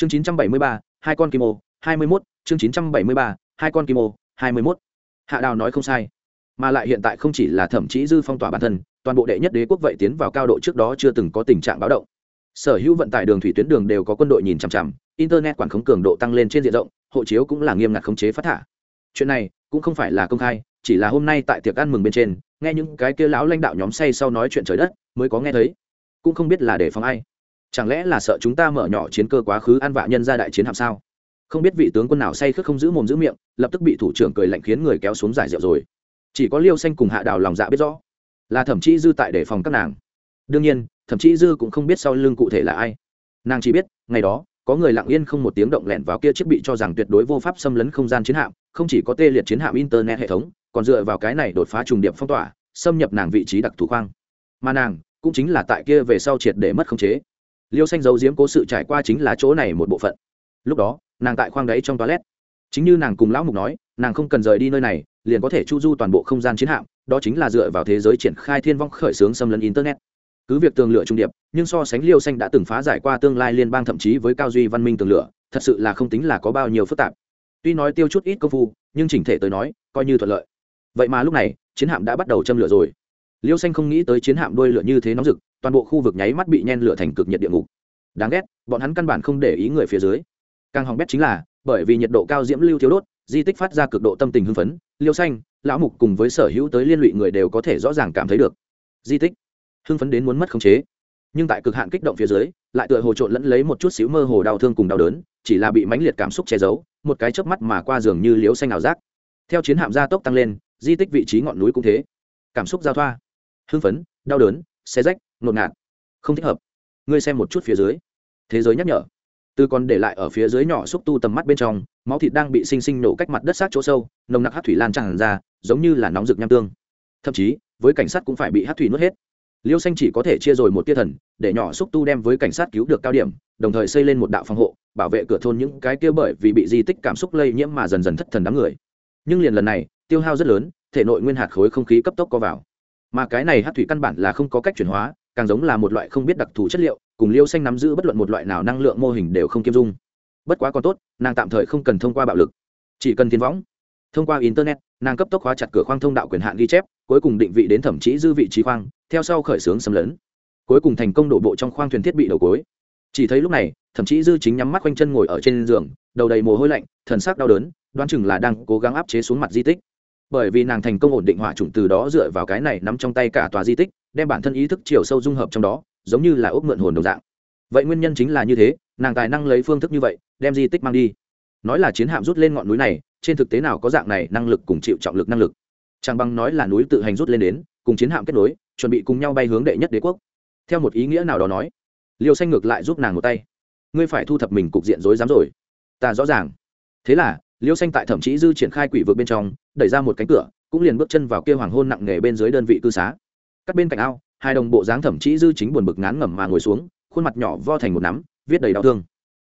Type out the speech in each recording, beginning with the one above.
chương chín trăm bảy mươi ba, hai con kim ô, hai mươi mốt, chương chín trăm bảy mươi ba, hai con kim ô, hai mươi mốt. Hạ đào nói không sai, mà lại hiện tại không chỉ là thẩm chí dư phong tỏa bản thân, toàn bộ đệ nhất đế quốc vậy tiến vào cao độ trước đó chưa từng có tình trạng báo động. Sở hữu vận tải đường thủy tuyến đường đều có quân đội nhìn chằm chằm, internet quản khống cường độ tăng lên trên diện rộng, hộ chiếu cũng là nghiêm ngặt khống chế phát thả. Chuyện này cũng không phải là công khai, chỉ là hôm nay tại tiệc ăn mừng bên trên, nghe những cái kia lão lãnh đạo nhóm say sau nói chuyện trời đất, mới có nghe thấy. Cũng không biết là để phòng ai chẳng lẽ là sợ chúng ta mở nhỏ chiến cơ quá khứ ăn vạ nhân ra đại chiến hạm sao? Không biết vị tướng quân nào say khước không giữ mồm giữ miệng, lập tức bị thủ trưởng cười lạnh khiến người kéo xuống giải rượu rồi. Chỉ có liêu xanh cùng hạ đào lòng dạ biết rõ, là thẩm chí dư tại để phòng các nàng. Đương nhiên, thẩm chí dư cũng không biết sau lưng cụ thể là ai. Nàng chỉ biết, ngày đó, có người lặng yên không một tiếng động lẻn vào kia chiếc bị cho rằng tuyệt đối vô pháp xâm lấn không gian chiến hạm, không chỉ có tê liệt chiến hạm internet hệ thống, còn dựa vào cái này đột phá trùng điệp phong tỏa, xâm nhập nàng vị trí đặc thù khoang. Mà nàng cũng chính là tại kia về sau triệt để mất khống chế liêu xanh giấu giếm cố sự trải qua chính là chỗ này một bộ phận. Lúc đó, nàng tại khoang đáy trong toilet. Chính như nàng cùng lão mục nói, nàng không cần rời đi nơi này, liền có thể chu du toàn bộ không gian chiến hạm, đó chính là dựa vào thế giới triển khai thiên vong khởi xướng xâm lấn internet. Cứ việc tường lửa trung điệp, nhưng so sánh liêu xanh đã từng phá giải qua tương lai liên bang thậm chí với cao duy văn minh tường lửa, thật sự là không tính là có bao nhiêu phức tạp. Tuy nói tiêu chút ít công phu, nhưng chỉnh thể tới nói, coi như thuận lợi. Vậy mà lúc này, chiến hạm đã bắt đầu châm lửa rồi liêu xanh không nghĩ tới chiến hạm đuôi lửa như thế nóng rực, toàn bộ khu vực nháy mắt bị nhen lửa thành cực nhiệt địa ngục. Đáng ghét, bọn hắn căn bản không để ý người phía dưới. Càng hỏng bét chính là, bởi vì nhiệt độ cao diễm lưu thiếu đốt, di tích phát ra cực độ tâm tình hưng phấn, liêu xanh, lão mục cùng với sở hữu tới liên lụy người đều có thể rõ ràng cảm thấy được. Di tích, hưng phấn đến muốn mất khống chế. Nhưng tại cực hạn kích động phía dưới, lại tựa hồ trộn lẫn lấy một chút xíu mơ hồ đau thương cùng đau đớn, chỉ là bị mãnh liệt cảm xúc che giấu, một cái chớp mắt mà qua giường như liếu xanh ảo giác. Theo chiến hạm gia tốc tăng lên, di tích vị trí ngọn núi cũng thế. Cảm xúc giao thoa hưng phấn, đau đớn xe rách, ngột ngạt. Không thích hợp. Ngươi xem một chút phía dưới. Thế giới nhắc nhở. Từ còn để lại ở phía dưới nhỏ xúc tu tầm mắt bên trong, máu thịt đang bị sinh sinh nổ cách mặt đất sát chỗ sâu, nồng nặc hát thủy lan tràn ra, giống như là nóng rực nham tương. Thậm chí, với cảnh sát cũng phải bị hát thủy nuốt hết. Liêu xanh chỉ có thể chia rồi một tia thần, để nhỏ xúc tu đem với cảnh sát cứu được cao điểm, đồng thời xây lên một đạo phòng hộ, bảo vệ cửa thôn những cái kia bởi vì bị di tích cảm xúc lây nhiễm mà dần dần thất thần đám người. Nhưng liền lần này, tiêu hao rất lớn, thể nội nguyên hạt khối không khí cấp tốc co vào mà cái này hát thủy căn bản là không có cách chuyển hóa, càng giống là một loại không biết đặc thù chất liệu, cùng liêu xanh nắm giữ bất luận một loại nào năng lượng mô hình đều không kiêm dung. Bất quá còn tốt, nàng tạm thời không cần thông qua bạo lực, chỉ cần tiến võng. Thông qua internet, nàng cấp tốc hóa chặt cửa khoang thông đạo quyền hạn ghi chép, cuối cùng định vị đến thẩm chí dư vị trí khoang, theo sau khởi xướng xâm lấn. Cuối cùng thành công đổ bộ trong khoang thuyền thiết bị đầu cuối chỉ thấy lúc này thậm chí dư chính nhắm mắt quanh chân ngồi ở trên giường, đầu đầy mồ hôi lạnh, thần sắc đau đớn, đoán chừng là đang cố gắng áp chế xuống mặt di tích bởi vì nàng thành công ổn định hỏa trùng từ đó dựa vào cái này nắm trong tay cả tòa di tích, đem bản thân ý thức chiều sâu dung hợp trong đó, giống như là ốc mượn hồn đồng dạng. Vậy nguyên nhân chính là như thế, nàng tài năng lấy phương thức như vậy, đem di tích mang đi. Nói là chiến hạm rút lên ngọn núi này, trên thực tế nào có dạng này năng lực cùng chịu trọng lực năng lực. Chàng băng nói là núi tự hành rút lên đến, cùng chiến hạm kết nối, chuẩn bị cùng nhau bay hướng đệ nhất đế quốc. Theo một ý nghĩa nào đó nói, liêu xanh ngược lại giúp nàng một tay. Ngươi phải thu thập mình cục diện rối rắm rồi. Ta rõ ràng. Thế là liêu xanh tại thậm chí dư triển khai quỷ vực bên trong, đẩy ra một cánh cửa, cũng liền bước chân vào kia hoàng hôn nặng nề bên dưới đơn vị cư xá. Các bên cạnh ao, hai đồng bộ dáng thẩm chí dư chính buồn bực ngán ngẩm mà ngồi xuống, khuôn mặt nhỏ vo thành một nắm, viết đầy đau thương.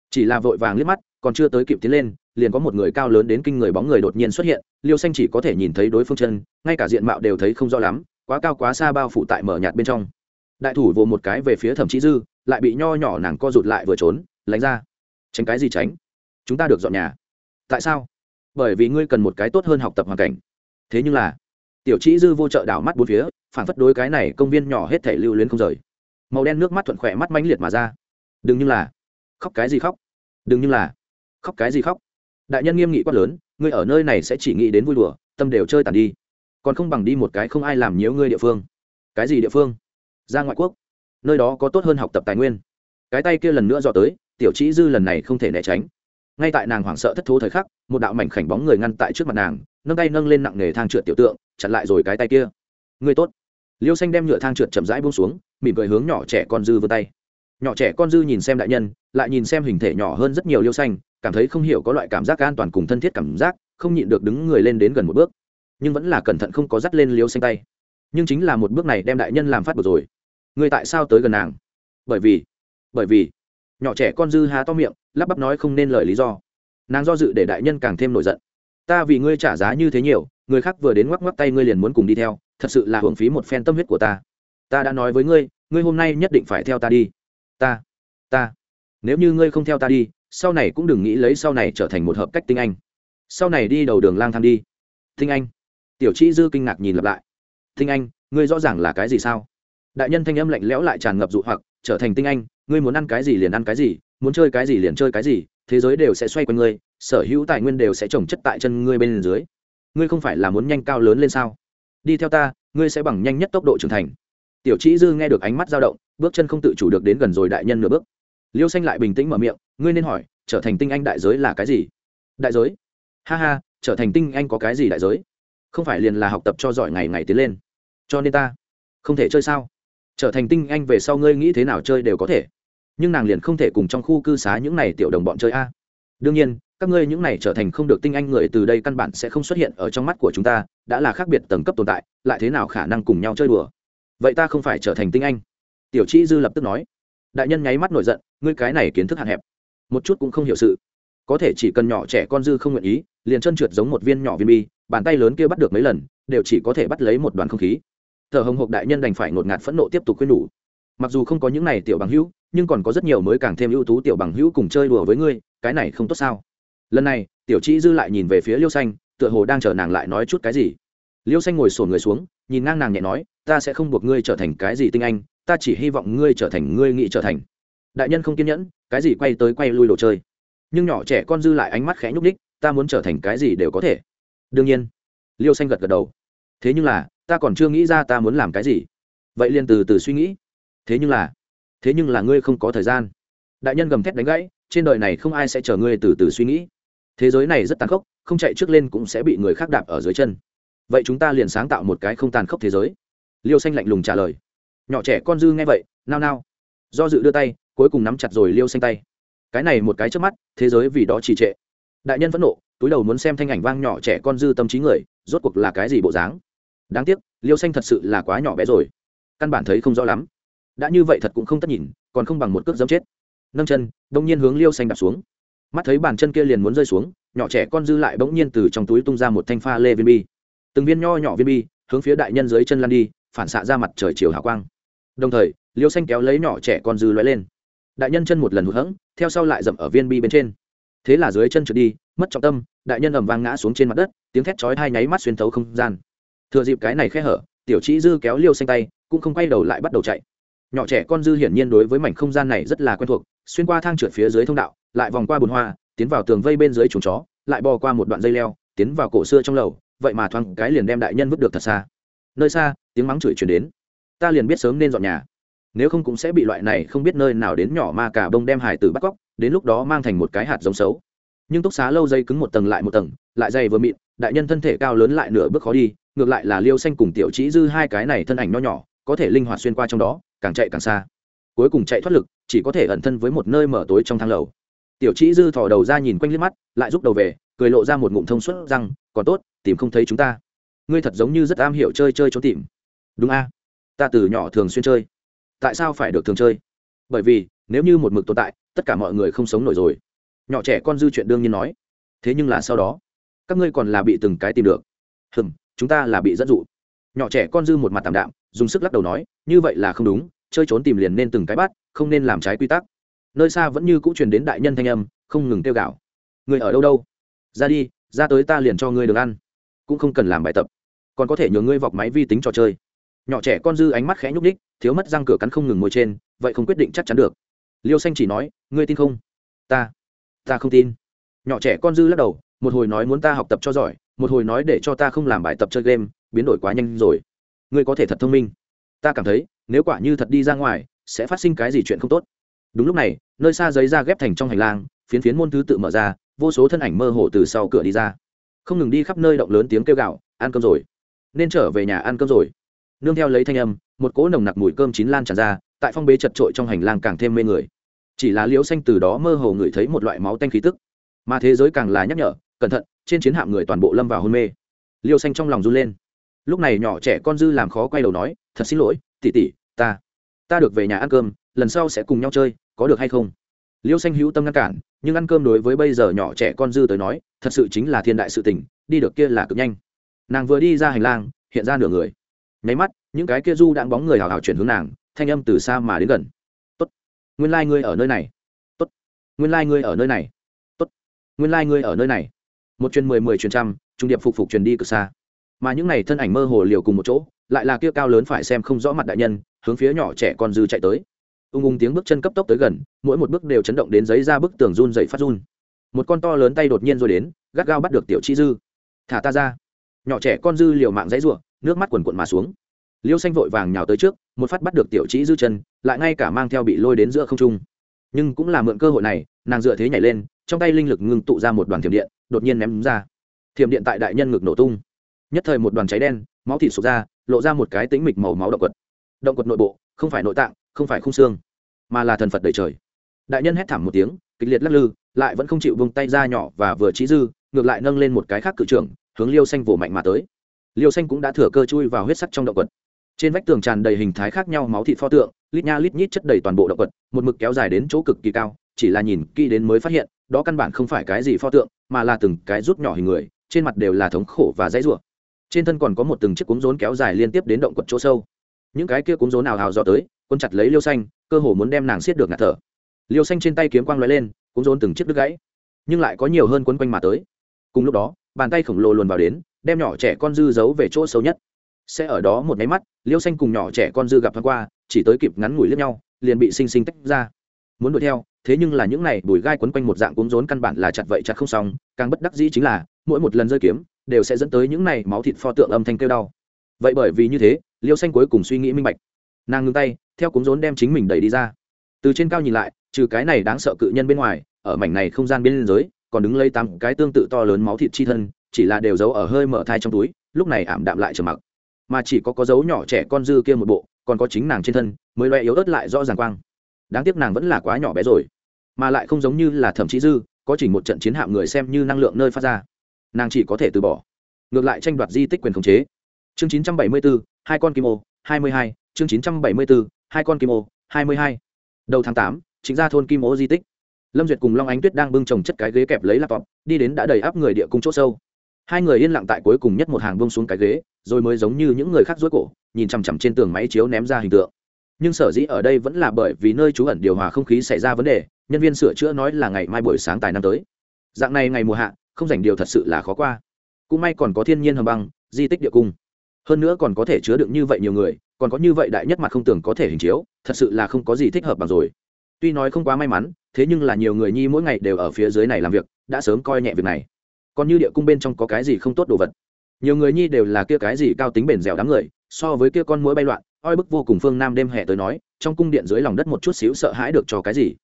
Chỉ là vội vàng liếc mắt, còn chưa tới kịp tiến lên, liền có một người cao lớn đến kinh người bóng người đột nhiên xuất hiện, liêu xanh chỉ có thể nhìn thấy đối phương chân, ngay cả diện mạo đều thấy không rõ lắm, quá cao quá xa bao phủ tại mở nhạt bên trong. Đại thủ vồ một cái về phía thẩm chí dư, lại bị nho nhỏ nàng co rụt lại vừa trốn, lánh ra. Tránh cái gì tránh? Chúng ta được dọn nhà tại sao? Bởi vì ngươi cần một cái tốt hơn học tập hoàn cảnh. Thế nhưng là, tiểu trĩ dư vô trợ đảo mắt bốn phía, phản phất đối cái này công viên nhỏ hết thể lưu luyến không rời. Màu đen nước mắt thuận khỏe mắt mãnh liệt mà ra. Đừng như là, khóc cái gì khóc? Đừng như là, khóc cái gì khóc? Đại nhân nghiêm nghị quát lớn, ngươi ở nơi này sẽ chỉ nghĩ đến vui đùa, tâm đều chơi tàn đi. Còn không bằng đi một cái không ai làm nhiễu ngươi địa phương. Cái gì địa phương? Ra ngoại quốc. Nơi đó có tốt hơn học tập tài nguyên. Cái tay kia lần nữa dò tới, tiểu trĩ dư lần này không thể né tránh ngay tại nàng hoảng sợ thất thố thời khắc, một đạo mảnh khảnh bóng người ngăn tại trước mặt nàng, nâng tay nâng lên nặng nghề thang trượt tiểu tượng, chặn lại rồi cái tay kia. Người tốt. Liêu xanh đem nhựa thang trượt chậm rãi buông xuống, mỉm cười hướng nhỏ trẻ con dư vươn tay. Nhỏ trẻ con dư nhìn xem đại nhân, lại nhìn xem hình thể nhỏ hơn rất nhiều liêu xanh, cảm thấy không hiểu có loại cảm giác an toàn cùng thân thiết cảm giác, không nhịn được đứng người lên đến gần một bước. Nhưng vẫn là cẩn thận không có dắt lên liêu xanh tay. Nhưng chính là một bước này đem đại nhân làm phát bực rồi. Người tại sao tới gần nàng? Bởi vì bởi vì nhỏ trẻ con dư há to miệng, lắp bắp nói không nên lời lý do. Nàng do dự để đại nhân càng thêm nổi giận. Ta vì ngươi trả giá như thế nhiều, người khác vừa đến ngoắc ngoắc tay ngươi liền muốn cùng đi theo, thật sự là hưởng phí một phen tâm huyết của ta. Ta đã nói với ngươi ngươi hôm nay nhất định phải theo ta đi. Ta ta, nếu như ngươi không theo ta đi, sau này cũng đừng nghĩ lấy sau này trở thành một hợp cách tinh anh. Sau này đi đầu đường lang thang đi. Tinh anh. Tiểu trí dư kinh ngạc nhìn lặp lại. Tinh anh, ngươi rõ ràng là cái gì sao? Đại nhân thanh âm lạnh lẽo lại tràn ngập dụ hoặc, trở thành tinh anh ngươi muốn ăn cái gì liền ăn cái gì, muốn chơi cái gì liền chơi cái gì, thế giới đều sẽ xoay quanh ngươi, sở hữu tài nguyên đều sẽ trồng chất tại chân ngươi bên dưới. Ngươi không phải là muốn nhanh cao lớn lên sao? Đi theo ta, ngươi sẽ bằng nhanh nhất tốc độ trưởng thành. Tiểu trí dư nghe được ánh mắt dao động, bước chân không tự chủ được đến gần rồi đại nhân nửa bước. Liêu xanh lại bình tĩnh mở miệng, ngươi nên hỏi, trở thành tinh anh đại giới là cái gì? Đại giới? Ha ha, trở thành tinh anh có cái gì đại giới? Không phải liền là học tập cho giỏi ngày ngày tiến lên. Cho nên ta không thể chơi sao? Trở thành tinh anh về sau ngươi nghĩ thế nào chơi đều có thể nhưng nàng liền không thể cùng trong khu cư xá những này tiểu đồng bọn chơi a. Đương nhiên, các ngươi những này trở thành không được tinh anh người từ đây căn bản sẽ không xuất hiện ở trong mắt của chúng ta, đã là khác biệt tầng cấp tồn tại, lại thế nào khả năng cùng nhau chơi đùa? Vậy ta không phải trở thành tinh anh? Tiểu chi dư lập tức nói. Đại nhân nháy mắt nổi giận, ngươi cái này kiến thức hạn hẹp. Một chút cũng không hiểu sự. Có thể chỉ cần nhỏ trẻ con dư không nguyện ý, liền chân trượt giống một viên nhỏ viên bi, bàn tay lớn kia bắt được mấy lần, đều chỉ có thể bắt lấy một đoàn không khí. Thở hồng hộc đại nhân đành phải ngột ngạt phẫn nộ tiếp tục khuyên nhủ. Mặc dù không có những này tiểu bằng hữu nhưng còn có rất nhiều mới càng thêm ưu tú tiểu bằng hữu cùng chơi đùa với ngươi, cái này không tốt sao? Lần này, tiểu chị dư lại nhìn về phía liêu xanh, tựa hồ đang chờ nàng lại nói chút cái gì. Liêu xanh ngồi sổn người xuống, nhìn ngang nàng nhẹ nói, ta sẽ không buộc ngươi trở thành cái gì tinh anh, ta chỉ hy vọng ngươi trở thành ngươi nghĩ trở thành. Đại nhân không kiên nhẫn, cái gì quay tới quay lui đồ chơi. Nhưng nhỏ trẻ con dư lại ánh mắt khẽ nhúc ních ta muốn trở thành cái gì đều có thể. Đương nhiên, liêu xanh gật gật đầu. Thế nhưng là, ta còn chưa nghĩ ra ta muốn làm cái gì. Vậy liền từ từ suy nghĩ. Thế nhưng là thế nhưng là ngươi không có thời gian. Đại nhân gầm thét đánh gãy, trên đời này không ai sẽ chờ ngươi từ từ suy nghĩ. Thế giới này rất tàn khốc, không chạy trước lên cũng sẽ bị người khác đạp ở dưới chân. Vậy chúng ta liền sáng tạo một cái không tàn khốc thế giới. Liêu xanh lạnh lùng trả lời. Nhỏ trẻ con dư nghe vậy, nao nao. Do dự đưa tay, cuối cùng nắm chặt rồi liêu xanh tay. Cái này một cái trước mắt, thế giới vì đó trì trệ. Đại nhân phẫn nộ, túi đầu muốn xem thanh ảnh vang nhỏ trẻ con dư tâm trí người, rốt cuộc là cái gì bộ dáng. Đáng tiếc, liêu xanh thật sự là quá nhỏ bé rồi. Căn bản thấy không rõ lắm đã như vậy thật cũng không tất nhìn, còn không bằng một cước dấm chết. Nâng chân đông nhiên hướng liêu xanh đạp xuống. Mắt thấy bàn chân kia liền muốn rơi xuống, nhỏ trẻ con dư lại bỗng nhiên từ trong túi tung ra một thanh pha lê viên bi. Từng viên nho nhỏ viên bi, hướng phía đại nhân dưới chân lăn đi, phản xạ ra mặt trời chiều hào quang. Đồng thời, liêu xanh kéo lấy nhỏ trẻ con dư lóe lên. Đại nhân chân một lần hụt hẫng, theo sau lại dậm ở viên bi bên trên. Thế là dưới chân trượt đi, mất trọng tâm, đại nhân ầm vang ngã xuống trên mặt đất, tiếng thét chói hai nháy mắt xuyên thấu không gian. Thừa dịp cái này khe hở, tiểu trí dư kéo liêu xanh tay, cũng không quay đầu lại bắt đầu chạy nhỏ trẻ con dư hiển nhiên đối với mảnh không gian này rất là quen thuộc, xuyên qua thang trượt phía dưới thông đạo, lại vòng qua bùn hoa, tiến vào tường vây bên dưới chuồng chó, lại bò qua một đoạn dây leo, tiến vào cổ xưa trong lầu, vậy mà thoáng cái liền đem đại nhân vứt được thật xa. Nơi xa, tiếng mắng chửi chuyển đến. Ta liền biết sớm nên dọn nhà. Nếu không cũng sẽ bị loại này không biết nơi nào đến nhỏ ma cả bông đem hải tử bắt cóc, đến lúc đó mang thành một cái hạt giống xấu. Nhưng túc xá lâu dây cứng một tầng lại một tầng, lại dày vừa mịn, đại nhân thân thể cao lớn lại nửa bước khó đi, ngược lại là liêu xanh cùng tiểu trí dư hai cái này thân ảnh nho nhỏ, có thể linh hoạt xuyên qua trong đó càng chạy càng xa. Cuối cùng chạy thoát lực chỉ có thể ẩn thân với một nơi mở tối trong thang lầu. Tiểu chỉ dư thò đầu ra nhìn quanh liếc mắt lại rút đầu về cười lộ ra một ngụm thông suốt rằng, còn tốt tìm không thấy chúng ta. Ngươi thật giống như rất am hiểu chơi chơi trốn tìm. Đúng a ta từ nhỏ thường xuyên chơi. Tại sao phải được thường chơi? Bởi vì nếu như một mực tồn tại tất cả mọi người không sống nổi rồi. Nhỏ trẻ con dư chuyện đương nhiên nói. Thế nhưng là sau đó các ngươi còn là bị từng cái tìm được. Hừm chúng ta là bị dẫn dụ. Nhỏ trẻ con dư một mặt tạm đạm dùng sức lắc đầu nói, như vậy là không đúng, chơi trốn tìm liền nên từng cái bắt, không nên làm trái quy tắc. Nơi xa vẫn như cũ truyền đến đại nhân thanh âm, không ngừng tiêu gạo người ở đâu đâu? Ra đi, ra tới ta liền cho ngươi được ăn. Cũng không cần làm bài tập. Còn có thể nhờ ngươi vọc máy vi tính trò chơi. Nhỏ trẻ con dư ánh mắt khẽ nhúc ních thiếu mất răng cửa cắn không ngừng ngồi trên, vậy không quyết định chắc chắn được. Liêu xanh chỉ nói, ngươi tin không? Ta ta không tin. Nhỏ trẻ con dư lắc đầu, một hồi nói muốn ta học tập cho giỏi, một hồi nói để cho ta không làm bài tập chơi game, biến đổi quá nhanh rồi ngươi có thể thật thông minh. Ta cảm thấy, nếu quả như thật đi ra ngoài, sẽ phát sinh cái gì chuyện không tốt. Đúng lúc này, nơi xa giấy ra ghép thành trong hành lang, phiến phiến môn thứ tự mở ra, vô số thân ảnh mơ hồ từ sau cửa đi ra. Không ngừng đi khắp nơi động lớn tiếng kêu gạo ăn cơm rồi! Nên trở về nhà ăn cơm rồi! Nương theo lấy thanh âm, một cỗ nồng nặc mùi cơm chín lan tràn ra, tại phong bế chật trội trong hành lang càng thêm mê người. Chỉ là liễu xanh từ đó mơ hồ ngửi thấy một loại máu tanh khí tức. Mà thế giới càng là nhắc nhở, cẩn thận, trên chiến hạm người toàn bộ lâm vào hôn mê. Liêu xanh trong lòng run lên lúc này nhỏ trẻ con dư làm khó quay đầu nói, thật xin lỗi tỉ tỉ ta ta được về nhà ăn cơm, lần sau sẽ cùng nhau chơi, có được hay không? Liêu xanh hữu tâm ngăn cản, nhưng ăn cơm đối với bây giờ nhỏ trẻ con dư tới nói, thật sự chính là thiên đại sự tình, đi được kia là cực nhanh. Nàng vừa đi ra hành lang, hiện ra nửa người. Nháy mắt, những cái kia du đang bóng người hào hào chuyển hướng nàng, thanh âm từ xa mà đến gần. Tốt, nguyên lai、like、ngươi ở nơi này. Tốt, nguyên lai、like、ngươi ở nơi này. Tốt, nguyên lai、like、ngươi ở nơi này. Một chuyến mười mười chuyến trăm, trung điệp phục phục truyền đi cực xa mà những này thân ảnh mơ hồ liều cùng một chỗ, lại là kia cao lớn phải xem không rõ mặt đại nhân, hướng phía nhỏ trẻ con dư chạy tới. Ung ung tiếng bước chân cấp tốc tới gần, mỗi một bước đều chấn động đến giấy ra bức tường run dậy phát run. Một con to lớn tay đột nhiên rồi đến, gắt gao bắt được tiểu chi dư. Thả ta ra. Nhỏ trẻ con dư liều mạng dãy r u ộ nước mắt quần quận mà xuống. Liêu xanh vội vàng nhào tới trước, một phát bắt được tiểu chi dư chân, lại ngay cả mang theo bị lôi đến giữa không trung. Nhưng cũng là mượn cơ hội này, nàng dựa thế nhảy lên, trong tay linh lực ngưng tụ ra một đoàn thiểm điện, đột nhiên ném ra. Thiểm điện tại đại nhân ngực nổ tung nhất thời một đoàn cháy đen, máu thịt sụp ra, lộ ra một cái tính mịch màu máu động quật. Động quật nội bộ, không phải nội tạng, không phải khung xương, mà là thần phật đầy trời. Đại nhân hét thảm một tiếng, kịch liệt lắc lư, lại vẫn không chịu vung tay ra nhỏ và vừa trí dư, ngược lại nâng lên một cái khác cự trưởng, hướng liêu xanh vồ mạnh mà tới. Liêu xanh cũng đã thừa cơ chui vào huyết sắc trong động quật. Trên vách tường tràn đầy hình thái khác nhau máu thịt pho tượng, lít nha lít nhít chất đầy toàn bộ động quật, một mực kéo dài đến chỗ cực kỳ cao, chỉ là nhìn kỹ đến mới phát hiện, đó căn bản không phải cái gì pho tượng, mà là từng cái rút nhỏ hình người, trên mặt đều là thống khổ và dãy rủa trên thân còn có một từng chiếc cúng rốn kéo dài liên tiếp đến động quật chỗ sâu. Những cái kia cúng rốn nào hào dọ tới, quân chặt lấy liêu xanh, cơ hồ muốn đem nàng siết được ngạt thở. Liêu xanh trên tay kiếm quang l lên cúng rốn từng chiếc đứt gãy, nhưng lại có nhiều hơn quấn quanh mà tới. Cùng lúc đó, bàn tay khổng lồ luồn vào đến, đem nhỏ trẻ con dư giấu về chỗ sâu nhất. Sẽ ở đó một nháy mắt, liêu xanh cùng nhỏ trẻ con dư gặp thoáng qua, chỉ tới kịp ngắn ngủi lướt nhau, liền bị xinh xinh tách ra. Muốn đuổi theo, thế nhưng là những này bùi gai quấn quanh một dạng cúng rốn căn bản là chặt vậy chặt không xong, càng bất đắc dĩ chính là, mỗi một lần rơi kiếm đều sẽ dẫn tới những này máu thịt pho tượng âm thanh kêu đau. Vậy bởi vì như thế, liêu xanh cuối cùng suy nghĩ minh bạch. Nàng ngưng tay, theo cúng rốn đem chính mình đẩy đi ra. Từ trên cao nhìn lại, trừ cái này đáng sợ cự nhân bên ngoài, ở mảnh này không gian bên giới, còn đứng lấy tám cái tương tự to lớn máu thịt chi thân, chỉ là đều giấu ở hơi mở thai trong túi, lúc này ảm đạm lại trầm mặc. Mà chỉ có có dấu nhỏ trẻ con dư kia một bộ, còn có chính nàng trên thân, mới loe yếu ớt lại rõ ràng quang. Đáng tiếc nàng vẫn là quá nhỏ bé rồi, mà lại không giống như là thẩm chí dư, có chỉ một trận chiến hạm người xem như năng lượng nơi phát ra nàng chỉ có thể từ bỏ. Ngược lại tranh đoạt di tích quyền khống chế. Chương 974, hai con kim ô 22, chương 974, hai con kim ô 22. đầu tháng 8, chính ra thôn kim ô di tích. Lâm duyệt cùng long ánh tuyết đang bưng trồng chất cái ghế kẹp lấy laptop đi đến đã đầy áp người địa cung chỗ sâu. Hai người yên lặng tại cuối cùng nhất một hàng bông xuống cái ghế rồi mới giống như những người khác dối cổ nhìn chằm chằm trên tường máy chiếu ném ra hình tượng. Nhưng sở dĩ ở đây vẫn là bởi vì nơi trú ẩn điều hòa không khí xảy ra vấn đề nhân viên sửa chữa nói là ngày mai buổi sáng tài năm tới. Dạng này ngày mùa hạ không dành điều thật sự là khó qua. Cũng may còn có thiên nhiên hầm băng, di tích địa cung. Hơn nữa còn có thể chứa đựng như vậy nhiều người, còn có như vậy đại nhất mặt không tưởng có thể hình chiếu, thật sự là không có gì thích hợp bằng rồi. Tuy nói không quá may mắn, thế nhưng là nhiều người nhi mỗi ngày đều ở phía dưới này làm việc, đã sớm coi nhẹ việc này. Còn như địa cung bên trong có cái gì không tốt đồ vật? Nhiều người nhi đều là kia cái gì cao tính bền dẻo đám người, so với kia con mũi bay loạn, oi bức vô cùng phương nam đêm hè tới nói, trong cung điện dưới lòng đất một chút xíu sợ hãi được cho cái gì.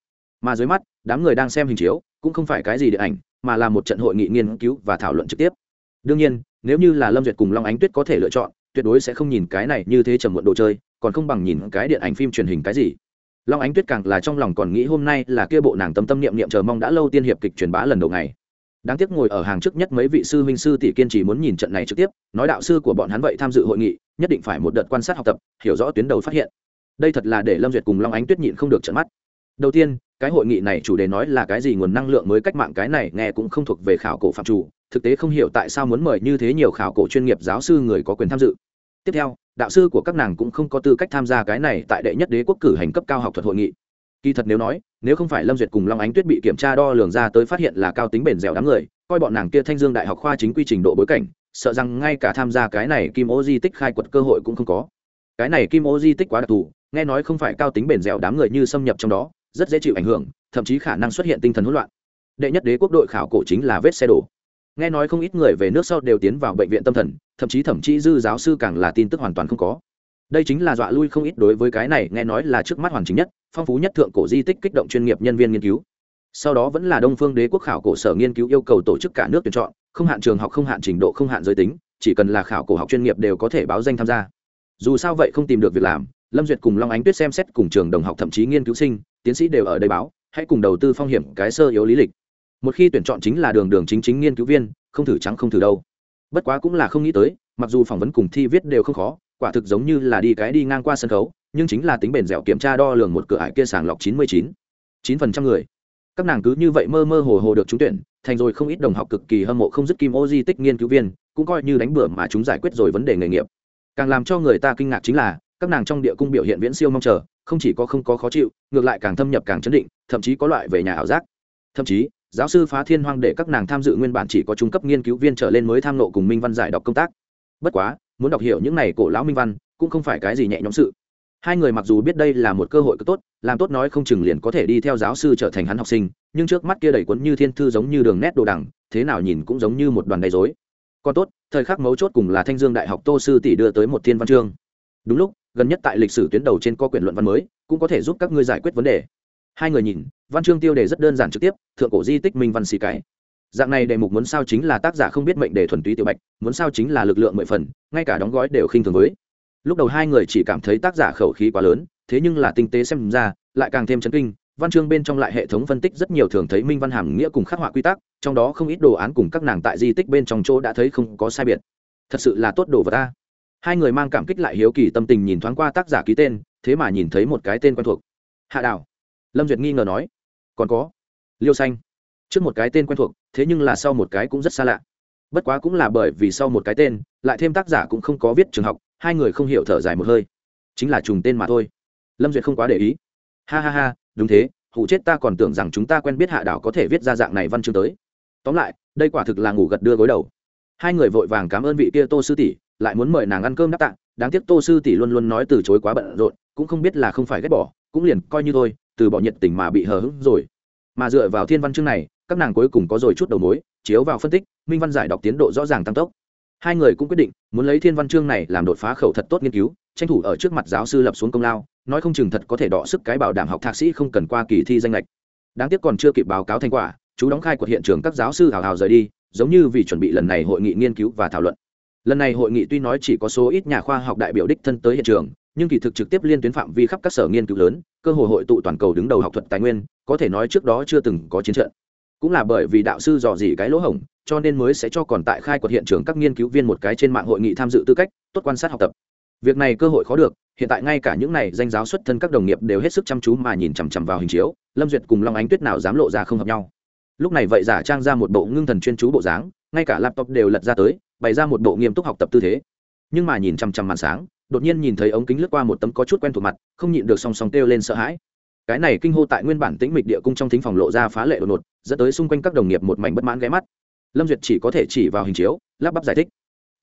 Mà dưới mắt, đám người đang xem hình chiếu, cũng không phải cái gì điện ảnh mà là một trận hội nghị nghiên cứu và thảo luận trực tiếp. Đương nhiên, nếu như là lâm duyệt cùng long ánh tuyết có thể lựa chọn, tuyệt đối sẽ không nhìn cái này như thế trầm muộn đồ chơi, còn không bằng nhìn cái điện ảnh phim truyền hình cái gì. Long ánh tuyết càng là trong lòng còn nghĩ hôm nay là kia bộ nàng tâm tâm niệm niệm chờ mong đã lâu tiên hiệp kịch truyền bá lần đầu ngày. Đáng tiếc ngồi ở hàng trước nhất mấy vị sư huynh sư tỷ kiên trì muốn nhìn trận này trực tiếp, nói đạo sư của bọn hắn vậy tham dự hội nghị, nhất định phải một đợt quan sát học tập, hiểu rõ tuyến đầu phát hiện. Đây thật là để lâm duyệt cùng long ánh tuyết nhịn không được trận mắt. Đầu tiên cái hội nghị này chủ đề nói là cái gì nguồn năng lượng mới cách mạng, cái này nghe cũng không thuộc về khảo cổ phạm chủ, thực tế không hiểu tại sao muốn mời như thế nhiều khảo cổ chuyên nghiệp giáo sư người có quyền tham dự. Tiếp theo, đạo sư của các nàng cũng không có tư cách tham gia cái này tại đệ nhất đế quốc cử hành cấp cao học thuật hội nghị. Kỳ thật nếu nói, nếu không phải lâm duyệt cùng long ánh tuyết bị kiểm tra đo lường ra tới phát hiện là cao tính bền dẻo đám người, coi bọn nàng kia thanh dương đại học khoa chính quy trình độ bối cảnh, sợ rằng ngay cả tham gia cái này kim ô di tích khai quật cơ hội cũng không có. Cái này kim ô di tích quá đặc thù, nghe nói không phải cao tính bền dẻo đám người như xâm nhập trong đó rất dễ chịu ảnh hưởng, thậm chí khả năng xuất hiện tinh thần hỗn loạn. Đệ nhất đế quốc đội khảo cổ chính là vết xe đổ. Nghe nói không ít người về nước sau đều tiến vào bệnh viện tâm thần, thậm chí thậm chí dư giáo sư càng là tin tức hoàn toàn không có. Đây chính là dọa lui không ít đối với cái này, nghe nói là trước mắt hoàn chỉnh nhất, phong phú nhất thượng cổ di tích kích động chuyên nghiệp nhân viên nghiên cứu. Sau đó vẫn là đông phương đế quốc khảo cổ sở nghiên cứu yêu cầu tổ chức cả nước tuyển chọn, không hạn trường học, không hạn trình độ, không hạn giới tính, chỉ cần là khảo cổ học chuyên nghiệp đều có thể báo danh tham gia. Dù sao vậy không tìm được việc làm, lâm duyệt cùng long ánh tuyết xem xét cùng trường đồng học thậm chí nghiên cứu sinh tiến sĩ đều ở đây báo, hãy cùng đầu tư phong hiểm cái sơ yếu lý lịch. Một khi tuyển chọn chính là đường đường chính chính nghiên cứu viên, không thử trắng không thử đâu. Bất quá cũng là không nghĩ tới, mặc dù phỏng vấn cùng thi viết đều không khó, quả thực giống như là đi cái đi ngang qua sân khấu, nhưng chính là tính bền dẻo kiểm tra đo lường một cửa ải kia sàng lọc chín mươi chín. chín phần trăm người. Các nàng cứ như vậy mơ mơ hồ hồ được trúng tuyển, thành rồi không ít đồng học cực kỳ hâm mộ không dứt kim ô di tích nghiên cứu viên, cũng coi như đánh bừa mà chúng giải quyết rồi vấn đề nghề nghiệp. Càng làm cho người ta kinh ngạc chính là, các nàng trong địa cung biểu hiện viễn siêu mong chờ không chỉ có không có khó chịu, ngược lại càng thâm nhập càng chấn định, thậm chí có loại về nhà ảo giác. Thậm chí, giáo sư phá thiên hoang để các nàng tham dự nguyên bản chỉ có trung cấp nghiên cứu viên trở lên mới tham nộ cùng minh văn giải đọc công tác. Bất quá, muốn đọc hiểu những này cổ lão minh văn, cũng không phải cái gì nhẹ nhõm sự. Hai người mặc dù biết đây là một cơ hội cực tốt, làm tốt nói không chừng liền có thể đi theo giáo sư trở thành hắn học sinh, nhưng trước mắt kia đầy quấn như thiên thư giống như đường nét đồ đằng, thế nào nhìn cũng giống như một đoàn đầy dối còn tốt, thời khắc mấu chốt cùng là thanh dương đại học tô sư tỷ đưa tới một thiên văn chương. Đúng lúc gần nhất tại lịch sử tuyến đầu trên co quyển luận văn mới, cũng có thể giúp các ngươi giải quyết vấn đề. Hai người nhìn, văn chương tiêu đề rất đơn giản trực tiếp, thượng cổ di tích minh văn xì cái. Dạng này đề mục muốn sao chính là tác giả không biết mệnh đề thuần túy tiểu bạch, muốn sao chính là lực lượng mười phần, ngay cả đóng gói đều khinh thường với. Lúc đầu hai người chỉ cảm thấy tác giả khẩu khí quá lớn, thế nhưng là tinh tế xem ra, lại càng thêm chấn kinh, văn chương bên trong lại hệ thống phân tích rất nhiều thường thấy minh văn hàm nghĩa cùng khắc họa quy tắc, trong đó không ít đồ án cùng các nàng tại di tích bên trong chỗ đã thấy không có sai biệt. Thật sự là tốt đồ vật ta hai người mang cảm kích lại hiếu kỳ tâm tình nhìn thoáng qua tác giả ký tên, thế mà nhìn thấy một cái tên quen thuộc. Hạ đảo lâm duyệt nghi ngờ nói. Còn có. Liêu xanh. Trước một cái tên quen thuộc, thế nhưng là sau một cái cũng rất xa lạ. Bất quá cũng là bởi vì sau một cái tên, lại thêm tác giả cũng không có viết trường học, hai người không hiểu thở dài một hơi. Chính là trùng tên mà thôi. Lâm duyệt không quá để ý. Ha ha ha, đúng thế, hụ chết ta còn tưởng rằng chúng ta quen biết hạ đảo có thể viết ra dạng này văn chương tới. Tóm lại, đây quả thực là ngủ gật đưa gối đầu. Hai người vội vàng cảm ơn vị kia tô sư tỷ lại muốn mời nàng ăn cơm đáp tạ, đáng tiếc tô sư tỷ luôn luôn nói từ chối quá bận rộn cũng không biết là không phải ghét bỏ cũng liền coi như thôi từ bỏ nhiệt tình mà bị hờ hững rồi. Mà dựa vào thiên văn chương này các nàng cuối cùng có rồi chút đầu mối chiếu vào phân tích minh văn giải đọc tiến độ rõ ràng tăng tốc. Hai người cũng quyết định muốn lấy thiên văn chương này làm đột phá khẩu thật tốt nghiên cứu tranh thủ ở trước mặt giáo sư lập xuống công lao nói không chừng thật có thể đọ sức cái bảo đảm học thạc sĩ không cần qua kỳ thi danh lệch đáng tiếc còn chưa kịp báo cáo thành quả chú đóng khai của hiện trường các giáo sư hào hào rời đi giống như vì chuẩn bị lần này hội nghị nghiên cứu và thảo luận lần này hội nghị tuy nói chỉ có số ít nhà khoa học đại biểu đích thân tới hiện trường, nhưng kỳ thực trực tiếp liên tuyến phạm vi khắp các sở nghiên cứu lớn, cơ hội hội tụ toàn cầu đứng đầu học thuật tài nguyên, có thể nói trước đó chưa từng có chiến trận. Cũng là bởi vì đạo sư dò dỉ cái lỗ hổng, cho nên mới sẽ cho còn tại khai quật hiện trường các nghiên cứu viên một cái trên mạng hội nghị tham dự tư cách, tốt quan sát học tập. Việc này cơ hội khó được, hiện tại ngay cả những này danh giáo xuất thân các đồng nghiệp đều hết sức chăm chú mà nhìn chằm chằm vào hình chiếu, lâm duyệt cùng long ánh tuyết nào dám lộ ra không hợp nhau. Lúc này vậy giả trang ra một bộ ngưng thần chuyên chú bộ dáng, ngay cả laptop đều lật ra tới bày ra một bộ nghiêm túc học tập tư thế. Nhưng mà nhìn chằm chằm màn sáng, đột nhiên nhìn thấy ống kính lướt qua một tấm có chút quen thuộc mặt, không nhịn được song song kêu lên sợ hãi. Cái này kinh hô tại nguyên bản tĩnh mịch địa cung trong thính phòng lộ ra phá lệ đột ngột, dẫn tới xung quanh các đồng nghiệp một mảnh bất mãn ghé mắt. Lâm duyệt chỉ có thể chỉ vào hình chiếu, lắp bắp giải thích.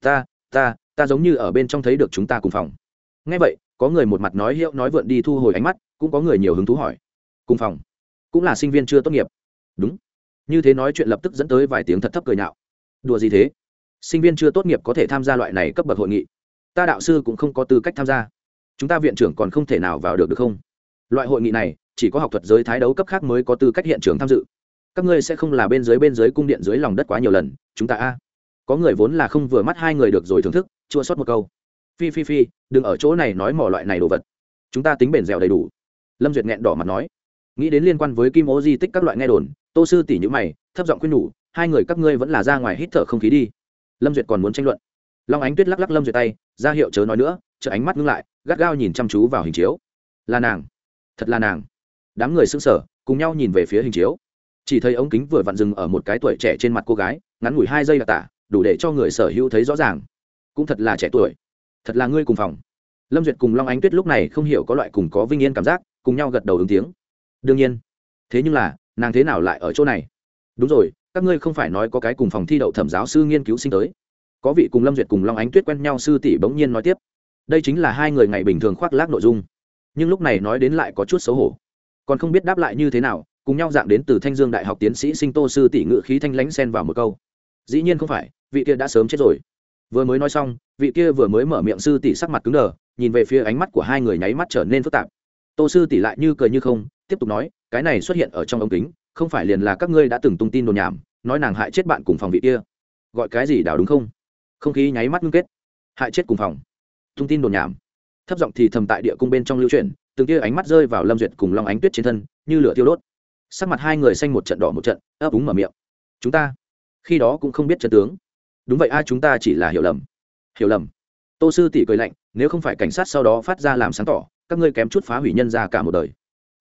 Ta ta ta giống như ở bên trong thấy được chúng ta cùng phòng. Ngay vậy, có người một mặt nói hiệu nói vượn đi thu hồi ánh mắt, cũng có người nhiều hứng thú hỏi. Cùng phòng? Cũng là sinh viên chưa tốt nghiệp? Đúng. Như thế nói chuyện lập tức dẫn tới vài tiếng thật thấp cười nhạo. Đùa gì thế? Sinh viên chưa tốt nghiệp có thể tham gia loại này cấp bậc hội nghị. Ta đạo sư cũng không có tư cách tham gia. Chúng ta viện trưởng còn không thể nào vào được được không? Loại hội nghị này, chỉ có học thuật giới thái đấu cấp khác mới có tư cách hiện trường tham dự. Các ngươi sẽ không là bên dưới bên dưới cung điện dưới lòng đất quá nhiều lần, chúng ta a. Có người vốn là không vừa mắt hai người được rồi thưởng thức, chua sót một câu. Phi phi phi, đừng ở chỗ này nói mỏ loại này đồ vật. Chúng ta tính bền dẻo đầy đủ. Lâm duyệt nghẹn đỏ mặt nói. Nghĩ đến liên quan với kim ố di tích các loại nghe đồn, tô sư tỷ nhữ mày, thấp giọng khuyên nhủ, hai người các ngươi vẫn là ra ngoài hít thở không khí đi lâm duyệt còn muốn tranh luận. Long ánh tuyết lắc lắc lâm duyệt tay, ra hiệu chớ nói nữa chợ ánh mắt ngưng lại, gắt gao nhìn chăm chú vào hình chiếu. Là nàng. Thật là nàng. Đám người s ư n g sở cùng nhau nhìn về phía hình chiếu. Chỉ thấy ống kính vừa vặn dừng ở một cái tuổi trẻ trên mặt cô gái, ngắn ngủi hai giây đặc tả, đủ để cho người sở hữu thấy rõ ràng. Cũng thật là trẻ tuổi. Thật là ngươi cùng phòng. Lâm duyệt cùng long ánh tuyết lúc này không hiểu có loại cùng có vinh yên cảm giác, cùng nhau gật đầu ứng tiếng. Đương nhiên. Thế nhưng là, nàng thế nào lại ở chỗ này? Đúng rồi các ngươi không phải nói có cái cùng phòng thi đậu thẩm giáo sư nghiên cứu sinh tới. Có vị cùng lâm duyệt cùng long ánh tuyết quen nhau sư tỷ bỗng nhiên nói tiếp. Đây chính là hai người ngày bình thường khoác lác nội dung. Nhưng lúc này nói đến lại có chút xấu hổ. Còn không biết đáp lại như thế nào, cùng nhau dạng đến từ thanh dương đại học tiến sĩ sinh tô sư tỷ ngự khí thanh lãnh xen vào một câu. Dĩ nhiên không phải, vị kia đã sớm chết rồi. Vừa mới nói xong, vị kia vừa mới mở miệng sư tỷ sắc mặt cứng đờ, nhìn về phía ánh mắt của hai người nháy mắt trở nên phức tạp. Tô sư tỷ lại như cười như không, tiếp tục nói, cái này xuất hiện ở trong ống kính không phải liền là các ngươi đã từng tung tin đồn nhảm, nói nàng hại chết bạn cùng phòng vị kia. Gọi cái gì đảo đúng không? Không khí nháy mắt ngưng kết. Hại chết cùng phòng. Tung tin đồn nhảm. Thấp giọng thì thầm tại địa cung bên trong lưu truyền từng kia ánh mắt rơi vào lâm duyệt cùng long ánh tuyết trên thân, như lửa tiêu đốt. Sắc mặt hai người xanh một trận đỏ một trận, ấp úng mở miệng. Chúng ta, khi đó cũng không biết trận tướng. Đúng vậy ai chúng ta chỉ là hiểu lầm. Hiểu lầm. Tô sư tỷ cười lạnh, nếu không phải cảnh sát sau đó phát ra làm sáng tỏ, các ngươi kém chút phá hủy nhân ra cả một đời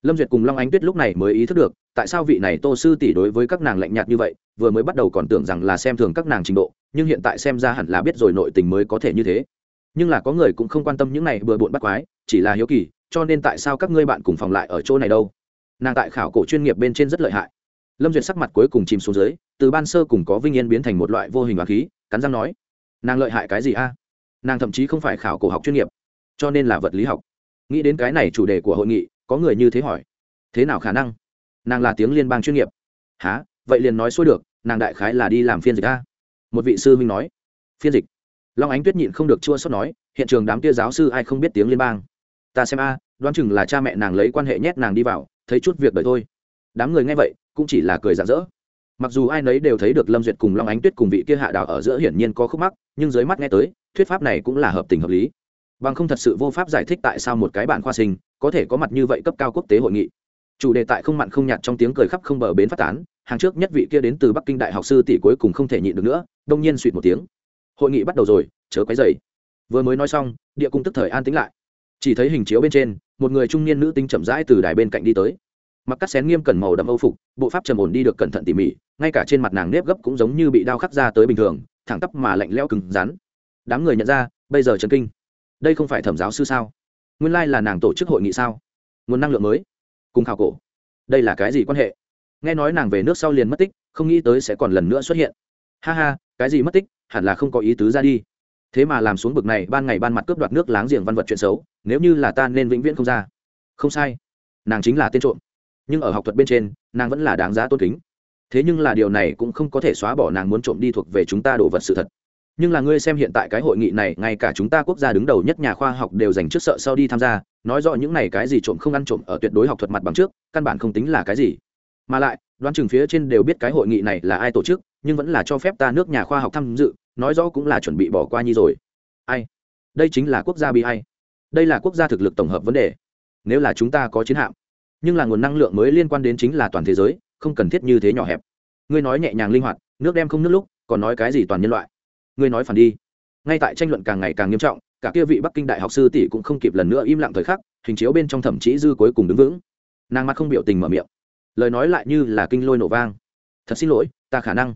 lâm duyệt cùng long ánh tuyết lúc này mới ý thức được, tại sao vị này tô sư tỷ đối với các nàng lạnh nhạt như vậy, vừa mới bắt đầu còn tưởng rằng là xem thường các nàng trình độ, nhưng hiện tại xem ra hẳn là biết rồi nội tình mới có thể như thế. Nhưng là có người cũng không quan tâm những này bừa bộn bắt quái, chỉ là hiếu kỳ, cho nên tại sao các ngươi bạn cùng phòng lại ở chỗ này đâu? Nàng tại khảo cổ chuyên nghiệp bên trên rất lợi hại. Lâm duyệt sắc mặt cuối cùng chìm xuống dưới, từ ban sơ cùng có vinh yên biến thành một loại vô hình và khí, cắn răng nói, nàng lợi hại cái gì a? Nàng thậm chí không phải khảo cổ học chuyên nghiệp, cho nên là vật lý học. Nghĩ đến cái này chủ đề của hội nghị có người như thế hỏi. Thế nào khả năng? Nàng là tiếng liên bang chuyên nghiệp. Há vậy liền nói xuôi được, nàng đại khái là đi làm phiên dịch a. Một vị sư minh nói. Phiên dịch. Long ánh tuyết nhịn không được chua xót nói, hiện trường đám kia giáo sư ai không biết tiếng liên bang? Ta xem a, đoán chừng là cha mẹ nàng lấy quan hệ nhét nàng đi vào, thấy chút việc đời thôi. Đám người nghe vậy, cũng chỉ là cười rạng rỡ. Mặc dù ai nấy đều thấy được lâm duyệt cùng long ánh tuyết cùng vị kia hạ đào ở giữa hiển nhiên có khúc mắc, nhưng dưới mắt nghe tới, thuyết pháp này cũng là hợp tình hợp lý. Bằng không thật sự vô pháp giải thích tại sao một cái bạn khoa sinh có thể có mặt như vậy cấp cao quốc tế hội nghị. Chủ đề tại không mặn không nhạt trong tiếng cười khắp không bờ bến phát tán, hàng trước nhất vị kia đến từ bắc kinh đại học sư tỷ cuối cùng không thể nhịn được nữa, đông nhiên suỵt một tiếng. Hội nghị bắt đầu rồi, chớ quấy dày vừa mới nói xong, địa cung tức thời an tính lại. Chỉ thấy hình chiếu bên trên, một người trung niên nữ tính chậm rãi từ đài bên cạnh đi tới. Mặc cắt xén nghiêm cẩn màu đậm âu phục, bộ pháp trầm ổn đi được cẩn thận tỉ mỉ, ngay cả trên mặt nàng nếp gấp cũng giống như bị đao khắc ra tới bình thường, thẳng tắp mà lạnh leo cứng rắn. Đám người nhận ra, bây giờ trần kinh. Đây không phải thẩm giáo sư sao? Nguyên lai là nàng tổ chức hội nghị sao? Nguồn năng lượng mới. Cùng khảo cổ. Đây là cái gì quan hệ? Nghe nói nàng về nước sau liền mất tích, không nghĩ tới sẽ còn lần nữa xuất hiện. Ha ha, cái gì mất tích, hẳn là không có ý tứ ra đi. Thế mà làm xuống bực này, ban ngày ban mặt cướp đoạt nước láng giềng văn vật chuyện xấu, nếu như là ta nên vĩnh viễn không ra. Không sai. Nàng chính là tên trộm. Nhưng ở học thuật bên trên, nàng vẫn là đáng giá tôn kính. Thế nhưng là điều này cũng không có thể xóa bỏ nàng muốn trộm đi thuộc về chúng ta đồ vật sự thật nhưng là ngươi xem hiện tại cái hội nghị này, ngay cả chúng ta quốc gia đứng đầu nhất nhà khoa học đều dành trước sợ sau đi tham gia, nói rõ những này cái gì trộm không ăn trộm ở tuyệt đối học thuật mặt bằng trước, căn bản không tính là cái gì. Mà lại, đoán chừng phía trên đều biết cái hội nghị này là ai tổ chức, nhưng vẫn là cho phép ta nước nhà khoa học tham dự, nói rõ cũng là chuẩn bị bỏ qua nhi rồi. Ai? Đây chính là quốc gia bị ai. Đây là quốc gia thực lực tổng hợp vấn đề. Nếu là chúng ta có chiến hạm, nhưng là nguồn năng lượng mới liên quan đến chính là toàn thế giới, không cần thiết như thế nhỏ hẹp. Ngươi nói nhẹ nhàng linh hoạt, nước đem không nước lúc, còn nói cái gì toàn nhân loại? Ngươi nói phản đi. Ngay tại tranh luận càng ngày càng nghiêm trọng, cả kia vị bắc kinh đại học sư tỷ cũng không kịp lần nữa im lặng thời khắc, hình chiếu bên trong thẩm chí dư cuối cùng đứng vững. Nàng mắt không biểu tình mở miệng. Lời nói lại như là kinh lôi nổ vang. Thật xin lỗi, ta khả năng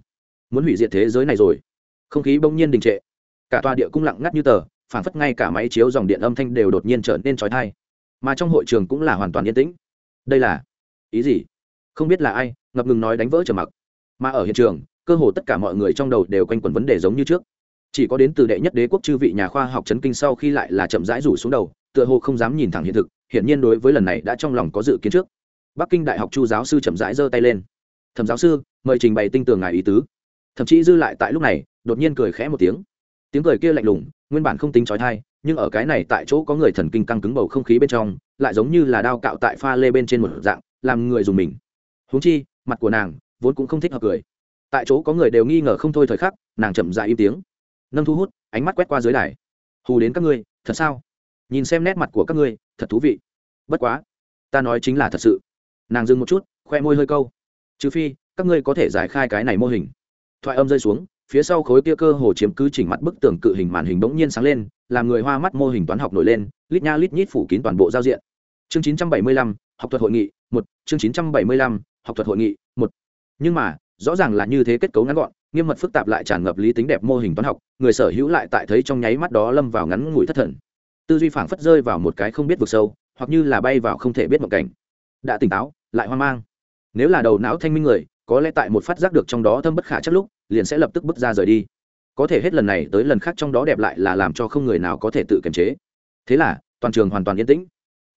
muốn hủy diệt thế giới này rồi. Không khí bỗng nhiên đình trệ. Cả tòa địa cung lặng ngắt như tờ, phản phất ngay cả máy chiếu dòng điện âm thanh đều đột nhiên trở nên trói thai mà trong hội trường cũng là hoàn toàn yên tĩnh. Đây là ý gì? Không biết là ai, ngập ngừng nói đánh vỡ trở mặc. Mà ở hiện trường cơ hồ tất cả mọi người trong đầu đều quanh quẩn vấn đề giống như trước. Chỉ có đến từ đệ nhất đế quốc chư vị nhà khoa học chấn kinh sau khi lại là chậm rãi rủ xuống đầu, tựa hồ không dám nhìn thẳng hiện thực, hiển nhiên đối với lần này đã trong lòng có dự kiến trước. Bắc kinh đại học chu giáo sư chậm rãi giơ tay lên. Thẩm giáo sư, mời trình bày tinh tường ngài ý tứ. Thậm chí dư lại tại lúc này, đột nhiên cười khẽ một tiếng. Tiếng cười kia lạnh lùng, nguyên bản không tính trói thai nhưng ở cái này tại chỗ có người thần kinh căng cứng bầu không khí bên trong, lại giống như là đao cạo tại pha lê bên trên một dạng, làm người dùng mình. Huống chi, mặt của nàng vốn cũng không thích hợp cười tại chỗ có người đều nghi ngờ không thôi thời khắc nàng chậm dại im tiếng. Nâng thu hút ánh mắt quét qua dưới đài. Hù đến các ngươi thật sao? Nhìn xem nét mặt của các ngươi thật thú vị. Bất quá ta nói chính là thật sự. Nàng dừng một chút khoe môi hơi câu. Trừ phi các ngươi có thể giải khai cái này mô hình. Thoại âm rơi xuống phía sau khối kia cơ hồ chiếm cứ chỉnh mặt bức tường cự hình màn hình bỗng nhiên sáng lên làm người hoa mắt mô hình toán học nổi lên lít nha lít nhít phủ kín toàn bộ giao diện. Chương 975, học thuật hội nghị một. Chương 975, học thuật hội nghị một. Nhưng mà rõ ràng là như thế kết cấu ngắn gọn, nghiêm mật phức tạp lại tràn ngập lý tính đẹp mô hình toán học, người sở hữu lại tại thấy trong nháy mắt đó lâm vào ngắn ngủi thất thần. Tư duy phảng phất rơi vào một cái không biết vực sâu, hoặc như là bay vào không thể biết mộng cảnh. Đã tỉnh táo, lại hoang mang. Nếu là đầu não thanh minh người, có lẽ tại một phát giác được trong đó thâm bất khả chắc lúc, liền sẽ lập tức bước ra rời đi. Có thể hết lần này tới lần khác trong đó đẹp lại là làm cho không người nào có thể tự kiềm chế. Thế là, toàn trường hoàn toàn yên tĩnh.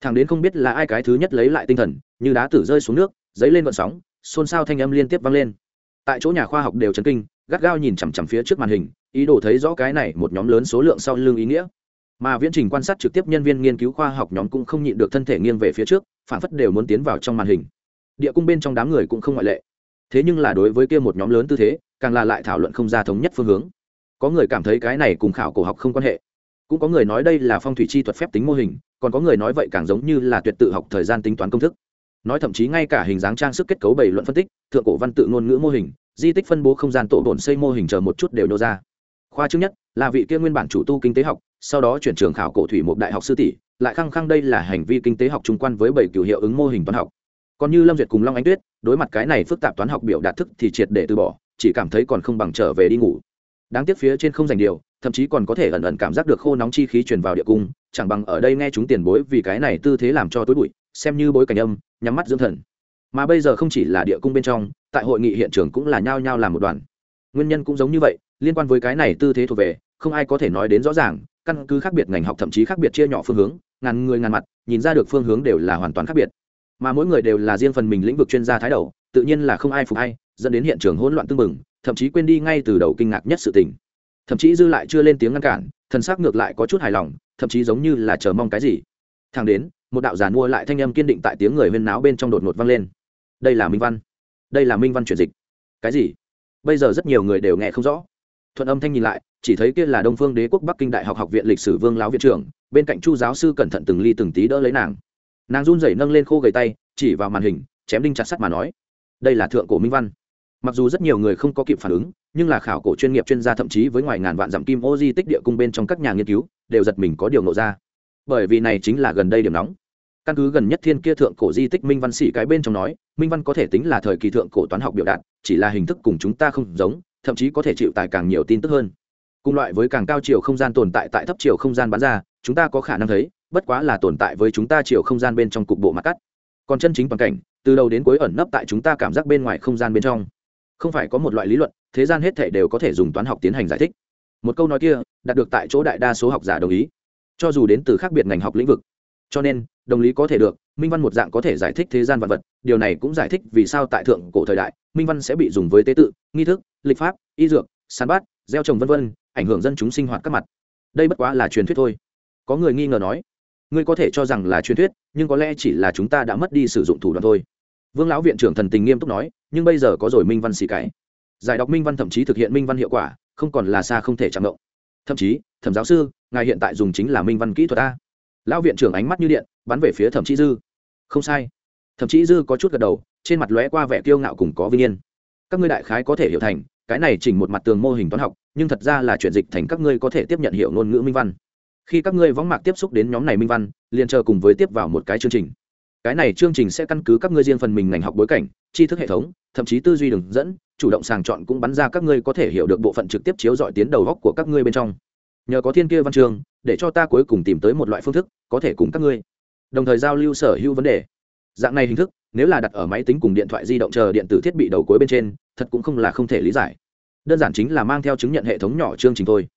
Thằng đến không biết là ai cái thứ nhất lấy lại tinh thần, như đá tử rơi xuống nước dấy lên vận sóng, xôn xao thanh âm liên tiếp vang lên tại chỗ nhà khoa học đều chấn kinh, gắt gao nhìn chằm chằm phía trước màn hình, ý đồ thấy rõ cái này một nhóm lớn số lượng sau lưng ý nghĩa. Mà viễn trình quan sát trực tiếp nhân viên nghiên cứu khoa học nhóm cũng không nhịn được thân thể nghiêng về phía trước, phản phất đều muốn tiến vào trong màn hình. Địa cung bên trong đám người cũng không ngoại lệ. Thế nhưng là đối với kia một nhóm lớn tư thế, càng là lại thảo luận không ra thống nhất phương hướng. Có người cảm thấy cái này cùng khảo cổ học không quan hệ. Cũng có người nói đây là phong thủy chi thuật phép tính mô hình, còn có người nói vậy càng giống như là tuyệt tự học thời gian tính toán công thức nói thậm chí ngay cả hình dáng trang sức kết cấu bảy luận phân tích, thượng cổ văn tự ngôn ngữ mô hình, di tích phân bố không gian tổ bổn xây mô hình chờ một chút đều nô ra. Khoa trước nhất là vị kia nguyên bản chủ tu kinh tế học, sau đó chuyển trường khảo cổ thủy một đại học sư tỷ, lại khăng khăng đây là hành vi kinh tế học trung quan với bảy cửu hiệu ứng mô hình toán học. Còn như lâm duyệt cùng long ánh tuyết, đối mặt cái này phức tạp toán học biểu đạt thức thì triệt để từ bỏ, chỉ cảm thấy còn không bằng trở về đi ngủ. Đáng tiếc phía trên không dành điều, thậm chí còn có thể ẩn ẩn cảm giác được khô nóng chi khí truyền vào địa cung, chẳng bằng ở đây nghe chúng tiền bối vì cái này tư thế làm cho tối bụi xem như bối cảnh âm, nhắm mắt dưỡng thần. Mà bây giờ không chỉ là địa cung bên trong, tại hội nghị hiện trường cũng là nhao nhao làm một đoàn. Nguyên nhân cũng giống như vậy, liên quan với cái này tư thế thuộc về, không ai có thể nói đến rõ ràng, căn cứ khác biệt ngành học thậm chí khác biệt chia nhỏ phương hướng, ngàn người ngàn mặt, nhìn ra được phương hướng đều là hoàn toàn khác biệt. Mà mỗi người đều là riêng phần mình lĩnh vực chuyên gia thái đầu, tự nhiên là không ai phục hay dẫn đến hiện trường hỗn loạn tưng bừng, thậm chí quên đi ngay từ đầu kinh ngạc nhất sự tình. Thậm chí dư lại chưa lên tiếng ngăn cản, thần sắc ngược lại có chút hài lòng, thậm chí giống như là chờ mong cái gì. Thang đến một đạo giàn mua lại thanh âm kiên định tại tiếng người huyên náo bên trong đột ngột vang lên. Đây là minh văn. Đây là minh văn chuyển dịch. Cái gì? Bây giờ rất nhiều người đều nghe không rõ. Thuận âm thanh nhìn lại, chỉ thấy kia là đông phương đế quốc bắc kinh đại học học viện lịch sử vương lão viện trưởng, bên cạnh chu giáo sư cẩn thận từng ly từng tí đỡ lấy nàng. Nàng run rẩy nâng lên khô gầy tay, chỉ vào màn hình, chém đinh chặt sắt mà nói, đây là thượng cổ minh văn. Mặc dù rất nhiều người không có kịp phản ứng, nhưng là khảo cổ chuyên nghiệp chuyên gia thậm chí với ngoài ngàn vạn dặm kim ô di tích địa cung bên trong các nhà nghiên cứu, đều giật mình có điều nộ ra bởi vì này chính là gần đây điểm nóng. Căn cứ gần nhất thiên kia thượng cổ di tích minh văn sĩ cái bên trong nói, minh văn có thể tính là thời kỳ thượng cổ toán học biểu đạt, chỉ là hình thức cùng chúng ta không giống, thậm chí có thể chịu tải càng nhiều tin tức hơn. Cùng loại với càng cao chiều không gian tồn tại tại thấp chiều không gian bán ra, chúng ta có khả năng thấy, bất quá là tồn tại với chúng ta chiều không gian bên trong cục bộ mặt cắt. Còn chân chính toàn cảnh, từ đầu đến cuối ẩn nấp tại chúng ta cảm giác bên ngoài không gian bên trong. Không phải có một loại lý luận, thế gian hết thể đều có thể dùng toán học tiến hành giải thích. Một câu nói kia, đạt được tại chỗ đại đa số học giả đồng ý cho dù đến từ khác biệt ngành học lĩnh vực. Cho nên, đồng lý có thể được, minh văn một dạng có thể giải thích thế gian vật vật, điều này cũng giải thích vì sao tại thượng cổ thời đại, minh văn sẽ bị dùng với tế tự, nghi thức, lịch pháp, y dược, săn bát gieo trồng v v ảnh hưởng dân chúng sinh hoạt các mặt. Đây bất quá là truyền thuyết thôi. Có người nghi ngờ nói, ngươi có thể cho rằng là truyền thuyết, nhưng có lẽ chỉ là chúng ta đã mất đi sử dụng thủ đoạn thôi. Vương lão viện trưởng thần tình nghiêm túc nói, nhưng bây giờ có rồi minh văn xì cái giải đọc minh văn thậm chí thực hiện minh văn hiệu quả, không còn là xa không thể chạm động. Thậm chí thẩm giáo sư, ngài hiện tại dùng chính là minh văn kỹ thuật a. Lão viện trưởng ánh mắt như điện, bắn về phía thẩm chí dư. Không sai. Thẩm chí dư có chút gật đầu, trên mặt lóe qua vẻ kiêu ngạo cùng có vinh yên. Các ngươi đại khái có thể hiểu thành, cái này chỉnh một mặt tường mô hình toán học, nhưng thật ra là chuyển dịch thành các ngươi có thể tiếp nhận hiểu ngôn ngữ minh văn. Khi các ngươi võng mạc tiếp xúc đến nhóm này minh văn, liền chờ cùng với tiếp vào một cái chương trình. Cái này chương trình sẽ căn cứ các ngươi riêng phần mình ngành học bối cảnh, tri thức hệ thống, thậm chí tư duy đường dẫn, chủ động sàng chọn cũng bắn ra các ngươi có thể hiểu được bộ phận trực tiếp chiếu dọi tiến đầu góc của các ngươi bên trong nhờ có thiên kia văn trường, để cho ta cuối cùng tìm tới một loại phương thức, có thể cùng các ngươi. Đồng thời giao lưu sở hữu vấn đề. Dạng này hình thức, nếu là đặt ở máy tính cùng điện thoại di động chờ điện tử thiết bị đầu cuối bên trên, thật cũng không là không thể lý giải. Đơn giản chính là mang theo chứng nhận hệ thống nhỏ chương trình thôi.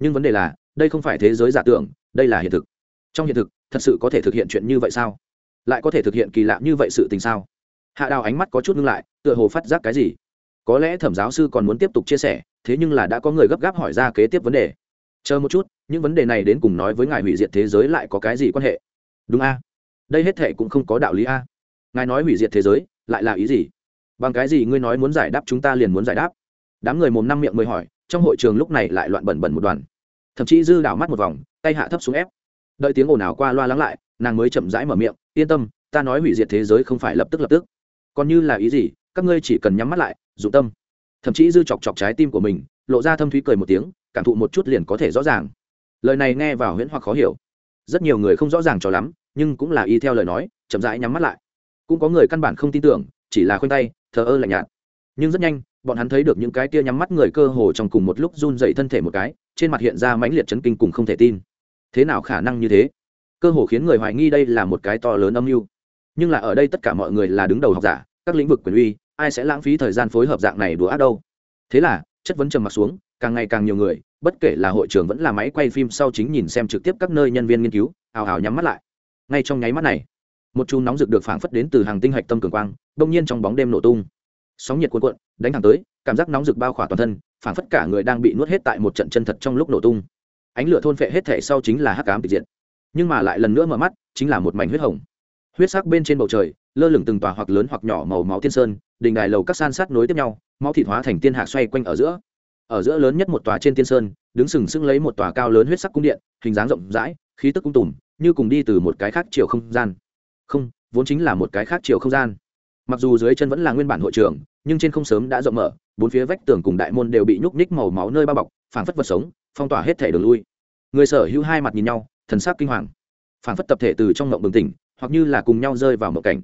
Nhưng vấn đề là, đây không phải thế giới giả tưởng, đây là hiện thực. Trong hiện thực, thật sự có thể thực hiện chuyện như vậy sao? Lại có thể thực hiện kỳ lạ như vậy sự tình sao? Hạ đào ánh mắt có chút ngưng lại, tựa hồ phát giác cái gì? Có lẽ thẩm giáo sư còn muốn tiếp tục chia sẻ, thế nhưng là đã có người gấp gáp hỏi ra kế tiếp vấn đề chờ một chút, những vấn đề này đến cùng nói với ngài hủy diệt thế giới lại có cái gì quan hệ? Đúng a. Đây hết thệ cũng không có đạo lý a. Ngài nói hủy diệt thế giới, lại là ý gì? Bằng cái gì ngươi nói muốn giải đáp chúng ta liền muốn giải đáp? Đám người mồm năm miệng mới hỏi, trong hội trường lúc này lại loạn bẩn bẩn một đoàn. Thậm chí dư đảo mắt một vòng, tay hạ thấp xuống ép. Đợi tiếng ồn ào qua loa lắng lại, nàng mới chậm rãi mở miệng, yên tâm, ta nói hủy diệt thế giới không phải lập tức lập tức. Còn như là ý gì, các ngươi chỉ cần nhắm mắt lại, dụng tâm. Thậm chí dư chọc chọc trái tim của mình, lộ ra thâm thúy cười một tiếng cảm thụ một chút liền có thể rõ ràng. Lời này nghe vào huyễn hoặc khó hiểu. Rất nhiều người không rõ ràng cho lắm, nhưng cũng là y theo lời nói, chậm rãi nhắm mắt lại. Cũng có người căn bản không tin tưởng, chỉ là khoanh tay, thờ ơ lạnh nhạt. Nhưng rất nhanh, bọn hắn thấy được những cái tia nhắm mắt người cơ hồ trong cùng một lúc run dậy thân thể một cái, trên mặt hiện ra mãnh liệt chấn kinh cùng không thể tin. Thế nào khả năng như thế? Cơ hồ khiến người hoài nghi đây là một cái to lớn âm mưu. Nhưng là ở đây tất cả mọi người là đứng đầu học giả, các lĩnh vực quyền uy, ai sẽ lãng phí thời gian phối hợp dạng này đùa ác đâu? Thế là, chất vấn trầm mặt xuống càng ngày càng nhiều người bất kể là hội trường vẫn là máy quay phim sau chính nhìn xem trực tiếp các nơi nhân viên nghiên cứu hào hào nhắm mắt lại. Ngay trong nháy mắt này một chùm nóng rực được phảng phất đến từ hàng tinh hạch tâm cường quang đông nhiên trong bóng đêm nổ tung. Sóng nhiệt cuộn cuộn đánh thẳng tới cảm giác nóng rực bao khỏa toàn thân phảng phất cả người đang bị nuốt hết tại một trận chân thật trong lúc nổ tung. Ánh lửa thôn phệ hết thể sau chính là hắc ám tịch diện, nhưng mà lại lần nữa mở mắt chính là một mảnh huyết hồng. Huyết sắc bên trên bầu trời lơ lửng từng tòa hoặc lớn hoặc nhỏ màu máu tiên sơn đình đài lầu các san sát nối tiếp nhau máu thịt hóa thành tiên hạ xoay quanh ở giữa ở giữa lớn nhất một tòa trên tiên sơn đứng sừng sững lấy một tòa cao lớn huyết sắc cung điện hình dáng rộng rãi khí tức cung tùm như cùng đi từ một cái khác chiều không gian. Không vốn chính là một cái khác chiều không gian. Mặc dù dưới chân vẫn là nguyên bản hội trường nhưng trên không sớm đã rộng mở bốn phía vách tường cùng đại môn đều bị nhúc ních màu máu nơi bao bọc phảng phất vật sống phong tỏa hết thể đường lui. Người sở hữu hai mặt nhìn nhau thần sắc kinh hoàng. Phảng phất tập thể từ trong mộng bừng tỉnh hoặc như là cùng nhau rơi vào mộng cảnh.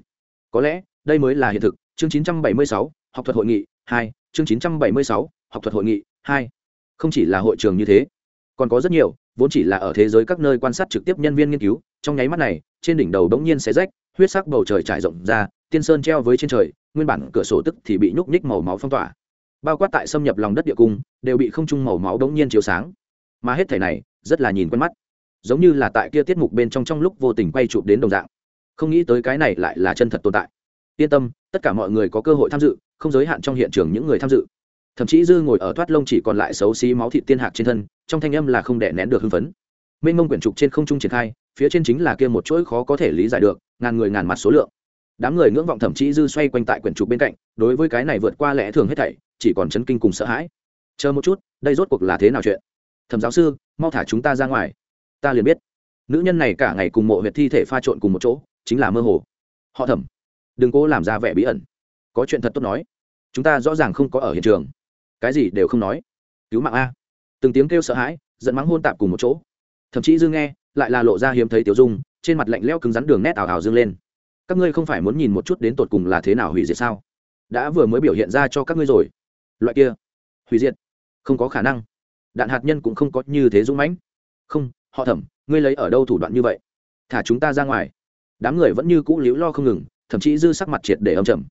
Có lẽ đây mới là hiện thực. Chương 976, học thuật hội nghị. Hai chương 976, học thuật hội nghị hai, không chỉ là hội trường như thế, còn có rất nhiều, vốn chỉ là ở thế giới các nơi quan sát trực tiếp nhân viên nghiên cứu, trong nháy mắt này, trên đỉnh đầu đống nhiên xé rách, huyết sắc bầu trời trải rộng ra, tiên sơn treo với trên trời, nguyên bản cửa sổ tức thì bị nhúc nhích màu máu phong tỏa. Bao quát tại xâm nhập lòng đất địa cung, đều bị không trung màu máu đống nhiên chiếu sáng. Mà hết thể này, rất là nhìn quen mắt. Giống như là tại kia tiết mục bên trong trong lúc vô tình quay chụp đến đồng dạng. Không nghĩ tới cái này lại là chân thật tồn tại. Yên tâm, tất cả mọi người có cơ hội tham dự, không giới hạn trong hiện trường những người tham dự thậm chí dư ngồi ở thoát lông chỉ còn lại xấu xí máu thịt tiên hạc trên thân, trong thanh âm là không đẻ nén được hưng phấn. Mênh mông quyển trục trên không trung triển khai, phía trên chính là kia một chuỗi khó có thể lý giải được, ngàn người ngàn mặt số lượng. Đám người ngưỡng vọng thậm chí dư xoay quanh tại quyển trục bên cạnh, đối với cái này vượt qua lẽ thường hết thảy, chỉ còn chấn kinh cùng sợ hãi. Chờ một chút, đây rốt cuộc là thế nào chuyện? Thẩm giáo sư, mau thả chúng ta ra ngoài. Ta liền biết. Nữ nhân này cả ngày cùng mộ huyệt thi thể pha trộn cùng một chỗ, chính là mơ hồ. Họ thẩm. Đừng cố làm ra vẻ bí ẩn. Có chuyện thật tốt nói. Chúng ta rõ ràng không có ở hiện trường cái gì đều không nói. Cứu mạng a. Từng tiếng kêu sợ hãi, giận mắng hôn tạp cùng một chỗ. Thậm chí dư nghe, lại là lộ ra hiếm thấy tiểu dung, trên mặt lạnh leo cứng rắn đường nét ảo ảo dương lên. Các ngươi không phải muốn nhìn một chút đến tột cùng là thế nào hủy diệt sao? Đã vừa mới biểu hiện ra cho các ngươi rồi. Loại kia, hủy diệt, không có khả năng. Đạn hạt nhân cũng không có như thế dũng mãnh. Không, họ thẩm, ngươi lấy ở đâu thủ đoạn như vậy? Thả chúng ta ra ngoài. Đám người vẫn như cũ liễu lo không ngừng, thậm chí dư sắc mặt triệt để âm trầm.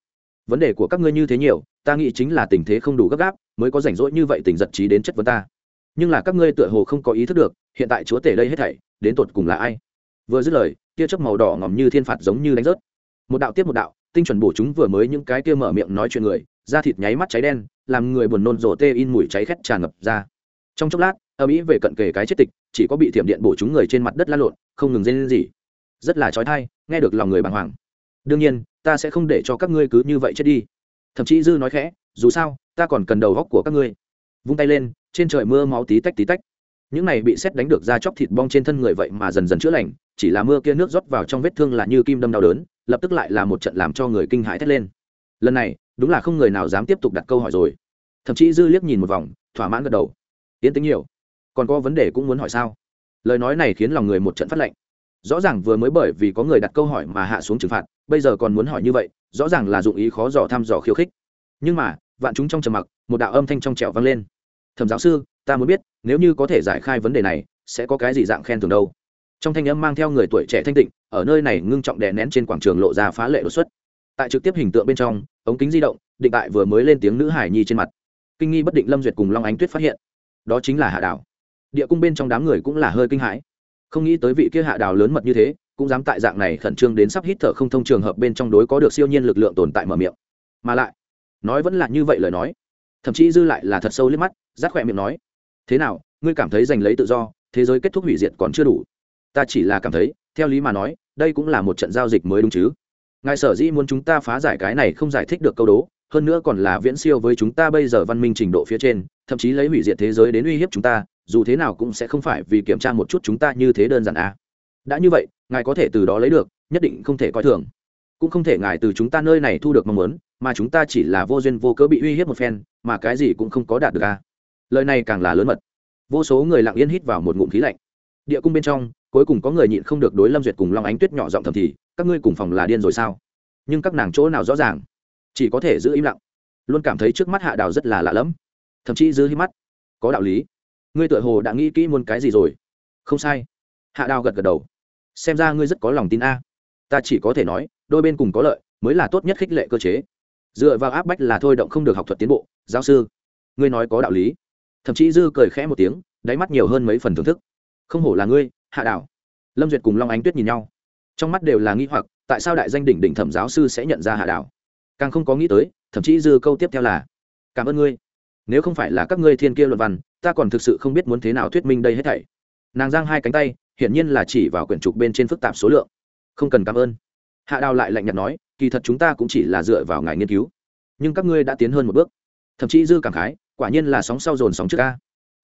Vấn đề của các ngươi như thế nhiều ta nghĩ chính là tình thế không đủ gấp gáp, mới có rảnh rỗi như vậy tình giật trí đến chất vấn ta. Nhưng là các ngươi tựa hồ không có ý thức được, hiện tại chúa tể đây hết thảy, đến tột cùng là ai? Vừa dứt lời, tia chớp màu đỏ ngòm như thiên phạt giống như đánh rớt. Một đạo tiếp một đạo, tinh chuẩn bổ chúng vừa mới những cái tia mở miệng nói chuyện người, da thịt nháy mắt cháy đen, làm người buồn nôn rổ tê in mùi cháy khét tràn ngập ra. Trong chốc lát, âm ý về cận kề cái chết tịch, chỉ có bị thiểm điện bổ chúng người trên mặt đất lăn lộn, không ngừng rên gì rất là trói thai nghe được lòng người bàng hoàng. Đương nhiên, ta sẽ không để cho các ngươi cứ như vậy chết đi thậm chí dư nói khẽ, dù sao, ta còn cần đầu góc của các ngươi. Vung tay lên, trên trời mưa máu tí tách tí tách. Những này bị xét đánh được ra chóc thịt bong trên thân người vậy mà dần dần chữa lành, chỉ là mưa kia nước rót vào trong vết thương là như kim đâm đau đớn, lập tức lại là một trận làm cho người kinh hãi thét lên. Lần này, đúng là không người nào dám tiếp tục đặt câu hỏi rồi. Thậm chí dư liếc nhìn một vòng, thỏa mãn gật đầu. Tiến tính nhiều còn có vấn đề cũng muốn hỏi sao? Lời nói này khiến lòng người một trận phát lệnh. Rõ ràng vừa mới bởi vì có người đặt câu hỏi mà hạ xuống trừng phạt, bây giờ còn muốn hỏi như vậy rõ ràng là dụng ý khó dò thăm dò khiêu khích. Nhưng mà, vạn chúng trong trầm mặc, một đạo âm thanh trong trẻo vang lên. Thẩm giáo sư, ta muốn biết, nếu như có thể giải khai vấn đề này, sẽ có cái gì dạng khen thưởng đâu? Trong thanh âm mang theo người tuổi trẻ thanh tịnh, ở nơi này ngưng trọng đè nén trên quảng trường lộ ra phá lệ đột xuất. Tại trực tiếp hình tượng bên trong, ống kính di động, định tại vừa mới lên tiếng nữ hải nhi trên mặt. Kinh nghi bất định lâm duyệt cùng long ánh tuyết phát hiện. Đó chính là hạ đảo. Địa cung bên trong đám người cũng là hơi kinh hãi. Không nghĩ tới vị kia hạ đảo lớn mật như thế cũng dám tại dạng này khẩn trương đến sắp hít thở không thông trường hợp bên trong đối có được siêu nhiên lực lượng tồn tại mở miệng. Mà lại, nói vẫn là như vậy lời nói, thậm chí dư lại là thật sâu liếc mắt, rát khỏe miệng nói, thế nào, ngươi cảm thấy giành lấy tự do, thế giới kết thúc hủy diệt còn chưa đủ? Ta chỉ là cảm thấy, theo lý mà nói, đây cũng là một trận giao dịch mới đúng chứ. Ngài sở dĩ muốn chúng ta phá giải cái này không giải thích được câu đố, hơn nữa còn là viễn siêu với chúng ta bây giờ văn minh trình độ phía trên, thậm chí lấy hủy diệt thế giới đến uy hiếp chúng ta, dù thế nào cũng sẽ không phải vì kiểm tra một chút chúng ta như thế đơn giản à đã như vậy, ngài có thể từ đó lấy được, nhất định không thể coi thường. Cũng không thể ngài từ chúng ta nơi này thu được mong muốn, mà chúng ta chỉ là vô duyên vô cớ bị uy hiếp một phen, mà cái gì cũng không có đạt được à. lời này càng là lớn mật. Vô số người lặng yên hít vào một ngụm khí lạnh. Địa cung bên trong, cuối cùng có người nhịn không được đối lâm duyệt cùng long ánh tuyết nhỏ giọng thầm thì, các ngươi cùng phòng là điên rồi sao? Nhưng các nàng chỗ nào rõ ràng? Chỉ có thể giữ im lặng. Luôn cảm thấy trước mắt hạ đào rất là lạ lẫm. Thậm chí giữ hít mắt. Có đạo lý. Ngươi tựa hồ đã nghĩ kỹ muôn cái gì rồi. Không sai. Hạ đào gật gật đầu xem ra ngươi rất có lòng tin a. Ta chỉ có thể nói, đôi bên cùng có lợi, mới là tốt nhất khích lệ cơ chế. Dựa vào áp bách là thôi động không được học thuật tiến bộ, giáo sư. Ngươi nói có đạo lý. Thậm chí dư cười khẽ một tiếng, đáy mắt nhiều hơn mấy phần thưởng thức. Không hổ là ngươi, hạ đảo. Lâm duyệt cùng long ánh tuyết nhìn nhau. Trong mắt đều là nghi hoặc, tại sao đại danh đỉnh đỉnh thẩm giáo sư sẽ nhận ra hạ đảo? Càng không có nghĩ tới, thậm chí dư câu tiếp theo là, cảm ơn ngươi. Nếu không phải là các ngươi thiên kia luận văn, ta còn thực sự không biết muốn thế nào thuyết minh đây hết thảy nàng giang hai cánh tay, hiển nhiên là chỉ vào quyển trục bên trên phức tạp số lượng. Không cần cảm ơn. Hạ đào lại lạnh nhạt nói, kỳ thật chúng ta cũng chỉ là dựa vào ngài nghiên cứu. Nhưng các ngươi đã tiến hơn một bước. Thậm chí dư cảm khái, quả nhiên là sóng sau dồn sóng trước ca.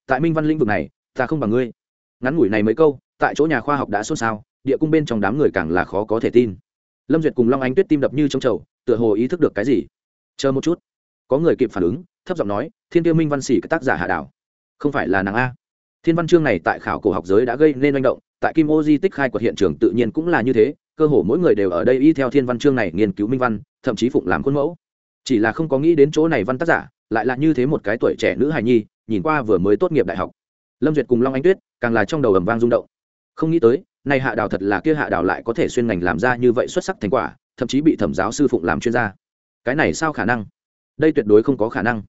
Tại minh văn lĩnh vực này, ta không bằng ngươi. Ngắn ngủi này mấy câu, tại chỗ nhà khoa học đã xôn xao, địa cung bên trong đám người càng là khó có thể tin. Lâm duyệt cùng long ánh tuyết tim đập như trong chậu tựa hồ ý thức được cái gì. Chờ một chút. Có người kịp phản ứng, thấp giọng nói, thiên tiêu minh văn xỉ các tác giả hạ đảo không phải là nàng a thiên văn chương này tại khảo cổ học giới đã gây nên manh động, tại kim ô di tích khai quật hiện trường tự nhiên cũng là như thế, cơ hồ mỗi người đều ở đây y theo thiên văn chương này nghiên cứu minh văn, thậm chí phụng làm khuôn mẫu. Chỉ là không có nghĩ đến chỗ này văn tác giả, lại là như thế một cái tuổi trẻ nữ hài nhi, nhìn qua vừa mới tốt nghiệp đại học. Lâm duyệt cùng long anh tuyết, càng là trong đầu ầm vang rung động. Không nghĩ tới nay hạ đào thật là kia hạ đào lại có thể xuyên ngành làm ra như vậy xuất sắc thành quả, thậm chí bị thẩm giáo sư phụng làm chuyên gia. Cái này sao khả năng? Đây tuyệt đối không có khả năng.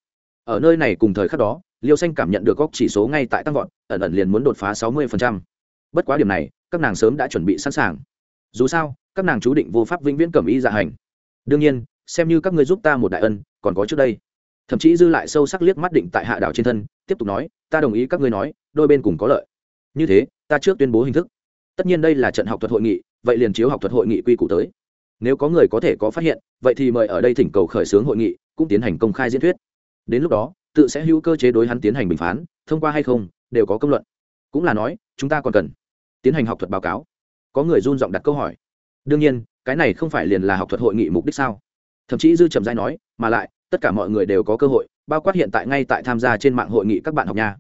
Ở nơi này cùng thời khắc đó liêu xanh cảm nhận được góc chỉ số ngay tại tăng vọt, ẩn ẩn liền muốn đột phá sáu mươi bất quá điểm này, các nàng sớm đã chuẩn bị sẵn sàng. Dù sao, các nàng chú định vô pháp vĩnh viễn cầm y dạ hành. Đương nhiên, xem như các ngươi giúp ta một đại ân, còn có trước đây. Thậm chí dư lại sâu sắc liếc mắt định tại hạ đảo trên thân, tiếp tục nói, ta đồng ý các ngươi nói, đôi bên cùng có lợi. Như thế, ta trước tuyên bố hình thức. Tất nhiên đây là trận học thuật hội nghị, vậy liền chiếu học thuật hội nghị quy củ tới. Nếu có người có thể có phát hiện, vậy thì mời ở đây thỉnh cầu khởi xướng hội nghị, cũng tiến hành công khai diễn thuyết. Đến lúc đó tự sẽ hữu cơ chế đối hắn tiến hành bình phán, thông qua hay không, đều có công luận. Cũng là nói, chúng ta còn cần tiến hành học thuật báo cáo. Có người run giọng đặt câu hỏi. Đương nhiên, cái này không phải liền là học thuật hội nghị mục đích sao? Thậm chí dư trầm giai nói, mà lại, tất cả mọi người đều có cơ hội, bao quát hiện tại ngay tại tham gia trên mạng hội nghị các bạn học nha.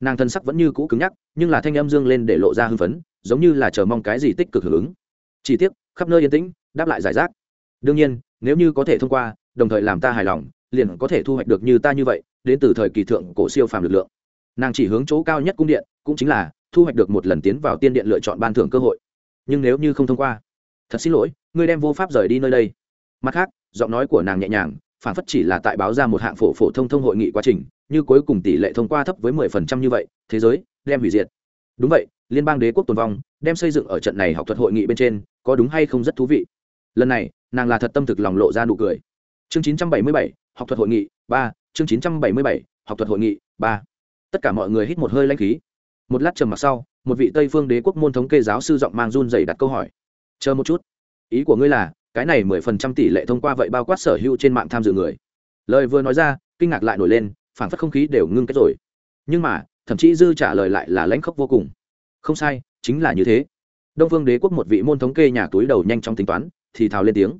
Nàng thân sắc vẫn như cũ cứng nhắc, nhưng là thanh âm dương lên để lộ ra hưng phấn, giống như là chờ mong cái gì tích cực hưởng ứng. Chỉ tiếc, khắp nơi yên tĩnh, đáp lại giải rác. Đương nhiên, nếu như có thể thông qua, đồng thời làm ta hài lòng, liền có thể thu hoạch được như ta như vậy đến từ thời kỳ thượng cổ siêu phàm lực lượng. Nàng chỉ hướng chỗ cao nhất cung điện, cũng chính là thu hoạch được một lần tiến vào tiên điện lựa chọn ban thưởng cơ hội. Nhưng nếu như không thông qua, thật xin lỗi, ngươi đem vô pháp rời đi nơi đây. Mặt khác, giọng nói của nàng nhẹ nhàng, phản phất chỉ là tại báo ra một hạng phổ phổ thông thông hội nghị quá trình, như cuối cùng tỷ lệ thông qua thấp với mười phần trăm như vậy, thế giới đem hủy diệt. Đúng vậy, liên bang đế quốc tồn vong, đem xây dựng ở trận này học thuật hội nghị bên trên, có đúng hay không rất thú vị. Lần này, nàng là thật tâm thực lòng lộ ra nụ cười. Chương chín trăm bảy mươi bảy, học thuật hội nghị ba chương chín trăm bảy mươi bảy, học thuật hội nghị, ba. Tất cả mọi người hít một hơi lanh khí. Một lát trầm mặc sau, một vị tây phương đế quốc môn thống kê giáo sư giọng mang run dày đặt câu hỏi. Chờ một chút. Ý của ngươi là, cái này mười phần trăm tỷ lệ thông qua vậy bao quát sở hữu trên mạng tham dự người. Lời vừa nói ra, kinh ngạc lại nổi lên phản phất không khí đều ngưng kết rồi. Nhưng mà, thậm chí dư trả lời lại là lãnh khốc vô cùng. Không sai, chính là như thế. Đông phương đế quốc một vị môn thống kê nhà túi đầu nhanh trong tính toán, thì thào lên tiếng.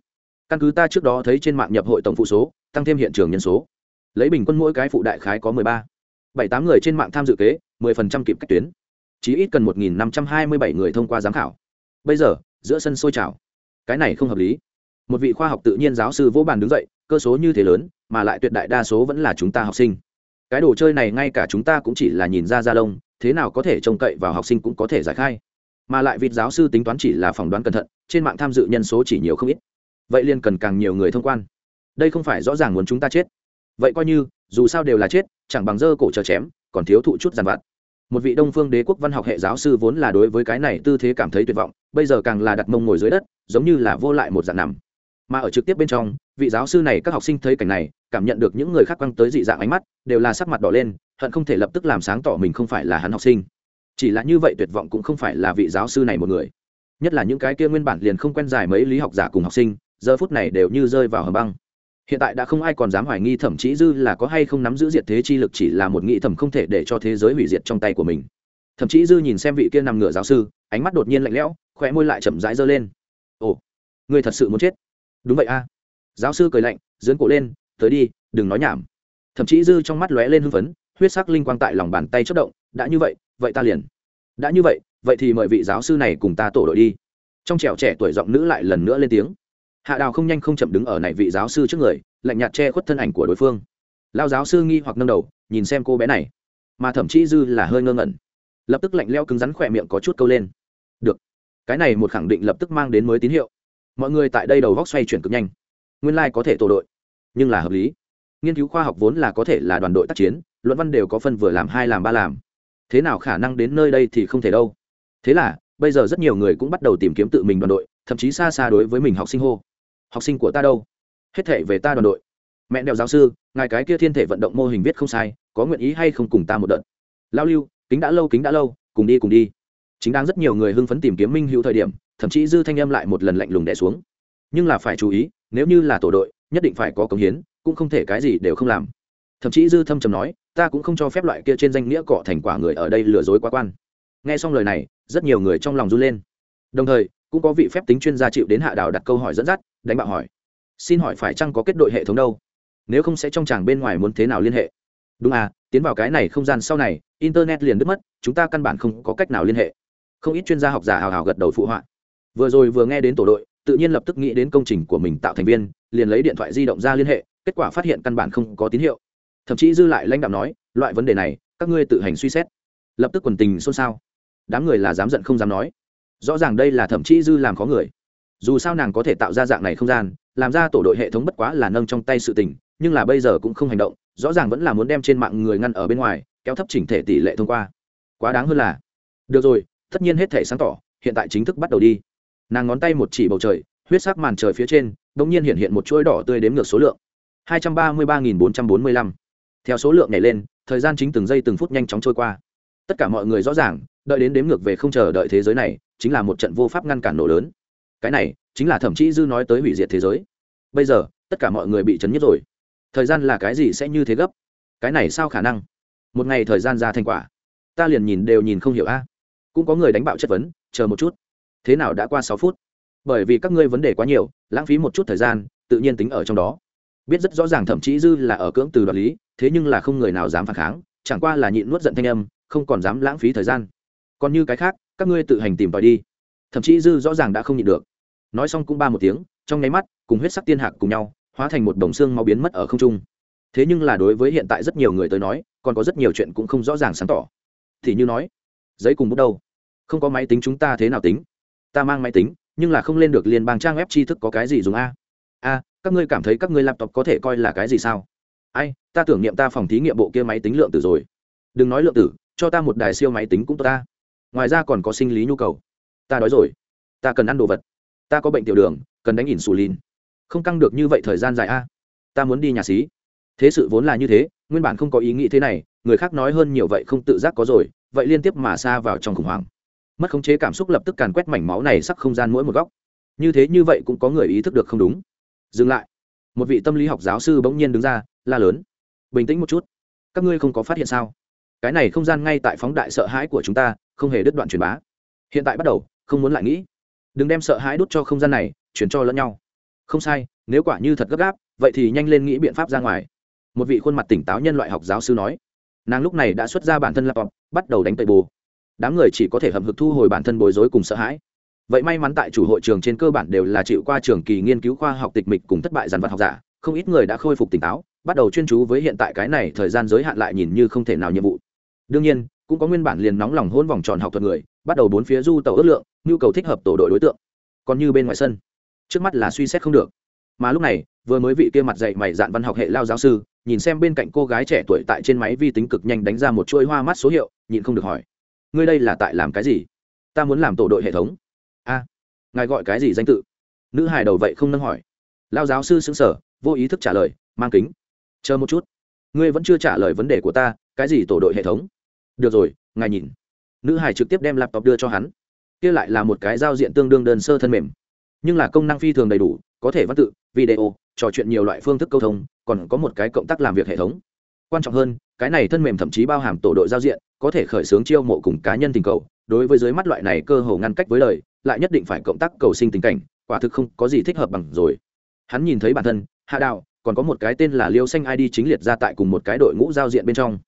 Căn cứ ta trước đó thấy trên mạng nhập hội tổng phụ số, tăng thêm hiện trường nhân số lấy bình quân mỗi cái phụ đại khái có mười ba, bảy tám người trên mạng tham dự kế, mười phần trăm kịp cách tuyến. Chí ít cần một nghìn năm trăm hai mươi bảy người thông qua giám khảo. Bây giờ, giữa sân sôi trào. Cái này không hợp lý. Một vị khoa học tự nhiên giáo sư vỗ bàn đứng dậy, cơ số như thế lớn, mà lại tuyệt đại đa số vẫn là chúng ta học sinh. Cái đồ chơi này ngay cả chúng ta cũng chỉ là nhìn ra ra lông, thế nào có thể trông cậy vào học sinh cũng có thể giải khai. Mà lại vịt giáo sư tính toán chỉ là phỏng đoán cẩn thận, trên mạng tham dự nhân số chỉ nhiều không ít. Vậy liền cần càng nhiều người thông quan. Đây không phải rõ ràng muốn chúng ta chết vậy coi như, dù sao đều là chết, chẳng bằng dơ cổ chờ chém, còn thiếu thụ chút giàn vặt. Một vị đông phương đế quốc văn học hệ giáo sư vốn là đối với cái này tư thế cảm thấy tuyệt vọng, bây giờ càng là đặt mông ngồi dưới đất, giống như là vô lại một dạng nằm. Mà ở trực tiếp bên trong, vị giáo sư này các học sinh thấy cảnh này, cảm nhận được những người khác quăng tới dị dạng ánh mắt, đều là sắc mặt đỏ lên, hận không thể lập tức làm sáng tỏ mình không phải là hắn học sinh. Chỉ là như vậy tuyệt vọng cũng không phải là vị giáo sư này một người. Nhất là những cái kia nguyên bản liền không quen dài mấy lý học giả cùng học sinh, giờ phút này đều như rơi vào hầm băng hiện tại đã không ai còn dám hoài nghi thẩm chí dư là có hay không nắm giữ diệt thế chi lực chỉ là một nghĩ thẩm không thể để cho thế giới hủy diệt trong tay của mình. Thậm chí dư nhìn xem vị kia nằm ngửa giáo sư, ánh mắt đột nhiên lạnh lẽo, khóe môi lại chậm rãi giơ lên. Ồ ngươi thật sự muốn chết. Đúng vậy a. Giáo sư cười lạnh dưỡn cổ lên, tới đi, đừng nói nhảm. Thậm chí dư trong mắt lóe lên hưng phấn, huyết sắc linh quang tại lòng bàn tay chất động, đã như vậy vậy ta liền. Đã như vậy vậy thì mời vị giáo sư này cùng ta tổ đội đi. Trong trẻo trẻ tuổi giọng nữ lại lần nữa lên tiếng hạ đào không nhanh không chậm đứng ở này vị giáo sư trước người, lạnh nhạt che khuất thân ảnh của đối phương. Lao giáo sư nghi hoặc nâng đầu, nhìn xem cô bé này. Mà thậm chí dư là hơi ngơ ngẩn. Lập tức lạnh leo cứng rắn khỏe miệng có chút câu lên. Được. Cái này một khẳng định lập tức mang đến mới tín hiệu. Mọi người tại đây đầu góc xoay chuyển cực nhanh. Nguyên lai、like、có thể tổ đội. Nhưng là hợp lý. Nghiên cứu khoa học vốn là có thể là đoàn đội tác chiến, luận văn đều có phân vừa làm hai làm ba làm. Thế nào khả năng đến nơi đây thì không thể đâu. Thế là, bây giờ rất nhiều người cũng bắt đầu tìm kiếm tự mình đoàn đội, thậm chí xa xa đối với mình học sinh hô học sinh của ta đâu? Hết thể về ta đoàn đội. Mẹ đèo giáo sư, ngài cái kia thiên thể vận động mô hình viết không sai, có nguyện ý hay không cùng ta một đợt? Lao lưu, kính đã lâu, kính đã lâu, cùng đi cùng đi. Chính đang rất nhiều người hưng phấn tìm kiếm minh hữu thời điểm, thậm chí dư thanh âm lại một lần lạnh lùng đẻ xuống. Nhưng là phải chú ý, nếu như là tổ đội, nhất định phải có công hiến, cũng không thể cái gì đều không làm. Thậm chí dư thâm trầm nói, ta cũng không cho phép loại kia trên danh nghĩa cọ thành quả người ở đây lừa dối quá quan. Nghe xong lời này, rất nhiều người trong lòng run lên. Đồng thời cũng có vị phép tính chuyên gia chịu đến hạ đào đặt câu hỏi dẫn dắt, đánh bạo hỏi. Xin hỏi phải chăng có kết đội hệ thống đâu? Nếu không sẽ trong chàng bên ngoài muốn thế nào liên hệ? Đúng à tiến vào cái này không gian sau này, internet liền đứt mất, chúng ta căn bản không có cách nào liên hệ. Không ít chuyên gia học giả hào hào gật đầu phụ họa. Vừa rồi vừa nghe đến tổ đội, tự nhiên lập tức nghĩ đến công trình của mình tạo thành viên, liền lấy điện thoại di động ra liên hệ, kết quả phát hiện căn bản không có tín hiệu. Thậm chí dư lại lãnh đạo nói, loại vấn đề này, các ngươi tự hành suy xét. Lập tức quần tình xôn xao. Đám người là dám giận không dám nói rõ ràng đây là thẩm chí dư làm khó người. Dù sao nàng có thể tạo ra dạng này không gian, làm ra tổ đội hệ thống bất quá là nâng trong tay sự tình, nhưng là bây giờ cũng không hành động, rõ ràng vẫn là muốn đem trên mạng người ngăn ở bên ngoài, kéo thấp chỉnh thể tỷ lệ thông qua. Quá đáng hơn là, được rồi, tất nhiên hết thể sáng tỏ, hiện tại chính thức bắt đầu đi. Nàng ngón tay một chỉ bầu trời, huyết sắc màn trời phía trên đ ỗ n g nhiên hiện hiện một chuỗi đỏ tươi đếm ngược số lượng. Hai trăm ba mươi ba nghìn bốn trăm bốn mươi lăm. Theo số lượng này lên, thời gian chính từng giây từng phút nhanh chóng trôi qua. Tất cả mọi người rõ ràng, đợi đến đếm ngược về không chờ đợi thế giới này chính là một trận vô pháp ngăn cản nổ lớn. Cái này, chính là thậm chí dư nói tới hủy diệt thế giới. Bây giờ, tất cả mọi người bị chấn nhất rồi. Thời gian là cái gì sẽ như thế gấp? Cái này sao khả năng? Một ngày thời gian ra thành quả. Ta liền nhìn đều nhìn không hiểu a. Cũng có người đánh bạo chất vấn, chờ một chút. Thế nào đã qua sáu phút? Bởi vì các ngươi vấn đề quá nhiều, lãng phí một chút thời gian, tự nhiên tính ở trong đó. Biết rất rõ ràng thậm chí dư là ở cưỡng từ đoạt lý, thế nhưng là không người nào dám phản kháng, chẳng qua là nhịn nuốt giận thanh âm, không còn dám lãng phí thời gian. Còn như cái khác các ngươi tự hành tìm tòi đi. Thậm chí dư rõ ràng đã không nhịn được. Nói xong cũng ba một tiếng, trong nháy mắt, cùng huyết sắc tiên hạc cùng nhau, hóa thành một đồng xương mau biến mất ở không trung. Thế nhưng là đối với hiện tại rất nhiều người tới nói, còn có rất nhiều chuyện cũng không rõ ràng sáng tỏ. Thì như nói, giấy cùng bút đâu? Không có máy tính chúng ta thế nào tính? Ta mang máy tính, nhưng là không lên được liên bang trang web tri thức có cái gì dùng a? A, các ngươi cảm thấy các ngươi laptop có thể coi là cái gì sao? Ai, ta tưởng niệm ta phòng thí nghiệm bộ kia máy tính lượng tử rồi. Đừng nói lượng tử, cho ta một đài siêu máy tính cũng tốt ta ngoài ra còn có sinh lý nhu cầu. Ta đói rồi. Ta cần ăn đồ vật. Ta có bệnh tiểu đường, cần đánh ỉn xù lìn không căng được như vậy thời gian dài a. Ta muốn đi nhà xí. Thế sự vốn là như thế, nguyên bản không có ý nghĩ thế này, người khác nói hơn nhiều vậy không tự giác có rồi, vậy liên tiếp mà xa vào trong khủng hoảng. Mất khống chế cảm xúc lập tức càn quét mảnh máu này sắc không gian mỗi một góc. Như thế như vậy cũng có người ý thức được không đúng. Dừng lại. Một vị tâm lý học giáo sư bỗng nhiên đứng ra, la lớn. Bình tĩnh một chút. Các ngươi không có phát hiện sao? Cái này không gian ngay tại phóng đại sợ hãi của chúng ta, không hề đứt đoạn truyền bá. Hiện tại bắt đầu, không muốn lại nghĩ. Đừng đem sợ hãi đốt cho không gian này, chuyển cho lẫn nhau. Không sai, nếu quả như thật gấp gáp, vậy thì nhanh lên nghĩ biện pháp ra ngoài. Một vị khuôn mặt tỉnh táo nhân loại học giáo sư nói. Nàng lúc này đã xuất ra bản thân laptop, bắt đầu đánh tẩy bù đám người chỉ có thể hầm hực thu hồi bản thân bối rối cùng sợ hãi. Vậy may mắn tại chủ hội trường trên cơ bản đều là chịu qua trường kỳ nghiên cứu khoa học tịch mịch cùng thất bại dàn vật học giả, không ít người đã khôi phục tỉnh táo, bắt đầu chuyên chú với hiện tại cái này thời gian giới hạn lại nhìn như không thể nào nhiệm vụ đương nhiên, cũng có nguyên bản liền nóng lòng hôn vòng tròn học thuật người, bắt đầu bốn phía du tàu ước lượng, nhu cầu thích hợp tổ đội đối tượng. Còn như bên ngoài sân, trước mắt là suy xét không được. Mà lúc này, vừa mới vị kia mặt dạy mày dạn văn học hệ lao giáo sư, nhìn xem bên cạnh cô gái trẻ tuổi tại trên máy vi tính cực nhanh đánh ra một chuỗi hoa mắt số hiệu nhìn không được hỏi. Ngươi đây là tại làm cái gì? Ta muốn làm tổ đội hệ thống. A, ngài gọi cái gì danh tự? Nữ hài đầu vậy không nâng hỏi. Lao giáo sư xứng sở vô ý thức trả lời, mang kính. Chờ một chút. Ngươi vẫn chưa trả lời vấn đề của ta, cái gì tổ đội hệ thống? Được rồi, ngài nhìn. Nữ hải trực tiếp đem laptop đưa cho hắn. Kia lại là một cái giao diện tương đương đơn sơ thân mềm. Nhưng là công năng phi thường đầy đủ, có thể văn tự, video, trò chuyện nhiều loại phương thức câu thông, còn có một cái cộng tác làm việc hệ thống. Quan trọng hơn, cái này thân mềm thậm chí bao hàm tổ đội giao diện, có thể khởi xướng chiêu mộ cùng cá nhân tình cầu. Đối với dưới mắt loại này cơ hồ ngăn cách với lời, lại nhất định phải cộng tác cầu sinh tình cảnh, quả thực không có gì thích hợp bằng rồi. Hắn nhìn thấy bản thân, hạ đạo, còn có một cái tên là liêu xanh id chính liệt ra tại cùng một cái đội ngũ giao diện bên trong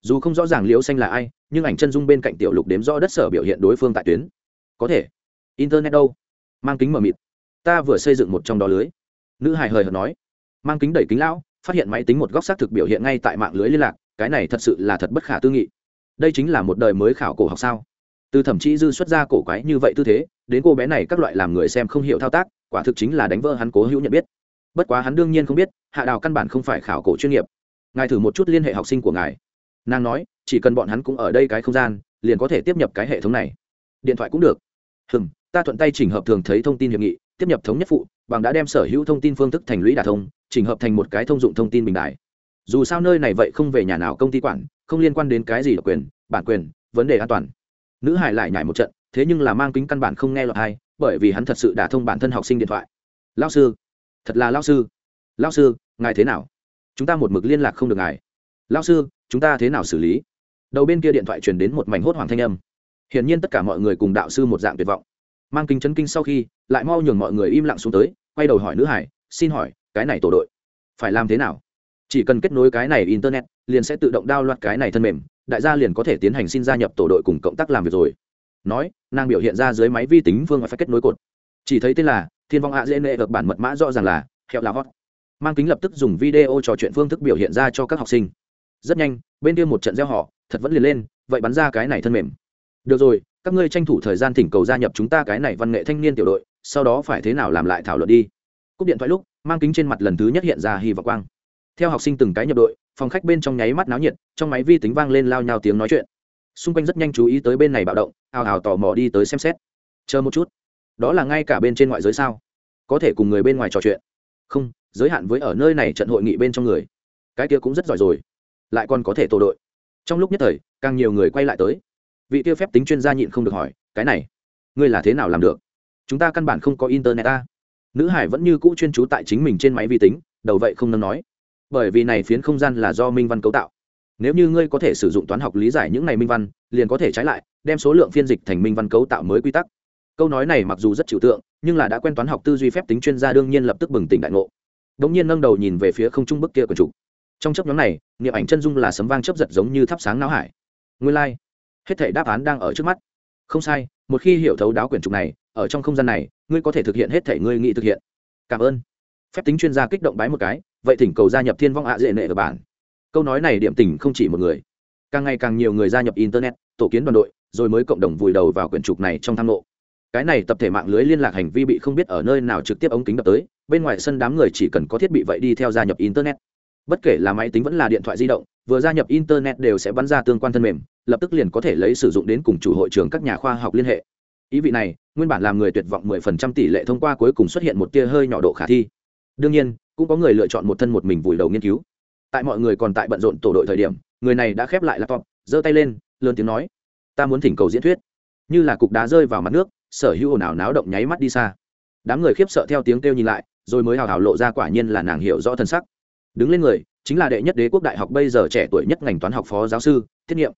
dù không rõ ràng liễu xanh là ai, nhưng ảnh chân dung bên cạnh tiểu lục đếm rõ đất sở biểu hiện đối phương tại tuyến. Có thể. Internet đâu? Mang kính mờ mịt. Ta vừa xây dựng một trong đó lưới. Nữ hài hời hợt nói. Mang kính đẩy kính lão, phát hiện máy tính một góc xác thực biểu hiện ngay tại mạng lưới liên lạc, cái này thật sự là thật bất khả tư nghị. Đây chính là một đời mới khảo cổ học sao? Từ thẩm chí dư xuất ra cổ quái như vậy tư thế, đến cô bé này các loại làm người xem không hiểu thao tác, quả thực chính là đánh vỡ hắn cố hữu nhận biết. Bất quá hắn đương nhiên không biết, hạ đào căn bản không phải khảo cổ chuyên nghiệp. Ngài thử một chút liên hệ học sinh của ngài nàng nói, chỉ cần bọn hắn cũng ở đây cái không gian, liền có thể tiếp nhập cái hệ thống này. Điện thoại cũng được. Hừm, ta thuận tay chỉnh hợp thường thấy thông tin hiệp nghị, tiếp nhập thống nhất phụ, bằng đã đem sở hữu thông tin phương thức thành lũy đà thông, chỉnh hợp thành một cái thông dụng thông tin bình đại. Dù sao nơi này vậy không về nhà nào công ty quản, không liên quan đến cái gì độc quyền, bản quyền, vấn đề an toàn. Nữ hải lại nhảy một trận, thế nhưng là mang kính căn bản không nghe lọt hay bởi vì hắn thật sự đả thông bản thân học sinh điện thoại. Lao sư, thật là lao sư. Lao sư, ngài thế nào? Chúng ta một mực liên lạc không được ngài. Lao sư chúng ta thế nào xử lý? Đầu bên kia điện thoại truyền đến một mảnh hốt hoàng thanh âm. Hiển nhiên tất cả mọi người cùng đạo sư một dạng tuyệt vọng. Mang kính chấn kinh sau khi, lại mau nhường mọi người im lặng xuống tới, quay đầu hỏi nữ hải, xin hỏi, cái này tổ đội phải làm thế nào? Chỉ cần kết nối cái này internet, liền sẽ tự động đao loạt cái này thân mềm, đại gia liền có thể tiến hành xin gia nhập tổ đội cùng cộng tác làm việc rồi. Nói, nàng biểu hiện ra dưới máy vi tính phương phải kết nối cột. Chỉ thấy tên là thiên vong a dễ nệ gập bản mật mã rõ ràng là hẹo là hot. Mang kính lập tức dùng video trò chuyện phương thức biểu hiện ra cho các học sinh rất nhanh, bên kia một trận gieo họ thật vẫn liền lên, vậy bắn ra cái này thân mềm. Được rồi, các ngươi tranh thủ thời gian thỉnh cầu gia nhập chúng ta cái này văn nghệ thanh niên tiểu đội, sau đó phải thế nào làm lại thảo luận đi. Cúp điện thoại lúc, mang kính trên mặt lần thứ nhất hiện ra hy vọng quang. Theo học sinh từng cái nhập đội, phòng khách bên trong nháy mắt náo nhiệt, trong máy vi tính vang lên lao nhau tiếng nói chuyện. Xung quanh rất nhanh chú ý tới bên này bạo động hào hào tò mò đi tới xem xét. Chờ một chút. Đó là ngay cả bên trên ngoại giới sao? Có thể cùng người bên ngoài trò chuyện. Không, giới hạn với ở nơi này trận hội nghị bên trong người. Cái kia cũng rất giỏi rồi lại còn có thể tổ đội. Trong lúc nhất thời, càng nhiều người quay lại tới. Vị tiêu phép tính chuyên gia nhịn không được hỏi, cái này, ngươi là thế nào làm được? Chúng ta căn bản không có internet ta. Nữ hải vẫn như cũ chuyên trú tại chính mình trên máy vi tính, đầu vậy không nâng nói. Bởi vì này phiến không gian là do minh văn cấu tạo. Nếu như ngươi có thể sử dụng toán học lý giải những này minh văn, liền có thể trái lại, đem số lượng phiên dịch thành minh văn cấu tạo mới quy tắc. Câu nói này mặc dù rất trừu tượng, nhưng là đã quen toán học tư duy phép tính chuyên gia đương nhiên lập tức bừng tỉnh đại ngộ. Đ ỗ n g nhiên nâng đầu nhìn về phía không trung bức kia của chủ trong chấp nhóm này, niệm ảnh chân dung là sấm vang chấp giật giống như thắp sáng não hải. Nguyên lai、like. hết thể đáp án đang ở trước mắt. Không sai, một khi hiểu thấu đáo quyển trục này, ở trong không gian này, ngươi có thể thực hiện hết thể ngươi nghĩ thực hiện. Cảm ơn. Phép tính chuyên gia kích động bái một cái, vậy thỉnh cầu gia nhập thiên vong ạ dễ nệ ở bản. Câu nói này điểm tình không chỉ một người. Càng ngày càng nhiều người gia nhập internet, tổ kiến đoàn đội, rồi mới cộng đồng vùi đầu vào quyển trục này trong tham lộ. Cái này tập thể mạng lưới liên lạc hành vi bị không biết ở nơi nào trực tiếp ống kính đập tới, bên ngoài sân đám người chỉ cần có thiết bị vậy đi theo gia nhập internet bất kể là máy tính vẫn là điện thoại di động, vừa gia nhập internet đều sẽ bắn ra tương quan thân mềm, lập tức liền có thể lấy sử dụng đến cùng chủ hội trường các nhà khoa học liên hệ. Ý vị này, nguyên bản làm người tuyệt vọng 10% tỷ lệ thông qua cuối cùng xuất hiện một tia hơi nhỏ độ khả thi. Đương nhiên, cũng có người lựa chọn một thân một mình vùi đầu nghiên cứu. Tại mọi người còn tại bận rộn tổ đội thời điểm, người này đã khép lại laptop, giơ tay lên, lớn tiếng nói, ta muốn thỉnh cầu diễn thuyết. Như là cục đá rơi vào mặt nước, sở hữu ồn ào náo động nháy mắt đi xa. Đám người khiếp sợ theo tiếng kêu nhìn lại, rồi mới hào hào lộ ra quả nhiên là nàng hiểu rõ thân sắc đứng lên người, chính là đệ nhất đế quốc đại học bây giờ trẻ tuổi nhất ngành toán học phó giáo sư, thiết nghiệm.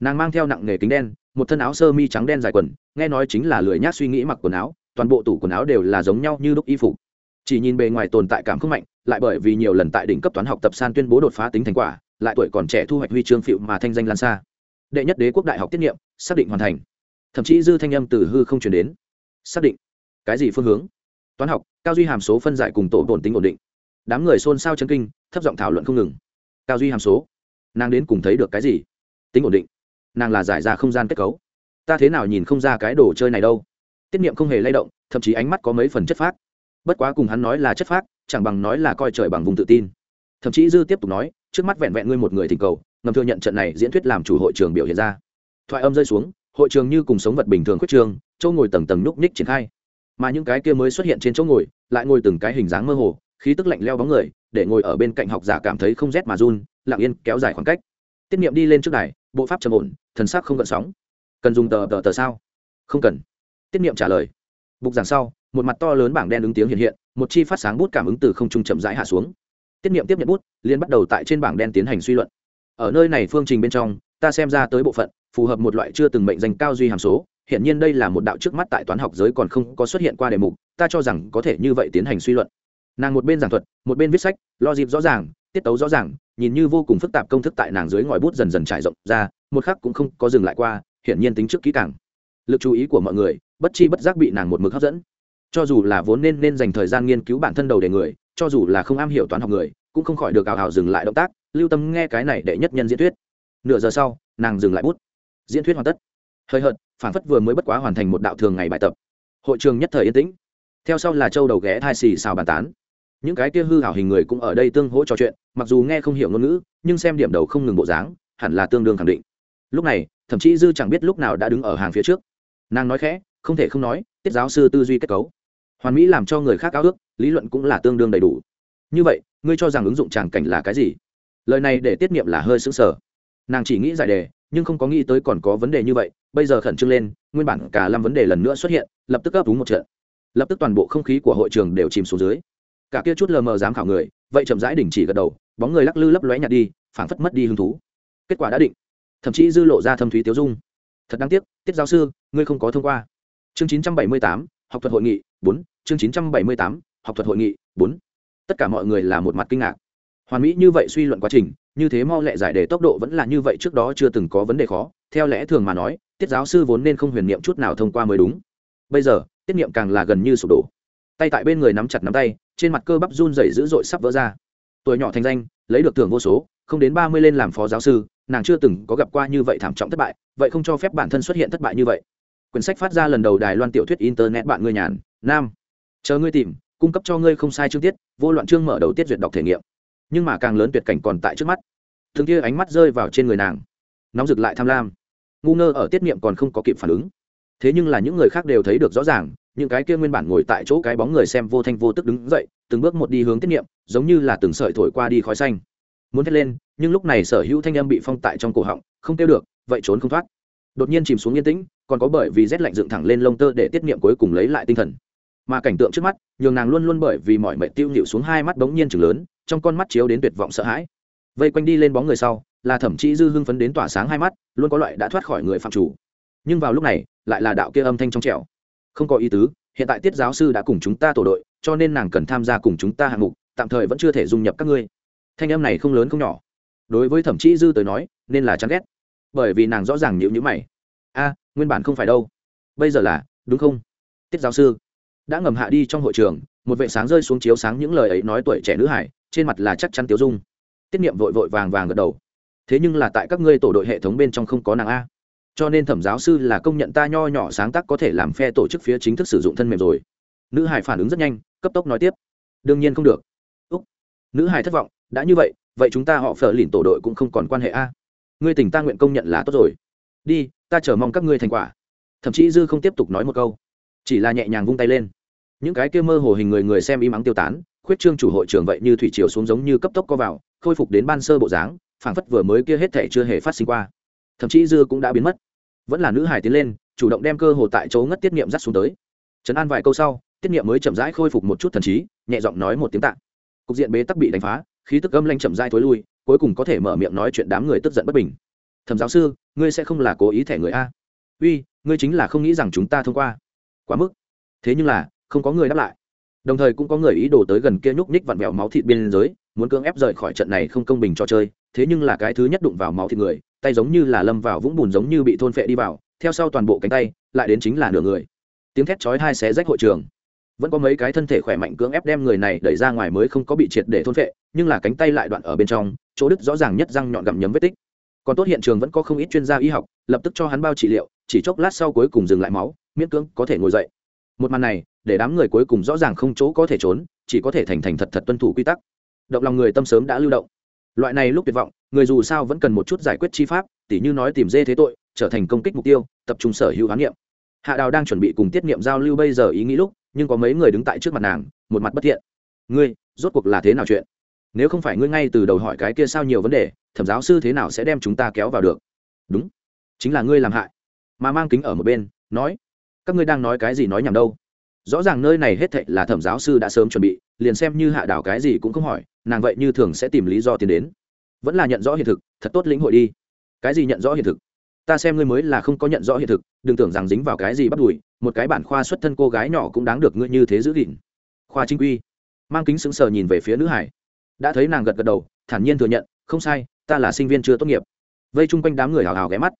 Nàng mang theo nặng nghề kính đen, một thân áo sơ mi trắng đen dài quần, nghe nói chính là lười nhác suy nghĩ mặc quần áo, toàn bộ tủ quần áo đều là giống nhau như đúc y phục. Chỉ nhìn bề ngoài tồn tại cảm không mạnh, lại bởi vì nhiều lần tại đỉnh cấp toán học tập san tuyên bố đột phá tính thành quả, lại tuổi còn trẻ thu hoạch huy chương phịu mà thanh danh lan xa. Đệ nhất đế quốc đại học tiết nghiệm, xác định hoàn thành. Thậm chí dư thanh âm từ hư không chuyển đến. Xác định. Cái gì phương hướng? Toán học, cao duy hàm số phân giải cùng tổ bổn tính ổn định đám người xôn xao chân kinh, thấp giọng thảo luận không ngừng. Cao duy hàm số, nàng đến cùng thấy được cái gì? Tính ổn định. Nàng là giải ra không gian kết cấu. Ta thế nào nhìn không ra cái đồ chơi này đâu? Tiết niệm không hề lay động, thậm chí ánh mắt có mấy phần chất phác. Bất quá cùng hắn nói là chất phác, chẳng bằng nói là coi trời bằng vùng tự tin. Thậm chí dư tiếp tục nói, trước mắt vẹn vẹn ngươi một người thỉnh cầu, ngầm thừa nhận trận này diễn thuyết làm chủ hội trường biểu hiện ra. Thoại âm rơi xuống, hội trường như cùng sống vật bình thường khuyết trường, chỗ ngồi tầng tầng núc ních triển khai. Mà những cái kia mới xuất hiện trên chỗ ngồi, lại ngồi từng cái hình dáng mơ hồ khí tức lạnh leo bóng người, để ngồi ở bên cạnh học giả cảm thấy không rét mà run, lặng yên kéo dài khoảng cách. Tiết niệm đi lên trước đài, bộ pháp trầm ổn, thần sắc không gợn sóng. Cần dùng tờ tờ tờ sao? Không cần. Tiết niệm trả lời. Bục giảng sau, một mặt to lớn bảng đen ứng tiếng hiện hiện, một chi phát sáng bút cảm ứng từ không trung chậm rãi hạ xuống. Tiết niệm tiếp nhận bút liên bắt đầu tại trên bảng đen tiến hành suy luận. Ở nơi này phương trình bên trong, ta xem ra tới bộ phận, phù hợp một loại chưa từng mệnh danh cao duy hàm số hiện nhiên đây là một đạo trước mắt tại toán học giới còn không có xuất hiện qua đề mục, ta cho rằng có thể như vậy tiến hành suy luận nàng một bên giảng thuật, một bên viết sách, lo dịp rõ ràng, tiết tấu rõ ràng, nhìn như vô cùng phức tạp công thức tại nàng dưới ngòi bút dần dần trải rộng ra, một khắc cũng không có dừng lại qua, hiển nhiên tính trước kỹ càng. Lực chú ý của mọi người, bất chi bất giác bị nàng một mực hấp dẫn. Cho dù là vốn nên nên dành thời gian nghiên cứu bản thân đầu để người, cho dù là không am hiểu toán học người, cũng không khỏi được ào ào dừng lại động tác, lưu tâm nghe cái này để nhất nhân diễn thuyết. Nửa giờ sau, nàng dừng lại bút. Diễn thuyết hoàn tất. Hơi hợt phản phất vừa mới bất quá hoàn thành một đạo thường ngày bài tập. Hội trường nhất thời yên tĩnh. Theo sau là châu đầu ghé thai xì xào bàn tán những cái kia hư hảo hình người cũng ở đây tương hỗ trò chuyện, mặc dù nghe không hiểu ngôn ngữ, nhưng xem điểm đầu không ngừng bộ dáng, hẳn là tương đương khẳng định. Lúc này, thậm chí dư chẳng biết lúc nào đã đứng ở hàng phía trước. Nàng nói khẽ, không thể không nói, tiết giáo sư tư duy kết cấu. Hoàn mỹ làm cho người khác ao ước, lý luận cũng là tương đương đầy đủ. Như vậy, ngươi cho rằng ứng dụng tràng cảnh là cái gì? Lời này để tiết niệm là hơi xứng sở nàng chỉ nghĩ giải đề, nhưng không có nghĩ tới còn có vấn đề như vậy, bây giờ khẩn trương lên, nguyên bản cả năm vấn đề lần nữa xuất hiện, lập tức ấp đúng một trận. Lập tức toàn bộ không khí của hội trường đều chìm xuống dưới cả kia chút lờ mờ dám khảo người vậy chậm rãi đình chỉ gật đầu bóng người lắc lư lấp lóe nhạt đi phảng phất mất đi hứng thú. Kết quả đã định. Thậm chí dư lộ ra thâm thúy tiêu dung. Thật đáng tiếc tiết giáo sư ngươi không có thông qua. Chương 978, học thuật hội nghị 4, chương 978, học thuật hội nghị 4. tất cả mọi người là một mặt kinh ngạc. Hoàn mỹ như vậy suy luận quá trình như thế mau lẹ giải đề tốc độ vẫn là như vậy trước đó chưa từng có vấn đề khó. Theo lẽ thường mà nói tiết giáo sư vốn nên không huyền niệm chút nào thông qua mới đúng. Bây giờ tiết niệm càng là gần như sụp đổ. Tay tại bên người nắm chặt nắm tay trên mặt cơ bắp run rẩy dữ dội sắp vỡ ra. Tuổi nhỏ thành danh, lấy được thưởng vô số, không đến ba mươi lên làm phó giáo sư, nàng chưa từng có gặp qua như vậy thảm trọng thất bại, vậy không cho phép bản thân xuất hiện thất bại như vậy. Quyển sách phát ra lần đầu đài loan tiểu thuyết internet bạn người nhàn, nam. Chờ ngươi tìm, cung cấp cho ngươi không sai chương tiết, vô loạn chương mở đầu tiết duyệt đọc thể nghiệm. Nhưng mà càng lớn tuyệt cảnh còn tại trước mắt. Thường kia ánh mắt rơi vào trên người nàng. Nóng rực lại tham lam. Ngu ngơ ở tiết niệm còn không có kịp phản ứng. Thế nhưng là những người khác đều thấy được rõ ràng những cái kia nguyên bản ngồi tại chỗ cái bóng người xem vô thanh vô tức đứng dậy, từng bước một đi hướng tiết niệm, giống như là từng sợi thổi qua đi khói xanh. Muốn thét lên, nhưng lúc này sở hữu thanh âm bị phong tại trong cổ họng, không tiêu được, vậy trốn không thoát. Đột nhiên chìm xuống yên tĩnh, còn có bởi vì rét lạnh dựng thẳng lên lông tơ để tiết niệm cuối cùng lấy lại tinh thần. Mà cảnh tượng trước mắt, nhường nàng luôn luôn bởi vì mọi mệnh tiêu nhịu xuống hai mắt bỗng nhiên chừng lớn, trong con mắt chiếu đến tuyệt vọng sợ hãi. Vây quanh đi lên bóng người sau, là thẩm chí dư hưng phấn đến tỏa sáng hai mắt, luôn có loại đã thoát khỏi người phạm chủ. Nhưng vào lúc này, lại là đạo kia âm thanh trong trẻo không có ý tứ, hiện tại tiết giáo sư đã cùng chúng ta tổ đội, cho nên nàng cần tham gia cùng chúng ta hạng mục, tạm thời vẫn chưa thể dung nhập các ngươi. Thanh em này không lớn không nhỏ. Đối với thẩm chí dư tới nói, nên là chán ghét. Bởi vì nàng rõ ràng nhịu nhữ mày. A, nguyên bản không phải đâu. Bây giờ là, đúng không? Tiết giáo sư. Đã ngầm hạ đi trong hội trường, một vệ sáng rơi xuống chiếu sáng những lời ấy nói tuổi trẻ nữ hải, trên mặt là chắc chắn tiêu dung. Tiết niệm vội vội vàng vàng gật đầu. Thế nhưng là tại các ngươi tổ đội hệ thống bên trong không có nàng a cho nên thẩm giáo sư là công nhận ta nho nhỏ sáng tác có thể làm phe tổ chức phía chính thức sử dụng thân mềm rồi. Nữ hải phản ứng rất nhanh, cấp tốc nói tiếp. Đương nhiên không được. Úc. Nữ hải thất vọng, đã như vậy vậy chúng ta họ phở lìn tổ đội cũng không còn quan hệ a. Ngươi tỉnh ta nguyện công nhận là tốt rồi. Đi, ta chờ mong các ngươi thành quả. Thậm chí dư không tiếp tục nói một câu. Chỉ là nhẹ nhàng vung tay lên. Những cái kia mơ hồ hình người người xem im ắng tiêu tán, khuyết trương chủ hội trưởng vậy như thủy triều xuống giống như cấp tốc co vào, khôi phục đến ban sơ bộ dáng, phảng phất vừa mới kia hết thể chưa hề phát sinh qua thậm chí dư cũng đã biến mất. Vẫn là nữ hải tiến lên, chủ động đem cơ hồ tại chỗ ngất tiết niệm dắt xuống tới. Trấn an vài câu sau, tiết niệm mới chậm rãi khôi phục một chút thần trí, nhẹ giọng nói một tiếng tạ. Cục diện bế tắc bị đánh phá, khí tức âm lanh chậm rãi thối lui, cuối cùng có thể mở miệng nói chuyện đám người tức giận bất bình. Thẩm giáo sư, ngươi sẽ không là cố ý thẻ người a? Uy, ngươi chính là không nghĩ rằng chúng ta thông qua. Quá mức. Thế nhưng là, không có người đáp lại. Đồng thời cũng có người ý đồ tới gần kia nhúc nhích vặn vẹo máu thịt biên giới, muốn cưỡng ép rời khỏi trận này không công bình cho chơi, thế nhưng là cái thứ nhất đụng vào máu thịt người tay giống như là lâm vào vũng bùn giống như bị thôn phệ đi vào, theo sau toàn bộ cánh tay lại đến chính là nửa người. Tiếng thét chói hai xé rách hội trường. Vẫn có mấy cái thân thể khỏe mạnh cưỡng ép đem người này đẩy ra ngoài mới không có bị triệt để thôn phệ, nhưng là cánh tay lại đoạn ở bên trong, chỗ đứt rõ ràng nhất răng nhọn gặm nhấm vết tích. Còn tốt hiện trường vẫn có không ít chuyên gia y học, lập tức cho hắn bao trị liệu, chỉ chốc lát sau cuối cùng dừng lại máu, miễn cưỡng có thể ngồi dậy. Một màn này, để đám người cuối cùng rõ ràng không chỗ có thể trốn, chỉ có thể thành thành thật thật tuân thủ quy tắc. Động lòng người tâm sớm đã lưu động. Loại này lúc tuyệt vọng người dù sao vẫn cần một chút giải quyết chi pháp, tỉ như nói tìm dê thế tội, trở thành công kích mục tiêu, tập trung sở hữu hán niệm. Hạ đào đang chuẩn bị cùng tiết niệm giao lưu bây giờ ý nghĩ lúc, nhưng có mấy người đứng tại trước mặt nàng, một mặt bất thiện. Ngươi, rốt cuộc là thế nào chuyện? Nếu không phải ngươi ngay từ đầu hỏi cái kia sao nhiều vấn đề, thẩm giáo sư thế nào sẽ đem chúng ta kéo vào được? Đúng, chính là ngươi làm hại. Mà mang kính ở một bên, nói, các ngươi đang nói cái gì nói nhầm đâu? Rõ ràng nơi này hết thệ là thẩm giáo sư đã sớm chuẩn bị, liền xem như hạ đảo cái gì cũng không hỏi, nàng vậy như thường sẽ tìm lý do tiến đến vẫn là nhận rõ hiện thực, thật tốt lĩnh hội đi. Cái gì nhận rõ hiện thực? Ta xem ngươi mới là không có nhận rõ hiện thực, đừng tưởng rằng dính vào cái gì bắt đùi, một cái bản khoa xuất thân cô gái nhỏ cũng đáng được ngươi như thế giữ gìn. Khoa chính quy. Mang kính sững sờ nhìn về phía nữ hải. Đã thấy nàng gật gật đầu, thản nhiên thừa nhận, không sai, ta là sinh viên chưa tốt nghiệp. Vây chung quanh đám người hào hào ghé mắt.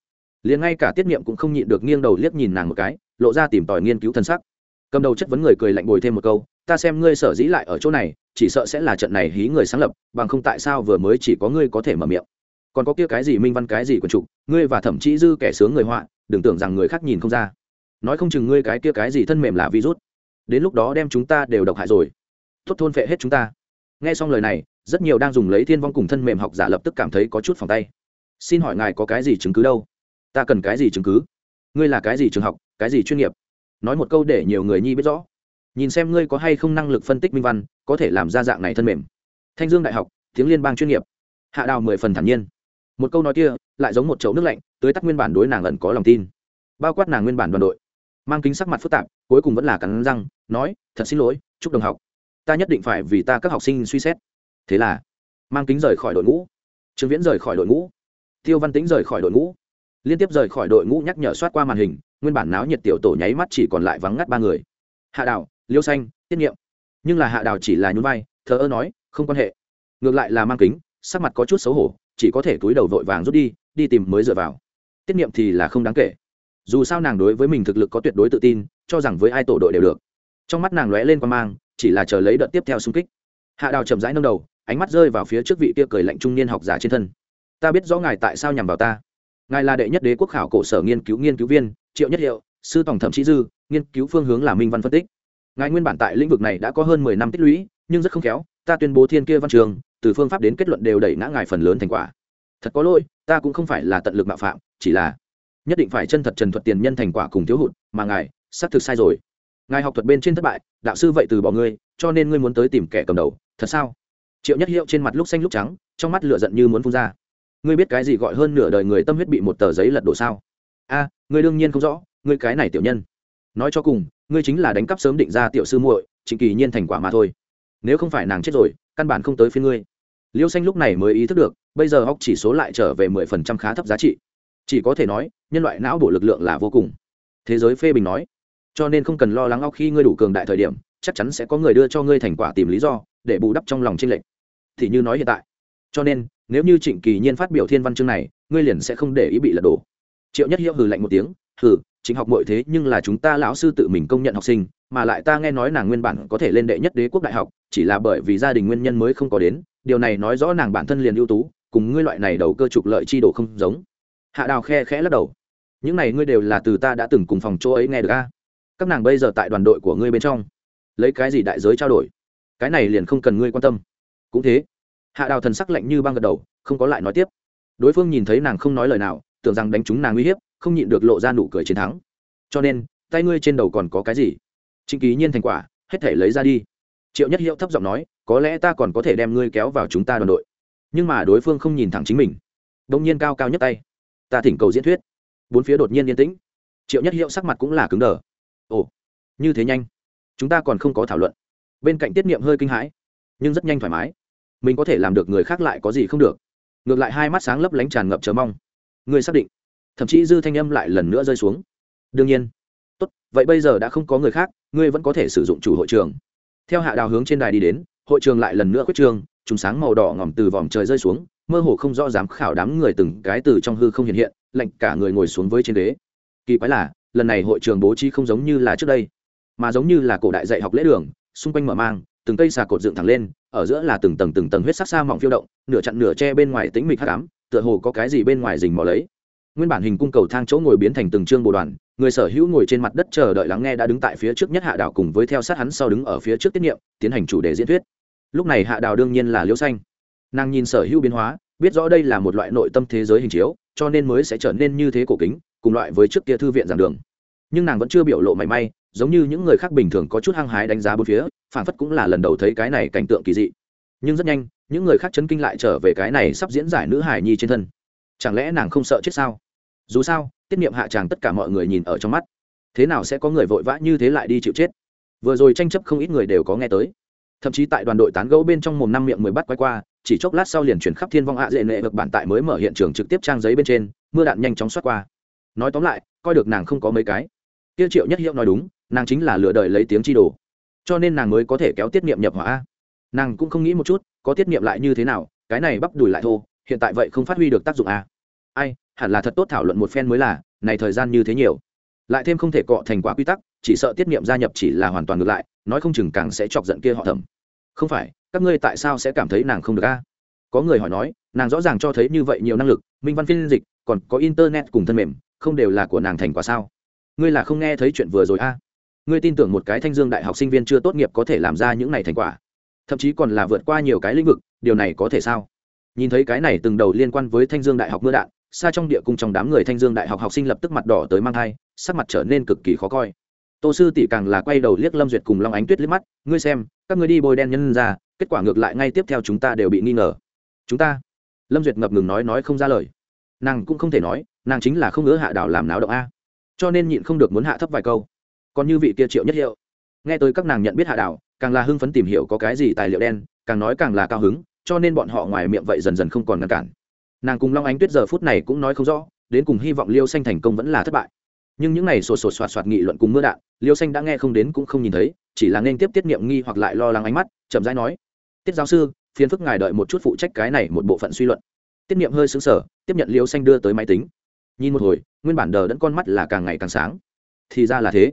Liền ngay cả tiết niệm cũng không nhịn được nghiêng đầu liếc nhìn nàng một cái, lộ ra tìm tòi nghiên cứu thân sắc. Cầm đầu chất vấn người cười lạnh bồi thêm một câu, ta xem ngươi sở dĩ lại ở chỗ này chỉ sợ sẽ là trận này hí người sáng lập, bằng không tại sao vừa mới chỉ có ngươi có thể mở miệng? Còn có kia cái gì minh văn, cái gì quần trục ngươi và thậm chí dư kẻ sướng người họa, đừng tưởng rằng người khác nhìn không ra. Nói không chừng ngươi cái kia cái gì thân mềm là virus. Đến lúc đó đem chúng ta đều độc hại rồi. Tốt thôn phệ hết chúng ta. Nghe xong lời này, rất nhiều đang dùng lấy thiên vong cùng thân mềm học giả lập tức cảm thấy có chút phòng tay. Xin hỏi ngài có cái gì chứng cứ đâu? Ta cần cái gì chứng cứ? Ngươi là cái gì trường học, cái gì chuyên nghiệp? Nói một câu để nhiều người nhi biết rõ nhìn xem ngươi có hay không năng lực phân tích minh văn, có thể làm ra dạng này thân mềm. Thanh dương đại học, tiếng liên bang chuyên nghiệp. Hạ đào mười phần thản nhiên. Một câu nói kia, lại giống một chậu nước lạnh tới tắt nguyên bản đối nàng ẩn có lòng tin. Bao quát nàng nguyên bản đoàn đội. Mang kính sắc mặt phức tạp, cuối cùng vẫn là cắn răng, nói, thật xin lỗi, chúc đồng học. Ta nhất định phải vì ta các học sinh suy xét. Thế là, mang kính rời khỏi đội ngũ. Trương viễn rời khỏi đội ngũ. Tiêu văn tính rời khỏi đội ngũ. Liên tiếp rời khỏi đội ngũ nhắc nhở soát qua màn hình, nguyên bản náo nhiệt tiểu tổ nháy mắt chỉ còn lại vắng ngắt ba người. Hạ đào liêu xanh, tiết nghiệm nhưng là hạ đào chỉ là nhún vai, thờ ơ nói, không quan hệ. Ngược lại là mang kính, sắc mặt có chút xấu hổ, chỉ có thể túi đầu vội vàng rút đi đi tìm mới dựa vào. Tiết nghiệm thì là không đáng kể. Dù sao nàng đối với mình thực lực có tuyệt đối tự tin, cho rằng với ai tổ đội đều được. Trong mắt nàng lóe lên qua mang, chỉ là chờ lấy đợt tiếp theo xung kích. Hạ đào chậm rãi nâng đầu, ánh mắt rơi vào phía trước vị kia cười lạnh trung niên học giả trên thân. Ta biết rõ ngài tại sao nhằm vào ta. Ngài là đệ nhất đế quốc khảo cổ sở nghiên cứu nghiên cứu viên, triệu nhất hiệu, sư tổng thẩm trí dư, nghiên cứu phương hướng là minh văn phân tích ngài nguyên bản tại lĩnh vực này đã có hơn mười năm tích lũy, nhưng rất không khéo, ta tuyên bố thiên kia văn trường, từ phương pháp đến kết luận đều đẩy ngã ngài phần lớn thành quả. Thật có lỗi, ta cũng không phải là tận lực mạo phạm, chỉ là nhất định phải chân thật trần thuật tiền nhân thành quả cùng thiếu hụt, mà ngài, xác thực sai rồi. Ngài học thuật bên trên thất bại, đạo sư vậy từ bỏ ngươi, cho nên ngươi muốn tới tìm kẻ cầm đầu, thật sao? Triệu nhất hiệu trên mặt lúc xanh lúc trắng, trong mắt lửa giận như muốn phun ra. Ngươi biết cái gì gọi hơn nửa đời người tâm huyết bị một tờ giấy lật đổ sao? A, ngươi đương nhiên không rõ, ngươi cái này tiểu nhân. Nói cho cùng ngươi chính là đánh cắp sớm định ra tiểu sư muội trịnh kỳ nhiên thành quả mà thôi. Nếu không phải nàng chết rồi, căn bản không tới phía ngươi. Liêu xanh lúc này mới ý thức được, bây giờ học chỉ số lại trở về mười phần trăm khá thấp giá trị. Chỉ có thể nói, nhân loại não bộ lực lượng là vô cùng. Thế giới phê bình nói, cho nên không cần lo lắng óc khi ngươi đủ cường đại thời điểm, chắc chắn sẽ có người đưa cho ngươi thành quả tìm lý do, để bù đắp trong lòng tranh lệch. Thì như nói hiện tại. Cho nên, nếu như trịnh kỳ nhiên phát biểu thiên văn chương này, ngươi liền sẽ không để ý bị lật đổ. Triệu nhất hiệu hừ lạnh một tiếng, hừ chính học mọi thế nhưng là chúng ta lão sư tự mình công nhận học sinh, mà lại ta nghe nói nàng nguyên bản có thể lên đệ nhất đế quốc đại học, chỉ là bởi vì gia đình nguyên nhân mới không có đến, điều này nói rõ nàng bản thân liền ưu tú, cùng ngươi loại này đầu cơ trục lợi chi đồ không giống. Hạ đào khe khẽ lắc đầu. Những này ngươi đều là từ ta đã từng cùng phòng chỗ ấy nghe được a. Các nàng bây giờ tại đoàn đội của ngươi bên trong. Lấy cái gì đại giới trao đổi? Cái này liền không cần ngươi quan tâm. Cũng thế. Hạ đào thần sắc lạnh như băng gật đầu, không có lại nói tiếp. Đối phương nhìn thấy nàng không nói lời nào, tưởng rằng đánh chúng nàng uy hiếp không nhịn được lộ ra nụ cười chiến thắng. Cho nên, tay ngươi trên đầu còn có cái gì? Trịnh ký nhiên thành quả, hết thể lấy ra đi. Triệu nhất hiệu thấp giọng nói, có lẽ ta còn có thể đem ngươi kéo vào chúng ta đoàn đội. Nhưng mà đối phương không nhìn thẳng chính mình. Đông nhiên cao cao nhất tay. Ta thỉnh cầu diễn thuyết. Bốn phía đột nhiên yên tĩnh. Triệu nhất hiệu sắc mặt cũng là cứng đờ. Ồ, như thế nhanh. Chúng ta còn không có thảo luận. Bên cạnh tiết niệm hơi kinh hãi, nhưng rất nhanh thoải mái. Mình có thể làm được người khác lại có gì không được. Ngược lại hai mắt sáng lấp lánh tràn ngập chờ mong. Người xác định thậm chí dư thanh âm lại lần nữa rơi xuống. Đương nhiên. Tốt, vậy bây giờ đã không có người khác, ngươi vẫn có thể sử dụng chủ hội trường. Theo hạ đào hướng trên đài đi đến, hội trường lại lần nữa khuyết trường trùng sáng màu đỏ ngòm từ vòm trời rơi xuống, mơ hồ không rõ dám khảo đám người từng cái từ trong hư không hiện hiện lệnh cả người ngồi xuống với trên đế kỳ quái là, lần này hội trường bố trí không giống như là trước đây, mà giống như là cổ đại dạy học lễ đường, xung quanh mở mang, từng cây xà cột dựng thẳng lên, ở giữa là từng tầng từng tầng huyết sắc xa mỏng phiêu động, nửa chặn nửa che bên ngoài tính mịch hắc ám, tựa hồ có cái gì bên ngoài rình mò lấy nguyên bản hình cung cầu thang chỗ ngồi biến thành từng trương bồ đoàn, người sở hữu ngồi trên mặt đất chờ đợi lắng nghe đã đứng tại phía trước nhất hạ đảo cùng với theo sát hắn sau đứng ở phía trước tiết niệm, tiến hành chủ đề diễn thuyết. Lúc này hạ đào đương nhiên là liễu xanh. Nàng nhìn sở hữu biến hóa, biết rõ đây là một loại nội tâm thế giới hình chiếu, cho nên mới sẽ trở nên như thế cổ kính, cùng loại với trước kia thư viện giảng đường. Nhưng nàng vẫn chưa biểu lộ mảy may, giống như những người khác bình thường có chút hăng hái đánh giá bốn phía phản phất cũng là lần đầu thấy cái này cảnh tượng kỳ dị. Nhưng rất nhanh, những người khác chấn kinh lại trở về cái này sắp diễn giải nữ hải nhi trên thân. Chẳng lẽ nàng không sợ chết sao? Dù sao, tiết niệm hạ tràng tất cả mọi người nhìn ở trong mắt. Thế nào sẽ có người vội vã như thế lại đi chịu chết? Vừa rồi tranh chấp không ít người đều có nghe tới. Thậm chí tại đoàn đội tán gẫu bên trong mồm năm miệng mười bắt quay qua, chỉ chốc lát sau liền chuyển khắp thiên vong hạ dễ nệ được bản tại mới mở hiện trường trực tiếp trang giấy bên trên, mưa đạn nhanh chóng xoát qua. Nói tóm lại, coi được nàng không có mấy cái. Tiêu triệu nhất hiệu nói đúng, nàng chính là lựa đời lấy tiếng chi đồ. Cho nên nàng mới có thể kéo tiết niệm nhập hỏa nàng cũng không nghĩ một chút, có tiết niệm lại như thế nào, cái này bắp đùi lại thô, hiện tại vậy không phát huy được tác dụng à ai hẳn là thật tốt thảo luận một phen mới là, này thời gian như thế nhiều. Lại thêm không thể cọ thành quả quy tắc, chỉ sợ tiết niệm gia nhập chỉ là hoàn toàn ngược lại, nói không chừng càng sẽ chọc giận kia họ thầm không phải, các ngươi tại sao sẽ cảm thấy nàng không được a? Có người hỏi nói, nàng rõ ràng cho thấy như vậy nhiều năng lực, minh văn phiên dịch, còn có internet cùng thân mềm, không đều là của nàng thành quả sao? Ngươi là không nghe thấy chuyện vừa rồi a? Ngươi tin tưởng một cái thanh dương đại học sinh viên chưa tốt nghiệp có thể làm ra những này thành quả? Thậm chí còn là vượt qua nhiều cái lĩnh vực, điều này có thể sao? Nhìn thấy cái này từng đầu liên quan với thanh dương đại học mưa đạn xa trong địa cung trong đám người thanh dương đại học học sinh lập tức mặt đỏ tới mang thai, sắc mặt trở nên cực kỳ khó coi. Tô sư tỷ càng là quay đầu liếc lâm duyệt cùng long ánh tuyết liếc mắt, ngươi xem, các ngươi đi bôi đen nhân ra, kết quả ngược lại ngay tiếp theo chúng ta đều bị nghi ngờ. Chúng ta? Lâm duyệt ngập ngừng nói nói không ra lời. Nàng cũng không thể nói, nàng chính là không ngứa hạ đảo làm náo động a. Cho nên nhịn không được muốn hạ thấp vài câu. Còn như vị kia triệu nhất hiệu. Nghe tới các nàng nhận biết hạ đảo, càng là hưng phấn tìm hiểu có cái gì tài liệu đen, càng nói càng là cao hứng, cho nên bọn họ ngoài miệng vậy dần dần không còn ngăn cản nàng cùng long ánh tuyết giờ phút này cũng nói không rõ, đến cùng hy vọng liêu xanh thành công vẫn là thất bại. Nhưng những này sột sột soạt soạt nghị luận cùng mưa đạn, liêu xanh đã nghe không đến cũng không nhìn thấy, chỉ là nên tiếp tiết niệm nghi hoặc lại lo lắng ánh mắt, chậm rãi nói, tiết giáo sư, phiền phức ngài đợi một chút phụ trách cái này một bộ phận suy luận. Tiết niệm hơi xứng sở tiếp nhận liêu xanh đưa tới máy tính. Nhìn một hồi, nguyên bản đờ đẫn con mắt là càng ngày càng sáng. Thì ra là thế.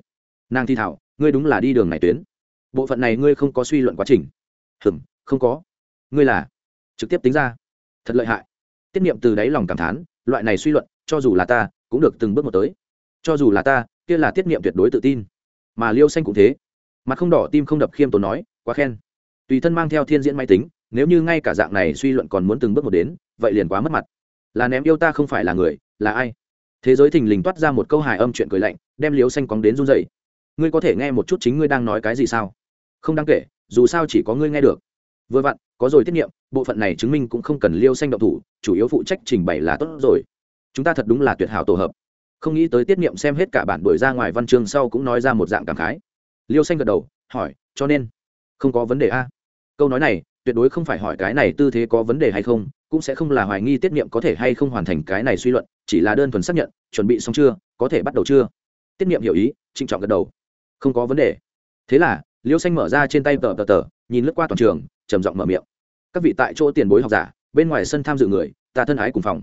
Nàng thi thảo, ngươi đúng là đi đường này tuyến. Bộ phận này ngươi không có suy luận quá trình. Hừm, không có. Ngươi là? Trực tiếp tính ra. Thật lợi hại tiết niệm từ đáy lòng cảm thán, loại này suy luận, cho dù là ta, cũng được từng bước một tới. Cho dù là ta, kia là tiết niệm tuyệt đối tự tin. Mà liêu xanh cũng thế. Mặt không đỏ tim không đập khiêm tốn nói, quá khen. Tùy thân mang theo thiên diễn máy tính, nếu như ngay cả dạng này suy luận còn muốn từng bước một đến, vậy liền quá mất mặt. Là ném yêu ta không phải là người, là ai? Thế giới thình lình toát ra một câu hài âm chuyện cười lạnh, đem liêu xanh cóng đến run dậy ngươi có thể nghe một chút chính ngươi đang nói cái gì sao? Không đáng kể, dù sao chỉ có ngươi nghe được. Vừa vặn, có rồi tiết niệm bộ phận này chứng minh cũng không cần liêu xanh động thủ, chủ yếu phụ trách trình bày là tốt rồi. Chúng ta thật đúng là tuyệt hảo tổ hợp. Không nghĩ tới tiết niệm xem hết cả bản đổi ra ngoài văn chương sau cũng nói ra một dạng cảm khái. Liêu xanh gật đầu, hỏi, cho nên? Không có vấn đề a. Câu nói này, tuyệt đối không phải hỏi cái này tư thế có vấn đề hay không, cũng sẽ không là hoài nghi tiết niệm có thể hay không hoàn thành cái này suy luận, chỉ là đơn thuần xác nhận, chuẩn bị xong chưa, có thể bắt đầu chưa. Tiết niệm hiểu ý, trịnh trọng gật đầu. Không có vấn đề. Thế là, liêu xanh mở ra trên tay tờ tờ tờ, nhìn lướt qua toàn trường, trầm giọng mở miệng các vị tại chỗ tiền bối học giả bên ngoài sân tham dự người ta thân ái cùng phòng.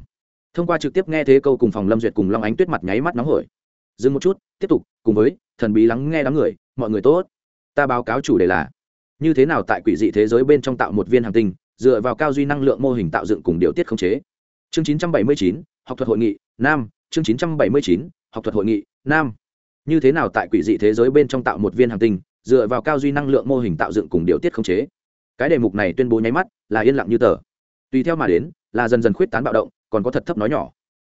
Thông qua trực tiếp nghe thế câu cùng phòng lâm duyệt cùng long ánh tuyết mặt nháy mắt nóng hổi. Dừng một chút tiếp tục cùng với thần bí lắng nghe đám người mọi người tốt. Ta báo cáo chủ đề là như thế nào tại quỷ dị thế giới bên trong tạo một viên hàng tinh dựa vào cao duy năng lượng mô hình tạo dựng cùng điều tiết khống chế. Chương 979, học thuật hội nghị nam. Chương 979, học thuật hội nghị nam. Như thế nào tại quỷ dị thế giới bên trong tạo một viên hàng tinh dựa vào cao duy năng lượng mô hình tạo dựng cùng điều tiết khống chế? Cái đề mục này tuyên bố nháy mắt, là yên lặng như tờ. Tùy theo mà đến, là dần dần khuyết tán bạo động, còn có thật thấp nói nhỏ.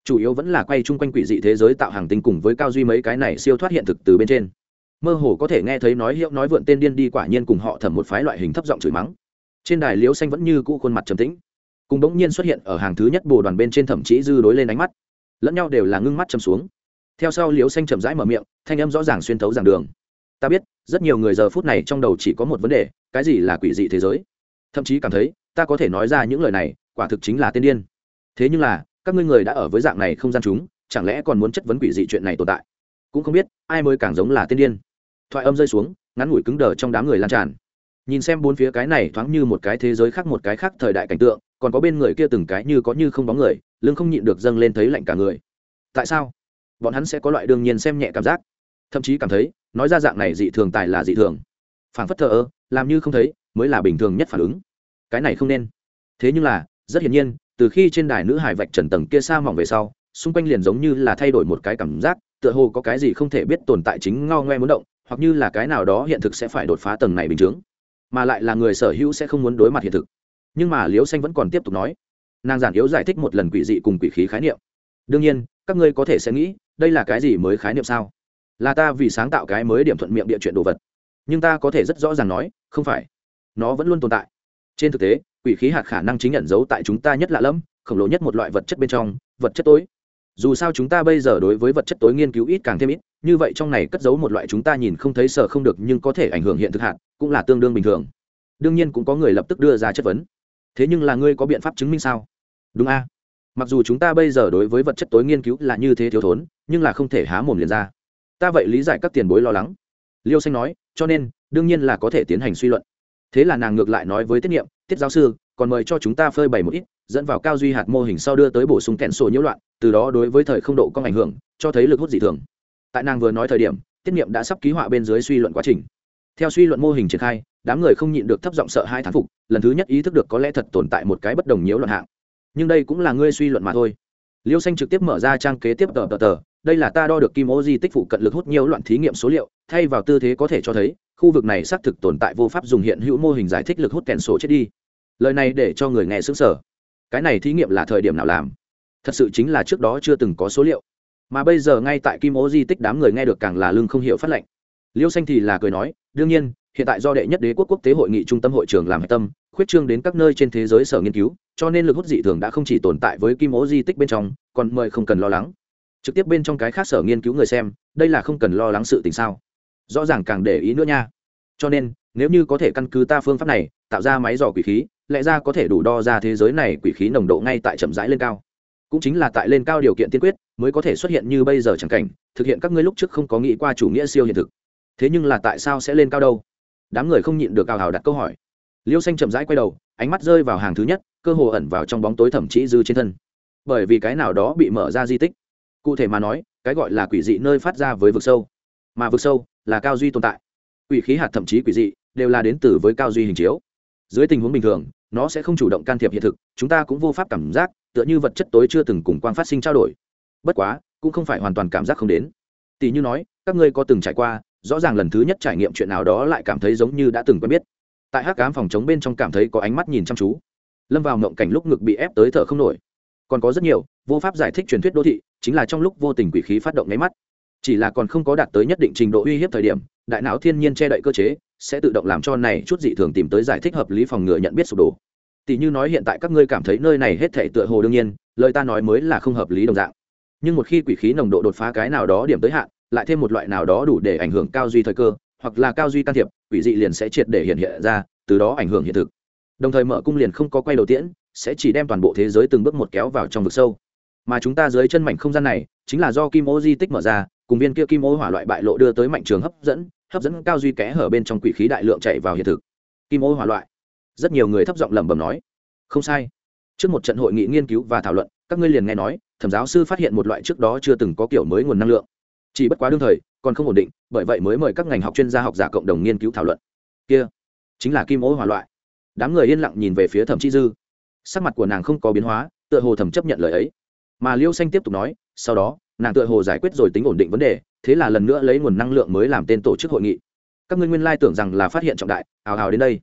Chủ yếu vẫn là quay chung quanh quỷ dị thế giới tạo hàng tinh cùng với cao duy mấy cái này siêu thoát hiện thực từ bên trên. Mơ hồ có thể nghe thấy nói hiệu nói vượn tên điên đi quả nhiên cùng họ thẩm một phái loại hình thấp giọng chửi mắng. Trên đài liếu xanh vẫn như cũ khuôn mặt trầm tĩnh. Cùng đống nhiên xuất hiện ở hàng thứ nhất bồ đoàn bên trên thẩm chỉ dư đối lên ánh mắt. Lẫn nhau đều là ngưng mắt chầm xuống. Theo sau liếu xanh chậm rãi mở miệng, thanh âm rõ ràng xuyên thấu giảng đường. Ta biết rất nhiều người giờ phút này trong đầu chỉ có một vấn đề, cái gì là quỷ dị thế giới? Thậm chí cảm thấy, ta có thể nói ra những lời này, quả thực chính là tiên điên. Thế nhưng là, các ngươi người đã ở với dạng này không gian chúng, chẳng lẽ còn muốn chất vấn quỷ dị chuyện này tồn tại? Cũng không biết, ai mới càng giống là tiên điên. Thoại âm rơi xuống, ngắn ngủi cứng đờ trong đám người lan tràn. Nhìn xem bốn phía cái này thoáng như một cái thế giới khác một cái khác thời đại cảnh tượng, còn có bên người kia từng cái như có như không bóng người, lưng không nhịn được dâng lên thấy lạnh cả người. Tại sao? Bọn hắn sẽ có loại đương nhiên xem nhẹ cảm giác. Thậm chí cảm thấy nói ra dạng này dị thường tài là dị thường. Phảng phất thờ ơ, làm như không thấy, mới là bình thường nhất phản ứng. Cái này không nên. Thế nhưng là, rất hiển nhiên, từ khi trên đài nữ hải vạch trần tầng kia xa mỏng về sau, xung quanh liền giống như là thay đổi một cái cảm giác, tựa hồ có cái gì không thể biết tồn tại chính ngao ngoe muốn động, hoặc như là cái nào đó hiện thực sẽ phải đột phá tầng này bình chướng. Mà lại là người sở hữu sẽ không muốn đối mặt hiện thực. Nhưng mà liễu xanh vẫn còn tiếp tục nói, nàng giản yếu giải thích một lần quỷ dị cùng quỷ khí khái niệm. Đương nhiên, các ngươi có thể sẽ nghĩ, đây là cái gì mới khái niệm sao? Là ta vì sáng tạo cái mới điểm thuận miệng địa chuyện đồ vật. Nhưng ta có thể rất rõ ràng nói, không phải. Nó vẫn luôn tồn tại. Trên thực tế, quỷ khí hạt khả năng chính nhận giấu tại chúng ta nhất lạ lẫm, khổng lồ nhất một loại vật chất bên trong, vật chất tối. Dù sao chúng ta bây giờ đối với vật chất tối nghiên cứu ít càng thêm ít, như vậy trong này cất giấu một loại chúng ta nhìn không thấy sợ không được nhưng có thể ảnh hưởng hiện thực hạn cũng là tương đương bình thường. Đương nhiên cũng có người lập tức đưa ra chất vấn. Thế nhưng là ngươi có biện pháp chứng minh sao? Đúng a. Mặc dù chúng ta bây giờ đối với vật chất tối nghiên cứu là như thế thiếu thốn, nhưng là không thể há mồm liền ra ta vậy lý giải các tiền bối lo lắng. Liêu xanh nói, cho nên, đương nhiên là có thể tiến hành suy luận. Thế là nàng ngược lại nói với tiết nghiệm tiết giáo sư, còn mời cho chúng ta phơi bày một ít, dẫn vào cao duy hạt mô hình sau đưa tới bổ sung kẹn sổ nhiễu loạn, từ đó đối với thời không độ có ảnh hưởng, cho thấy lực hút dị thường. Tại nàng vừa nói thời điểm, tiết nghiệm đã sắp ký họa bên dưới suy luận quá trình. Theo suy luận mô hình triển khai, đám người không nhịn được thấp giọng sợ hai thán phục, lần thứ nhất ý thức được có lẽ thật tồn tại một cái bất đồng nhiễu loạn hạng. Nhưng đây cũng là ngươi suy luận mà thôi. Liêu xanh trực tiếp mở ra trang kế tiếp tờ tờ tờ đây là ta đo được kim ô di tích phụ cận lực hút nhiều loạn thí nghiệm số liệu, thay vào tư thế có thể cho thấy, khu vực này xác thực tồn tại vô pháp dùng hiện hữu mô hình giải thích lực hút kèn sổ chết đi. Lời này để cho người nghe xứng sở cái này thí nghiệm là thời điểm nào làm? Thật sự chính là trước đó chưa từng có số liệu. Mà bây giờ ngay tại kim ô di tích đám người nghe được càng là lưng không hiểu phát lệnh. Liêu xanh thì là cười nói, đương nhiên, hiện tại do đệ nhất đế quốc quốc tế hội nghị trung tâm hội trường làm hạch tâm, khuyết trương đến các nơi trên thế giới sở nghiên cứu, cho nên lực hút dị thường đã không chỉ tồn tại với kim ô di tích bên trong, còn mời không cần lo lắng trực tiếp bên trong cái khác sở nghiên cứu người xem, đây là không cần lo lắng sự tình sao? Rõ ràng càng để ý nữa nha. Cho nên, nếu như có thể căn cứ ta phương pháp này, tạo ra máy dò quỷ khí, lẽ ra có thể đủ đo ra thế giới này quỷ khí nồng độ ngay tại chậm rãi lên cao. Cũng chính là tại lên cao điều kiện tiên quyết, mới có thể xuất hiện như bây giờ chẳng cảnh, thực hiện các ngươi lúc trước không có nghĩ qua chủ nghĩa siêu hiện thực. Thế nhưng là tại sao sẽ lên cao đâu? Đám người không nhịn được cao hào đặt câu hỏi. Liêu xanh chậm rãi quay đầu, ánh mắt rơi vào hàng thứ nhất, cơ hồ ẩn vào trong bóng tối thẩm chỉ dư trên thân. Bởi vì cái nào đó bị mở ra di tích cụ thể mà nói, cái gọi là quỷ dị nơi phát ra với vực sâu. Mà vực sâu là cao duy tồn tại. Quỷ khí hạt thậm chí quỷ dị đều là đến từ với cao duy hình chiếu. Dưới tình huống bình thường, nó sẽ không chủ động can thiệp hiện thực, chúng ta cũng vô pháp cảm giác, tựa như vật chất tối chưa từng cùng quang phát sinh trao đổi. Bất quá, cũng không phải hoàn toàn cảm giác không đến. Tỷ như nói, các ngươi có từng trải qua, rõ ràng lần thứ nhất trải nghiệm chuyện nào đó lại cảm thấy giống như đã từng quen biết. Tại hắc cám phòng chống bên trong cảm thấy có ánh mắt nhìn chăm chú. Lâm vào mộng cảnh lúc ngực bị ép tới thở không nổi. Còn có rất nhiều vô pháp giải thích truyền thuyết đô thị, chính là trong lúc vô tình quỷ khí phát động nháy mắt. Chỉ là còn không có đạt tới nhất định trình độ uy hiếp thời điểm, đại não thiên nhiên che đậy cơ chế, sẽ tự động làm cho này chút dị thường tìm tới giải thích hợp lý phòng ngừa nhận biết sụp đổ. Tỷ như nói hiện tại các ngươi cảm thấy nơi này hết thể tựa hồ đương nhiên, lời ta nói mới là không hợp lý đồng dạng. Nhưng một khi quỷ khí nồng độ đột phá cái nào đó điểm tới hạn, lại thêm một loại nào đó đủ để ảnh hưởng cao duy thời cơ, hoặc là cao duy can thiệp, quỷ dị liền sẽ triệt để hiện hiện ra, từ đó ảnh hưởng hiện thực. Đồng thời mở cung liền không có quay đầu tiễn, sẽ chỉ đem toàn bộ thế giới từng bước một kéo vào trong vực sâu mà chúng ta dưới chân mảnh không gian này chính là do kim ô di tích mở ra, cùng viên kia kim ô hỏa loại bại lộ đưa tới mạnh trường hấp dẫn hấp dẫn cao duy kẽ hở bên trong quỷ khí đại lượng chạy vào hiện thực. Kim ô hỏa loại. Rất nhiều người thấp giọng lẩm bẩm nói. Không sai. Trước một trận hội nghị nghiên cứu và thảo luận, các ngươi liền nghe nói, thẩm giáo sư phát hiện một loại trước đó chưa từng có kiểu mới nguồn năng lượng. Chỉ bất quá đương thời, còn không ổn định, bởi vậy mới mời các ngành học chuyên gia học giả cộng đồng nghiên cứu thảo luận. Kia, chính là kim ô hỏa loại. Đám người yên lặng nhìn về phía thẩm chi dư. Sắc mặt của nàng không có biến hóa, tựa hồ thẩm chấp nhận lời ấy mà liêu xanh tiếp tục nói, sau đó, nàng tựa hồ giải quyết rồi tính ổn định vấn đề, thế là lần nữa lấy nguồn năng lượng mới làm tên tổ chức hội nghị. Các ngươi nguyên lai tưởng rằng là phát hiện trọng đại hào hào đến đây.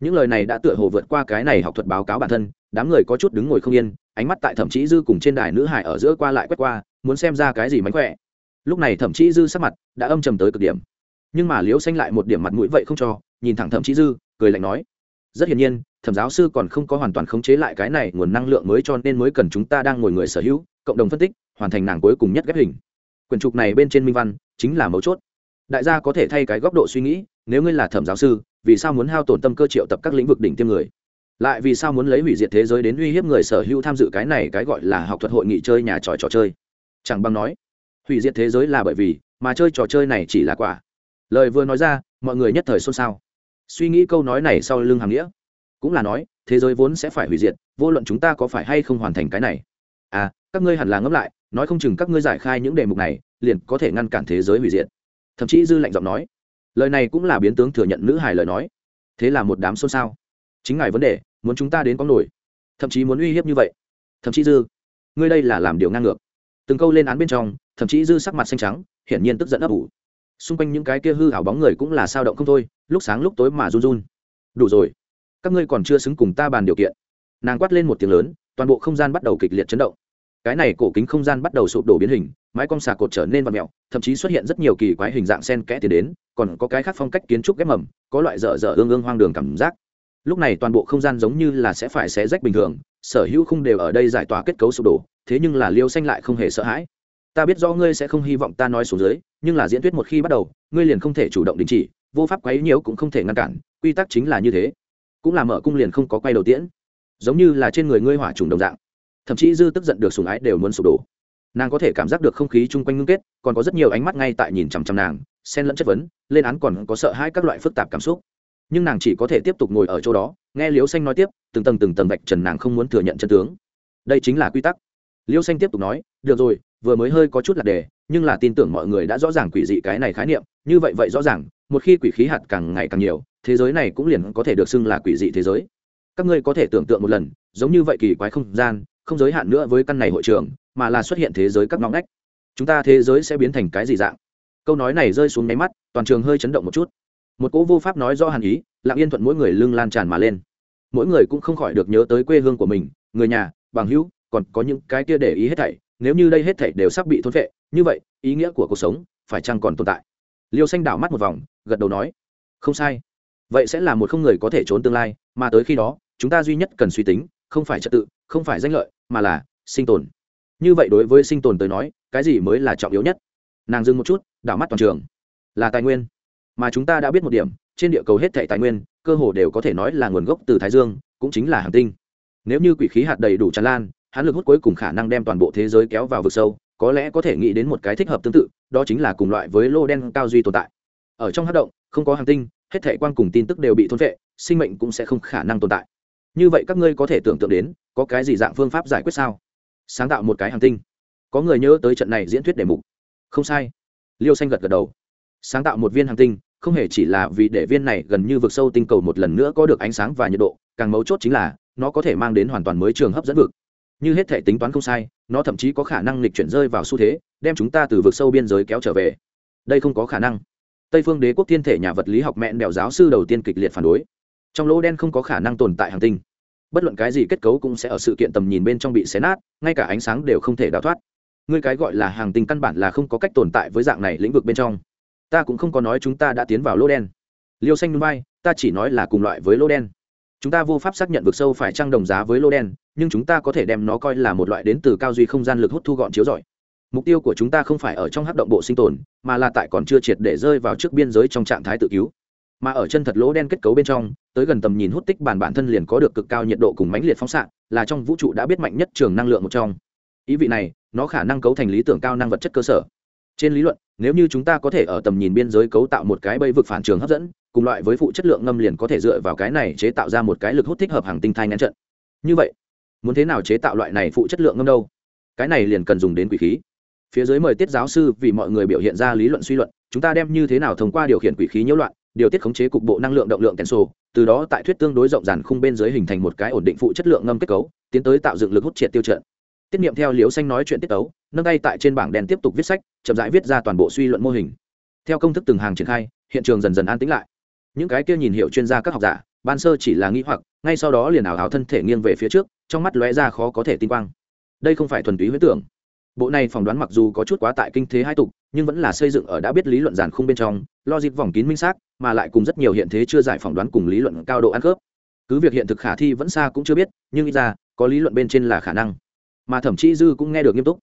Những lời này đã tựa hồ vượt qua cái này học thuật báo cáo bản thân, đám người có chút đứng ngồi không yên, ánh mắt tại thẩm chí dư cùng trên đài nữ hải ở giữa qua lại quét qua, muốn xem ra cái gì mánh khỏe. Lúc này thẩm chí dư sắc mặt đã âm trầm tới cực điểm. Nhưng mà liễu xanh lại một điểm mặt mũi vậy không cho, nhìn thẳng thẩm chí dư, cười lạnh nói, rất hiển nhiên thẩm giáo sư còn không có hoàn toàn khống chế lại cái này nguồn năng lượng mới cho nên mới cần chúng ta đang ngồi người sở hữu, cộng đồng phân tích, hoàn thành nàng cuối cùng nhất ghép hình. Quyển trục này bên trên minh văn, chính là mấu chốt. Đại gia có thể thay cái góc độ suy nghĩ, nếu ngươi là thẩm giáo sư, vì sao muốn hao tổn tâm cơ triệu tập các lĩnh vực đỉnh tiêm người? Lại vì sao muốn lấy hủy diệt thế giới đến uy hiếp người sở hữu tham dự cái này cái gọi là học thuật hội nghị chơi nhà trò trò chơi? Chẳng bằng nói, hủy diệt thế giới là bởi vì, mà chơi trò chơi này chỉ là quả. Lời vừa nói ra, mọi người nhất thời xôn xao. Suy nghĩ câu nói này sau lưng hàm nghĩa cũng là nói, thế giới vốn sẽ phải hủy diệt, vô luận chúng ta có phải hay không hoàn thành cái này. À các ngươi hẳn là ngẫm lại, nói không chừng các ngươi giải khai những đề mục này, liền có thể ngăn cản thế giới hủy diệt. Thậm chí dư lạnh giọng nói. Lời này cũng là biến tướng thừa nhận nữ hài lời nói. Thế là một đám xôn xao. Chính ngài vấn đề, muốn chúng ta đến có nổi. Thậm chí muốn uy hiếp như vậy. Thậm chí dư. Ngươi đây là làm điều ngang ngược. Từng câu lên án bên trong, thậm chí dư sắc mặt xanh trắng, hiển nhiên tức giận ấp ủ. Xung quanh những cái kia hư hảo bóng người cũng là sao động không thôi, lúc sáng lúc tối mà run run. Đủ rồi các ngươi còn chưa xứng cùng ta bàn điều kiện. Nàng quát lên một tiếng lớn, toàn bộ không gian bắt đầu kịch liệt chấn động. Cái này cổ kính không gian bắt đầu sụp đổ biến hình, mái cong xà cột trở nên vặn mẹo thậm chí xuất hiện rất nhiều kỳ quái hình dạng sen kẽ tiến đến, còn có cái khác phong cách kiến trúc ghép mầm, có loại dở dở ương ương hoang đường cảm giác. Lúc này toàn bộ không gian giống như là sẽ phải xé rách bình thường, sở hữu không đều ở đây giải tỏa kết cấu sụp đổ, thế nhưng là liêu xanh lại không hề sợ hãi. Ta biết rõ ngươi sẽ không hy vọng ta nói xuống dưới, nhưng là diễn thuyết một khi bắt đầu, ngươi liền không thể chủ động đình chỉ, vô pháp quấy nhiễu cũng không thể ngăn cản, quy tắc chính là như thế cũng là mở cung liền không có quay đầu tiễn. Giống như là trên người ngươi hỏa trùng đồng dạng. Thậm chí dư tức giận được sùng ái đều muốn sụp đổ. Nàng có thể cảm giác được không khí chung quanh ngưng kết, còn có rất nhiều ánh mắt ngay tại nhìn chằm chằm nàng, xen lẫn chất vấn, lên án còn có sợ hãi các loại phức tạp cảm xúc. Nhưng nàng chỉ có thể tiếp tục ngồi ở chỗ đó, nghe liễu xanh nói tiếp, từng tầng từng tầng vạch trần nàng không muốn thừa nhận chân tướng. Đây chính là quy tắc. Liễu xanh tiếp tục nói, được rồi, vừa mới hơi có chút lạc đề, nhưng là tin tưởng mọi người đã rõ ràng quỷ dị cái này khái niệm, như vậy vậy rõ ràng, một khi quỷ khí hạt càng ngày càng nhiều thế giới này cũng liền có thể được xưng là quỷ dị thế giới. Các ngươi có thể tưởng tượng một lần, giống như vậy kỳ quái không gian, không giới hạn nữa với căn này hội trường, mà là xuất hiện thế giới các ngõ ngách. Chúng ta thế giới sẽ biến thành cái gì dạng? Câu nói này rơi xuống nháy mắt, toàn trường hơi chấn động một chút. Một cỗ vô pháp nói do hàn ý, lặng yên thuận mỗi người lưng lan tràn mà lên. Mỗi người cũng không khỏi được nhớ tới quê hương của mình, người nhà, bằng hữu, còn có những cái kia để ý hết thảy, nếu như đây hết thảy đều sắp bị thôn vệ như vậy, ý nghĩa của cuộc sống phải chăng còn tồn tại? Liêu xanh đảo mắt một vòng, gật đầu nói, không sai vậy sẽ là một không người có thể trốn tương lai, mà tới khi đó, chúng ta duy nhất cần suy tính, không phải trật tự, không phải danh lợi, mà là sinh tồn. Như vậy đối với sinh tồn tới nói, cái gì mới là trọng yếu nhất? Nàng dừng một chút, đảo mắt toàn trường. Là tài nguyên. Mà chúng ta đã biết một điểm, trên địa cầu hết thảy tài nguyên, cơ hồ đều có thể nói là nguồn gốc từ thái dương, cũng chính là hành tinh. Nếu như quỷ khí hạt đầy đủ tràn lan, hắn lực hút cuối cùng khả năng đem toàn bộ thế giới kéo vào vực sâu, có lẽ có thể nghĩ đến một cái thích hợp tương tự, đó chính là cùng loại với lô đen cao duy tồn tại. Ở trong hát động, không có hành tinh hết thể quan cùng tin tức đều bị thôn vệ, sinh mệnh cũng sẽ không khả năng tồn tại. Như vậy các ngươi có thể tưởng tượng đến, có cái gì dạng phương pháp giải quyết sao? Sáng tạo một cái hành tinh. Có người nhớ tới trận này diễn thuyết đề mục. Không sai. Liêu xanh gật gật đầu. Sáng tạo một viên hành tinh, không hề chỉ là vì để viên này gần như vực sâu tinh cầu một lần nữa có được ánh sáng và nhiệt độ, càng mấu chốt chính là, nó có thể mang đến hoàn toàn mới trường hấp dẫn vực. Như hết thể tính toán không sai, nó thậm chí có khả năng lịch chuyển rơi vào xu thế, đem chúng ta từ vực sâu biên giới kéo trở về. Đây không có khả năng tây phương đế quốc thiên thể nhà vật lý học mẹn đèo giáo sư đầu tiên kịch liệt phản đối. Trong lỗ đen không có khả năng tồn tại hành tinh. Bất luận cái gì kết cấu cũng sẽ ở sự kiện tầm nhìn bên trong bị xé nát, ngay cả ánh sáng đều không thể đào thoát. Ngươi cái gọi là hàng tinh căn bản là không có cách tồn tại với dạng này lĩnh vực bên trong. Ta cũng không có nói chúng ta đã tiến vào lỗ đen. Liêu xanh núi bay, ta chỉ nói là cùng loại với lỗ đen. Chúng ta vô pháp xác nhận vực sâu phải trăng đồng giá với lỗ đen, nhưng chúng ta có thể đem nó coi là một loại đến từ cao duy không gian lực hút thu gọn chiếu rọi mục tiêu của chúng ta không phải ở trong hắc động bộ sinh tồn, mà là tại còn chưa triệt để rơi vào trước biên giới trong trạng thái tự cứu. Mà ở chân thật lỗ đen kết cấu bên trong, tới gần tầm nhìn hút tích bản bản thân liền có được cực cao nhiệt độ cùng mãnh liệt phóng xạ, là trong vũ trụ đã biết mạnh nhất trường năng lượng một trong. Ý vị này, nó khả năng cấu thành lý tưởng cao năng vật chất cơ sở. Trên lý luận, nếu như chúng ta có thể ở tầm nhìn biên giới cấu tạo một cái bây vực phản trường hấp dẫn, cùng loại với phụ chất lượng ngâm liền có thể dựa vào cái này chế tạo ra một cái lực hút thích hợp hàng tinh thai ngăn trận. Như vậy, muốn thế nào chế tạo loại này phụ chất lượng ngâm đâu? Cái này liền cần dùng đến quỷ khí phía dưới mời tiết giáo sư vì mọi người biểu hiện ra lý luận suy luận, chúng ta đem như thế nào thông qua điều khiển quỷ khí nhiễu loạn, điều tiết khống chế cục bộ năng lượng động lượng kèn từ đó tại thuyết tương đối rộng ràng khung bên dưới hình thành một cái ổn định phụ chất lượng ngâm kết cấu, tiến tới tạo dựng lực hút triệt tiêu trận. Tiết niệm theo liếu xanh nói chuyện tiết tấu, nâng tay tại trên bảng đen tiếp tục viết sách, chậm rãi viết ra toàn bộ suy luận mô hình. Theo công thức từng hàng triển khai, hiện trường dần dần an tĩnh lại. Những cái kia nhìn hiệu chuyên gia các học giả, ban sơ chỉ là nghĩ hoặc, ngay sau đó liền ảo ảo thân thể nghiêng về phía trước, trong mắt lóe ra khó có thể tin quang. Đây không phải thuần túy huyết tưởng bộ này phỏng đoán mặc dù có chút quá tại kinh thế hai tục, nhưng vẫn là xây dựng ở đã biết lý luận giản khung bên trong, logic vòng kín minh xác, mà lại cùng rất nhiều hiện thế chưa giải phỏng đoán cùng lý luận cao độ ăn khớp. Cứ việc hiện thực khả thi vẫn xa cũng chưa biết, nhưng ít ra, có lý luận bên trên là khả năng. Mà thậm chí dư cũng nghe được nghiêm túc.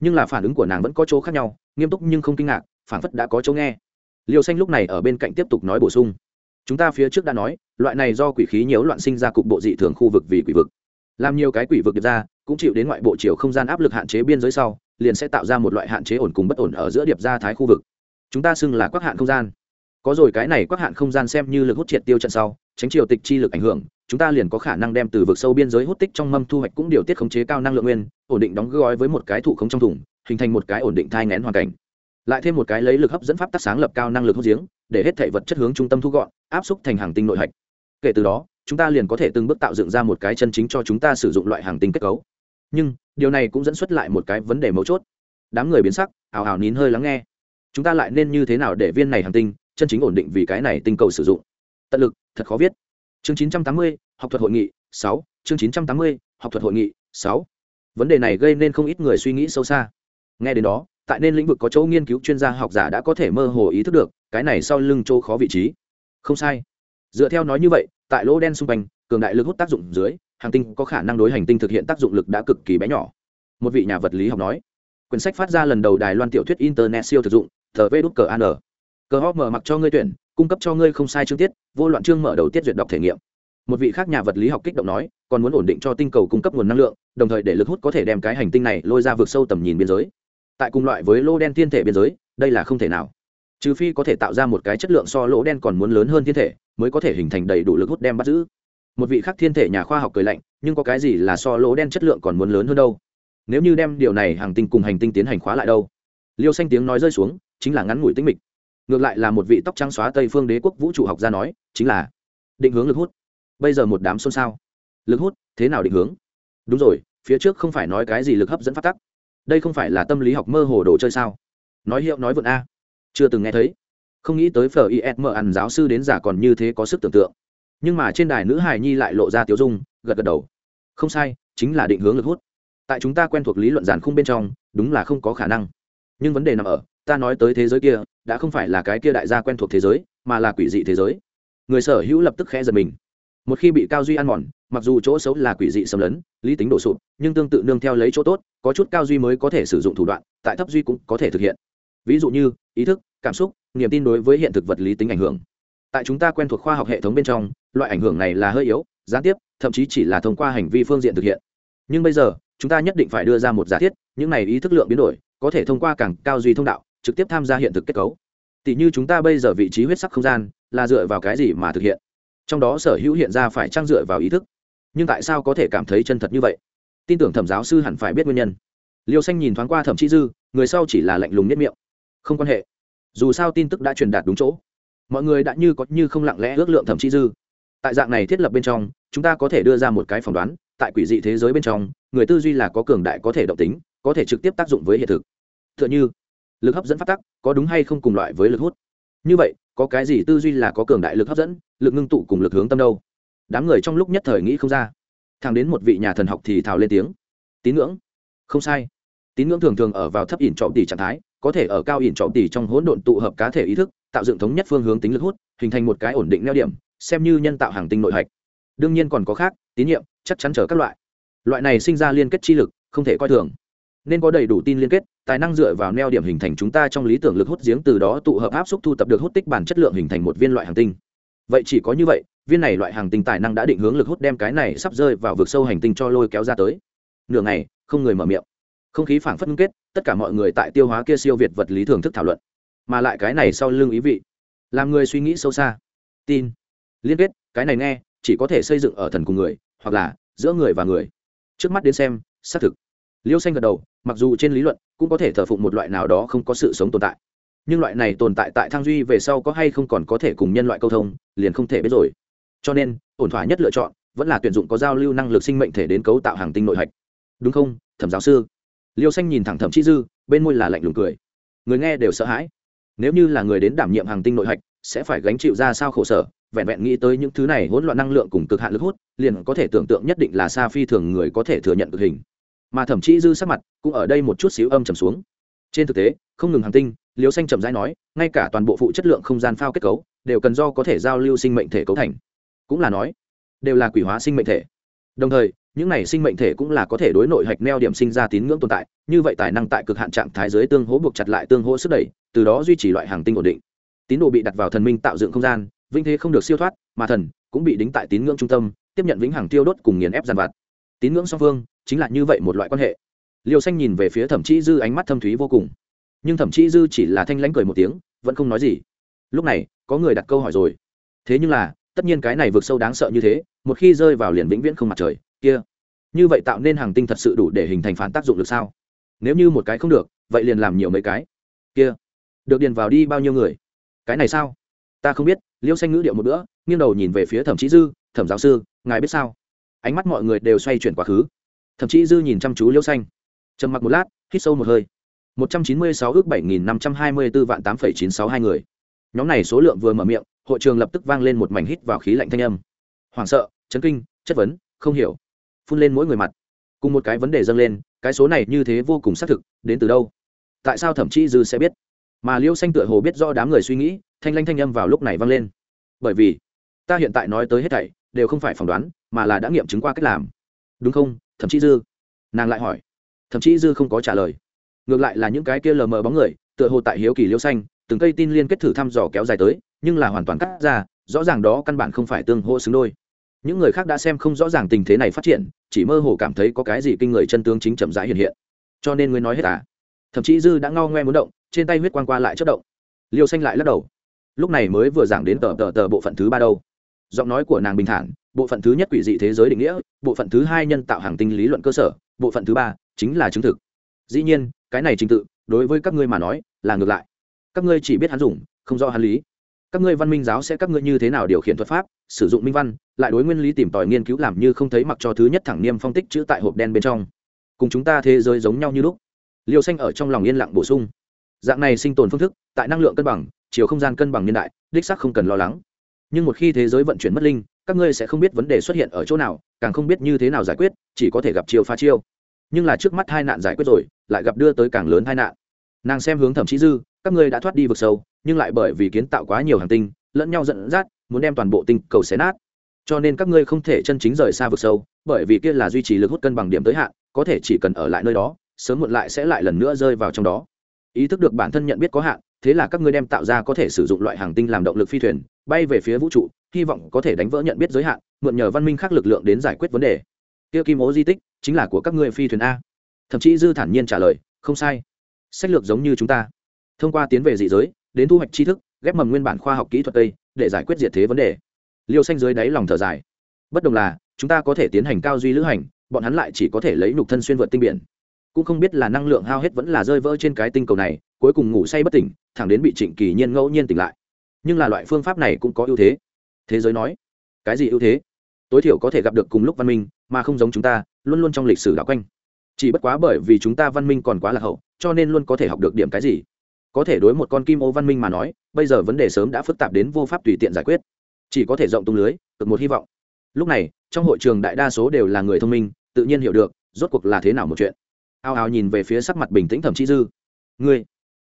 Nhưng là phản ứng của nàng vẫn có chỗ khác nhau, nghiêm túc nhưng không kinh ngạc, phản phất đã có chỗ nghe. Liều xanh lúc này ở bên cạnh tiếp tục nói bổ sung. Chúng ta phía trước đã nói, loại này do quỷ khí nhiễu loạn sinh ra cục bộ dị thường khu vực vì quỷ vực. Làm nhiều cái quỷ vực được ra cũng chịu đến ngoại bộ chiều không gian áp lực hạn chế biên giới sau, liền sẽ tạo ra một loại hạn chế ổn cùng bất ổn ở giữa điệp gia thái khu vực. Chúng ta xưng là quắc hạn không gian. Có rồi, cái này quắc hạn không gian xem như lực hút triệt tiêu trận sau, tránh triều tịch chi lực ảnh hưởng, chúng ta liền có khả năng đem từ vực sâu biên giới hút tích trong mâm thu hoạch cũng điều tiết khống chế cao năng lượng nguyên, ổn định đóng gói với một cái thụ không trong thùng, hình thành một cái ổn định thai ngén hoàn cảnh. Lại thêm một cái lấy lực hấp dẫn pháp tác sáng lập cao năng lực hút giếng, để hết thể vật chất hướng trung tâm thu gọn, áp xúc thành hàng tinh nội hạch. Kể từ đó, chúng ta liền có thể từng bước tạo dựng ra một cái chân chính cho chúng ta sử dụng loại hàng tinh kết cấu nhưng điều này cũng dẫn xuất lại một cái vấn đề mấu chốt. Đám người biến sắc ảo ảo nín hơi lắng nghe. Chúng ta lại nên như thế nào để viên này hàng tinh chân chính ổn định vì cái này tinh cầu sử dụng? Tận lực thật khó viết. Chương 980, học thuật hội nghị 6, chương 980, học thuật hội nghị 6. vấn đề này gây nên không ít người suy nghĩ sâu xa. Nghe đến đó tại nên lĩnh vực có chỗ nghiên cứu chuyên gia học giả đã có thể mơ hồ ý thức được cái này sau lưng chỗ khó vị trí. Không sai. Dựa theo nói như vậy tại lỗ đen xung quanh cường đại lực hút tác dụng dưới hành tinh có khả năng đối hành tinh thực hiện tác dụng lực đã cực kỳ bé nhỏ. Một vị nhà vật lý học nói, quyển sách phát ra lần đầu đài loan tiểu thuyết internet siêu thực dụng, tờ vê đút cờ an cờ hóc mở mặc cho ngươi tuyển, cung cấp cho ngươi không sai chương tiết, vô loạn chương mở đầu tiết duyệt đọc thể nghiệm. Một vị khác nhà vật lý học kích động nói, còn muốn ổn định cho tinh cầu cung cấp nguồn năng lượng, đồng thời để lực hút có thể đem cái hành tinh này lôi ra vượt sâu tầm nhìn biên giới. Tại cùng loại với lô đen thiên thể biên giới, đây là không thể nào. Trừ phi có thể tạo ra một cái chất lượng so lỗ đen còn muốn lớn hơn thiên thể, mới có thể hình thành đầy đủ lực hút đem bắt giữ một vị khác thiên thể nhà khoa học cười lạnh, nhưng có cái gì là so lỗ đen chất lượng còn muốn lớn hơn đâu? Nếu như đem điều này hàng tinh cùng hành tinh tiến hành khóa lại đâu? Liêu xanh tiếng nói rơi xuống, chính là ngắn ngủi tinh mịch. Ngược lại là một vị tóc trắng xóa tây phương đế quốc vũ trụ học gia nói, chính là định hướng lực hút. Bây giờ một đám xôn xao. Lực hút, thế nào định hướng? Đúng rồi, phía trước không phải nói cái gì lực hấp dẫn phát tắc. Đây không phải là tâm lý học mơ hồ đồ chơi sao? Nói hiệu nói vượn a. Chưa từng nghe thấy. Không nghĩ tới phở ism ăn giáo sư đến giả còn như thế có sức tưởng tượng nhưng mà trên đài nữ hài nhi lại lộ ra tiếu dung, gật gật đầu. Không sai, chính là định hướng lực hút. Tại chúng ta quen thuộc lý luận giản khung bên trong, đúng là không có khả năng. Nhưng vấn đề nằm ở, ta nói tới thế giới kia, đã không phải là cái kia đại gia quen thuộc thế giới, mà là quỷ dị thế giới. Người sở hữu lập tức khẽ giật mình. Một khi bị cao duy ăn mòn, mặc dù chỗ xấu là quỷ dị xâm lấn, lý tính đổ sụp, nhưng tương tự nương theo lấy chỗ tốt, có chút cao duy mới có thể sử dụng thủ đoạn, tại thấp duy cũng có thể thực hiện. Ví dụ như, ý thức, cảm xúc, niềm tin đối với hiện thực vật lý tính ảnh hưởng. Tại chúng ta quen thuộc khoa học hệ thống bên trong loại ảnh hưởng này là hơi yếu, gián tiếp, thậm chí chỉ là thông qua hành vi phương diện thực hiện. Nhưng bây giờ, chúng ta nhất định phải đưa ra một giả thiết, những này ý thức lượng biến đổi, có thể thông qua càng cao duy thông đạo, trực tiếp tham gia hiện thực kết cấu. Tỷ như chúng ta bây giờ vị trí huyết sắc không gian, là dựa vào cái gì mà thực hiện? Trong đó sở hữu hiện ra phải trang dựa vào ý thức. Nhưng tại sao có thể cảm thấy chân thật như vậy? Tin tưởng thẩm giáo sư hẳn phải biết nguyên nhân. Liêu xanh nhìn thoáng qua thẩm chi dư, người sau chỉ là lạnh lùng nhất miệng. Không quan hệ. Dù sao tin tức đã truyền đạt đúng chỗ. Mọi người đã như có như không lặng lẽ ước lượng thẩm chi dư tại dạng này thiết lập bên trong, chúng ta có thể đưa ra một cái phỏng đoán, tại quỷ dị thế giới bên trong, người tư duy là có cường đại có thể động tính, có thể trực tiếp tác dụng với hiện thực. T h ư ợ n h ư lực hấp dẫn phát tắc, có đúng hay không cùng loại với lực hút? Như vậy, có cái gì tư duy là có cường đại lực hấp dẫn, lực ngưng tụ cùng lực hướng tâm đâu? Đám người trong lúc nhất thời nghĩ không ra. Thẳng đến một vị nhà thần học thì thào lên tiếng. Tín ngưỡng. Không sai. Tín ngưỡng thường thường ở vào thấp ỉn trọng tỷ trạng thái, có thể ở cao ỉn trọng tỷ trong hỗn độn tụ hợp cá thể ý thức, tạo dựng thống nhất phương hướng tính lực hút, hình thành một cái ổn định neo điểm xem như nhân tạo hàng tinh nội hạch. Đương nhiên còn có khác, tín nhiệm, chắc chắn chờ các loại. Loại này sinh ra liên kết chi lực, không thể coi thường. Nên có đầy đủ tin liên kết, tài năng dựa vào neo điểm hình thành chúng ta trong lý tưởng lực hút giếng từ đó tụ hợp áp xúc thu tập được hút tích bản chất lượng hình thành một viên loại hàng tinh. Vậy chỉ có như vậy, viên này loại hàng tinh tài năng đã định hướng lực hút đem cái này sắp rơi vào vực sâu hành tinh cho lôi kéo ra tới. Nửa ngày, không người mở miệng. Không khí phảng phất ngưng kết, tất cả mọi người tại tiêu hóa kia siêu việt vật lý thưởng thức thảo luận. Mà lại cái này sau lưng ý vị. Làm người suy nghĩ sâu xa. Tin liên kết, cái này nghe, chỉ có thể xây dựng ở thần cùng người, hoặc là giữa người và người. Trước mắt đến xem, xác thực. Liêu xanh gật đầu, mặc dù trên lý luận cũng có thể thờ phụng một loại nào đó không có sự sống tồn tại. Nhưng loại này tồn tại tại thang duy về sau có hay không còn có thể cùng nhân loại câu thông, liền không thể biết rồi. Cho nên, ổn thỏa nhất lựa chọn vẫn là tuyển dụng có giao lưu năng lực sinh mệnh thể đến cấu tạo hàng tinh nội hạch. Đúng không, thẩm giáo sư? Liêu xanh nhìn thẳng thẩm chi dư, bên môi là lạnh lùng cười. Người nghe đều sợ hãi. Nếu như là người đến đảm nhiệm hàng tinh nội hạch, sẽ phải gánh chịu ra sao khổ sở? Vẹn vẹn nghĩ tới những thứ này hỗn loạn năng lượng cùng cực hạn lực hút, liền có thể tưởng tượng nhất định là xa phi thường người có thể thừa nhận cực hình. Mà thậm chí dư sắc mặt cũng ở đây một chút xíu âm trầm xuống. Trên thực tế, không ngừng hàng tinh liều xanh chậm rãi nói, ngay cả toàn bộ phụ chất lượng không gian phao kết cấu đều cần do có thể giao lưu sinh mệnh thể cấu thành. Cũng là nói, đều là quỷ hóa sinh mệnh thể. Đồng thời, những này sinh mệnh thể cũng là có thể đối nội hạch neo điểm sinh ra tín ngưỡng tồn tại, như vậy tài năng tại cực hạn trạng thái giới tương hỗ buộc chặt lại tương hỗ sức đẩy, từ đó duy trì loại hàng tinh ổn định. Tín đồ bị đặt vào thần minh tạo dựng không gian vinh thế không được siêu thoát, mà thần cũng bị đính tại tín ngưỡng trung tâm, tiếp nhận vĩnh hằng tiêu đốt cùng nghiền ép giàn vặt. Tín ngưỡng song phương chính là như vậy một loại quan hệ. Liêu xanh nhìn về phía thẩm chí dư ánh mắt thâm thúy vô cùng. Nhưng thẩm chí dư chỉ là thanh lãnh cười một tiếng, vẫn không nói gì. Lúc này, có người đặt câu hỏi rồi. Thế nhưng là, tất nhiên cái này vượt sâu đáng sợ như thế, một khi rơi vào liền vĩnh viễn không mặt trời, kia. Như vậy tạo nên hàng tinh thật sự đủ để hình thành phản tác dụng được sao? Nếu như một cái không được, vậy liền làm nhiều mấy cái. Kia. Được điền vào đi bao nhiêu người? Cái này sao? Ta không biết liêu xanh ngữ điệu một bữa, nghiêng đầu nhìn về phía thẩm chí dư, thẩm giáo sư, ngài biết sao? Ánh mắt mọi người đều xoay chuyển quá khứ. Thậm chí dư nhìn chăm chú liêu xanh, trầm mặc một lát, hít sâu một hơi. Một trăm chín mươi sáu ước bảy nghìn năm trăm hai mươi bốn vạn tám phẩy chín sáu hai người. Nhóm này số lượng vừa mở miệng, hội trường lập tức vang lên một mảnh hít vào khí lạnh thanh âm. Hoảng sợ, chấn kinh, chất vấn, không hiểu. Phun lên mỗi người mặt. Cùng một cái vấn đề dâng lên, cái số này như thế vô cùng xác thực, đến từ đâu? Tại sao thậm chí dư sẽ biết? Mà liêu xanh tựa hồ biết do đám người suy nghĩ, thanh lanh thanh âm vào lúc này vang lên. Bởi vì, ta hiện tại nói tới hết thảy, đều không phải phỏng đoán, mà là đã nghiệm chứng qua cách làm. Đúng không? Thậm chí dư? Nàng lại hỏi. Thậm chí dư không có trả lời. Ngược lại là những cái kia lờ mờ bóng người, tựa hồ tại hiếu kỳ liêu xanh, từng cây tin liên kết thử thăm dò kéo dài tới, nhưng là hoàn toàn cắt ra, rõ ràng đó căn bản không phải tương hô xứng đôi. Những người khác đã xem không rõ ràng tình thế này phát triển, chỉ mơ hồ cảm thấy có cái gì kinh người chân tướng chính chậm rãi hiện hiện. Cho nên ngươi nói hết à? Thậm chí dư đã ngao ngoe muốn động trên tay huyết quang qua lại chất động. Liêu xanh lại lắc đầu. Lúc này mới vừa giảng đến tờ tờ tờ bộ phận thứ ba đâu. Giọng nói của nàng bình thản, bộ phận thứ nhất quỷ dị thế giới định nghĩa, bộ phận thứ hai nhân tạo hàng tinh lý luận cơ sở, bộ phận thứ ba chính là chứng thực. Dĩ nhiên, cái này trình tự, đối với các ngươi mà nói, là ngược lại. Các ngươi chỉ biết hắn dùng, không do hắn lý. Các ngươi văn minh giáo sẽ các ngươi như thế nào điều khiển thuật pháp, sử dụng minh văn, lại đối nguyên lý tìm tòi nghiên cứu làm như không thấy mặc cho thứ nhất thẳng niêm phong tích chữ tại hộp đen bên trong. Cùng chúng ta thế giới giống nhau như lúc. Liều xanh ở trong lòng yên lặng bổ sung dạng này sinh tồn phương thức, tại năng lượng cân bằng, chiều không gian cân bằng niên đại, đích sắc không cần lo lắng. Nhưng một khi thế giới vận chuyển mất linh, các ngươi sẽ không biết vấn đề xuất hiện ở chỗ nào, càng không biết như thế nào giải quyết, chỉ có thể gặp chiêu pha chiêu. Nhưng là trước mắt hai nạn giải quyết rồi, lại gặp đưa tới càng lớn hai nạn. Nàng xem hướng thẩm chí dư, các ngươi đã thoát đi vực sâu, nhưng lại bởi vì kiến tạo quá nhiều hàng tinh, lẫn nhau dẫn dắt, muốn đem toàn bộ tinh cầu xé nát. Cho nên các ngươi không thể chân chính rời xa vực sâu, bởi vì kia là duy trì lực hút cân bằng điểm tới hạn, có thể chỉ cần ở lại nơi đó, sớm muộn lại sẽ lại lần nữa rơi vào trong đó ý thức được bản thân nhận biết có hạn, thế là các ngươi đem tạo ra có thể sử dụng loại hàng tinh làm động lực phi thuyền, bay về phía vũ trụ, hy vọng có thể đánh vỡ nhận biết giới hạn, mượn nhờ văn minh khác lực lượng đến giải quyết vấn đề. Tiêu kim ố di tích chính là của các ngươi phi thuyền a. Thậm chí dư thản nhiên trả lời, không sai. Sách lược giống như chúng ta. Thông qua tiến về dị giới, đến thu hoạch tri thức, ghép mầm nguyên bản khoa học kỹ thuật tây để giải quyết diệt thế vấn đề. Liêu xanh dưới đáy lòng thở dài. Bất đồng là, chúng ta có thể tiến hành cao duy lữ hành, bọn hắn lại chỉ có thể lấy nục thân xuyên vượt tinh biển cũng không biết là năng lượng hao hết vẫn là rơi vỡ trên cái tinh cầu này, cuối cùng ngủ say bất tỉnh, thẳng đến bị trịnh kỳ nhiên ngẫu nhiên tỉnh lại. Nhưng là loại phương pháp này cũng có ưu thế. Thế giới nói, cái gì ưu thế? Tối thiểu có thể gặp được cùng lúc văn minh, mà không giống chúng ta, luôn luôn trong lịch sử đảo quanh. Chỉ bất quá bởi vì chúng ta văn minh còn quá là hậu, cho nên luôn có thể học được điểm cái gì. Có thể đối một con kim ô văn minh mà nói, bây giờ vấn đề sớm đã phức tạp đến vô pháp tùy tiện giải quyết. Chỉ có thể rộng tung lưới, cực một hy vọng. Lúc này, trong hội trường đại đa số đều là người thông minh, tự nhiên hiểu được rốt cuộc là thế nào một chuyện ao ao nhìn về phía sắc mặt bình tĩnh thẩm chi dư. Ngươi,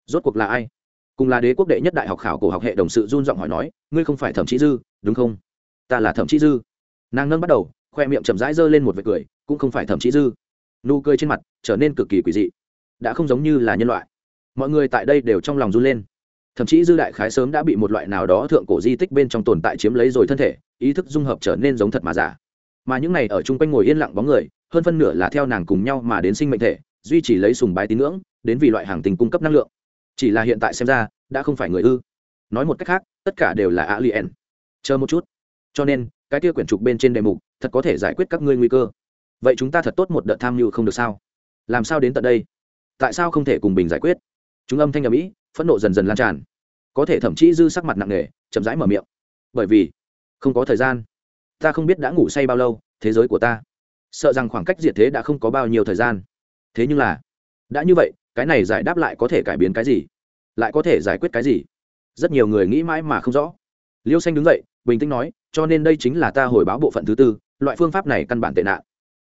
rốt cuộc là ai? Cùng là đế quốc đệ nhất đại học khảo cổ học hệ đồng sự run giọng hỏi nói, ngươi không phải thẩm chi dư, đúng không? Ta là thẩm chi dư. Nàng nâng bắt đầu, khoe miệng chậm rãi giơ lên một vệt cười, cũng không phải thẩm chi dư. Nụ cười trên mặt trở nên cực kỳ quỷ dị. Đã không giống như là nhân loại. Mọi người tại đây đều trong lòng run lên. Thậm chí dư đại khái sớm đã bị một loại nào đó thượng cổ di tích bên trong tồn tại chiếm lấy rồi thân thể, ý thức dung hợp trở nên giống thật mà giả. Mà những này ở chung quanh ngồi yên lặng bóng người, hơn phân nửa là theo nàng cùng nhau mà đến sinh mệnh thể duy trì lấy sùng bái tín ngưỡng, đến vì loại hàng tình cung cấp năng lượng. Chỉ là hiện tại xem ra, đã không phải người ư. Nói một cách khác, tất cả đều là alien. Chờ một chút. Cho nên, cái kia quyển trục bên trên đề mục, thật có thể giải quyết các ngươi nguy cơ. Vậy chúng ta thật tốt một đợt tham mưu không được sao? Làm sao đến tận đây? Tại sao không thể cùng bình giải quyết? Chúng âm thanh ở mỹ phẫn nộ dần dần lan tràn. Có thể thậm chí dư sắc mặt nặng nề, chậm rãi mở miệng. Bởi vì, không có thời gian. Ta không biết đã ngủ say bao lâu, thế giới của ta. Sợ rằng khoảng cách diệt thế đã không có bao nhiêu thời gian thế nhưng là, đã như vậy, cái này giải đáp lại có thể cải biến cái gì? Lại có thể giải quyết cái gì? Rất nhiều người nghĩ mãi mà không rõ. Liêu xanh đứng dậy, bình tĩnh nói, cho nên đây chính là ta hồi báo bộ phận thứ tư, loại phương pháp này căn bản tệ nạn.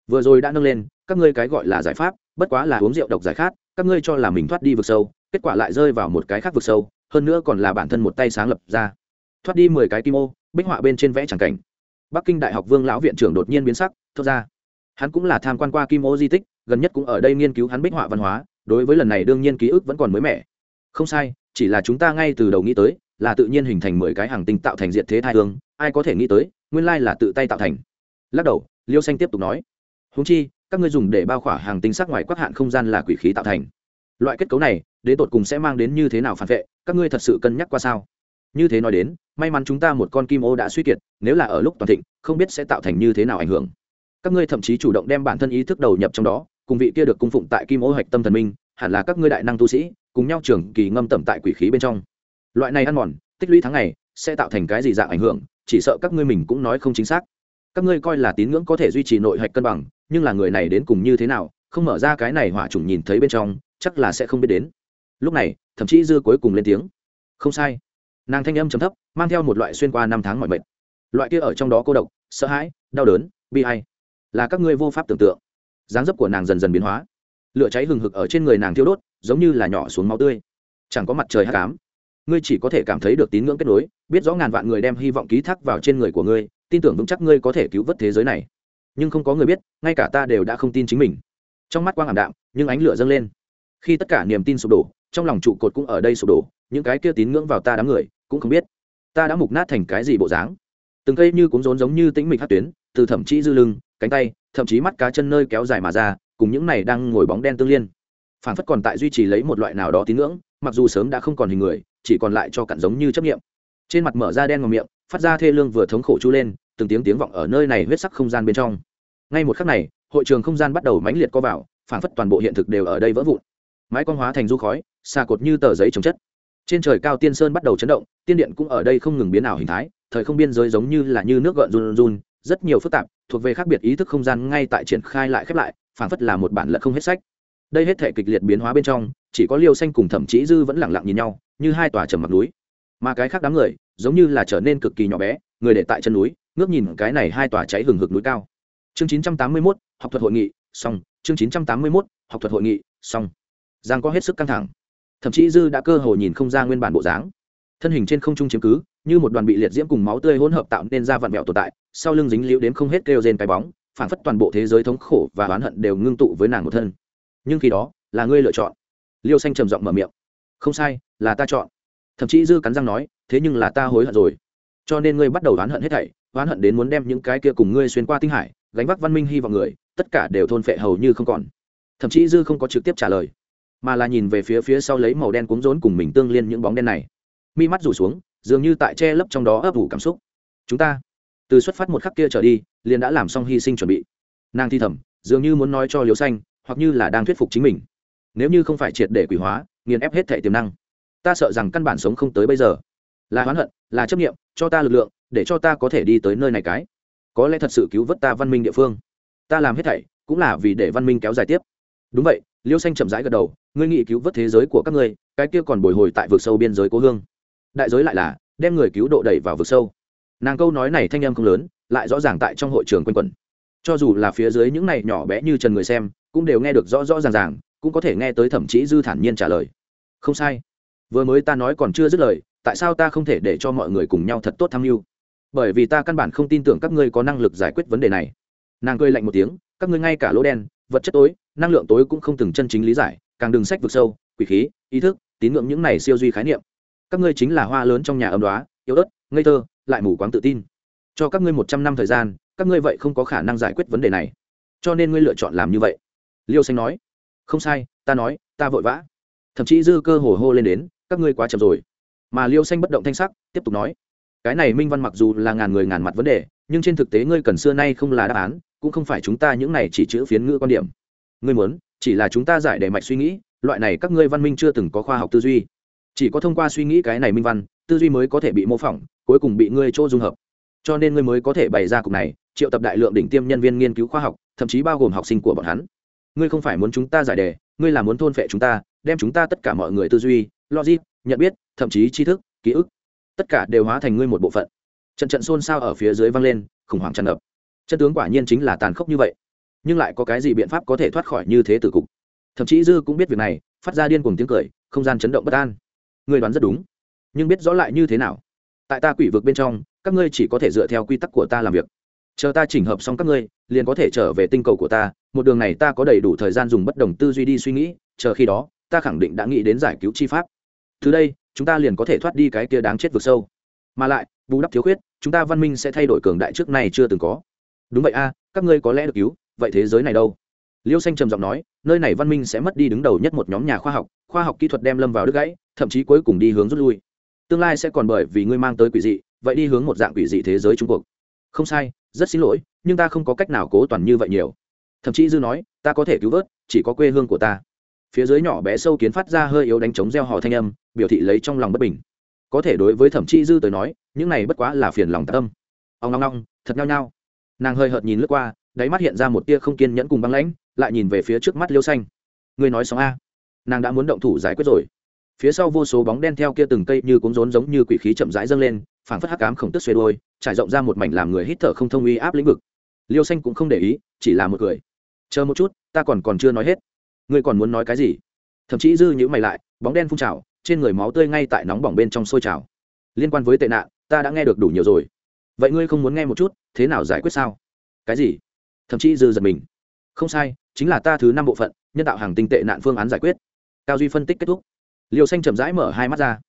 Vừa rồi đã nâng lên, các ngươi cái gọi là giải pháp, bất quá là uống rượu độc giải khát, các ngươi cho là mình thoát đi vực sâu, kết quả lại rơi vào một cái khác vực sâu, hơn nữa còn là bản thân một tay sáng lập ra. Thoát đi mười cái kim ô, bích họa bên trên vẽ tràng cảnh. Bắc kinh đại học vương lão viện trưởng đột nhiên biến sắc, thốt ra. Hắn cũng là tham quan qua kim ô di tích gần nhất cũng ở đây nghiên cứu hắn bích họa văn hóa, đối với lần này đương nhiên ký ức vẫn còn mới mẻ. Không sai, chỉ là chúng ta ngay từ đầu nghĩ tới, là tự nhiên hình thành mười cái hàng tinh tạo thành diện thế thai hương, ai có thể nghĩ tới, nguyên lai là tự tay tạo thành. Lắc đầu, liêu xanh tiếp tục nói húng chi, các ngươi dùng để bao khỏa hàng tinh sắc ngoài quắc hạn không gian là quỷ khí tạo thành. Loại kết cấu này, đến tột cùng sẽ mang đến như thế nào phản vệ, các ngươi thật sự cân nhắc qua sao? Như thế nói đến, may mắn chúng ta một con kim ô đã suy kiệt, nếu là ở lúc toàn thịnh, không biết sẽ tạo thành như thế nào ảnh hưởng. Các ngươi thậm chí chủ động đem bản thân ý thức đầu nhập trong đó cùng vị kia được cung phụng tại kim ô hạch tâm thần minh, hẳn là các ngươi đại năng tu sĩ, cùng nhau trường kỳ ngâm tẩm tại quỷ khí bên trong. Loại này ăn mòn, tích lũy tháng ngày, sẽ tạo thành cái gì dạng ảnh hưởng, chỉ sợ các ngươi mình cũng nói không chính xác. Các ngươi coi là tín ngưỡng có thể duy trì nội hạch cân bằng, nhưng là người này đến cùng như thế nào, không mở ra cái này hỏa trùng nhìn thấy bên trong, chắc là sẽ không biết đến. Lúc này, thậm chí dư cuối cùng lên tiếng. Không sai. Nàng thanh âm chấm thấp, mang theo một loại xuyên qua năm tháng mọi mệt. Loại kia ở trong đó cô độc, sợ hãi, đau đớn, bi hay là các ngươi vô pháp tưởng tượng dáng dấp của nàng dần dần biến hóa. Lửa cháy hừng hực ở trên người nàng thiêu đốt, giống như là nhỏ xuống máu tươi. Chẳng có mặt trời hát cám ngươi chỉ có thể cảm thấy được tín ngưỡng kết nối, biết rõ ngàn vạn người đem hy vọng ký thác vào trên người của ngươi, tin tưởng vững chắc ngươi có thể cứu vớt thế giới này. Nhưng không có người biết, ngay cả ta đều đã không tin chính mình. Trong mắt quang ảm đạm, nhưng ánh lửa dâng lên. Khi tất cả niềm tin sụp đổ, trong lòng trụ cột cũng ở đây sụp đổ, những cái kia tín ngưỡng vào ta đám người cũng không biết. Ta đã mục nát thành cái gì bộ dáng. Từng cây như cuốn rốn giống như tĩnh mịch hát tuyến từ thậm chí dư lưng, cánh tay, thậm chí mắt cá chân nơi kéo dài mà ra, cùng những này đang ngồi bóng đen tương liên. Phản phất còn tại duy trì lấy một loại nào đó tín ngưỡng, mặc dù sớm đã không còn hình người, chỉ còn lại cho cặn giống như chấp nghiệm trên mặt mở ra đen ngòm miệng, phát ra thê lương vừa thống khổ chu lên, từng tiếng tiếng vọng ở nơi này huyết sắc không gian bên trong. Ngay một khắc này, hội trường không gian bắt đầu mãnh liệt co vào, phản phất toàn bộ hiện thực đều ở đây vỡ vụn. Mái con hóa thành du khói, xa cột như tờ giấy chống chất. Trên trời cao tiên sơn bắt đầu chấn động, tiên điện cũng ở đây không ngừng biến ảo hình thái, thời không biên giới giống như là như nước gợn run run rất nhiều phức tạp thuộc về khác biệt ý thức không gian ngay tại triển khai lại khép lại phản phất là một bản lật không hết sách. Đây hết thể kịch liệt biến hóa bên trong chỉ có liêu xanh cùng thẩm chí dư vẫn lẳng lặng nhìn nhau như hai tòa trầm mặt núi. Mà cái khác đám người giống như là trở nên cực kỳ nhỏ bé người để tại chân núi ngước nhìn cái này hai tòa cháy hừng hực núi cao. Chương 981, học thuật hội nghị xong. Chương 981, học thuật hội nghị xong. Giang có hết sức căng thẳng. Thậm chí dư đã cơ hồ nhìn không ra nguyên bản bộ dáng. Thân hình trên không trung chiếm cứ như một đoàn bị liệt diễm cùng máu tươi hỗn hợp tạo nên ra vạn mẹo tồn tại, sau lưng dính liễu đến không hết kêu rên cái bóng phản phất toàn bộ thế giới thống khổ và oán hận đều ngưng tụ với nàng một thân. Nhưng khi đó, là ngươi lựa chọn. Liêu xanh trầm giọng mở miệng. Không sai, là ta chọn. Thậm chí dư cắn răng nói, thế nhưng là ta hối hận rồi. Cho nên ngươi bắt đầu oán hận hết thảy, oán hận đến muốn đem những cái kia cùng ngươi xuyên qua tinh hải, gánh vác văn minh hy vọng người, tất cả đều thôn phệ hầu như không còn. Thậm chí dư không có trực tiếp trả lời, mà là nhìn về phía phía sau lấy màu đen cuống rốn cùng mình tương liên những bóng đen này. Mi mắt rủ xuống dường như tại che lấp trong đó ấp ủ cảm xúc. Chúng ta, từ xuất phát một khắc kia trở đi, liền đã làm xong hy sinh chuẩn bị. Nàng thi thầm, dường như muốn nói cho liều xanh, hoặc như là đang thuyết phục chính mình. Nếu như không phải triệt để quỷ hóa, nghiền ép hết thể tiềm năng, ta sợ rằng căn bản sống không tới bây giờ. Là hoán hận, là chấp nghiệm cho ta lực lượng, để cho ta có thể đi tới nơi này cái. Có lẽ thật sự cứu vớt ta văn minh địa phương. Ta làm hết thảy, cũng là vì để văn minh kéo dài tiếp. Đúng vậy liêu xanh chậm rãi gật đầu, ngươi nghĩ cứu vớt thế giới của các ngươi, cái kia còn bồi hồi tại vực sâu biên giới cố hương đại giới lại là đem người cứu độ đẩy vào vực sâu. Nàng câu nói này thanh em không lớn, lại rõ ràng tại trong hội trường quanh quẩn. Cho dù là phía dưới những này nhỏ bé như trần người xem, cũng đều nghe được rõ rõ ràng ràng, cũng có thể nghe tới thậm chí dư thản nhiên trả lời. Không sai. Vừa mới ta nói còn chưa dứt lời, tại sao ta không thể để cho mọi người cùng nhau thật tốt tham mưu? Bởi vì ta căn bản không tin tưởng các ngươi có năng lực giải quyết vấn đề này. Nàng cười lạnh một tiếng, các ngươi ngay cả lỗ đen, vật chất tối, năng lượng tối cũng không từng chân chính lý giải, càng đừng sách vực sâu, quỷ khí, ý thức, tín ngưỡng những này siêu duy khái niệm các ngươi chính là hoa lớn trong nhà ấm đoá, yếu ớt, ngây thơ, lại mù quáng tự tin. Cho các ngươi một trăm năm thời gian, các ngươi vậy không có khả năng giải quyết vấn đề này. Cho nên ngươi lựa chọn làm như vậy. Liêu xanh nói. Không sai, ta nói, ta vội vã. Thậm chí dư cơ hồ hô lên đến, các ngươi quá chậm rồi. Mà liêu xanh bất động thanh sắc, tiếp tục nói. Cái này minh văn mặc dù là ngàn người ngàn mặt vấn đề, nhưng trên thực tế ngươi cần xưa nay không là đáp án, cũng không phải chúng ta những này chỉ chữ phiến ngữ quan điểm. Ngươi muốn, chỉ là chúng ta giải để mạch suy nghĩ, loại này các ngươi văn minh chưa từng có khoa học tư duy chỉ có thông qua suy nghĩ cái này minh văn, tư duy mới có thể bị mô phỏng, cuối cùng bị ngươi chỗ dung hợp. Cho nên ngươi mới có thể bày ra cục này, triệu tập đại lượng đỉnh tiêm nhân viên nghiên cứu khoa học, thậm chí bao gồm học sinh của bọn hắn. Ngươi không phải muốn chúng ta giải đề, ngươi là muốn thôn phệ chúng ta, đem chúng ta tất cả mọi người tư duy, logic, nhận biết, thậm chí tri thức, ký ức, tất cả đều hóa thành ngươi một bộ phận. Trận trận xôn xao ở phía dưới vang lên, khủng hoảng tràn ngập. Chân tướng quả nhiên chính là tàn khốc như vậy. Nhưng lại có cái gì biện pháp có thể thoát khỏi như thế từ cục? Thậm chí dư cũng biết việc này, phát ra điên cùng tiếng cười, không gian chấn động bất an ngươi đoán rất đúng. Nhưng biết rõ lại như thế nào? Tại ta quỷ vực bên trong, các ngươi chỉ có thể dựa theo quy tắc của ta làm việc. Chờ ta chỉnh hợp xong các ngươi, liền có thể trở về tinh cầu của ta. Một đường này ta có đầy đủ thời gian dùng bất đồng tư duy đi suy nghĩ, chờ khi đó, ta khẳng định đã nghĩ đến giải cứu chi pháp. Từ đây, chúng ta liền có thể thoát đi cái kia đáng chết vực sâu. Mà lại, bù đắp thiếu khuyết, chúng ta văn minh sẽ thay đổi cường đại trước này chưa từng có. Đúng vậy a, các ngươi có lẽ được cứu, vậy thế giới này đâu? Liêu xanh trầm giọng nói, nơi này văn minh sẽ mất đi đứng đầu nhất một nhóm nhà khoa học. Khoa học kỹ thuật đem lâm vào đứt gãy thậm chí cuối cùng đi hướng rút lui. Tương lai sẽ còn bởi vì ngươi mang tới quỷ dị, vậy đi hướng một dạng quỷ dị thế giới trung quốc không sai, rất xin lỗi, nhưng ta không có cách nào cố toàn như vậy nhiều. Thậm chí dư nói, ta có thể cứu vớt, chỉ có quê hương của ta. Phía dưới nhỏ bé sâu kiến phát ra hơi yếu đánh trống gieo hò thanh âm, biểu thị lấy trong lòng bất bình. Có thể đối với thẩm chi dư tới nói, những này bất quá là phiền lòng tạ tâm. Ông long long thật nhao nhao. Nàng hơi hợt nhìn lướt qua, đáy mắt hiện ra một tia không kiên nhẫn cùng băng lãnh, lại nhìn về phía trước mắt liêu xanh. Người nói sóng a? Nàng đã muốn động thủ giải quyết rồi phía sau vô số bóng đen theo kia từng cây như cuốn rốn giống như quỷ khí chậm rãi dâng lên, phảng phất hắc ám khổng tức xuê đôi, trải rộng ra một mảnh làm người hít thở không thông uy áp lĩnh vực. Liêu xanh cũng không để ý, chỉ là một cười. Chờ một chút, ta còn còn chưa nói hết. Ngươi còn muốn nói cái gì? Thậm chí dư nhữ mày lại, bóng đen phun trào, trên người máu tươi ngay tại nóng bỏng bên trong sôi trào. Liên quan với tệ nạn, ta đã nghe được đủ nhiều rồi. Vậy ngươi không muốn nghe một chút, thế nào giải quyết sao? Cái gì? Thậm chí dư giật mình. Không sai, chính là ta thứ năm bộ phận, nhân tạo hàng tinh tệ nạn phương án giải quyết. Cao duy phân tích kết thúc liều xanh chậm rãi mở hai mắt ra.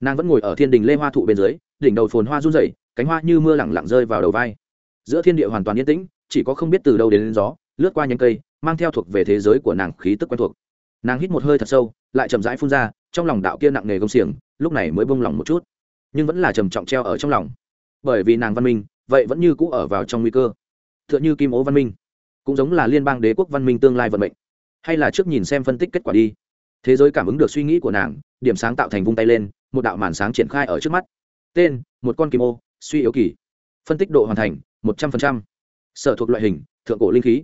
Nàng vẫn ngồi ở thiên đình lê hoa thụ bên dưới đỉnh đầu phồn hoa run rẩy cánh hoa như mưa lẳng lặng rơi vào đầu vai. Giữa thiên địa hoàn toàn yên tĩnh chỉ có không biết từ đâu đến, đến gió lướt qua nhánh cây mang theo thuộc về thế giới của nàng khí tức quen thuộc. Nàng hít một hơi thật sâu lại chậm rãi phun ra trong lòng đạo kia nặng nề công xiềng lúc này mới bông lòng một chút. Nhưng vẫn là trầm trọng treo ở trong lòng. Bởi vì nàng văn minh vậy vẫn như cũ ở vào trong nguy cơ. T h ư ợ n h ư kim ố văn minh cũng giống là liên bang đế quốc văn minh tương lai vận mệnh. Hay là trước nhìn xem phân tích kết quả đi thế giới cảm ứng được suy nghĩ của nàng, điểm sáng tạo thành vung tay lên, một đạo màn sáng triển khai ở trước mắt. Tên, một con kim ô, suy yếu kỳ. Phân tích độ hoàn thành, một trăm linh sở thuộc loại hình, thượng cổ linh khí.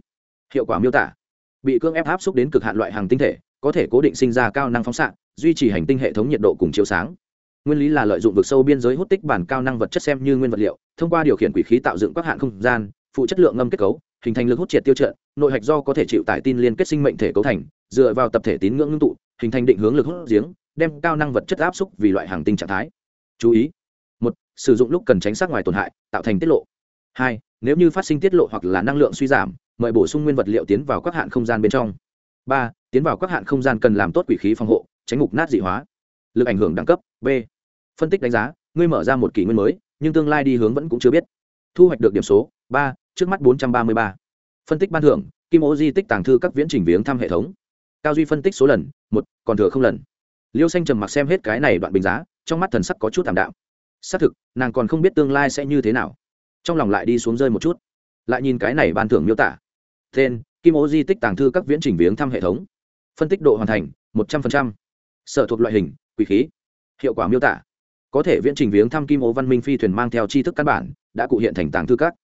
Hiệu quả miêu tả. Bị cưỡng ép áp xúc đến cực hạn loại hàng tinh thể, có thể cố định sinh ra cao năng phóng xạ, duy trì hành tinh hệ thống nhiệt độ cùng chiếu sáng. Nguyên lý là lợi dụng vực sâu biên giới hút tích bản cao năng vật chất xem như nguyên vật liệu, thông qua điều khiển quỷ khí tạo dựng các hạn không gian, phụ chất lượng ngâm kết cấu, hình thành lực hút triệt tiêu trận, nội hạch do có thể chịu tải tin liên kết sinh mệnh thể cấu thành, dựa vào tập thể tín ngưỡng ngưng tụ hình thành định hướng lực hút giếng, đem cao năng vật chất áp xúc vì loại hàng tinh trạng thái. Chú ý, một, sử dụng lúc cần tránh sát ngoài tổn hại, tạo thành tiết lộ. Hai, nếu như phát sinh tiết lộ hoặc là năng lượng suy giảm, mời bổ sung nguyên vật liệu tiến vào các hạn không gian bên trong. Ba, tiến vào các hạn không gian cần làm tốt quỷ khí phòng hộ, tránh ngục nát dị hóa. Lực ảnh hưởng đẳng cấp, b. Phân tích đánh giá, ngươi mở ra một kỷ nguyên mới, nhưng tương lai đi hướng vẫn cũng chưa biết. Thu hoạch được điểm số, ba, trước mắt bốn trăm ba mươi ba. Phân tích ban thưởng, kim ô di tích tàng thư các viễn trình viếng thăm hệ thống cao duy phân tích số lần, một, còn thừa không lần. Liêu xanh trầm mặc xem hết cái này đoạn bình giá, trong mắt thần sắc có chút thảm đạo xác thực, nàng còn không biết tương lai sẽ như thế nào. Trong lòng lại đi xuống rơi một chút. Lại nhìn cái này ban thưởng miêu tả. Tên, kim ô di tích tàng thư các viễn trình viếng thăm hệ thống. Phân tích độ hoàn thành, một trăm linh sở thuộc loại hình, quỷ khí. Hiệu quả miêu tả. Có thể viễn trình viếng thăm kim ô văn minh phi thuyền mang theo tri thức căn bản, đã cụ hiện thành tàng thư các.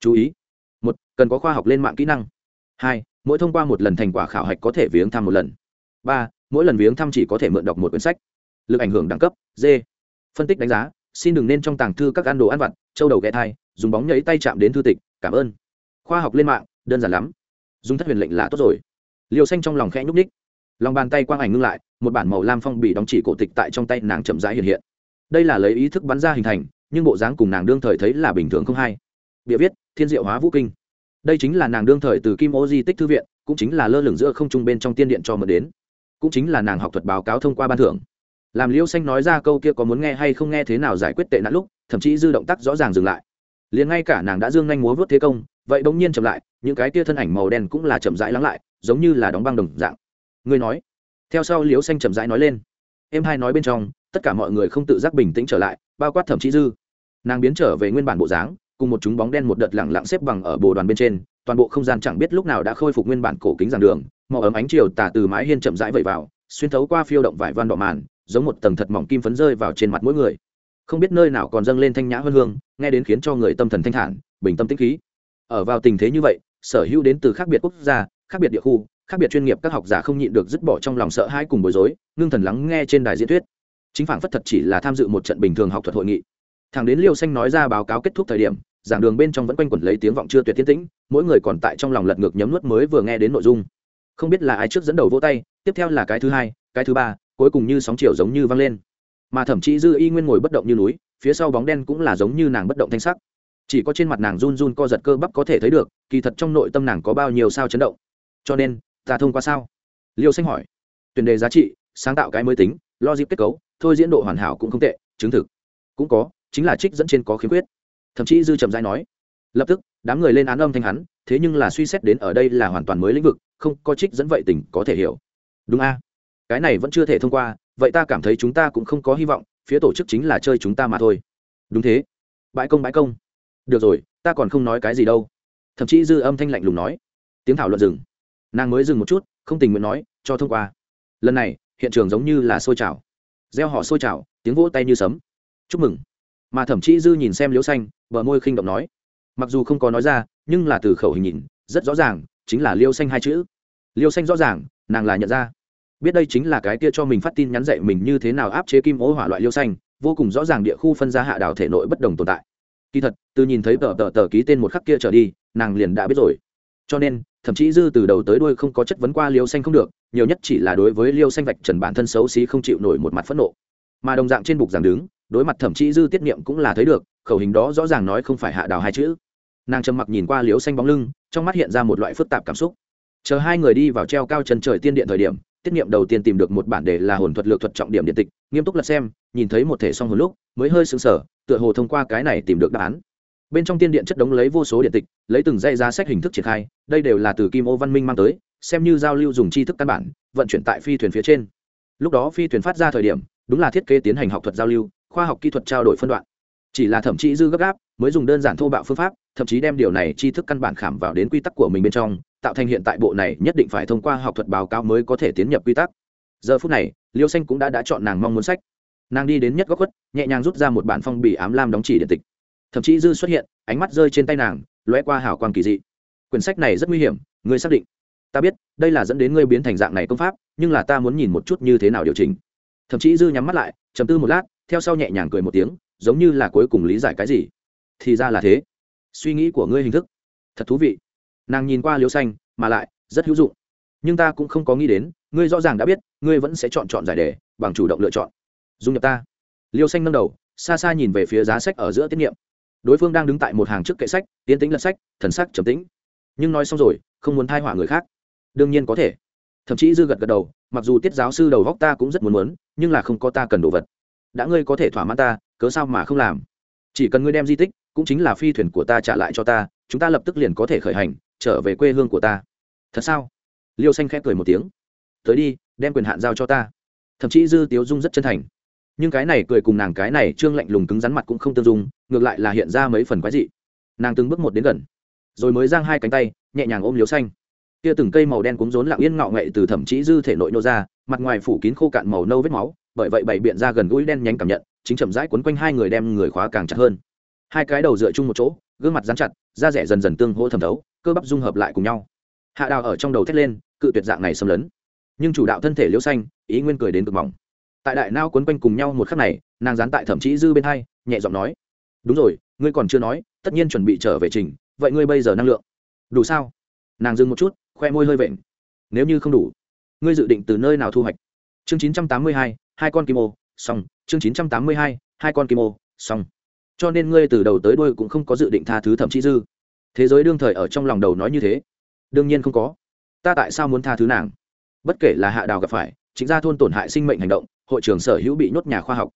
Chú ý. Một, cần có khoa học lên mạng kỹ năng. Hai mỗi thông qua một lần thành quả khảo hạch có thể viếng thăm một lần. Ba, mỗi lần viếng thăm chỉ có thể mượn đọc một quyển sách. Lực ảnh hưởng đẳng cấp, d. Phân tích đánh giá, xin đừng nên trong tàng thư các ăn đồ ăn vặt châu đầu ghé thai, dùng bóng nhảy tay chạm đến thư tịch, cảm ơn. Khoa học lên mạng, đơn giản lắm. Dùng thất huyền lệnh là tốt rồi. Liều xanh trong lòng khẽ nhúc ních lòng bàn tay quang ảnh ngưng lại, một bản màu lam phong bì đóng chỉ cổ tịch tại trong tay nàng chậm rãi hiện hiện. Đây là lấy ý thức bắn ra hình thành, nhưng bộ dáng cùng nàng đương thời thấy là bình thường không hay. Bịa viết, thiên diệu hóa vũ kinh đây chính là nàng đương thời từ kim ô di tích thư viện, cũng chính là lơ lửng giữa không trung bên trong tiên điện cho mượn đến. Cũng chính là nàng học thuật báo cáo thông qua ban thưởng. Làm liêu xanh nói ra câu kia có muốn nghe hay không nghe thế nào giải quyết tệ nạn lúc, thậm chí dư động tác rõ ràng dừng lại. Liền ngay cả nàng đã dương nhanh múa vớt thế công, vậy bỗng nhiên chậm lại, những cái kia thân ảnh màu đen cũng là chậm rãi lắng lại, giống như là đóng băng đồng dạng. Ngươi nói. Theo sau liêu xanh chậm rãi nói lên. Em hai nói bên trong, tất cả mọi người không tự giác bình tĩnh trở lại, bao quát thậm chí dư. Nàng biến trở về nguyên bản bộ dáng cùng một chúng bóng đen một đợt lẳng lặng xếp bằng ở bồ đoàn bên trên, toàn bộ không gian chẳng biết lúc nào đã khôi phục nguyên bản cổ kính giảng đường, màu ấm ánh chiều tà từ mái hiên chậm rãi vẩy vào, xuyên thấu qua phiêu động vải van đỏ màn, giống một tầng thật mỏng kim phấn rơi vào trên mặt mỗi người. Không biết nơi nào còn dâng lên thanh nhã hơn hương, nghe đến khiến cho người tâm thần thanh thản, bình tâm tĩnh khí. Ở vào tình thế như vậy, sở hữu đến từ khác biệt quốc gia, khác biệt địa khu, khác biệt chuyên nghiệp các học giả không nhịn được dứt bỏ trong lòng sợ hãi cùng bối rối, ngưng thần lắng nghe trên đài diễn thuyết. Chính phản phất thật chỉ là tham dự một trận bình thường học thuật hội nghị. Thằng đến liêu xanh nói ra báo cáo kết thúc thời điểm giảng đường bên trong vẫn quanh quẩn lấy tiếng vọng chưa tuyệt tiến tĩnh, mỗi người còn tại trong lòng lật ngược nhấm nuốt mới vừa nghe đến nội dung. Không biết là ai trước dẫn đầu vỗ tay, tiếp theo là cái thứ hai, cái thứ ba, cuối cùng như sóng chiều giống như văng lên. Mà thậm chí dư y nguyên ngồi bất động như núi, phía sau bóng đen cũng là giống như nàng bất động thanh sắc. Chỉ có trên mặt nàng run run co giật cơ bắp có thể thấy được, kỳ thật trong nội tâm nàng có bao nhiêu sao chấn động. Cho nên, ta thông qua sao? Liêu xanh hỏi. Tuyển đề giá trị, sáng tạo cái mới tính, logic kết cấu, thôi diễn độ hoàn hảo cũng không tệ, chứng thực. Cũng có, chính là trích dẫn trên có khiếm khuyết thậm chí dư trầm dai nói, lập tức, đám người lên án âm thanh hắn, thế nhưng là suy xét đến ở đây là hoàn toàn mới lĩnh vực, không có trích dẫn vậy tình có thể hiểu. Đúng a, cái này vẫn chưa thể thông qua, vậy ta cảm thấy chúng ta cũng không có hy vọng, phía tổ chức chính là chơi chúng ta mà thôi. Đúng thế. Bãi công bãi công. Được rồi, ta còn không nói cái gì đâu. Thậm chí dư âm thanh lạnh lùng nói. Tiếng thảo luận dừng. Nàng mới dừng một chút, không tình nguyện nói, cho thông qua. Lần này, hiện trường giống như là sôi trào. Gieo họ sôi trào, tiếng vỗ tay như sấm. Chúc mừng mà thậm chí dư nhìn xem liễu xanh, bờ môi khinh động nói. Mặc dù không có nói ra, nhưng là từ khẩu hình nhìn, rất rõ ràng, chính là liêu xanh hai chữ. Liêu xanh rõ ràng, nàng là nhận ra. Biết đây chính là cái kia cho mình phát tin nhắn dạy mình như thế nào áp chế kim ố hỏa loại liêu xanh, vô cùng rõ ràng địa khu phân ra hạ đảo thể nội bất đồng tồn tại. Kỳ thật, từ nhìn thấy tờ tờ tờ ký tên một khắc kia trở đi, nàng liền đã biết rồi. Cho nên thậm chí dư từ đầu tới đuôi không có chất vấn qua liêu xanh không được, nhiều nhất chỉ là đối với liêu xanh vạch trần bản thân xấu xí không chịu nổi một mặt phẫn nộ. Mà đồng dạng trên bục giảng đứng đối mặt thẩm chí dư tiết niệm cũng là thấy được, khẩu hình đó rõ ràng nói không phải hạ đào hai chữ. Nàng trầm mặc nhìn qua liếu xanh bóng lưng, trong mắt hiện ra một loại phức tạp cảm xúc. Chờ hai người đi vào treo cao chân trời tiên điện thời điểm, tiết niệm đầu tiên tìm được một bản đề là hồn thuật lược thuật trọng điểm điện tịch, nghiêm túc lật xem, nhìn thấy một thể song hồn lúc, mới hơi sững sờ, tựa hồ thông qua cái này tìm được đáp án. Bên trong tiên điện chất đống lấy vô số điện tịch, lấy từng dây giá sách hình thức triển khai, đây đều là từ kim ô văn minh mang tới, xem như giao lưu dùng tri thức căn bản, vận chuyển tại phi thuyền phía trên. Lúc đó phi thuyền phát ra thời điểm, đúng là thiết kế tiến hành học thuật giao lưu khoa học kỹ thuật trao đổi phân đoạn. Chỉ là thậm chí dư gấp gáp, mới dùng đơn giản thô bạo phương pháp, thậm chí đem điều này tri thức căn bản khảm vào đến quy tắc của mình bên trong, tạo thành hiện tại bộ này nhất định phải thông qua học thuật báo cáo mới có thể tiến nhập quy tắc. Giờ phút này, liêu xanh cũng đã đã chọn nàng mong muốn sách. Nàng đi đến nhất góc khuất, nhẹ nhàng rút ra một bản phong bì ám lam đóng chỉ điện tịch. Thậm chí dư xuất hiện, ánh mắt rơi trên tay nàng, lóe qua hảo quan kỳ dị. Quyển sách này rất nguy hiểm, ngươi xác định. Ta biết, đây là dẫn đến ngươi biến thành dạng này công pháp, nhưng là ta muốn nhìn một chút như thế nào điều chỉnh. Thậm chí dư nhắm mắt lại chấm tư một lát theo sau nhẹ nhàng cười một tiếng, giống như là cuối cùng lý giải cái gì. Thì ra là thế. Suy nghĩ của ngươi hình thức. Thật thú vị. Nàng nhìn qua liêu xanh, mà lại, rất hữu dụng. Nhưng ta cũng không có nghĩ đến, ngươi rõ ràng đã biết, ngươi vẫn sẽ chọn chọn giải đề, bằng chủ động lựa chọn. Dung nhập ta. Liêu xanh nâng đầu, xa xa nhìn về phía giá sách ở giữa tiết niệm. Đối phương đang đứng tại một hàng trước kệ sách, tiến tính lật sách, thần sắc trầm tĩnh. Nhưng nói xong rồi, không muốn thai họa người khác. Đương nhiên có thể. Thậm chí dư gật gật đầu, mặc dù tiết giáo sư đầu góc ta cũng rất muốn muốn, nhưng là không có ta cần đồ vật đã ngươi có thể thỏa mãn ta, cớ sao mà không làm? Chỉ cần ngươi đem di tích, cũng chính là phi thuyền của ta trả lại cho ta, chúng ta lập tức liền có thể khởi hành, trở về quê hương của ta. Thật sao? Liêu xanh khẽ cười một tiếng. Tới đi, đem quyền hạn giao cho ta. Thậm chí dư tiếu dung rất chân thành. Nhưng cái này cười cùng nàng cái này trương lạnh lùng cứng rắn mặt cũng không tương dung, ngược lại là hiện ra mấy phần quái dị. Nàng từng bước một đến gần, rồi mới giang hai cánh tay, nhẹ nhàng ôm liếu xanh. Kia từng cây màu đen cúng rốn lặng yên ngạo nghệ từ thẩm chí dư thể nội nô ra, mặt ngoài phủ kín khô cạn màu nâu vết máu bởi vậy bày biện ra gần gũi đen nhánh cảm nhận, chính chậm rãi quấn quanh hai người đem người khóa càng chặt hơn. Hai cái đầu dựa chung một chỗ, gương mặt dán chặt, da rẻ dần dần tương hỗ thẩm thấu, cơ bắp dung hợp lại cùng nhau. Hạ đào ở trong đầu thét lên, cự tuyệt dạng này xâm lấn. Nhưng chủ đạo thân thể liễu xanh, ý nguyên cười đến cực mỏng. Tại đại nao quấn quanh cùng nhau một khắc này, nàng dán tại thẩm chí dư bên hai, nhẹ giọng nói, đúng rồi, ngươi còn chưa nói, tất nhiên chuẩn bị trở về trình, vậy ngươi bây giờ năng lượng. Đủ sao? Nàng dừng một chút, khoe môi hơi vện. Nếu như không đủ, ngươi dự định từ nơi nào thu hoạch? Chương chín trăm tám mươi hai hai con kim ô, xong, chương chín trăm tám mươi hai hai con kim ô, xong. Cho nên ngươi từ đầu tới đuôi cũng không có dự định tha thứ thẩm chí dư. Thế giới đương thời ở trong lòng đầu nói như thế. Đương nhiên không có. Ta tại sao muốn tha thứ nàng? Bất kể là hạ đào gặp phải, chính ra thôn tổn hại sinh mệnh hành động, hội trường sở hữu bị nhốt nhà khoa học.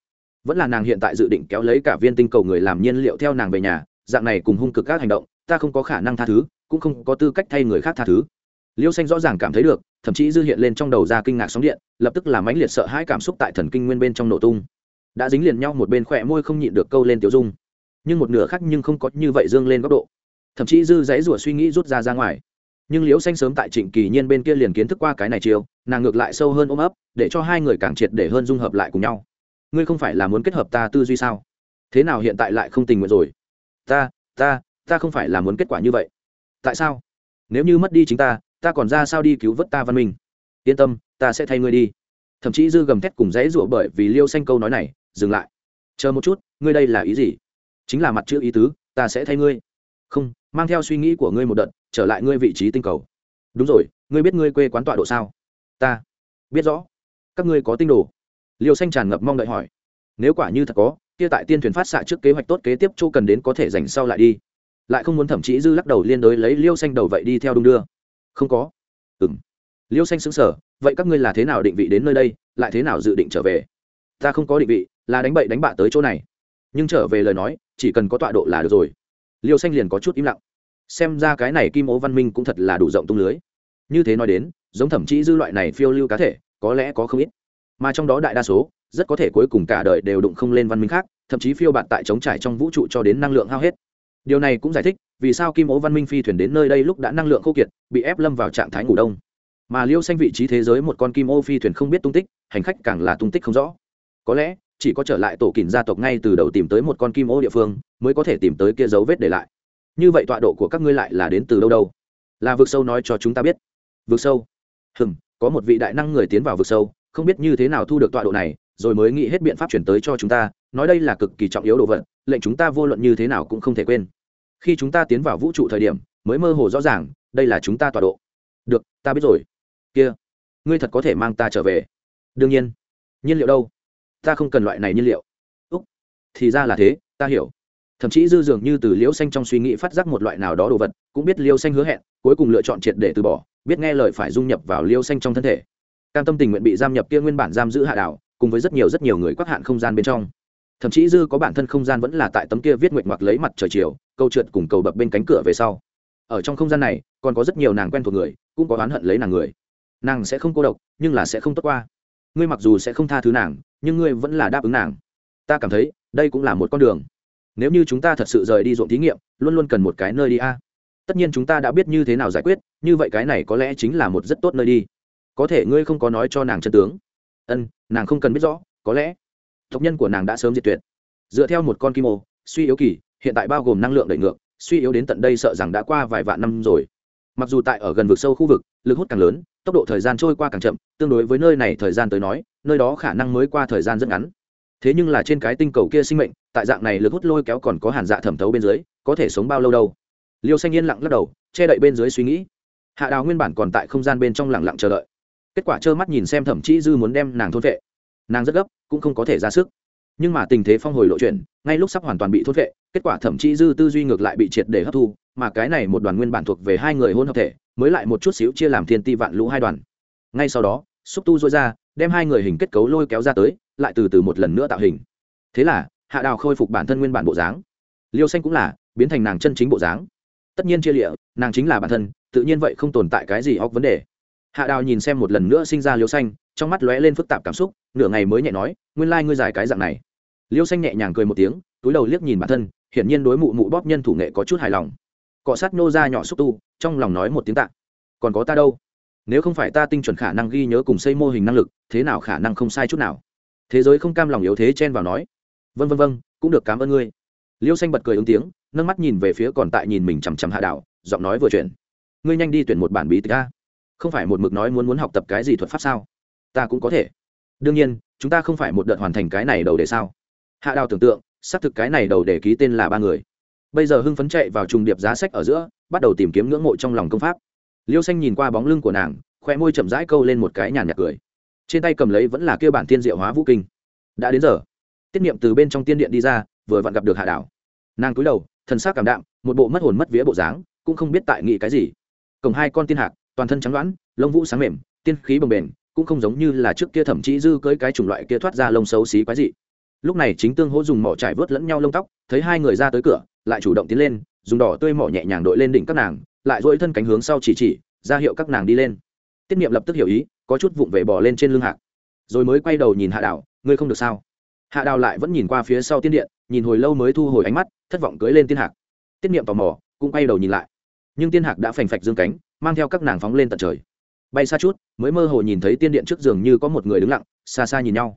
Vẫn là nàng hiện tại dự định kéo lấy cả viên tinh cầu người làm nhiên liệu theo nàng về nhà, dạng này cùng hung cực các hành động, ta không có khả năng tha thứ, cũng không có tư cách thay người khác tha thứ liêu xanh rõ ràng cảm thấy được, thậm chí dư hiện lên trong đầu ra kinh ngạc sóng điện, lập tức làm mãnh liệt sợ hãi cảm xúc tại thần kinh nguyên bên trong nổ tung. Đã dính liền nhau một bên khỏe môi không nhịn được câu lên tiểu dung. Nhưng một nửa khác nhưng không có như vậy dương lên góc độ. Thậm chí dư dãy rủa suy nghĩ rút ra ra ngoài. Nhưng liễu xanh sớm tại trịnh kỳ nhiên bên kia liền kiến thức qua cái này chiều nàng ngược lại sâu hơn ôm ấp, để cho hai người càng triệt để hơn dung hợp lại cùng nhau. Ngươi không phải là muốn kết hợp ta tư duy sao? Thế nào hiện tại lại không tình nguyện rồi? Ta ta ta không phải là muốn kết quả như vậy. Tại sao? Nếu như mất đi chính ta ta còn ra sao đi cứu vớt ta văn minh? Yên tâm, ta sẽ thay ngươi đi. Thậm chí dư gầm thét cùng dãy rủa bởi vì liêu xanh câu nói này, dừng lại. Chờ một chút, ngươi đây là ý gì? Chính là mặt chữ ý tứ, ta sẽ thay ngươi. Không, mang theo suy nghĩ của ngươi một đợt, trở lại ngươi vị trí tinh cầu. Đúng rồi, ngươi biết ngươi quê quán tọa độ sao? Ta. Biết rõ. Các ngươi có tinh đồ? Liêu xanh tràn ngập mong đợi hỏi. Nếu quả như thật có, kia tại tiên thuyền phát xạ trước kế hoạch tốt kế tiếp chỗ cần đến có thể dành sau lại đi. Lại không muốn thậm chí dư lắc đầu liên đối lấy liêu xanh đầu vậy đi theo đung đưa không có. Ừng liêu xanh xứng sở vậy các ngươi là thế nào định vị đến nơi đây, lại thế nào dự định trở về? Ta không có định vị, là đánh bậy đánh bạ tới chỗ này. Nhưng trở về lời nói, chỉ cần có tọa độ là được rồi. Liêu xanh liền có chút im lặng. Xem ra cái này kim ố văn minh cũng thật là đủ rộng tung lưới. Như thế nói đến, giống thẩm chí dư loại này phiêu lưu cá thể, có lẽ có không ít. Mà trong đó đại đa số, rất có thể cuối cùng cả đời đều đụng không lên văn minh khác, thậm chí phiêu bạt tại chống trải trong vũ trụ cho đến năng lượng hao hết. Điều này cũng giải thích vì sao kim ố văn minh phi thuyền đến nơi đây lúc đã năng lượng khô kiệt, bị ép lâm vào trạng thái ngủ đông. Mà liêu xanh vị trí thế giới một con kim ô phi thuyền không biết tung tích, hành khách càng là tung tích không rõ. Có lẽ, chỉ có trở lại tổ kìn gia tộc ngay từ đầu tìm tới một con kim ô địa phương, mới có thể tìm tới kia dấu vết để lại. Như vậy tọa độ của các ngươi lại là đến từ đâu đâu? Là vực sâu nói cho chúng ta biết. Vực sâu? Hừng có một vị đại năng người tiến vào vực sâu, không biết như thế nào thu được tọa độ này, rồi mới nghĩ hết biện pháp chuyển tới cho chúng ta, nói đây là cực kỳ trọng yếu đồ vật, lệnh chúng ta vô luận như thế nào cũng không thể quên khi chúng ta tiến vào vũ trụ thời điểm, mới mơ hồ rõ ràng, đây là chúng ta tọa độ. Được, ta biết rồi. Kia, ngươi thật có thể mang ta trở về. Đương nhiên. Nhiên liệu đâu? Ta không cần loại này nhiên liệu. Úc, thì ra là thế, ta hiểu. Thậm chí dư dường như từ liễu xanh trong suy nghĩ phát giác một loại nào đó đồ vật, cũng biết liễu xanh hứa hẹn, cuối cùng lựa chọn triệt để từ bỏ, biết nghe lời phải dung nhập vào liễu xanh trong thân thể. Cam tâm tình nguyện bị giam nhập kia nguyên bản giam giữ hạ đảo, cùng với rất nhiều rất nhiều người quắc hạn không gian bên trong. Thậm chí dư có bản thân không gian vẫn là tại tấm kia viết nguyện ngoặc lấy mặt trời chiều câu trượt cùng cầu bập bên cánh cửa về sau. Ở trong không gian này, còn có rất nhiều nàng quen thuộc người, cũng có oán hận lấy nàng người. Nàng sẽ không cô độc, nhưng là sẽ không tốt qua. Ngươi mặc dù sẽ không tha thứ nàng, nhưng ngươi vẫn là đáp ứng nàng. Ta cảm thấy, đây cũng là một con đường. Nếu như chúng ta thật sự rời đi ruộng thí nghiệm, luôn luôn cần một cái nơi đi a. Tất nhiên chúng ta đã biết như thế nào giải quyết, như vậy cái này có lẽ chính là một rất tốt nơi đi. Có thể ngươi không có nói cho nàng chân tướng. Ân, nàng không cần biết rõ, có lẽ tộc nhân của nàng đã sớm diệt tuyệt. Dựa theo một con kim ô, suy yếu kỳ hiện tại bao gồm năng lượng đẩy ngược, suy yếu đến tận đây sợ rằng đã qua vài vạn năm rồi. Mặc dù tại ở gần vực sâu khu vực, lực hút càng lớn, tốc độ thời gian trôi qua càng chậm, tương đối với nơi này thời gian tới nói, nơi đó khả năng mới qua thời gian rất ngắn. Thế nhưng là trên cái tinh cầu kia sinh mệnh, tại dạng này lực hút lôi kéo còn có hàn dạ thẩm thấu bên dưới, có thể sống bao lâu đâu? Liêu xanh yên lặng lắc đầu, che đậy bên dưới suy nghĩ. Hạ đào nguyên bản còn tại không gian bên trong lặng lặng chờ đợi. Kết quả trơ mắt nhìn xem thẩm chí dư muốn đem nàng thôn vệ. Nàng rất gấp, cũng không có thể ra sức nhưng mà tình thế phong hồi lộ chuyển, ngay lúc sắp hoàn toàn bị thốt vệ, kết quả thậm chí dư tư duy ngược lại bị triệt để hấp thu, mà cái này một đoàn nguyên bản thuộc về hai người hôn hợp thể, mới lại một chút xíu chia làm thiên ti vạn lũ hai đoàn. Ngay sau đó, xúc tu dôi ra, đem hai người hình kết cấu lôi kéo ra tới, lại từ từ một lần nữa tạo hình. Thế là, hạ đào khôi phục bản thân nguyên bản bộ dáng. Liêu xanh cũng là, biến thành nàng chân chính bộ dáng. Tất nhiên chia lịa, nàng chính là bản thân, tự nhiên vậy không tồn tại cái gì óc vấn đề. Hạ đào nhìn xem một lần nữa sinh ra liêu xanh, trong mắt lóe lên phức tạp cảm xúc, nửa ngày mới nhẹ nói, nguyên lai、like、ngươi giải cái dạng này liêu xanh nhẹ nhàng cười một tiếng, túi đầu liếc nhìn bản thân, hiển nhiên đối mụ mụ bóp nhân thủ nghệ có chút hài lòng. Cọ sát nô ra nhỏ xúc tu, trong lòng nói một tiếng tạ. Còn có ta đâu? Nếu không phải ta tinh chuẩn khả năng ghi nhớ cùng xây mô hình năng lực, thế nào khả năng không sai chút nào? Thế giới không cam lòng yếu thế chen vào nói. Vân vân vân cũng được, cảm ơn ngươi. Liêu xanh bật cười ứng tiếng, nâng mắt nhìn về phía còn tại nhìn mình chằm chằm hạ đảo, giọng nói vừa chuyển. Ngươi nhanh đi tuyển một bản bí tịch a. Không phải một mực nói muốn muốn học tập cái gì thuật pháp sao? Ta cũng có thể. Đương nhiên, chúng ta không phải một đợt hoàn thành cái này đầu để sao? Hạ đào tưởng tượng, xác thực cái này đầu để ký tên là ba người. Bây giờ hưng phấn chạy vào trùng điệp giá sách ở giữa, bắt đầu tìm kiếm ngưỡng mộ trong lòng công pháp. Liêu xanh nhìn qua bóng lưng của nàng khoe môi chậm rãi câu lên một cái nhàn nhạt cười. Trên tay cầm lấy vẫn là kêu bản tiên diệu hóa vũ kinh. Đã đến giờ. Tiết niệm từ bên trong tiên điện đi ra, vừa vặn gặp được hạ đảo nàng cúi đầu, thần s á c cảm đạm, một bộ mất hồn mất vía bộ dáng, cũng không biết tại nghị cái gì. Cổng hai con tiên hạc, toàn thân trắng đoãn lông vũ sáng mềm, tiên khí bồng bềnh, cũng không giống như là trước kia thậm chí dư cưới cái chủng loại kia thoát ra lông xấu xí quái dị lúc này chính tương hỗ dùng mỏ trải vớt lẫn nhau lông tóc, thấy hai người ra tới cửa, lại chủ động tiến lên, dùng đỏ tươi mỏ nhẹ nhàng đội lên đỉnh các nàng, lại dỗi thân cánh hướng sau chỉ chỉ, ra hiệu các nàng đi lên. Tiết niệm lập tức hiểu ý, có chút vụng về bỏ lên trên lưng hạc. Rồi mới quay đầu nhìn hạ đảo ngươi không được sao? Hạ đào lại vẫn nhìn qua phía sau tiên điện, nhìn hồi lâu mới thu hồi ánh mắt, thất vọng cưới lên tiên hạc. Tiết niệm tò mò, cũng quay đầu nhìn lại. Nhưng tiên hạc đã phành phạch dương cánh, mang theo các nàng phóng lên tận trời. Bay xa chút, mới mơ hồ nhìn thấy tiên điện trước giường như có một người đứng lặng, xa xa nhìn nhau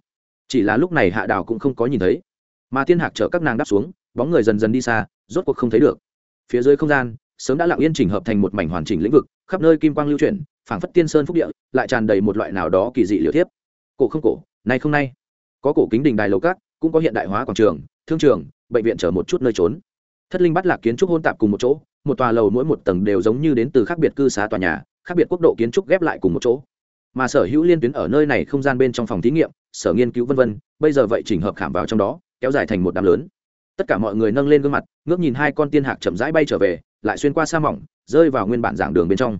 chỉ là lúc này hạ đào cũng không có nhìn thấy. Mà thiên hạc chở các nàng đáp xuống, bóng người dần dần đi xa, rốt cuộc không thấy được. Phía dưới không gian, sớm đã lặng yên chỉnh hợp thành một mảnh hoàn chỉnh lĩnh vực, khắp nơi kim quang lưu chuyển, phảng phất tiên sơn phúc địa, lại tràn đầy một loại nào đó kỳ dị liệu thiếp. Cổ không cổ, nay không nay. Có cổ kính đình đài lầu cát cũng có hiện đại hóa quảng trường, thương trường, bệnh viện chở một chút nơi trốn. Thất linh bắt lạc kiến trúc hôn tạp cùng một chỗ, một tòa lầu mỗi một tầng đều giống như đến từ khác biệt cư xá tòa nhà, khác biệt quốc độ kiến trúc ghép lại cùng một chỗ mà sở hữu liên tuyến ở nơi này không gian bên trong phòng thí nghiệm, sở nghiên cứu vân vân, bây giờ vậy chỉnh hợp khảm vào trong đó, kéo dài thành một đám lớn. Tất cả mọi người nâng lên gương mặt, ngước nhìn hai con tiên hạc chậm rãi bay trở về, lại xuyên qua sa mỏng, rơi vào nguyên bản giảng đường bên trong.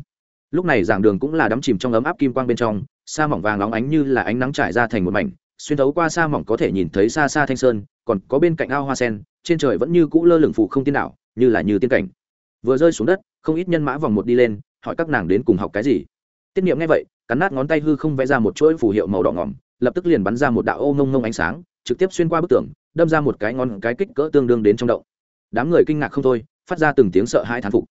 Lúc này giảng đường cũng là đắm chìm trong ấm áp kim quang bên trong, sa mỏng vàng nóng ánh như là ánh nắng trải ra thành một mảnh, xuyên thấu qua sa mỏng có thể nhìn thấy xa xa thanh sơn, còn có bên cạnh ao hoa sen, trên trời vẫn như cũ lơ lửng phụ không tiên nào như là như tiên cảnh. Vừa rơi xuống đất, không ít nhân mã vòng một đi lên, hỏi các nàng đến cùng học cái gì. Tiết niệm nghe vậy cắn nát ngón tay hư không vẽ ra một chuỗi phù hiệu màu đỏ ngỏm, lập tức liền bắn ra một đạo ô ngông ngông ánh sáng, trực tiếp xuyên qua bức tường, đâm ra một cái ngón cái kích cỡ tương đương đến trong động. Đám người kinh ngạc không thôi, phát ra từng tiếng sợ hai thán phục.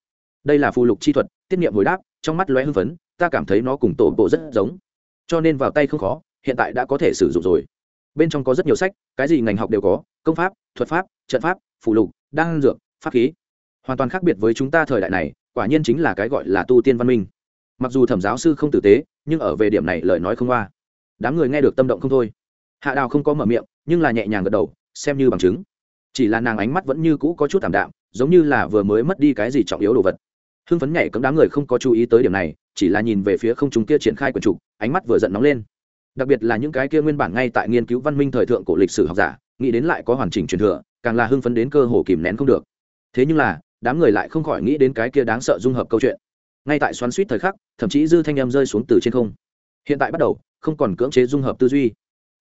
Đây là phù lục chi thuật, tiết niệm hồi đáp, trong mắt lóe hưng phấn, ta cảm thấy nó cùng tổ bộ rất giống. Cho nên vào tay không khó, hiện tại đã có thể sử dụng rồi. Bên trong có rất nhiều sách, cái gì ngành học đều có, công pháp, thuật pháp, trận pháp, phù lục, đan dược, pháp khí. Hoàn toàn khác biệt với chúng ta thời đại này, quả nhiên chính là cái gọi là tu tiên văn minh mặc dù thẩm giáo sư không tử tế, nhưng ở về điểm này lời nói không qua. Đám người nghe được tâm động không thôi. Hạ đào không có mở miệng, nhưng là nhẹ nhàng gật đầu, xem như bằng chứng. Chỉ là nàng ánh mắt vẫn như cũ có chút thảm đạm, giống như là vừa mới mất đi cái gì trọng yếu đồ vật. Hưng phấn nhảy cấm đám người không có chú ý tới điểm này, chỉ là nhìn về phía không chúng kia triển khai quần trục ánh mắt vừa giận nóng lên. Đặc biệt là những cái kia nguyên bản ngay tại nghiên cứu văn minh thời thượng cổ lịch sử học giả, nghĩ đến lại có hoàn chỉnh truyền thừa, càng là hưng phấn đến cơ hồ kìm nén không được. Thế nhưng là, đám người lại không khỏi nghĩ đến cái kia đáng sợ dung hợp câu chuyện ngay tại xoắn suýt thời khắc, thậm chí dư thanh em rơi xuống từ trên không. Hiện tại bắt đầu, không còn cưỡng chế dung hợp tư duy.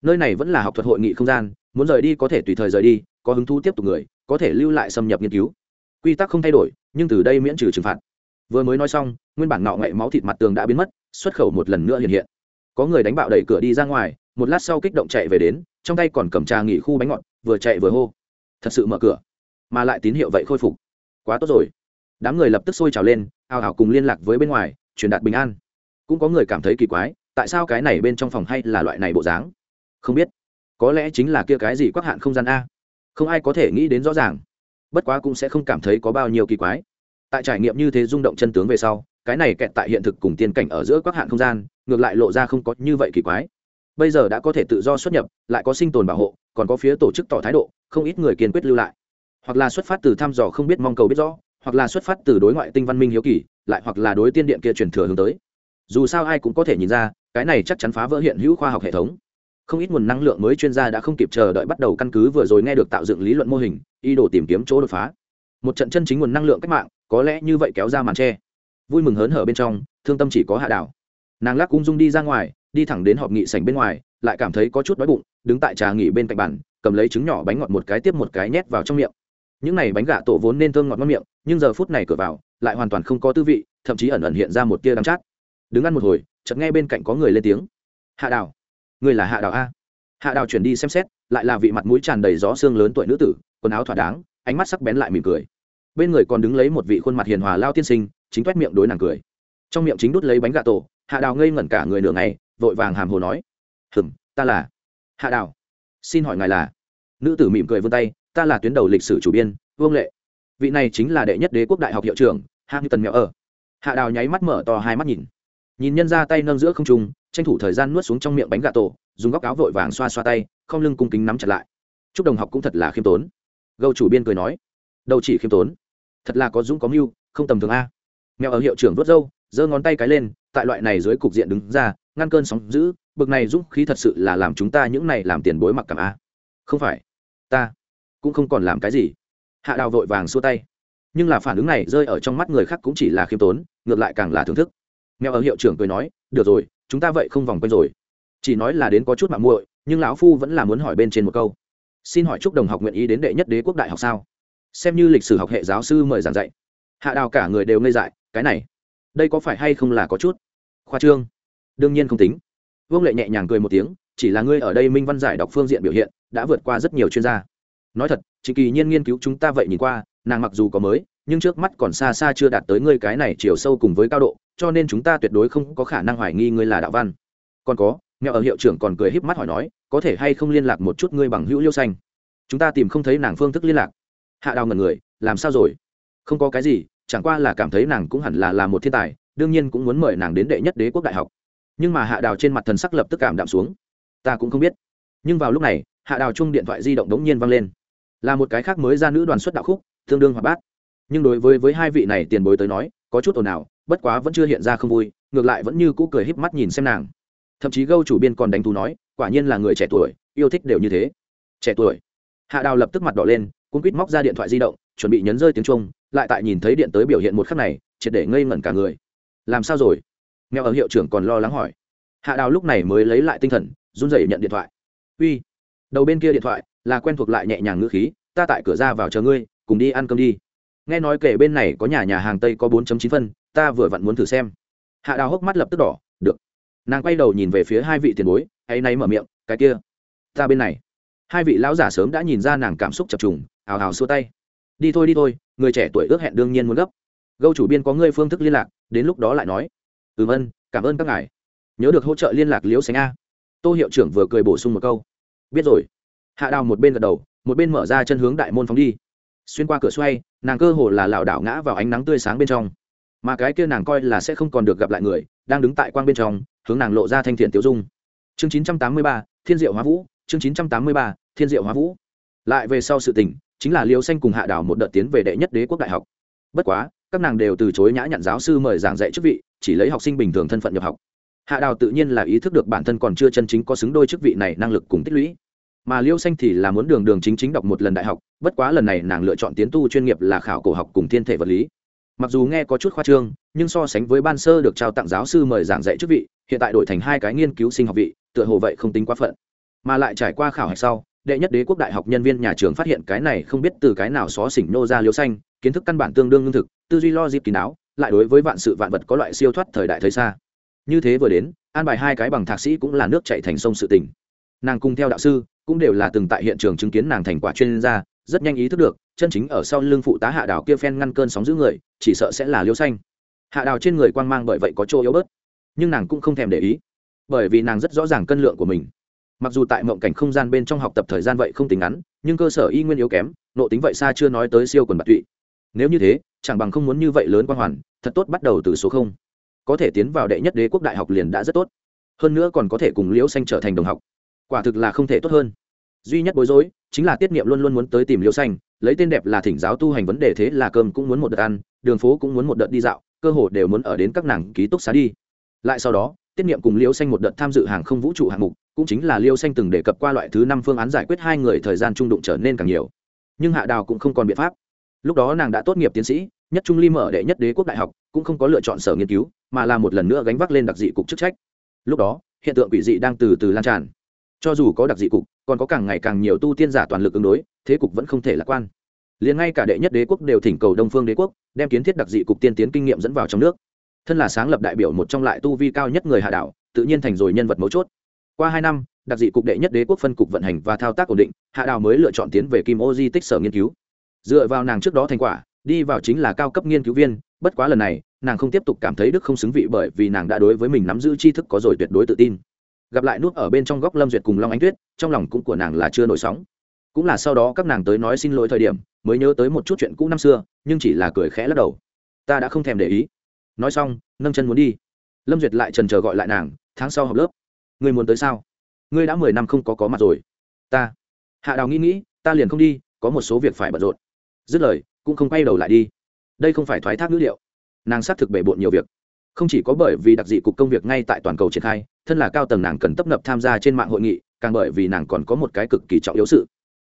Nơi này vẫn là học thuật hội nghị không gian, muốn rời đi có thể tùy thời rời đi, có hứng thú tiếp tục người, có thể lưu lại xâm nhập nghiên cứu. Quy tắc không thay đổi, nhưng từ đây miễn trừ trừng phạt. Vừa mới nói xong, nguyên bản nọ ngậy máu thịt mặt tường đã biến mất, xuất khẩu một lần nữa hiện hiện. Có người đánh bạo đẩy cửa đi ra ngoài, một lát sau kích động chạy về đến, trong tay còn cầm trà nghỉ khu bánh ngọt, vừa chạy vừa hô. Thật sự mở cửa, mà lại tín hiệu vậy khôi phục. Quá tốt rồi. Đám người lập tức sôi trào lên ào ào cùng liên lạc với bên ngoài, truyền đạt bình an. Cũng có người cảm thấy kỳ quái, tại sao cái này bên trong phòng hay là loại này bộ dáng? Không biết. Có lẽ chính là kia cái gì quắc hạn không gian a. Không ai có thể nghĩ đến rõ ràng. Bất quá cũng sẽ không cảm thấy có bao nhiêu kỳ quái. Tại trải nghiệm như thế rung động chân tướng về sau, cái này kẹt tại hiện thực cùng tiên cảnh ở giữa quắc hạn không gian, ngược lại lộ ra không có như vậy kỳ quái. Bây giờ đã có thể tự do xuất nhập, lại có sinh tồn bảo hộ, còn có phía tổ chức tỏ thái độ, không ít người kiên quyết lưu lại. Hoặc là xuất phát từ thăm dò không biết mong cầu biết rõ hoặc là xuất phát từ đối ngoại tinh văn minh hiếu kỳ, lại hoặc là đối tiên điện kia truyền thừa hướng tới. Dù sao ai cũng có thể nhìn ra, cái này chắc chắn phá vỡ hiện hữu khoa học hệ thống. Không ít nguồn năng lượng mới chuyên gia đã không kịp chờ đợi bắt đầu căn cứ vừa rồi nghe được tạo dựng lý luận mô hình, ý đồ tìm kiếm chỗ đột phá. Một trận chân chính nguồn năng lượng cách mạng, có lẽ như vậy kéo ra màn tre. Vui mừng hớn hở bên trong, thương tâm chỉ có hạ đảo. Nàng lắc ung dung đi ra ngoài, đi thẳng đến họp nghị sảnh bên ngoài, lại cảm thấy có chút đói bụng, đứng tại trà nghỉ bên cạnh bàn, cầm lấy trứng nhỏ bánh ngọt một cái tiếp một cái nhét vào trong miệng. Những này bánh gà tổ vốn nên thơm ngọt ngon miệng nhưng giờ phút này cửa vào, lại hoàn toàn không có tư vị, thậm chí ẩn ẩn hiện ra một tia đắng chát. Đứng ăn một hồi, chợt nghe bên cạnh có người lên tiếng. Hạ đào, người là hạ đào a? Hạ đào chuyển đi xem xét, lại là vị mặt mũi tràn đầy gió xương lớn tuổi nữ tử, quần áo thỏa đáng, ánh mắt sắc bén lại mỉm cười. Bên người còn đứng lấy một vị khuôn mặt hiền hòa lao tiên sinh, chính toét miệng đối nàng cười. Trong miệng chính đút lấy bánh gà tổ, hạ đào ngây ngẩn cả người nửa ngày, vội vàng hàm hồ nói. Hừm, ta là hạ đào. Xin hỏi ngài là? Nữ tử mỉm cười vươn tay, ta là tuyến đầu lịch sử chủ biên, vương lệ vị này chính là đệ nhất đế quốc đại học hiệu trưởng hạng tần mèo ở hạ đào nháy mắt mở to hai mắt nhìn. Nhìn nhân ra tay nâng giữa không trung, tranh thủ thời gian nuốt xuống trong miệng bánh gà tổ, dùng góc áo vội vàng xoa xoa tay, không lưng cung kính nắm chặt lại. Chúc đồng học cũng thật là khiêm tốn. Gâu chủ biên cười nói đâu chỉ khiêm tốn. Thật là có dũng có mưu, không tầm thường a. Mèo ở hiệu trưởng vớt râu, giơ ngón tay cái lên, tại loại này dưới cục diện đứng ra, ngăn cơn sóng giữ bực này dũng khí thật sự là làm chúng ta những này làm tiền bối mặc cảm a. Không phải, ta cũng không còn làm cái gì hạ đào vội vàng xua tay. Nhưng là phản ứng này rơi ở trong mắt người khác cũng chỉ là khiêm tốn, ngược lại càng là thưởng thức. Mèo ở hiệu trưởng cười nói, được rồi, chúng ta vậy không vòng quanh rồi. Chỉ nói là đến có chút mạng muội, nhưng lão phu vẫn là muốn hỏi bên trên một câu. Xin hỏi chúc đồng học nguyện ý đến đệ nhất đế quốc đại học sao? Xem như lịch sử học hệ giáo sư mời giảng dạy. Hạ đào cả người đều ngây dại, cái này, đây có phải hay không là có chút khoa trương? Đương nhiên không tính. Vương lệ nhẹ nhàng cười một tiếng, chỉ là ngươi ở đây minh văn giải đọc phương diện biểu hiện, đã vượt qua rất nhiều chuyên gia nói thật chỉ kỳ nhiên nghiên cứu chúng ta vậy nhìn qua, nàng mặc dù có mới, nhưng trước mắt còn xa xa chưa đạt tới ngươi cái này chiều sâu cùng với cao độ, cho nên chúng ta tuyệt đối không có khả năng hoài nghi ngươi là đạo văn. Còn có, mẹo ở hiệu trưởng còn cười híp mắt hỏi nói, có thể hay không liên lạc một chút ngươi bằng hữu liêu xanh? Chúng ta tìm không thấy nàng phương thức liên lạc. Hạ đào ngần người, làm sao rồi? Không có cái gì, chẳng qua là cảm thấy nàng cũng hẳn là là một thiên tài, đương nhiên cũng muốn mời nàng đến đệ nhất đế quốc đại học. Nhưng mà hạ đào trên mặt thần sắc lập tức cảm đạm xuống. Ta cũng không biết. Nhưng vào lúc này, hạ đào chung điện thoại di động đống nhiên vang lên là một cái khác mới ra nữ đoàn xuất đạo khúc, tương đương hoạt bát. Nhưng đối với với hai vị này tiền bối tới nói, có chút ồn ào, bất quá vẫn chưa hiện ra không vui, ngược lại vẫn như cũ cười híp mắt nhìn xem nàng. Thậm chí gâu chủ biên còn đánh thú nói, quả nhiên là người trẻ tuổi, yêu thích đều như thế. Trẻ tuổi. Hạ đào lập tức mặt đỏ lên cũng quýt móc ra điện thoại di động, chuẩn bị nhấn rơi tiếng trung lại tại nhìn thấy điện tới biểu hiện một khắc này, triệt để ngây ngẩn cả người. Làm sao rồi? Nghèo ở hiệu trưởng còn lo lắng hỏi. Hạ đào lúc này mới lấy lại tinh thần, run rẩy nhận điện thoại. Uy. Đầu bên kia điện thoại là quen thuộc lại nhẹ nhàng ngữ khí, ta tại cửa ra vào chờ ngươi, cùng đi ăn cơm đi. Nghe nói kể bên này có nhà nhà hàng tây có bốn chín phân, ta vừa vặn muốn thử xem. Hạ đào hốc mắt lập tức đỏ, được. Nàng quay đầu nhìn về phía hai vị tiền bối hay nay mở miệng, cái kia, ta bên này. Hai vị lão giả sớm đã nhìn ra nàng cảm xúc chập trùng, hào hào xua tay. Đi thôi đi thôi, người trẻ tuổi ước hẹn đương nhiên muốn gấp. Gâu chủ biên có ngươi phương thức liên lạc, đến lúc đó lại nói. Ừm ân, cảm ơn các ngài. Nhớ được hỗ trợ liên lạc liễu sánh a. Tô hiệu trưởng vừa cười bổ sung một câu. Biết rồi hạ đào một bên gật đầu, một bên mở ra chân hướng đại môn phóng đi. Xuyên qua cửa xoay, nàng cơ hồ là lảo đảo ngã vào ánh nắng tươi sáng bên trong. Mà cái kia nàng coi là sẽ không còn được gặp lại người, đang đứng tại quang bên trong, hướng nàng lộ ra thanh thiện tiêu dung. Chương chín trăm tám mươi ba, thiên diệu hóa vũ, chương chín trăm tám mươi ba, thiên diệu hóa vũ. Lại về sau sự tình, chính là liêu xanh cùng hạ đảo một đợt tiến về đệ nhất đế quốc đại học. Bất quá, các nàng đều từ chối nhã nhận giáo sư mời giảng dạy chức vị, chỉ lấy học sinh bình thường thân phận nhập học. Hạ đào tự nhiên là ý thức được bản thân còn chưa chân chính có xứng đôi chức vị này năng lực cùng tích lũy mà liêu xanh thì là muốn đường đường chính chính đọc một lần đại học, bất quá lần này nàng lựa chọn tiến tu chuyên nghiệp là khảo cổ học cùng thiên thể vật lý. Mặc dù nghe có chút khoa trương, nhưng so sánh với ban sơ được trao tặng giáo sư mời giảng dạy chức vị, hiện tại đổi thành hai cái nghiên cứu sinh học vị, tựa hồ vậy không tính quá phận. Mà lại trải qua khảo hạch sau, đệ nhất đế quốc đại học nhân viên nhà trường phát hiện cái này không biết từ cái nào xó xỉnh nô ra liêu xanh, kiến thức căn bản tương đương lương thực, tư duy lo dịp kín đáo, lại đối với vạn sự vạn vật có loại siêu thoát thời đại thời xa. Như thế vừa đến, an bài hai cái bằng thạc sĩ cũng là nước chạy thành sông sự tình. Nàng cùng theo đạo sư cũng đều là từng tại hiện trường chứng kiến nàng thành quả chuyên gia, rất nhanh ý thức được, chân chính ở sau lưng phụ tá hạ đào kia phen ngăn cơn sóng giữ người, chỉ sợ sẽ là liêu xanh. Hạ đào trên người quang mang bởi vậy có chỗ yếu bớt, nhưng nàng cũng không thèm để ý, bởi vì nàng rất rõ ràng cân lượng của mình. Mặc dù tại mộng cảnh không gian bên trong học tập thời gian vậy không tính ngắn, nhưng cơ sở y nguyên yếu kém nộ tính vậy xa chưa nói tới siêu quần bạc tụy. Nếu như thế, chẳng bằng không muốn như vậy lớn quan hoàn, thật tốt bắt đầu từ số không. Có thể tiến vào đệ nhất đế quốc đại học liền đã rất tốt. Hơn nữa còn có thể cùng liễu xanh trở thành đồng học quả thực là không thể tốt hơn. Duy nhất bối rối chính là tiết niệm luôn luôn muốn tới tìm liễu xanh, lấy tên đẹp là thỉnh giáo tu hành vấn đề thế là cơm cũng muốn một đợt ăn, đường phố cũng muốn một đợt đi dạo, cơ hồ đều muốn ở đến các nàng ký túc xá đi. Lại sau đó, tiết niệm cùng liễu xanh một đợt tham dự hàng không vũ trụ hạng mục, cũng chính là liễu xanh từng đề cập qua loại thứ năm phương án giải quyết hai người thời gian trung đụng trở nên càng nhiều. Nhưng hạ đào cũng không còn biện pháp. Lúc đó nàng đã tốt nghiệp tiến sĩ, nhất trung ly mở đệ nhất đế quốc đại học, cũng không có lựa chọn sở nghiên cứu, mà là một lần nữa gánh vác lên đặc dị cục chức trách. Lúc đó, hiện tượng quỷ dị đang từ từ lan tràn cho dù có đặc dị cục, còn có càng ngày càng nhiều tu tiên giả toàn lực ứng đối, thế cục vẫn không thể lạc quan. Liền ngay cả đệ nhất đế quốc đều thỉnh cầu đông phương đế quốc, đem kiến thiết đặc dị cục tiên tiến kinh nghiệm dẫn vào trong nước. Thân là sáng lập đại biểu một trong lại tu vi cao nhất người hạ đảo, tự nhiên thành rồi nhân vật mấu chốt. Qua hai năm, đặc dị cục đệ nhất đế quốc phân cục vận hành và thao tác ổn định, hạ đào mới lựa chọn tiến về kim ô di tích sở nghiên cứu. Dựa vào nàng trước đó thành quả, đi vào chính là cao cấp nghiên cứu viên, bất quá lần này, nàng không tiếp tục cảm thấy đức không xứng vị bởi vì nàng đã đối với mình nắm giữ tri thức có rồi tuyệt đối tự tin gặp lại nút ở bên trong góc lâm duyệt cùng long ánh tuyết, trong lòng cũng của nàng là chưa nổi sóng. Cũng là sau đó các nàng tới nói xin lỗi thời điểm, mới nhớ tới một chút chuyện cũ năm xưa, nhưng chỉ là cười khẽ lắc đầu. Ta đã không thèm để ý. Nói xong, nâng chân muốn đi. Lâm duyệt lại trần chờ gọi lại nàng, tháng sau học lớp, ngươi muốn tới sao? Ngươi đã mười năm không có có mặt rồi. Ta. Hạ đào nghĩ nghĩ, ta liền không đi, có một số việc phải bận rộn. Dứt lời, cũng không quay đầu lại đi. Đây không phải thoái thác ngữ liệu. Nàng xác thực bể bộn nhiều việc không chỉ có bởi vì đặc dị cục công việc ngay tại toàn cầu triển khai, thân là cao tầng nàng cần tấp nập tham gia trên mạng hội nghị, càng bởi vì nàng còn có một cái cực kỳ trọng yếu sự.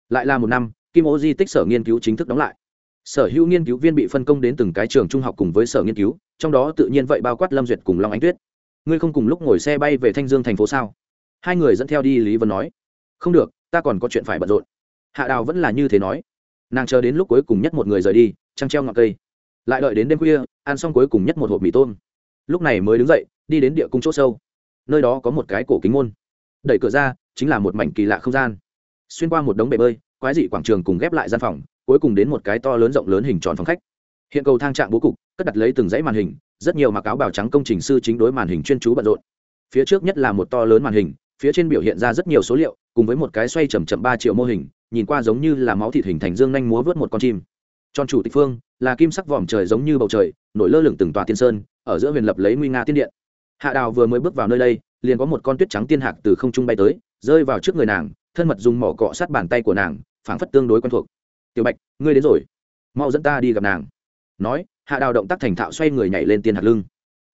Lại là một năm, kim ô di tích sở nghiên cứu chính thức đóng lại. Sở hữu nghiên cứu viên bị phân công đến từng cái trường trung học cùng với sở nghiên cứu, trong đó tự nhiên vậy bao quát lâm duyệt cùng long ánh tuyết. Ngươi không cùng lúc ngồi xe bay về thanh dương thành phố sao? Hai người dẫn theo đi lý vân nói. Không được, ta còn có chuyện phải bận rộn. Hạ đào vẫn là như thế nói. Nàng chờ đến lúc cuối cùng nhất một người rời đi, trăng treo ngọn cây. Lại đợi đến đêm khuya, ăn xong cuối cùng nhất một hộp mì tôm lúc này mới đứng dậy, đi đến địa cung chỗ sâu. Nơi đó có một cái cổ kính môn. Đẩy cửa ra, chính là một mảnh kỳ lạ không gian. Xuyên qua một đống bể bơi, quái dị quảng trường cùng ghép lại gian phòng, cuối cùng đến một cái to lớn rộng lớn hình tròn phòng khách. Hiện cầu thang trạng bố cục, cất đặt lấy từng dãy màn hình, rất nhiều mặc áo bào trắng công trình sư chính đối màn hình chuyên chú bận rộn. Phía trước nhất là một to lớn màn hình, phía trên biểu hiện ra rất nhiều số liệu, cùng với một cái xoay chầm chậm ba triệu mô hình, nhìn qua giống như là máu thịt hình thành dương nhanh múa vớt một con chim. Tròn chủ tịch phương, là kim sắc vòm trời giống như bầu trời, nổi lơ lửng từng tòa tiên sơn ở giữa huyền lập lấy nguy nga tiên điện. Hạ đào vừa mới bước vào nơi đây, liền có một con tuyết trắng tiên hạc từ không trung bay tới, rơi vào trước người nàng, thân mật dùng mỏ cọ sát bàn tay của nàng, phảng phất tương đối quen thuộc. Tiểu bạch, ngươi đến rồi. Mau dẫn ta đi gặp nàng. Nói, hạ đào động tác thành thạo xoay người nhảy lên tiên hạc lưng.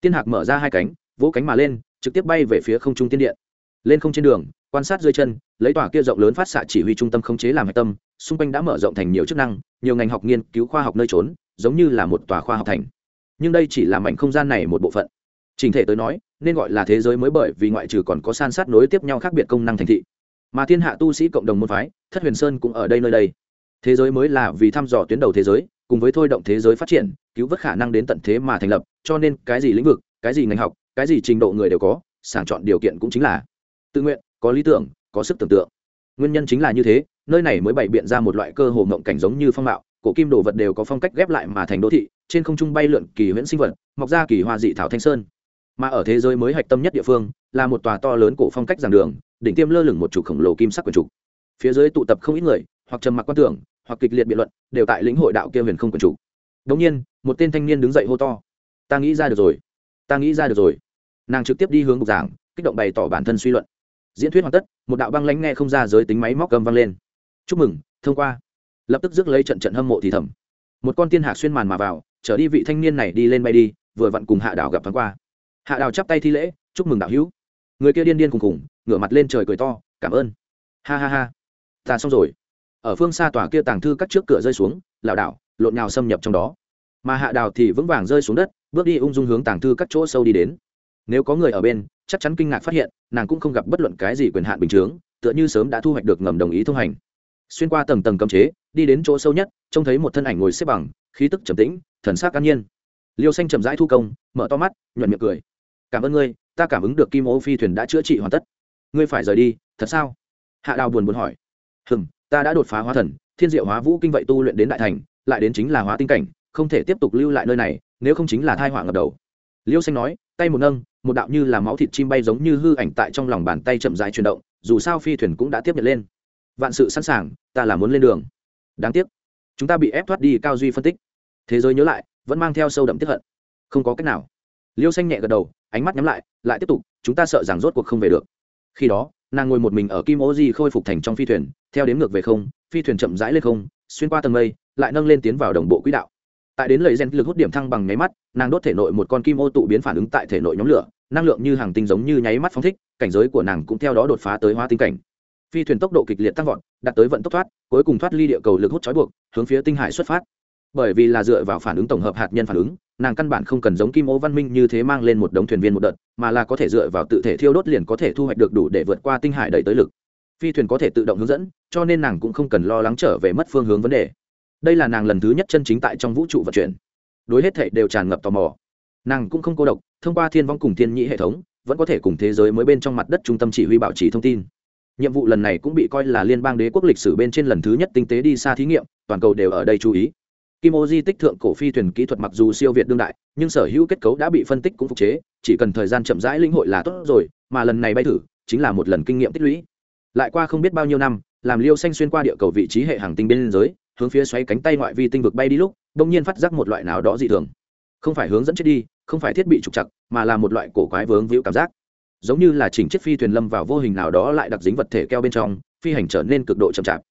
Tiên hạc mở ra hai cánh, vỗ cánh mà lên, trực tiếp bay về phía không trung tiên điện. Lên không trên đường, quan sát dưới chân, lấy tòa kia rộng lớn phát xạ chỉ huy trung tâm khống chế làm hạch tâm, xung quanh đã mở rộng thành nhiều chức năng, nhiều ngành học nghiên cứu khoa học nơi trốn, giống như là một tòa khoa học thành nhưng đây chỉ là mảnh không gian này một bộ phận. Trình thể tới nói, nên gọi là thế giới mới bởi vì ngoại trừ còn có san sát nối tiếp nhau khác biệt công năng thành thị. Mà thiên hạ tu sĩ cộng đồng môn phái, thất huyền sơn cũng ở đây nơi đây. Thế giới mới là vì thăm dò tuyến đầu thế giới, cùng với thôi động thế giới phát triển, cứu vớt khả năng đến tận thế mà thành lập, cho nên cái gì lĩnh vực, cái gì ngành học, cái gì trình độ người đều có, sàng chọn điều kiện cũng chính là tự nguyện, có lý tưởng, có sức tưởng tượng. Nguyên nhân chính là như thế, nơi này mới bày biện ra một loại cơ hồ mộng cảnh giống như phong mạo, cổ kim đồ vật đều có phong cách ghép lại mà thành đô thị trên không trung bay lượn kỳ huyễn sinh vật, mọc ra kỳ hoa dị thảo thanh sơn. Mà ở thế giới mới hạch tâm nhất địa phương, là một tòa to lớn cổ phong cách giảng đường, đỉnh tiêm lơ lửng một trục khổng lồ kim sắc quần trục. Phía dưới tụ tập không ít người, hoặc trầm mặc quan tưởng, hoặc kịch liệt biện luận, đều tại lĩnh hội đạo kia huyền không quần trục. Đống nhiên, một tên thanh niên đứng dậy hô to. Ta nghĩ ra được rồi, ta nghĩ ra được rồi. Nàng trực tiếp đi hướng bục giảng, kích động bày tỏ bản thân suy luận. Diễn thuyết hoàn tất, một đạo băng lãnh nghe không ra giới tính máy móc cầm vang lên. Chúc mừng, thông qua. Lập tức rước lấy trận trận hâm mộ thì thầm. Một con tiên hạc xuyên màn mà vào trở đi vị thanh niên này đi lên bay đi, vừa vặn cùng hạ Đào gặp thoáng qua. Hạ đào chắp tay thi lễ, chúc mừng đạo hữu. Người kia điên điên cùng cùng ngửa mặt lên trời cười to, cảm ơn. Ha ha ha, ta xong rồi. Ở phương xa tòa kia tàng thư cắt trước cửa rơi xuống, lảo đảo, lộn nhào xâm nhập trong đó. Mà hạ đào thì vững vàng rơi xuống đất, bước đi ung dung hướng tàng thư cắt chỗ sâu đi đến. Nếu có người ở bên, chắc chắn kinh ngạc phát hiện, nàng cũng không gặp bất luận cái gì quyền hạn bình chướng, tựa như sớm đã thu hoạch được ngầm đồng ý thông hành xuyên qua tầng tầng cấm chế, đi đến chỗ sâu nhất, trông thấy một thân ảnh ngồi xếp bằng, khí tức trầm tĩnh, thần sắc an nhiên. Liêu xanh chậm rãi thu công, mở to mắt, nhuận miệng cười. Cảm ơn ngươi, ta cảm ứng được kim ô phi thuyền đã chữa trị hoàn tất. Ngươi phải rời đi, thật sao? Hạ đào buồn buồn hỏi. Hừng ta đã đột phá hóa thần, thiên diệu hóa vũ kinh vậy tu luyện đến đại thành, lại đến chính là hóa tinh cảnh, không thể tiếp tục lưu lại nơi này, nếu không chính là thai họa ngập đầu. Liêu xanh nói, tay một nâng, một đạo như là máu thịt chim bay giống như hư ảnh tại trong lòng bàn tay chậm rãi chuyển động, dù sao phi thuyền cũng đã tiếp nhận lên vạn sự sẵn sàng, ta là muốn lên đường. Đáng tiếc, chúng ta bị ép thoát đi cao duy phân tích. Thế giới nhớ lại, vẫn mang theo sâu đậm tiếp hận. Không có cách nào. Liêu xanh nhẹ gật đầu, ánh mắt nhắm lại lại tiếp tục, chúng ta sợ rằng rốt cuộc không về được. Khi đó, nàng ngồi một mình ở kim ô di khôi phục thành trong phi thuyền, theo đếm ngược về không, phi thuyền chậm rãi lên không, xuyên qua tầng mây, lại nâng lên tiến vào đồng bộ quỹ đạo. Tại đến lời gen lực hút điểm thăng bằng nháy mắt, nàng đốt thể nội một con kim ô tụ biến phản ứng tại thể nội nhóm lửa, năng lượng như hàng tinh giống như nháy mắt phóng thích, cảnh giới của nàng cũng theo đó đột phá tới hóa tinh cảnh phi thuyền tốc độ kịch liệt tăng vọt, đạt tới vận tốc thoát, cuối cùng thoát ly địa cầu lực hút trói buộc, hướng phía tinh hải xuất phát. Bởi vì là dựa vào phản ứng tổng hợp hạt nhân phản ứng, nàng căn bản không cần giống kim ô văn minh như thế mang lên một đống thuyền viên một đợt, mà là có thể dựa vào tự thể thiêu đốt liền có thể thu hoạch được đủ để vượt qua tinh hải đầy tới lực. Phi thuyền có thể tự động hướng dẫn, cho nên nàng cũng không cần lo lắng trở về mất phương hướng vấn đề. Đây là nàng lần thứ nhất chân chính tại trong vũ trụ vận chuyển. Đối hết thể đều tràn ngập tò mò. Nàng cũng không cô độc, thông qua thiên vong cùng thiên nhĩ hệ thống, vẫn có thể cùng thế giới mới bên trong mặt đất trung tâm chỉ huy bảo trì thông tin nhiệm vụ lần này cũng bị coi là liên bang đế quốc lịch sử bên trên lần thứ nhất tinh tế đi xa thí nghiệm, toàn cầu đều ở đây chú ý. Kim ô di tích thượng cổ phi thuyền kỹ thuật mặc dù siêu việt đương đại, nhưng sở hữu kết cấu đã bị phân tích cũng phục chế, chỉ cần thời gian chậm rãi linh hội là tốt rồi, mà lần này bay thử chính là một lần kinh nghiệm tích lũy. Lại qua không biết bao nhiêu năm, làm liêu xanh xuyên qua địa cầu vị trí hệ hàng tinh bên giới, hướng phía xoáy cánh tay ngoại vi tinh vực bay đi lúc đông nhiên phát giác một loại nào đó dị thường. Không phải hướng dẫn chết đi, không phải thiết bị trục chặt mà là một loại cổ quái vướng víu cảm giác giống như là chỉnh chiếc phi thuyền lâm vào vô hình nào đó lại đặc dính vật thể keo bên trong, phi hành trở nên cực độ chậm chạp.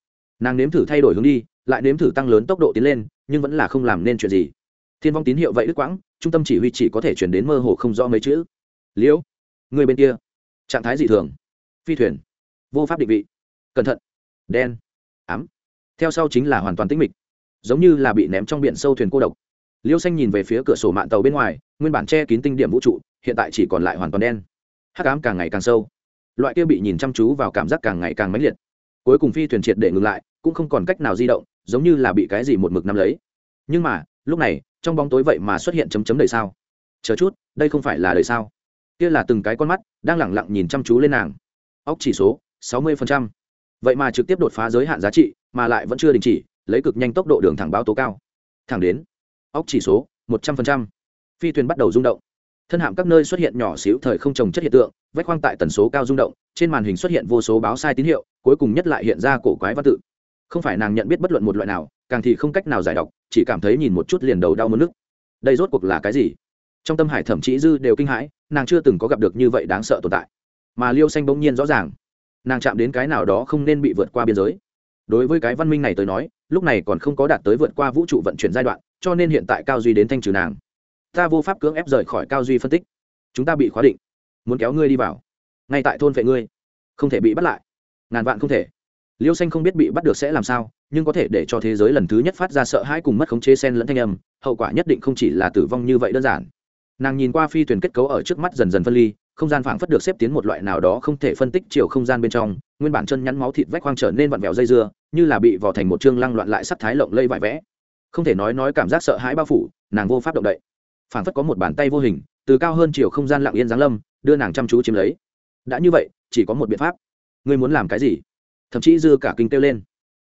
Nàng nếm thử thay đổi hướng đi, lại nếm thử tăng lớn tốc độ tiến lên, nhưng vẫn là không làm nên chuyện gì. Thiên vong tín hiệu vậy đứt quãng, trung tâm chỉ huy chỉ có thể chuyển đến mơ hồ không rõ mấy chữ. Liễu, người bên kia. Trạng thái dị thường. Phi thuyền. Vô pháp định vị. Cẩn thận. Đen. Ám. Theo sau chính là hoàn toàn tĩnh mịch. Giống như là bị ném trong biển sâu thuyền cô độc. Liêu xanh nhìn về phía cửa sổ mạng tàu bên ngoài, nguyên bản che kín tinh điểm vũ trụ, hiện tại chỉ còn lại hoàn toàn đen hắc ám càng ngày càng sâu. Loại kia bị nhìn chăm chú vào cảm giác càng ngày càng mãnh liệt. Cuối cùng phi thuyền triệt để ngừng lại, cũng không còn cách nào di động, giống như là bị cái gì một mực nắm lấy. Nhưng mà, lúc này, trong bóng tối vậy mà xuất hiện chấm chấm đời sao? Chờ chút, đây không phải là đời sao? Kia là từng cái con mắt, đang lẳng lặng nhìn chăm chú lên nàng. Óc chỉ số, sáu mươi vậy mà trực tiếp đột phá giới hạn giá trị, mà lại vẫn chưa đình chỉ, lấy cực nhanh tốc độ đường thẳng báo tố cao. Thẳng đến, óc chỉ số, một trăm linh phi thuyền bắt đầu rung động thân hạm các nơi xuất hiện nhỏ xíu thời không trồng chất hiện tượng, vách khoang tại tần số cao rung động, trên màn hình xuất hiện vô số báo sai tín hiệu, cuối cùng nhất lại hiện ra cổ quái văn tự. Không phải nàng nhận biết bất luận một loại nào, càng thì không cách nào giải đọc, chỉ cảm thấy nhìn một chút liền đầu đau mất nước. Đây rốt cuộc là cái gì? Trong tâm hải thẩm chí dư đều kinh hãi, nàng chưa từng có gặp được như vậy đáng sợ tồn tại. Mà liêu xanh bỗng nhiên rõ ràng, nàng chạm đến cái nào đó không nên bị vượt qua biên giới. Đối với cái văn minh này tới nói, lúc này còn không có đạt tới vượt qua vũ trụ vận chuyển giai đoạn, cho nên hiện tại cao duy đến thanh trừ nàng ta vô pháp cưỡng ép rời khỏi cao duy phân tích. Chúng ta bị khóa định. Muốn kéo ngươi đi vào. Ngay tại thôn vệ ngươi. Không thể bị bắt lại. Ngàn vạn không thể. Liêu xanh không biết bị bắt được sẽ làm sao, nhưng có thể để cho thế giới lần thứ nhất phát ra sợ hãi cùng mất khống chế sen lẫn thanh âm, hậu quả nhất định không chỉ là tử vong như vậy đơn giản. Nàng nhìn qua phi thuyền kết cấu ở trước mắt dần dần phân ly, không gian phảng phất được xếp tiến một loại nào đó không thể phân tích chiều không gian bên trong, nguyên bản chân nhắn máu thịt vách hoang trở nên vặn vẹo dây dưa, như là bị vò thành một chương lăng loạn lại sắc thái lộng lây vải vẽ. Không thể nói nói cảm giác sợ hãi bao phủ, nàng vô pháp động đậy phảng phất có một bàn tay vô hình, từ cao hơn chiều không gian lặng yên giáng lâm, đưa nàng chăm chú chiếm lấy. Đã như vậy, chỉ có một biện pháp. Ngươi muốn làm cái gì? Thậm chí dư cả kinh kêu lên.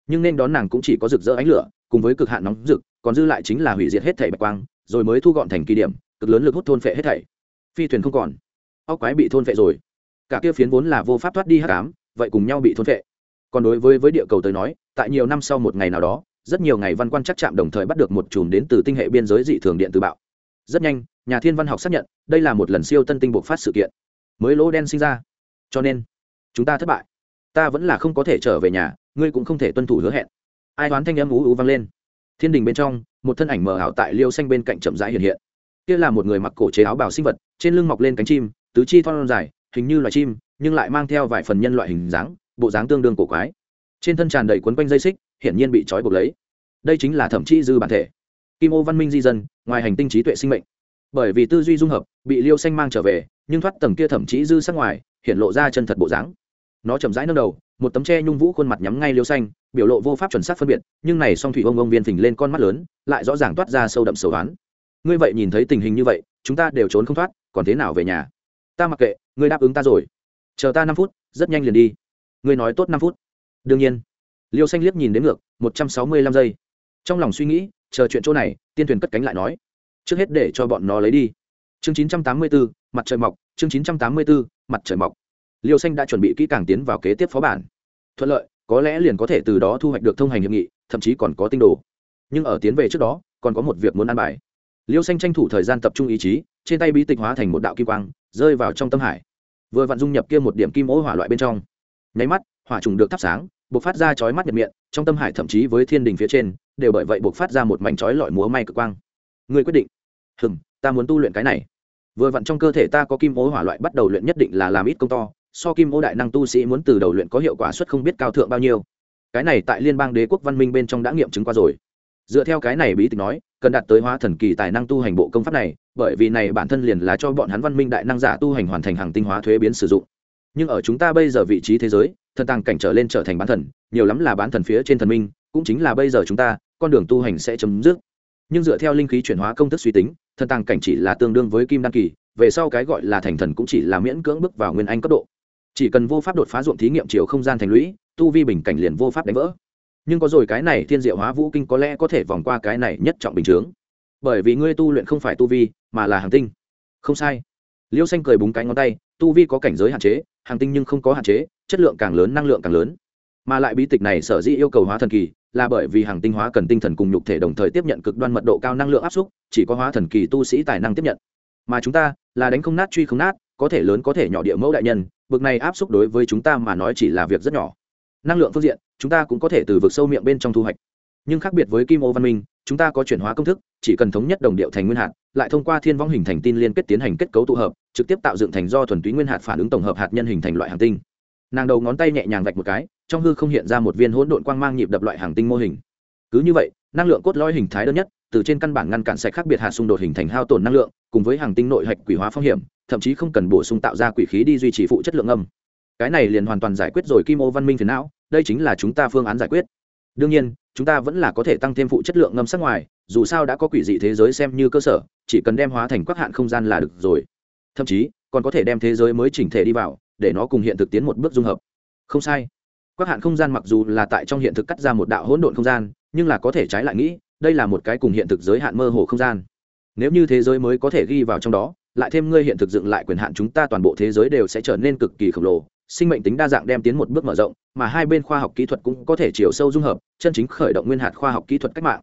Nhưng nên đón nàng cũng chỉ có rực rỡ ánh lửa, cùng với cực hạn nóng rực, còn dư lại chính là hủy diệt hết thảy bạch quang, rồi mới thu gọn thành kỳ điểm, cực lớn lực hút thôn phệ hết thảy. Phi thuyền không còn. Óc quái bị thôn phệ rồi. Cả kia phiến vốn là vô pháp thoát đi hắc ám, vậy cùng nhau bị thôn phệ. Còn đối với với địa cầu tới nói, tại nhiều năm sau một ngày nào đó, rất nhiều ngày văn quan chắc chạm đồng thời bắt được một chùm đến từ tinh hệ biên giới dị thường điện từ bạo rất nhanh, nhà thiên văn học xác nhận, đây là một lần siêu tân tinh bộc phát sự kiện. Mới lỗ đen sinh ra. Cho nên, chúng ta thất bại. Ta vẫn là không có thể trở về nhà, ngươi cũng không thể tuân thủ hứa hẹn. Ai đoán thanh âm ú ú vang lên? Thiên đình bên trong, một thân ảnh mờ ảo tại liêu xanh bên cạnh chậm rãi hiện hiện. Kia là một người mặc cổ chế áo bào sinh vật, trên lưng mọc lên cánh chim, tứ chi thon dài, hình như loài chim, nhưng lại mang theo vài phần nhân loại hình dáng, bộ dáng tương đương cổ quái. Trên thân tràn đầy quấn quanh dây xích, hiển nhiên bị trói buộc lấy. Đây chính là thẩm chi dư bản thể kim ô văn minh di dân, ngoài hành tinh trí tuệ sinh mệnh. Bởi vì tư duy dung hợp, bị liêu xanh mang trở về, nhưng thoát tầng kia thậm chí dư sắc ngoài hiện lộ ra chân thật bộ dáng. Nó chậm rãi nâng đầu, một tấm tre nhung vũ khuôn mặt nhắm ngay liêu xanh, biểu lộ vô pháp chuẩn xác phân biệt, nhưng này song thủy ông ông viên phình lên con mắt lớn, lại rõ ràng toát ra sâu đậm sầu đoán. Ngươi vậy nhìn thấy tình hình như vậy, chúng ta đều trốn không thoát, còn thế nào về nhà? Ta mặc kệ, ngươi đáp ứng ta rồi. Chờ ta năm phút, rất nhanh liền đi. Ngươi nói tốt năm phút. Đương nhiên. Liêu xanh liếc nhìn đến ngược, một trăm sáu mươi lăm giây. Trong lòng suy nghĩ chờ chuyện chỗ này, tiên thuyền cất cánh lại nói. Trước hết để cho bọn nó lấy đi. Chương chín trăm tám mươi bốn mặt trời mọc. Chương chín trăm tám mươi bốn mặt trời mọc. Liêu xanh đã chuẩn bị kỹ càng tiến vào kế tiếp phó bản. Thuận lợi, có lẽ liền có thể từ đó thu hoạch được thông hành hiệp nghị, thậm chí còn có tinh đồ. Nhưng ở tiến về trước đó, còn có một việc muốn ăn bài. Liêu xanh tranh thủ thời gian tập trung ý chí, trên tay bí tịch hóa thành một đạo kim quang, rơi vào trong tâm hải. Vừa vặn dung nhập kia một điểm kim ố hỏa loại bên trong. Nháy mắt, hỏa trùng được thắp sáng b ộ c phát ra chói mắt nhập miệng, trong tâm hải thậm chí với thiên đình phía trên đều bởi vậy buộc phát ra một mảnh chói lọi múa may cực quang. Người quyết định. Hừng ta muốn tu luyện cái này. Vừa vặn trong cơ thể ta có kim ố hỏa loại bắt đầu luyện nhất định là làm ít công to, so kim ố đại năng tu sĩ muốn từ đầu luyện có hiệu quả suất không biết cao thượng bao nhiêu. Cái này tại liên bang đế quốc văn minh bên trong đã nghiệm chứng qua rồi. Dựa theo cái này bí tịch nói, cần đạt tới hóa thần kỳ tài năng tu hành bộ công pháp này, bởi vì này bản thân liền là cho bọn hắn văn minh đại năng giả tu hành hoàn thành hàng tinh hóa thuế biến sử dụng. Nhưng ở chúng ta bây giờ vị trí thế giới, thần tàng cảnh trở lên trở thành bán thần, nhiều lắm là bán thần phía trên thần minh cũng chính là bây giờ chúng ta, con đường tu hành sẽ chấm dứt. Nhưng dựa theo linh khí chuyển hóa công thức suy tính, thần tàng cảnh chỉ là tương đương với kim đan kỳ, về sau cái gọi là thành thần cũng chỉ là miễn cưỡng bước vào nguyên anh cấp độ. Chỉ cần vô pháp đột phá ruộng thí nghiệm chiều không gian thành lũy, tu vi bình cảnh liền vô pháp đánh vỡ. Nhưng có rồi cái này thiên diệu hóa vũ kinh có lẽ có thể vòng qua cái này nhất trọng bình chướng. Bởi vì ngươi tu luyện không phải tu vi, mà là hàng tinh. Không sai. Liêu xanh cười búng cái ngón tay, tu vi có cảnh giới hạn chế, hàng tinh nhưng không có hạn chế, chất lượng càng lớn, năng lượng càng lớn mà lại bí tịch này sở dĩ yêu cầu hóa thần kỳ là bởi vì hàng tinh hóa cần tinh thần cùng nhục thể đồng thời tiếp nhận cực đoan mật độ cao năng lượng áp xúc chỉ có hóa thần kỳ tu sĩ tài năng tiếp nhận. Mà chúng ta là đánh không nát truy không nát, có thể lớn có thể nhỏ địa mẫu đại nhân, bực này áp xúc đối với chúng ta mà nói chỉ là việc rất nhỏ. Năng lượng phương diện, chúng ta cũng có thể từ vực sâu miệng bên trong thu hoạch. Nhưng khác biệt với kim ô văn minh, chúng ta có chuyển hóa công thức, chỉ cần thống nhất đồng điệu thành nguyên hạt, lại thông qua thiên vong hình thành tin liên kết tiến hành kết cấu tụ hợp, trực tiếp tạo dựng thành do thuần túy nguyên hạt phản ứng tổng hợp hạt nhân hình thành loại hàng tinh nàng đầu ngón tay nhẹ nhàng vạch một cái, trong hư không hiện ra một viên hỗn độn quang mang nhịp đập loại hàng tinh mô hình. Cứ như vậy, năng lượng cốt lõi hình thái đơn nhất, từ trên căn bản ngăn cản sạch khác biệt hạt xung đột hình thành hao tổn năng lượng, cùng với hàng tinh nội hạch quỷ hóa phong hiểm, thậm chí không cần bổ sung tạo ra quỷ khí đi duy trì phụ chất lượng âm. Cái này liền hoàn toàn giải quyết rồi kim ô văn minh phiền não, đây chính là chúng ta phương án giải quyết. Đương nhiên, chúng ta vẫn là có thể tăng thêm phụ chất lượng ngâm sắc ngoài, dù sao đã có quỷ dị thế giới xem như cơ sở, chỉ cần đem hóa thành quắc hạn không gian là được rồi. Thậm chí, còn có thể đem thế giới mới chỉnh thể đi vào để nó cùng hiện thực tiến một bước dung hợp. Không sai. Quắc hạn không gian mặc dù là tại trong hiện thực cắt ra một đạo hỗn độn không gian, nhưng là có thể trái lại nghĩ, đây là một cái cùng hiện thực giới hạn mơ hồ không gian. Nếu như thế giới mới có thể ghi vào trong đó, lại thêm ngươi hiện thực dựng lại quyền hạn chúng ta toàn bộ thế giới đều sẽ trở nên cực kỳ khổng lồ. Sinh mệnh tính đa dạng đem tiến một bước mở rộng, mà hai bên khoa học kỹ thuật cũng có thể chiều sâu dung hợp, chân chính khởi động nguyên hạt khoa học kỹ thuật cách mạng.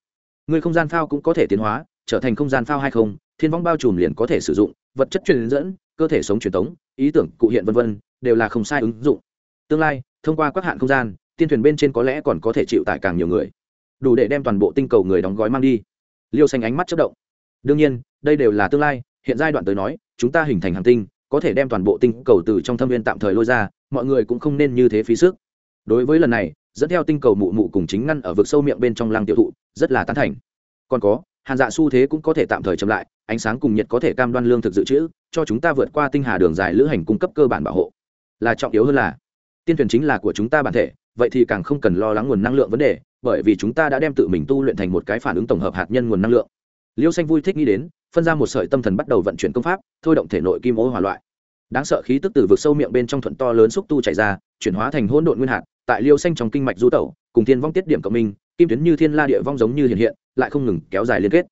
Người không gian phao cũng có thể tiến hóa, trở thành không gian phao hay không, thiên vong bao trùm liền có thể sử dụng, vật chất truyền dẫn, cơ thể sống truyền thống, ý tưởng, cụ hiện vân vân đều là không sai ứng dụng. Tương lai, thông qua các hạn không gian, tiên thuyền bên trên có lẽ còn có thể chịu tải càng nhiều người. Đủ để đem toàn bộ tinh cầu người đóng gói mang đi. Liêu xanh ánh mắt chất động. Đương nhiên, đây đều là tương lai, hiện giai đoạn tới nói, chúng ta hình thành hàng tinh, có thể đem toàn bộ tinh cầu từ trong thâm viên tạm thời lôi ra, mọi người cũng không nên như thế phí sức. Đối với lần này, dẫn theo tinh cầu mụ mụ cùng chính ngăn ở vực sâu miệng bên trong lăng tiêu thụ, rất là tán thành. Còn có, hàn dạ xu thế cũng có thể tạm thời chậm lại, ánh sáng cùng nhiệt có thể cam đoan lương thực dự trữ, cho chúng ta vượt qua tinh hà đường dài lữ hành cung cấp cơ bản bảo hộ là trọng yếu hơn là, tiên thuyền chính là của chúng ta bản thể, vậy thì càng không cần lo lắng nguồn năng lượng vấn đề, bởi vì chúng ta đã đem tự mình tu luyện thành một cái phản ứng tổng hợp hạt nhân nguồn năng lượng. Liêu xanh vui thích nghĩ đến, phân ra một sợi tâm thần bắt đầu vận chuyển công pháp, thôi động thể nội kim ô hỏa loại. Đáng sợ khí tức từ vực sâu miệng bên trong thuận to lớn xúc tu chảy ra, chuyển hóa thành hỗn độn nguyên hạt, tại liêu xanh trong kinh mạch du tẩu, cùng thiên vong tiết điểm cộng minh, kim tuyến như thiên la địa vong giống như hiện hiện, lại không ngừng kéo dài liên kết.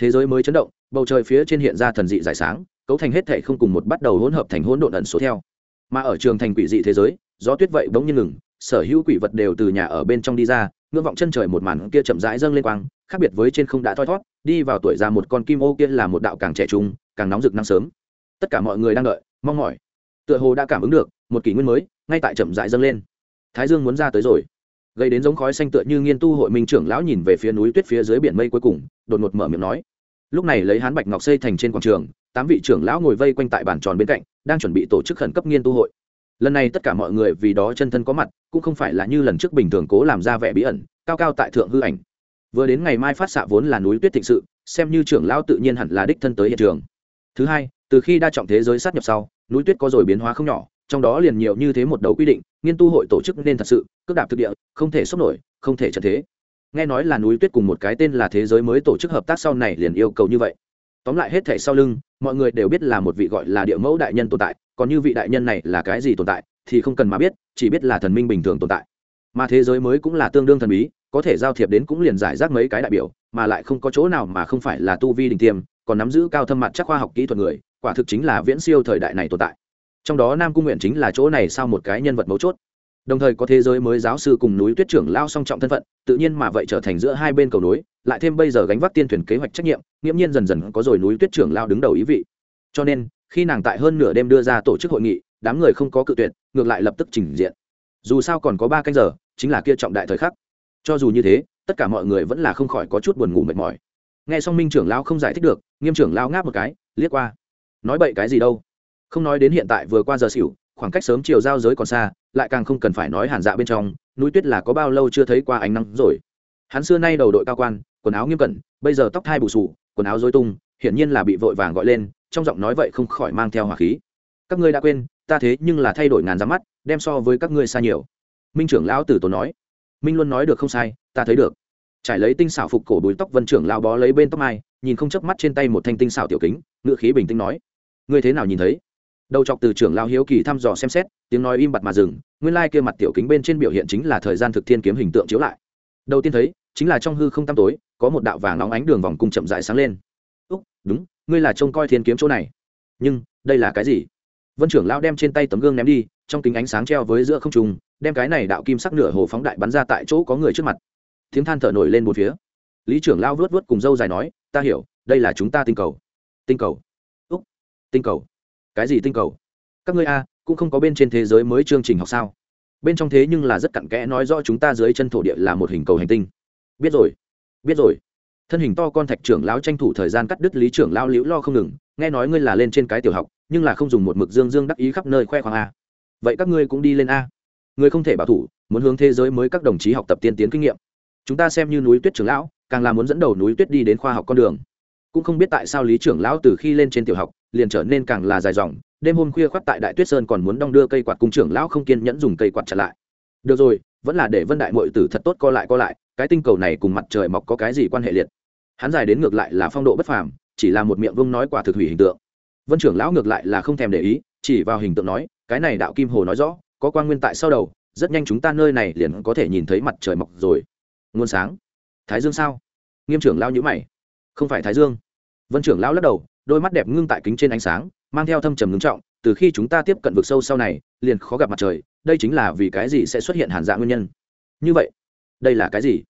Thế giới mới chấn động, bầu trời phía trên hiện ra thần dị giải sáng, cấu thành hết thể không cùng một bắt đầu hỗn hợp thành hỗn độn ẩn số theo mà ở trường thành quỷ dị thế giới, gió tuyết vậy bỗng nhiên ngừng, sở hữu quỷ vật đều từ nhà ở bên trong đi ra, ngưỡng vọng chân trời một màn kia chậm rãi dâng lên quang, khác biệt với trên không đã thoi thót, đi vào tuổi già một con kim ô kia là một đạo càng trẻ trung, càng nóng rực năng sớm. Tất cả mọi người đang đợi, mong mỏi. Tựa hồ đã cảm ứng được, một kỷ nguyên mới, ngay tại chậm rãi dâng lên. Thái dương muốn ra tới rồi. Gây đến giống khói xanh tựa như nghiên tu hội minh trưởng lão nhìn về phía núi tuyết phía dưới biển mây cuối cùng, đột ngột mở miệng nói. Lúc này lấy hán bạch ngọc xây thành trên quảng trường tám vị trưởng lão ngồi vây quanh tại bàn tròn bên cạnh, đang chuẩn bị tổ chức khẩn cấp nghiên tu hội. Lần này tất cả mọi người vì đó chân thân có mặt, cũng không phải là như lần trước bình thường cố làm ra vẻ bí ẩn, cao cao tại thượng hư ảnh. Vừa đến ngày mai phát xạ vốn là núi tuyết thịnh sự, xem như trưởng lão tự nhiên hẳn là đích thân tới hiện trường. Thứ hai, từ khi đa trọng thế giới sát nhập sau, núi tuyết có rồi biến hóa không nhỏ, trong đó liền nhiều như thế một đầu quy định, nghiên tu hội tổ chức nên thật sự, cước đạp thực địa, không thể sốc nổi, không thể trật thế. Nghe nói là núi tuyết cùng một cái tên là thế giới mới tổ chức hợp tác sau này liền yêu cầu như vậy tóm lại hết thể sau lưng, mọi người đều biết là một vị gọi là địa mẫu đại nhân tồn tại, còn như vị đại nhân này là cái gì tồn tại thì không cần mà biết, chỉ biết là thần minh bình thường tồn tại. Mà thế giới mới cũng là tương đương thần bí, có thể giao thiệp đến cũng liền giải rác mấy cái đại biểu, mà lại không có chỗ nào mà không phải là tu vi đình tiêm, còn nắm giữ cao thâm mặt chắc khoa học kỹ thuật người, quả thực chính là viễn siêu thời đại này tồn tại. Trong đó nam cung nguyện chính là chỗ này sau một cái nhân vật mấu chốt. Đồng thời có thế giới mới giáo sư cùng núi tuyết trưởng lao song trọng thân phận, tự nhiên mà vậy trở thành giữa hai bên cầu nối lại thêm bây giờ gánh vác tiên thuyền kế hoạch trách nhiệm, nghiễm nhiên dần dần có rồi núi tuyết trưởng lao đứng đầu ý vị. Cho nên, khi nàng tại hơn nửa đêm đưa ra tổ chức hội nghị, đám người không có cự tuyệt, ngược lại lập tức trình diện. Dù sao còn có ba canh giờ, chính là kia trọng đại thời khắc. Cho dù như thế, tất cả mọi người vẫn là không khỏi có chút buồn ngủ mệt mỏi. Nghe xong minh trưởng lao không giải thích được, nghiêm trưởng lao ngáp một cái, liếc qua. Nói bậy cái gì đâu? Không nói đến hiện tại vừa qua giờ xỉu, khoảng cách sớm chiều giao giới còn xa, lại càng không cần phải nói hàn dạ bên trong, núi tuyết là có bao lâu chưa thấy qua ánh nắng rồi. Hắn xưa nay đầu đội cao quan quần áo nghiêm cẩn, bây giờ tóc thai bù sù quần áo dối tung, hiển nhiên là bị vội vàng gọi lên, trong giọng nói vậy không khỏi mang theo hỏa khí. Các ngươi đã quên, ta thế nhưng là thay đổi ngàn ra mắt, đem so với các ngươi xa nhiều. Minh trưởng lão tử tổ nói. Minh luôn nói được không sai, ta thấy được. Trải lấy tinh xảo phục cổ bùi tóc, vân trưởng lão bó lấy bên tóc mai, nhìn không chớp mắt trên tay một thanh tinh xảo tiểu kính ngựa khí bình tĩnh nói. Ngươi thế nào nhìn thấy? Đầu chọc từ trưởng lão hiếu kỳ thăm dò xem xét, tiếng nói im bặt mà dừng, nguyên lai kia mặt tiểu kính bên trên biểu hiện chính là thời gian thực thiên kiếm hình tượng chiếu lại. Đầu tiên thấy, chính là trong hư không tăm tối có một đạo vàng nóng ánh đường vòng cung chậm rãi sáng lên. Úc, đúng, ngươi là trông coi thiên kiếm chỗ này. Nhưng, đây là cái gì? Vân trưởng lão đem trên tay tấm gương ném đi, trong kính ánh sáng treo với giữa không trung, đem cái này đạo kim sắc nửa hồ phóng đại bắn ra tại chỗ có người trước mặt. Tiếng than thở nổi lên một phía. Lý trưởng lão vớt vớt cùng dâu dài nói, ta hiểu, đây là chúng ta tinh cầu. Tinh cầu? Úc, tinh cầu. Cái gì tinh cầu? Các ngươi a, cũng không có bên trên thế giới mới chương trình học sao? Bên trong thế nhưng là rất cặn kẽ nói rõ chúng ta dưới chân thổ địa là một hình cầu hành tinh. Biết rồi biết rồi. Thân hình to con thạch trưởng lão tranh thủ thời gian cắt đứt lý trưởng lão liễu lo không ngừng, nghe nói ngươi là lên trên cái tiểu học, nhưng là không dùng một mực dương dương đắc ý khắp nơi khoe khoang a. Vậy các ngươi cũng đi lên a. Ngươi không thể bảo thủ, muốn hướng thế giới mới các đồng chí học tập tiên tiến kinh nghiệm. Chúng ta xem như núi tuyết trưởng lão, càng là muốn dẫn đầu núi tuyết đi đến khoa học con đường. Cũng không biết tại sao lý trưởng lão từ khi lên trên tiểu học, liền trở nên càng là dài dòng, đêm hôm khuya khoác tại đại tuyết sơn còn muốn đong đưa cây quạt cung trưởng lão không kiên nhẫn dùng cây quạt chặn lại. Được rồi, vẫn là để vân đại mội tử thật tốt co lại co lại cái tinh cầu này cùng mặt trời mọc có cái gì quan hệ liệt? Hắn dài đến ngược lại là phong độ bất phàm, chỉ là một miệng vương nói quả thực hủy hình tượng. Vân trưởng lão ngược lại là không thèm để ý, chỉ vào hình tượng nói, cái này đạo kim hồ nói rõ, có quan nguyên tại sau đầu, rất nhanh chúng ta nơi này liền có thể nhìn thấy mặt trời mọc rồi. Nguồn sáng. Thái dương sao? Nghiêm trưởng lao nhữ mày. Không phải thái dương. Vân trưởng lão lắc đầu, đôi mắt đẹp ngưng tại kính trên ánh sáng, mang theo thâm trầm ngưng trọng, từ khi chúng ta tiếp cận vực sâu sau này, liền khó gặp mặt trời, đây chính là vì cái gì sẽ xuất hiện hàn dạng nguyên nhân. Như vậy đây là cái gì?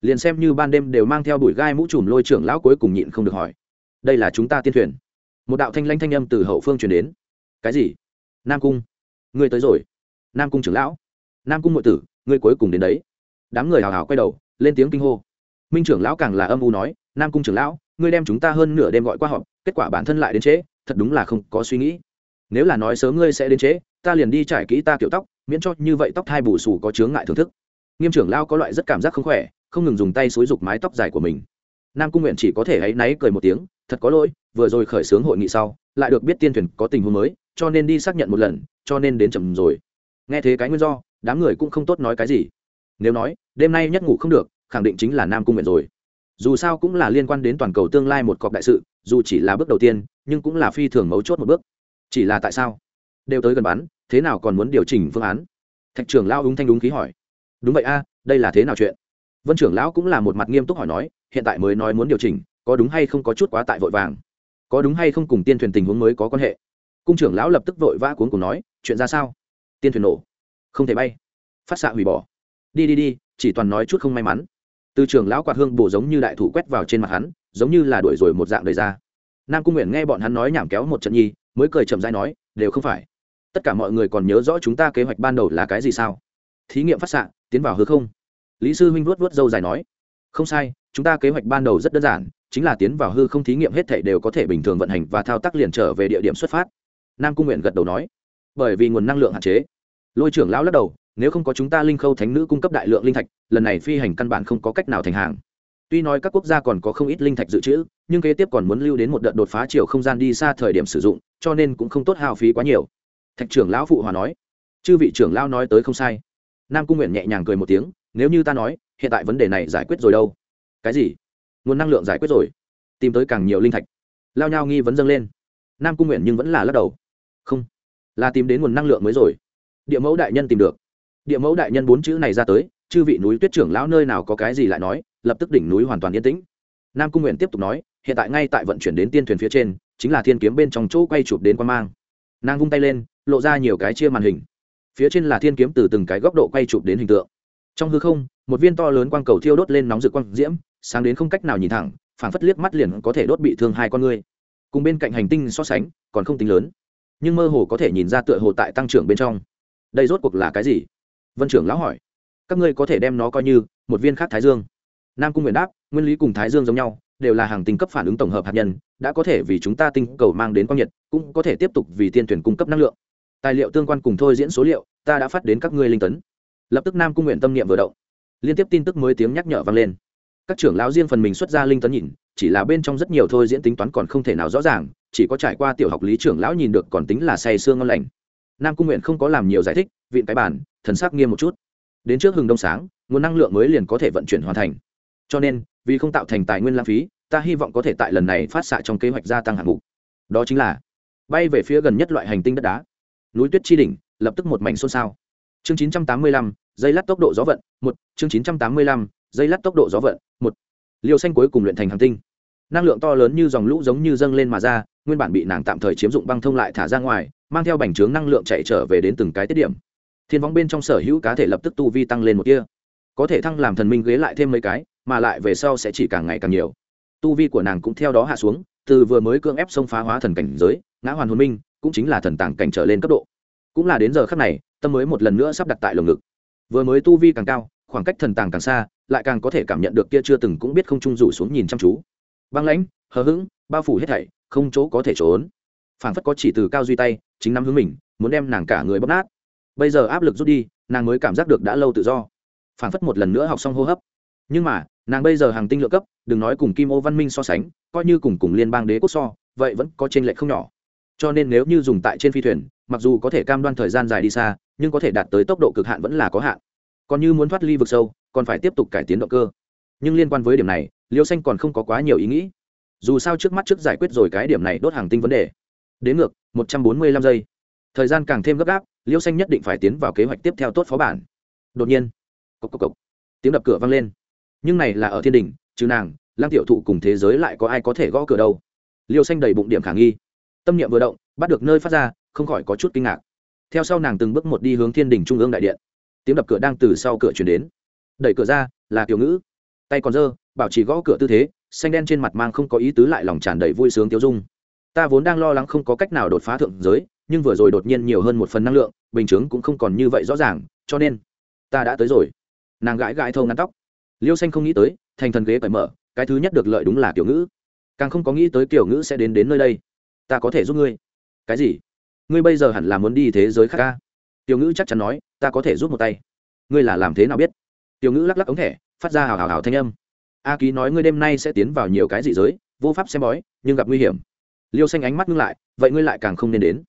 Liền xem như ban đêm đều mang theo bụi gai mũ trùm lôi trưởng lão cuối cùng nhịn không được hỏi. Đây là chúng ta tiên thuyền. Một đạo thanh lanh thanh âm từ hậu phương truyền đến. Cái gì? Nam cung. Ngươi tới rồi. Nam cung trưởng lão. Nam cung ngụy tử, ngươi cuối cùng đến đấy. Đám người hào hào quay đầu, lên tiếng kinh hô. Minh trưởng lão càng là âm u nói, nam cung trưởng lão, ngươi đem chúng ta hơn nửa đêm gọi qua họp, kết quả bản thân lại đến trễ, thật đúng là không có suy nghĩ. Nếu là nói sớm ngươi sẽ đến trễ, ta liền đi trải kỹ ta kiểu tóc, miễn cho như vậy tóc thai bù sù có chướng ngại thưởng thức nghiêm trưởng lao có loại rất cảm giác không khỏe, không ngừng dùng tay xối rục mái tóc dài của mình. Nam cung nguyện chỉ có thể hãy náy cười một tiếng, thật có lỗi, vừa rồi khởi xướng hội nghị sau, lại được biết tiên thuyền có tình huống mới, cho nên đi xác nhận một lần, cho nên đến chậm rồi. Nghe thế cái nguyên do, đám người cũng không tốt nói cái gì. Nếu nói, đêm nay nhất ngủ không được, khẳng định chính là nam cung nguyện rồi. Dù sao cũng là liên quan đến toàn cầu tương lai một cọc đại sự, dù chỉ là bước đầu tiên, nhưng cũng là phi thường mấu chốt một bước. Chỉ là tại sao? Đều tới gần bắn, thế nào còn muốn điều chỉnh phương án? Thạch trưởng lao úng thanh đúng khí hỏi đúng vậy a, đây là thế nào chuyện? Vân trưởng lão cũng là một mặt nghiêm túc hỏi nói, hiện tại mới nói muốn điều chỉnh, có đúng hay không có chút quá tại vội vàng? Có đúng hay không cùng tiên thuyền tình huống mới có quan hệ? Cung trưởng lão lập tức vội vã cuốn cùng nói, chuyện ra sao? Tiên thuyền nổ. Không thể bay. Phát xạ hủy bỏ. Đi đi đi, chỉ toàn nói chút không may mắn. Từ trường lão quạt hương bổ giống như đại thủ quét vào trên mặt hắn, giống như là đuổi rồi một dạng đời ra. Nam cung nguyện nghe bọn hắn nói nhảm kéo một trận nhi, mới cười chậm dai nói, đều không phải. Tất cả mọi người còn nhớ rõ chúng ta kế hoạch ban đầu là cái gì sao? Thí nghiệm phát xạ tiến vào hư không? Lý sư huynh vuốt vuốt râu dài nói, không sai, chúng ta kế hoạch ban đầu rất đơn giản, chính là tiến vào hư không thí nghiệm hết thể đều có thể bình thường vận hành và thao tác liền trở về địa điểm xuất phát. Nam cung nguyện gật đầu nói, bởi vì nguồn năng lượng hạn chế. Lôi trưởng lão lắc đầu, nếu không có chúng ta linh khâu thánh nữ cung cấp đại lượng linh thạch, lần này phi hành căn bản không có cách nào thành hàng. Tuy nói các quốc gia còn có không ít linh thạch dự trữ, nhưng kế tiếp còn muốn lưu đến một đợt đột phá chiều không gian đi xa thời điểm sử dụng, cho nên cũng không tốt hao phí quá nhiều. Thạch trưởng lão phụ hòa nói, chư vị trưởng lão nói tới không sai nam cung nguyện nhẹ nhàng cười một tiếng, nếu như ta nói, hiện tại vấn đề này giải quyết rồi đâu? Cái gì? Nguồn năng lượng giải quyết rồi? Tìm tới càng nhiều linh thạch. Lao nhau nghi vấn dâng lên. Nam cung nguyện nhưng vẫn là lắc đầu. Không, là tìm đến nguồn năng lượng mới rồi. Địa mẫu đại nhân tìm được. Địa mẫu đại nhân bốn chữ này ra tới, chư vị núi tuyết trưởng lão nơi nào có cái gì lại nói, lập tức đỉnh núi hoàn toàn yên tĩnh. Nam cung nguyện tiếp tục nói, hiện tại ngay tại vận chuyển đến tiên thuyền phía trên, chính là thiên kiếm bên trong chỗ quay chụp đến quan mang. Nàng vung tay lên, lộ ra nhiều cái chia màn hình phía trên là thiên kiếm từ từng cái góc độ quay chụp đến hình tượng. Trong hư không, một viên to lớn quang cầu thiêu đốt lên nóng rực quang diễm, sáng đến không cách nào nhìn thẳng, phảng phất liếc mắt liền có thể đốt bị thương hai con người. Cùng bên cạnh hành tinh so sánh, còn không tính lớn. Nhưng mơ hồ có thể nhìn ra tựa hồ tại tăng trưởng bên trong. Đây rốt cuộc là cái gì? Vân trưởng lão hỏi. Các ngươi có thể đem nó coi như một viên khác thái dương. Nam cung nguyện đáp, nguyên lý cùng thái dương giống nhau, đều là hàng tinh cấp phản ứng tổng hợp hạt nhân, đã có thể vì chúng ta tinh cầu mang đến quang nhiệt, cũng có thể tiếp tục vì tiên tuyển cung cấp năng lượng tài liệu tương quan cùng thôi diễn số liệu, ta đã phát đến các ngươi linh tấn. Lập tức nam cung nguyện tâm niệm vừa động. Liên tiếp tin tức mới tiếng nhắc nhở vang lên. Các trưởng lão riêng phần mình xuất ra linh tấn nhìn, chỉ là bên trong rất nhiều thôi diễn tính toán còn không thể nào rõ ràng, chỉ có trải qua tiểu học lý trưởng lão nhìn được còn tính là say sương ngon lành. Nam cung nguyện không có làm nhiều giải thích, vịn cái bản thần sắc nghiêm một chút. Đến trước hừng đông sáng, nguồn năng lượng mới liền có thể vận chuyển hoàn thành. Cho nên, vì không tạo thành tài nguyên lãng phí, ta hy vọng có thể tại lần này phát xạ trong kế hoạch gia tăng hạng mục. Đó chính là, bay về phía gần nhất loại hành tinh đất đá núi tuyết chi đỉnh lập tức một mảnh xôn xao. Chương 985, dây lát tốc độ gió vận một. Chương 985, dây lát tốc độ gió vận một. Liều xanh cuối cùng luyện thành hành tinh. Năng lượng to lớn như dòng lũ giống như dâng lên mà ra nguyên bản bị nàng tạm thời chiếm dụng băng thông lại thả ra ngoài mang theo bành trướng năng lượng chạy trở về đến từng cái tiết điểm. Thiên võng bên trong sở hữu cá thể lập tức tu vi tăng lên một kia có thể thăng làm thần minh ghế lại thêm mấy cái mà lại về sau sẽ chỉ càng ngày càng nhiều. Tu vi của nàng cũng theo đó hạ xuống từ vừa mới cưỡng ép xông phá hóa thần cảnh giới ngã hoàn hồn minh cũng chính là thần tàng cảnh trở lên cấp độ. Cũng là đến giờ khắc này, tâm mới một lần nữa sắp đặt tại lồng ngực. Vừa mới tu vi càng cao, khoảng cách thần tàng càng xa, lại càng có thể cảm nhận được kia chưa từng cũng biết không trung rủ xuống nhìn chăm chú. Băng lãnh, hờ hững, bao phủ hết thảy, không chỗ có thể trốn. Phảng phất có chỉ từ cao duy tay, chính nắm hướng mình, muốn đem nàng cả người bóp nát. Bây giờ áp lực rút đi, nàng mới cảm giác được đã lâu tự do. Phảng phất một lần nữa học xong hô hấp. Nhưng mà, nàng bây giờ hàng tinh lượng cấp, đừng nói cùng kim ô văn minh so sánh, coi như cùng cùng liên bang đế quốc so, vậy vẫn có t r ê n lệch không nhỏ cho nên nếu như dùng tại trên phi thuyền, mặc dù có thể cam đoan thời gian dài đi xa, nhưng có thể đạt tới tốc độ cực hạn vẫn là có hạn. Còn như muốn thoát ly vực sâu, còn phải tiếp tục cải tiến động cơ. Nhưng liên quan với điểm này, liêu xanh còn không có quá nhiều ý nghĩ. Dù sao trước mắt trước giải quyết rồi cái điểm này đốt hàng tinh vấn đề. Đến ngược, một trăm bốn mươi lăm giây. Thời gian càng thêm gấp gáp, liêu xanh nhất định phải tiến vào kế hoạch tiếp theo tốt phó bản. Đột nhiên cốc cốc cốc. tiếng đập cửa vang lên. Nhưng này là ở thiên đình chứ nàng lang tiểu thụ cùng thế giới lại có ai có thể gõ cửa đâu? Liêu xanh đầy bụng điểm khả nghi tâm niệm vừa động, bắt được nơi phát ra, không khỏi có chút kinh ngạc. Theo sau nàng từng bước một đi hướng thiên đình trung ương đại điện. Tiếng đập cửa đang từ sau cửa chuyển đến. Đẩy cửa ra, là tiểu ngữ. Tay còn dơ bảo trì gõ cửa tư thế, xanh đen trên mặt mang không có ý tứ lại lòng tràn đầy vui sướng tiêu dung. Ta vốn đang lo lắng không có cách nào đột phá thượng giới, nhưng vừa rồi đột nhiên nhiều hơn một phần năng lượng, bình chướng cũng không còn như vậy rõ ràng, cho nên, ta đã tới rồi. Nàng gãi gãi thâu ngắn tóc. Liêu xanh không nghĩ tới, thành thần ghế cởi mở, cái thứ nhất được lợi đúng là kiểu ngữ. Càng không có nghĩ tới kiểu ngữ sẽ đến đến nơi đây ta có thể giúp ngươi. Cái gì? Ngươi bây giờ hẳn là muốn đi thế giới khác ca? Tiểu ngữ chắc chắn nói, ta có thể giúp một tay. Ngươi là làm thế nào biết? Tiểu ngữ lắc lắc ống thẻ, phát ra hào hào hào thanh âm. A ký nói ngươi đêm nay sẽ tiến vào nhiều cái dị giới, vô pháp xem bói, nhưng gặp nguy hiểm. Liêu xanh ánh mắt ngưng lại, vậy ngươi lại càng không nên đến.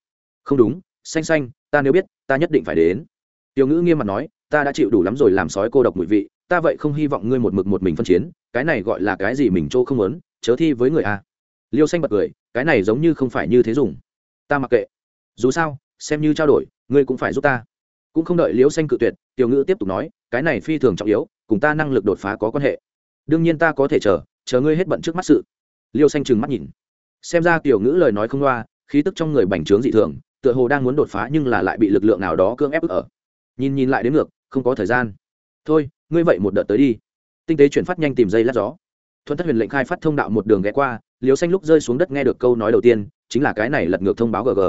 Không đúng, xanh xanh, ta nếu biết, ta nhất định phải đến. Tiểu ngữ nghiêm mặt nói, ta đã chịu đủ lắm rồi làm sói cô độc mùi vị, ta vậy không hy vọng ngươi một mực một mình phân chiến, cái này gọi là cái gì mình chỗ không muốn, chớ thi với người a. Liêu xanh bật cười cái này giống như không phải như thế dùng. Ta mặc kệ. Dù sao, xem như trao đổi, ngươi cũng phải giúp ta. Cũng không đợi liễu xanh cự tuyệt, tiểu ngữ tiếp tục nói, cái này phi thường trọng yếu, cùng ta năng lực đột phá có quan hệ. Đương nhiên ta có thể chờ chờ ngươi hết bận trước mắt sự. Liêu xanh trừng mắt nhìn. Xem ra tiểu ngữ lời nói không loa, khí tức trong người bành trướng dị thường, tựa hồ đang muốn đột phá nhưng là lại bị lực lượng nào đó cưỡng ép ức ở. Nhìn nhìn lại đến ngược, không có thời gian. Thôi, ngươi vậy một đợt tới đi. Tinh tế chuyển phát nhanh tìm dây lát gió. Thuận thất huyền lệnh khai phát thông đạo một đường ghé qua liều xanh lúc rơi xuống đất nghe được câu nói đầu tiên, chính là cái này lật ngược thông báo gg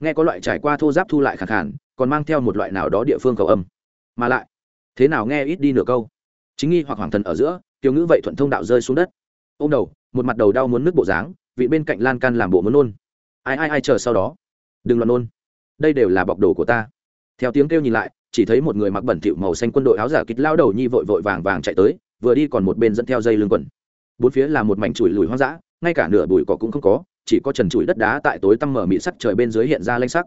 nghe có loại trải qua thô giáp thu lại khẳng khản còn mang theo một loại nào đó địa phương cầu âm. Mà lại, thế nào nghe ít đi nửa câu. Chính nghi hoặc hoàng thần ở giữa tiểu ngữ vậy thuận thông đạo rơi xuống đất. Ô m đầu, một mặt đầu đau muốn nước bộ dáng, vị bên cạnh lan can làm bộ muốn nôn. Ai ai ai chờ sau đó. Đừng loạn nôn. Đây đều là bọc đồ của ta. Theo tiếng kêu nhìn lại, chỉ thấy một người mặc bẩn thịu màu xanh quân đội áo giả kịch lao đầu nhi vội vội vàng vàng chạy tới, vừa đi còn một bên dẫn theo dây lưng quần. Bốn phía là một mảnh chùi lùi hoang dã ngay cả nửa bụi cỏ cũng không có, chỉ có trần trụi đất đá tại tối tăm mở mịt sắc trời bên dưới hiện ra lanh sắc.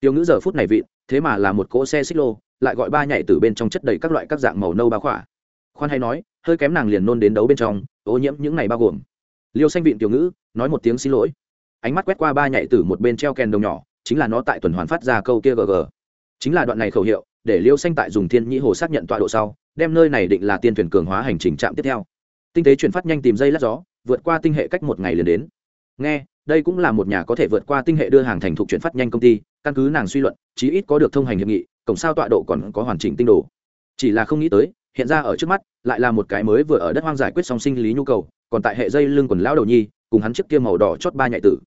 Tiêu ngữ giờ phút này vị thế mà là một cỗ xe xích lô, lại gọi ba nhảy từ bên trong chất đầy các loại các dạng màu nâu bao khỏa. Khoan hay nói, hơi kém nàng liền nôn đến đấu bên trong, ô nhiễm những này bao gồm. Liêu xanh vịn tiểu ngữ, nói một tiếng xin lỗi. Ánh mắt quét qua ba nhảy từ một bên treo kèn đồng nhỏ, chính là nó tại tuần hoàn phát ra câu kia gg chính là đoạn này khẩu hiệu, để liêu xanh tại dùng thiên nhĩ hồ xác nhận tọa độ sau, đem nơi này định là tiên thuyền cường hóa hành trình trạm tiếp theo. Tinh tế chuyển phát nhanh tìm dây lát gió vượt qua tinh hệ cách một ngày liền đến. Nghe, đây cũng là một nhà có thể vượt qua tinh hệ đưa hàng thành thục chuyển phát nhanh công ty, căn cứ nàng suy luận, chí ít có được thông hành hiệp nghị cổng sao tọa độ còn có hoàn chỉnh tinh đồ. Chỉ là không nghĩ tới, hiện ra ở trước mắt, lại là một cái mới vừa ở đất hoang giải quyết song sinh lý nhu cầu, còn tại hệ dây lưng quần lão đầu nhi, cùng hắn chiếc kia màu đỏ chót ba nhạy tử.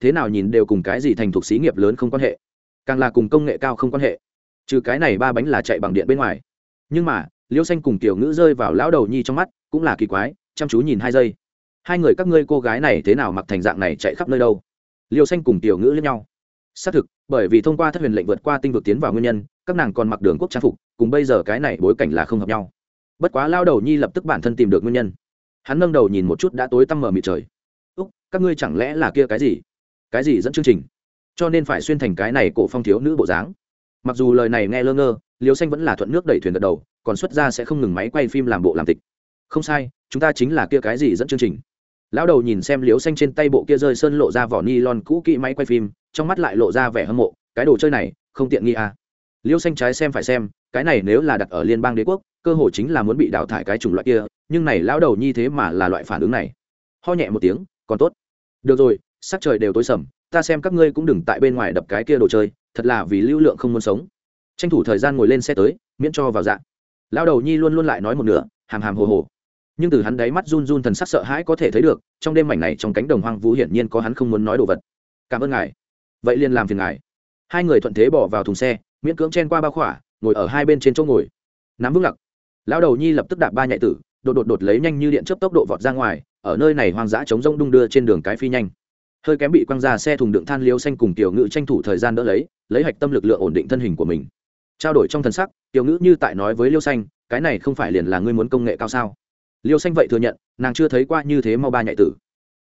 Thế nào nhìn đều cùng cái gì thành thục xí nghiệp lớn không quan hệ, càng là cùng công nghệ cao không quan hệ. Trừ cái này ba bánh là chạy bằng điện bên ngoài. Nhưng mà liêu xanh cùng tiểu ngữ rơi vào lão đầu nhi trong mắt, cũng là kỳ quái, chăm chú nhìn hai giây hai người các ngươi cô gái này thế nào mặc thành dạng này chạy khắp nơi đâu? Liêu xanh cùng tiểu ngữ lẫn nhau. Xác thực, bởi vì thông qua thất huyền lệnh vượt qua tinh vực tiến vào nguyên nhân, các nàng còn mặc đường quốc trang phục, cùng bây giờ cái này bối cảnh là không hợp nhau. Bất quá lao đầu nhi lập tức bản thân tìm được nguyên nhân. Hắn nâng đầu nhìn một chút đã tối tăm mờ mịt trời. Úc, các ngươi chẳng lẽ là kia cái gì? Cái gì dẫn chương trình? Cho nên phải xuyên thành cái này cổ phong thiếu nữ bộ dáng. Mặc dù lời này nghe lơ ngơ liều xanh vẫn là thuận nước đẩy thuyền gật đầu, còn xuất ra sẽ không ngừng máy quay phim làm bộ làm tịch. Không sai, chúng ta chính là kia cái gì dẫn chương trình? Lão đầu nhìn xem liếu xanh trên tay bộ kia rơi sơn lộ ra vỏ ni lon cũ kỹ máy quay phim, trong mắt lại lộ ra vẻ hâm mộ, cái đồ chơi này, không tiện nghi à. liêu xanh trái xem phải xem, cái này nếu là đặt ở liên bang đế quốc, cơ hội chính là muốn bị đào thải cái chủng loại kia, nhưng này lão đầu nhi thế mà là loại phản ứng này. Ho nhẹ một tiếng, còn tốt. Được rồi, sắc trời đều tối sầm, ta xem các ngươi cũng đừng tại bên ngoài đập cái kia đồ chơi, thật là vì lưu lượng không muốn sống. Tranh thủ thời gian ngồi lên xe tới, miễn cho vào dạng Lão đầu nhi luôn luôn lại nói một nửa, hàm hàm hồ hồ nhưng từ hắn đáy mắt run run thần sắc sợ hãi có thể thấy được, trong đêm mảnh này trong cánh đồng hoang vũ hiển nhiên có hắn không muốn nói đồ vật. Cảm ơn ngài. Vậy liền làm phiền ngài. Hai người thuận thế bỏ vào thùng xe, miễn cưỡng chen qua ba khỏa, ngồi ở hai bên trên chỗ ngồi. Nắm vững lặc lão đầu nhi lập tức đạp ba nhạy tử, đột đột đột lấy nhanh như điện chớp tốc độ vọt ra ngoài, ở nơi này hoang dã chống rông đung đưa trên đường cái phi nhanh. Hơi kém bị quăng ra xe thùng đựng than liêu xanh cùng tiểu ngữ tranh thủ thời gian đỡ lấy lấy hạch tâm lực lượng ổn định thân hình của mình. Trao đổi trong thần sắc, tiểu ngữ như tại nói với liêu xanh, cái này không phải liền là ngươi muốn công nghệ cao sao? Liêu xanh vậy thừa nhận, nàng chưa thấy qua như thế mau ba nhạy tử.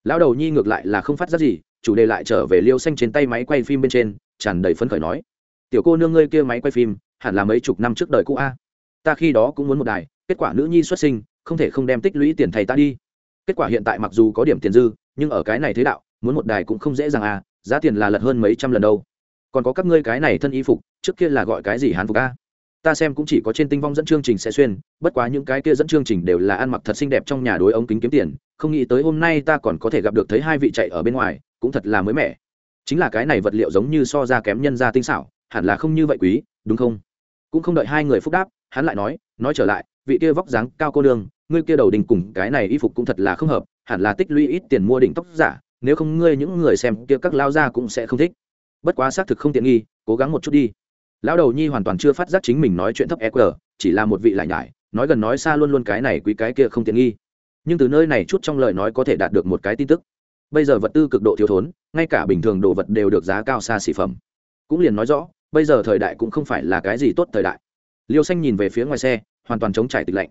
Lão đầu nhi ngược lại là không phát ra gì, chủ đề lại trở về liêu xanh trên tay máy quay phim bên trên, tràn đầy phấn khởi nói, tiểu cô nương ngươi kia máy quay phim, hẳn là mấy chục năm trước đời cũ a. Ta khi đó cũng muốn một đài, kết quả nữ nhi xuất sinh, không thể không đem tích lũy tiền thầy ta đi. Kết quả hiện tại mặc dù có điểm tiền dư, nhưng ở cái này thế đạo, muốn một đài cũng không dễ dàng à giá tiền là lật hơn mấy trăm lần đâu. Còn có các ngươi cái này thân y phục, trước kia là gọi cái gì hàn phục a? Ta xem cũng chỉ có trên tinh vong dẫn chương trình sẽ xuyên, bất quá những cái kia dẫn chương trình đều là ăn mặc thật xinh đẹp trong nhà đối ống kính kiếm tiền, không nghĩ tới hôm nay ta còn có thể gặp được thấy hai vị chạy ở bên ngoài, cũng thật là mới mẻ. Chính là cái này vật liệu giống như so ra kém nhân ra tinh xảo, hẳn là không như vậy quý, đúng không? Cũng không đợi hai người phúc đáp, hắn lại nói nói trở lại, vị kia vóc dáng cao cô nương, ngươi kia đầu đình cùng cái này y phục cũng thật là không hợp, hẳn là tích lũy ít tiền mua đỉnh tóc giả, nếu không ngươi những người xem kia các lao ra cũng sẽ không thích. Bất quá xác thực không tiện nghi, cố gắng một chút đi lão đầu nhi hoàn toàn chưa phát giác chính mình nói chuyện thấp eq chỉ là một vị lại nhải, nói gần nói xa luôn luôn cái này quý cái kia không tiện nghi. Nhưng từ nơi này chút trong lời nói có thể đạt được một cái tin tức. Bây giờ vật tư cực độ thiếu thốn, ngay cả bình thường đồ vật đều được giá cao xa xỉ phẩm. Cũng liền nói rõ, bây giờ thời đại cũng không phải là cái gì tốt thời đại. Liêu xanh nhìn về phía ngoài xe, hoàn toàn chống trải tịch lạnh.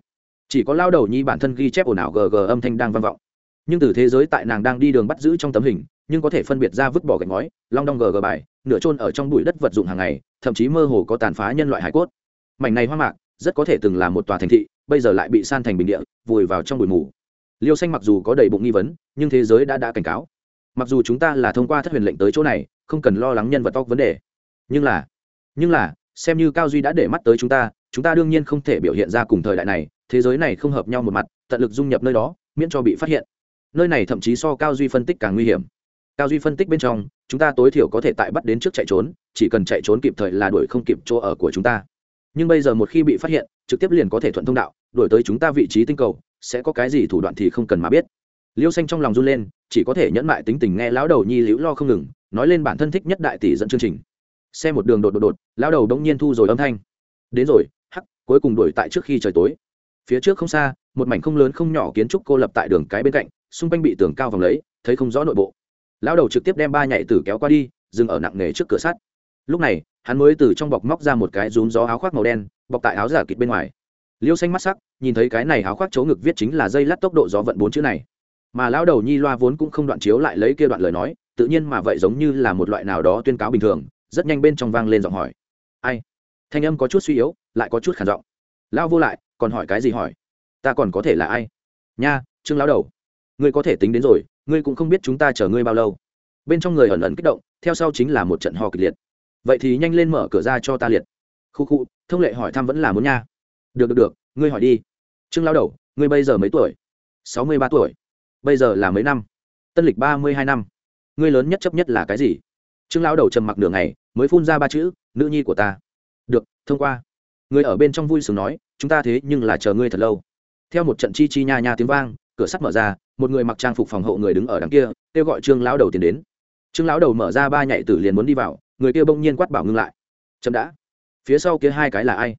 Chỉ có lao đầu nhi bản thân ghi chép ồn ào gg âm thanh đang vang vọng. Nhưng từ thế giới tại nàng đang đi đường bắt giữ trong tấm hình nhưng có thể phân biệt ra vứt bỏ gạch ngói, long đong gờ gờ bài, nửa trôn ở trong bụi đất vật dụng hàng ngày, thậm chí mơ hồ có tàn phá nhân loại hải cốt. Mảnh này hoa mạc, rất có thể từng là một tòa thành thị, bây giờ lại bị san thành bình địa, vùi vào trong bụi mù. Liêu xanh mặc dù có đầy bụng nghi vấn, nhưng thế giới đã đã cảnh cáo. Mặc dù chúng ta là thông qua thất huyền lệnh tới chỗ này, không cần lo lắng nhân vật tóc vấn đề. Nhưng là nhưng là, xem như cao duy đã để mắt tới chúng ta chúng ta đương nhiên không thể biểu hiện ra cùng thời đại này, thế giới này không hợp nhau một mặt, tận lực dung nhập nơi đó, miễn cho bị phát hiện. Nơi này thậm chí so cao duy phân tích càng nguy hiểm cao duy phân tích bên trong, chúng ta tối thiểu có thể tại bắt đến trước chạy trốn, chỉ cần chạy trốn kịp thời là đuổi không kịp chỗ ở của chúng ta. Nhưng bây giờ một khi bị phát hiện, trực tiếp liền có thể thuận thông đạo, đuổi tới chúng ta vị trí tinh cầu, sẽ có cái gì thủ đoạn thì không cần mà biết. Liêu xanh trong lòng run lên, chỉ có thể nhẫn mại tính tình nghe lão đầu nhi liễu lo không ngừng, nói lên bản thân thích nhất đại tỷ dẫn chương trình. Xe một đường đột đột đột, lão đầu đống nhiên thu rồi âm thanh. Đến rồi, hắc, cuối cùng đuổi tại trước khi trời tối. Phía trước không xa, một mảnh không lớn không nhỏ kiến trúc cô lập tại đường cái bên cạnh, xung quanh bị tường cao vòng lấy, thấy không rõ nội bộ lão đầu trực tiếp đem ba nhảy tử kéo qua đi, dừng ở nặng nề trước cửa sắt. Lúc này, hắn mới từ trong bọc móc ra một cái rúm gió áo khoác màu đen, bọc tại áo giả kịt bên ngoài. Liêu xanh mắt sắc, nhìn thấy cái này áo khoác chỗ ngực viết chính là dây lát tốc độ gió vận bốn chữ này. Mà lão đầu nhi loa vốn cũng không đoạn chiếu lại lấy kia đoạn lời nói, tự nhiên mà vậy giống như là một loại nào đó tuyên cáo bình thường, rất nhanh bên trong vang lên giọng hỏi. Ai? Thanh âm có chút suy yếu, lại có chút khản giọng. Lão vô lại, còn hỏi cái gì hỏi? Ta còn có thể là ai? Nha, trương lão đầu, ngươi có thể tính đến rồi ngươi cũng không biết chúng ta chờ ngươi bao lâu. Bên trong người ẩn ẩn kích động, theo sau chính là một trận ho kịch liệt. Vậy thì nhanh lên mở cửa ra cho ta liệt. Khu khu, thông lệ hỏi thăm vẫn là muốn nha. Được được được, ngươi hỏi đi. Trương lao đầu, ngươi bây giờ mấy tuổi? Sáu mươi ba tuổi. Bây giờ là mấy năm? Tân lịch ba mươi hai năm. Ngươi lớn nhất chấp nhất là cái gì? Trương lao đầu trầm mặc đường này mới phun ra ba chữ, nữ nhi của ta. Được, thông qua. Người ở bên trong vui sướng nói, chúng ta thế nhưng là chờ ngươi thật lâu. Theo một trận chi chi nha nha tiếng vang cửa sắt mở ra, một người mặc trang phục phòng hộ người đứng ở đằng kia, kêu gọi trương lão đầu tiến đến. Trương lão đầu mở ra ba nhạy tử liền muốn đi vào, người kia bỗng nhiên quát bảo ngưng lại. Chậm đã. Phía sau kia hai cái là ai?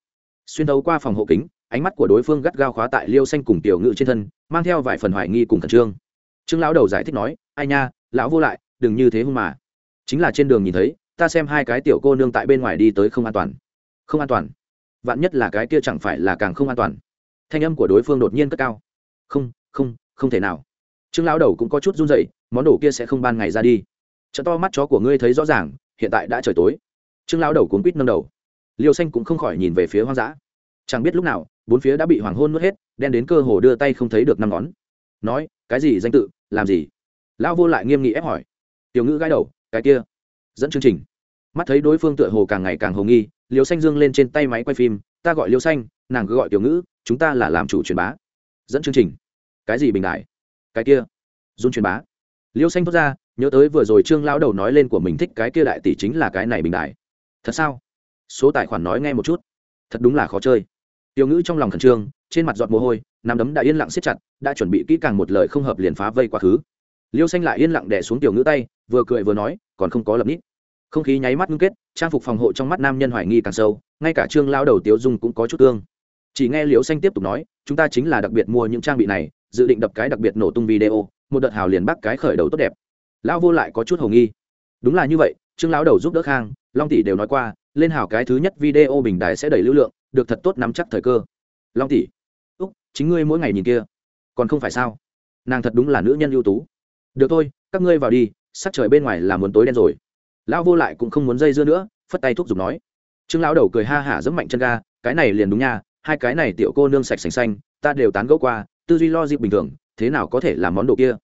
Xuyên thấu qua phòng hộ kính, ánh mắt của đối phương gắt gao khóa tại liêu xanh cùng tiểu ngự trên thân, mang theo vài phần hoài nghi cùng khẩn trương. Trương lão đầu giải thích nói, ai nha, lão vô lại, đừng như thế hung mà. Chính là trên đường nhìn thấy, ta xem hai cái tiểu cô nương tại bên ngoài đi tới không an toàn. Không an toàn? Vạn nhất là cái kia chẳng phải là càng không an toàn? Thanh âm của đối phương đột nhiên cất cao. Không không không thể nào. Trương lão đầu cũng có chút run dậy món đồ kia sẽ không ban ngày ra đi. Chợ to mắt chó của ngươi thấy rõ ràng, hiện tại đã trời tối. Trương lão đầu cuốn quýt nâng đầu. Liêu xanh cũng không khỏi nhìn về phía hoang dã. Chẳng biết lúc nào, bốn phía đã bị hoàng hôn nuốt hết, đen đến cơ hồ đưa tay không thấy được năm ngón. Nói, cái gì danh tự, làm gì? Lão vô lại nghiêm nghị ép hỏi. Tiểu ngữ gãi đầu, cái kia. Dẫn chương trình. Mắt thấy đối phương tựa hồ càng ngày càng hồ nghi, liêu xanh dương lên trên tay máy quay phim, ta gọi liêu xanh, nàng cứ gọi tiểu ngữ, chúng ta là làm chủ truyền bá. Dẫn chương trình cái gì bình đại? Cái kia. Dung truyền bá. Liêu xanh thốt ra, nhớ tới vừa rồi trương lão đầu nói lên của mình thích cái kia đại tỷ chính là cái này bình đại. Thật sao? Số tài khoản nói nghe một chút. Thật đúng là khó chơi. Tiểu ngữ trong lòng khẩn trương, trên mặt giọt mồ hôi nằm đấm đã yên lặng siết chặt, đã chuẩn bị kỹ càng một lời không hợp liền phá vây quá khứ. Liêu xanh lại yên lặng đẻ xuống tiểu ngữ tay, vừa cười vừa nói, còn không có lập nít. Không khí nháy mắt ngưng kết, trang phục phòng hộ trong mắt nam nhân hoài nghi càng sâu, ngay cả trương lao đầu tiếu dung cũng có chút tương. Chỉ nghe liễu xanh tiếp tục nói, chúng ta chính là đặc biệt mua những trang bị này dự định đập cái đặc biệt nổ tung video, một đợt hào liền bắt cái khởi đầu tốt đẹp. Lão vô lại có chút hồng nghi. Đúng là như vậy, trương lão đầu giúp đỡ khang, long tỷ đều nói qua, lên hào cái thứ nhất video bình đài sẽ đẩy lưu lượng, được thật tốt nắm chắc thời cơ. Long tỷ. Úc, chính ngươi mỗi ngày nhìn kia. Còn không phải sao? Nàng thật đúng là nữ nhân ưu tú. Được thôi, các ngươi vào đi, sắc trời bên ngoài là muốn tối đen rồi. Lão vô lại cũng không muốn dây dưa nữa, phất tay thúc giục nói. Trương lão đầu cười ha hả dẫm mạnh chân ga, cái này liền đúng nha, hai cái này tiểu cô nương sạch sành xanh, ta đều tán gẫu qua tư duy lo dịp bình thường, thế nào có thể làm món đồ kia?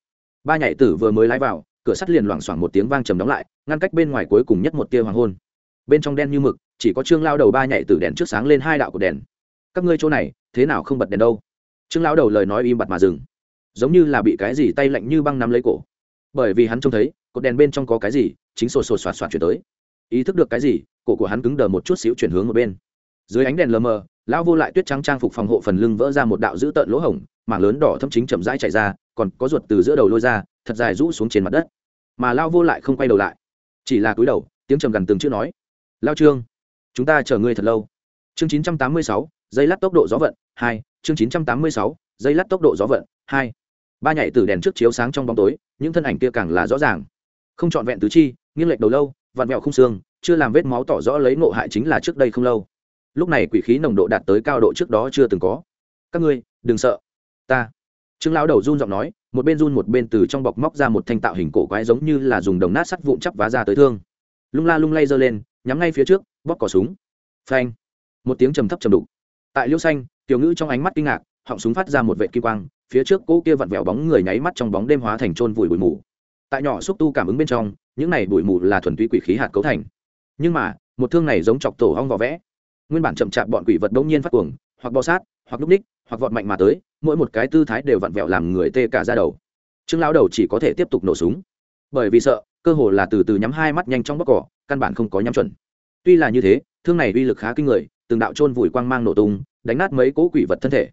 Ba nhảy tử vừa mới lái vào, cửa sắt liền loảng xoảng một tiếng vang trầm đóng lại, ngăn cách bên ngoài cuối cùng nhất một tia hoàng hôn. Bên trong đen như mực, chỉ có trương lao đầu ba nhảy tử đèn trước sáng lên hai đạo của đèn. Các ngươi chỗ này, thế nào không bật đèn đâu? Trương lao đầu lời nói im bặt mà dừng. Giống như là bị cái gì tay lạnh như băng nắm lấy cổ. Bởi vì hắn trông thấy, cột đèn bên trong có cái gì, chính sột sột soạt soạt chuyển tới. Ý thức được cái gì, cổ của hắn cứng đờ một chút xíu chuyển hướng một bên. Dưới ánh đèn lờ mờ lão vô lại tuyết trắng trang phục phòng hộ phần lưng vỡ ra một đạo dữ tợn lỗ hổng mảng lớn đỏ thâm chính chậm rãi chạy ra, còn có ruột từ giữa đầu lôi ra, thật dài rũ xuống trên mặt đất. Mà lao vô lại không quay đầu lại, chỉ là cúi đầu, tiếng trầm gần từng chữ nói, lao trương, chúng ta chờ ngươi thật lâu. Chương chín trăm tám mươi sáu, dây lát tốc độ gió vận, hai, chương chín trăm tám mươi sáu, dây lát tốc độ gió vận, hai. Ba nhảy từ đèn trước chiếu sáng trong bóng tối, những thân ảnh kia càng là rõ ràng. Không trọn vẹn tứ chi, nghiêng lệch đầu lâu, vặn vẹo không xương, chưa làm vết máu tỏ rõ lấy ngộ hại chính là trước đây không lâu. Lúc này quỷ khí nồng độ đạt tới cao độ trước đó chưa từng có. Các ngươi, đừng sợ ta. Trương lão đầu run giọng nói, một bên run một bên từ trong bọc móc ra một thanh tạo hình cổ quái giống như là dùng đồng nát sắt vụn chắp vá ra tới thương. Lung la lung lay giơ lên, nhắm ngay phía trước, bóp cỏ súng. Phanh. Một tiếng trầm thấp trầm đục. Tại liêu xanh, tiểu ngữ trong ánh mắt kinh ngạc, họng súng phát ra một vệ kim quang, phía trước cỗ kia vặn vẹo bóng người nháy mắt trong bóng đêm hóa thành trôn vùi bụi mù. Tại nhỏ xúc tu cảm ứng bên trong, những này bụi mù là thuần túy quỷ khí hạt cấu thành. Nhưng mà, một thương này giống chọc tổ hong vỏ vẽ. Nguyên bản chậm chạp bọn quỷ vật đống nhiên phát cuồng, hoặc bò sát, hoặc núp ních, hoặc vọt mạnh mà tới mỗi một cái tư thái đều vặn vẹo làm người tê cả ra đầu. Trương lão đầu chỉ có thể tiếp tục nổ súng. Bởi vì sợ, cơ hồ là từ từ nhắm hai mắt nhanh trong bóc cỏ, căn bản không có nhắm chuẩn. Tuy là như thế, thương này uy lực khá kinh người, từng đạo trôn vùi quang mang nổ tung, đánh nát mấy cỗ quỷ vật thân thể.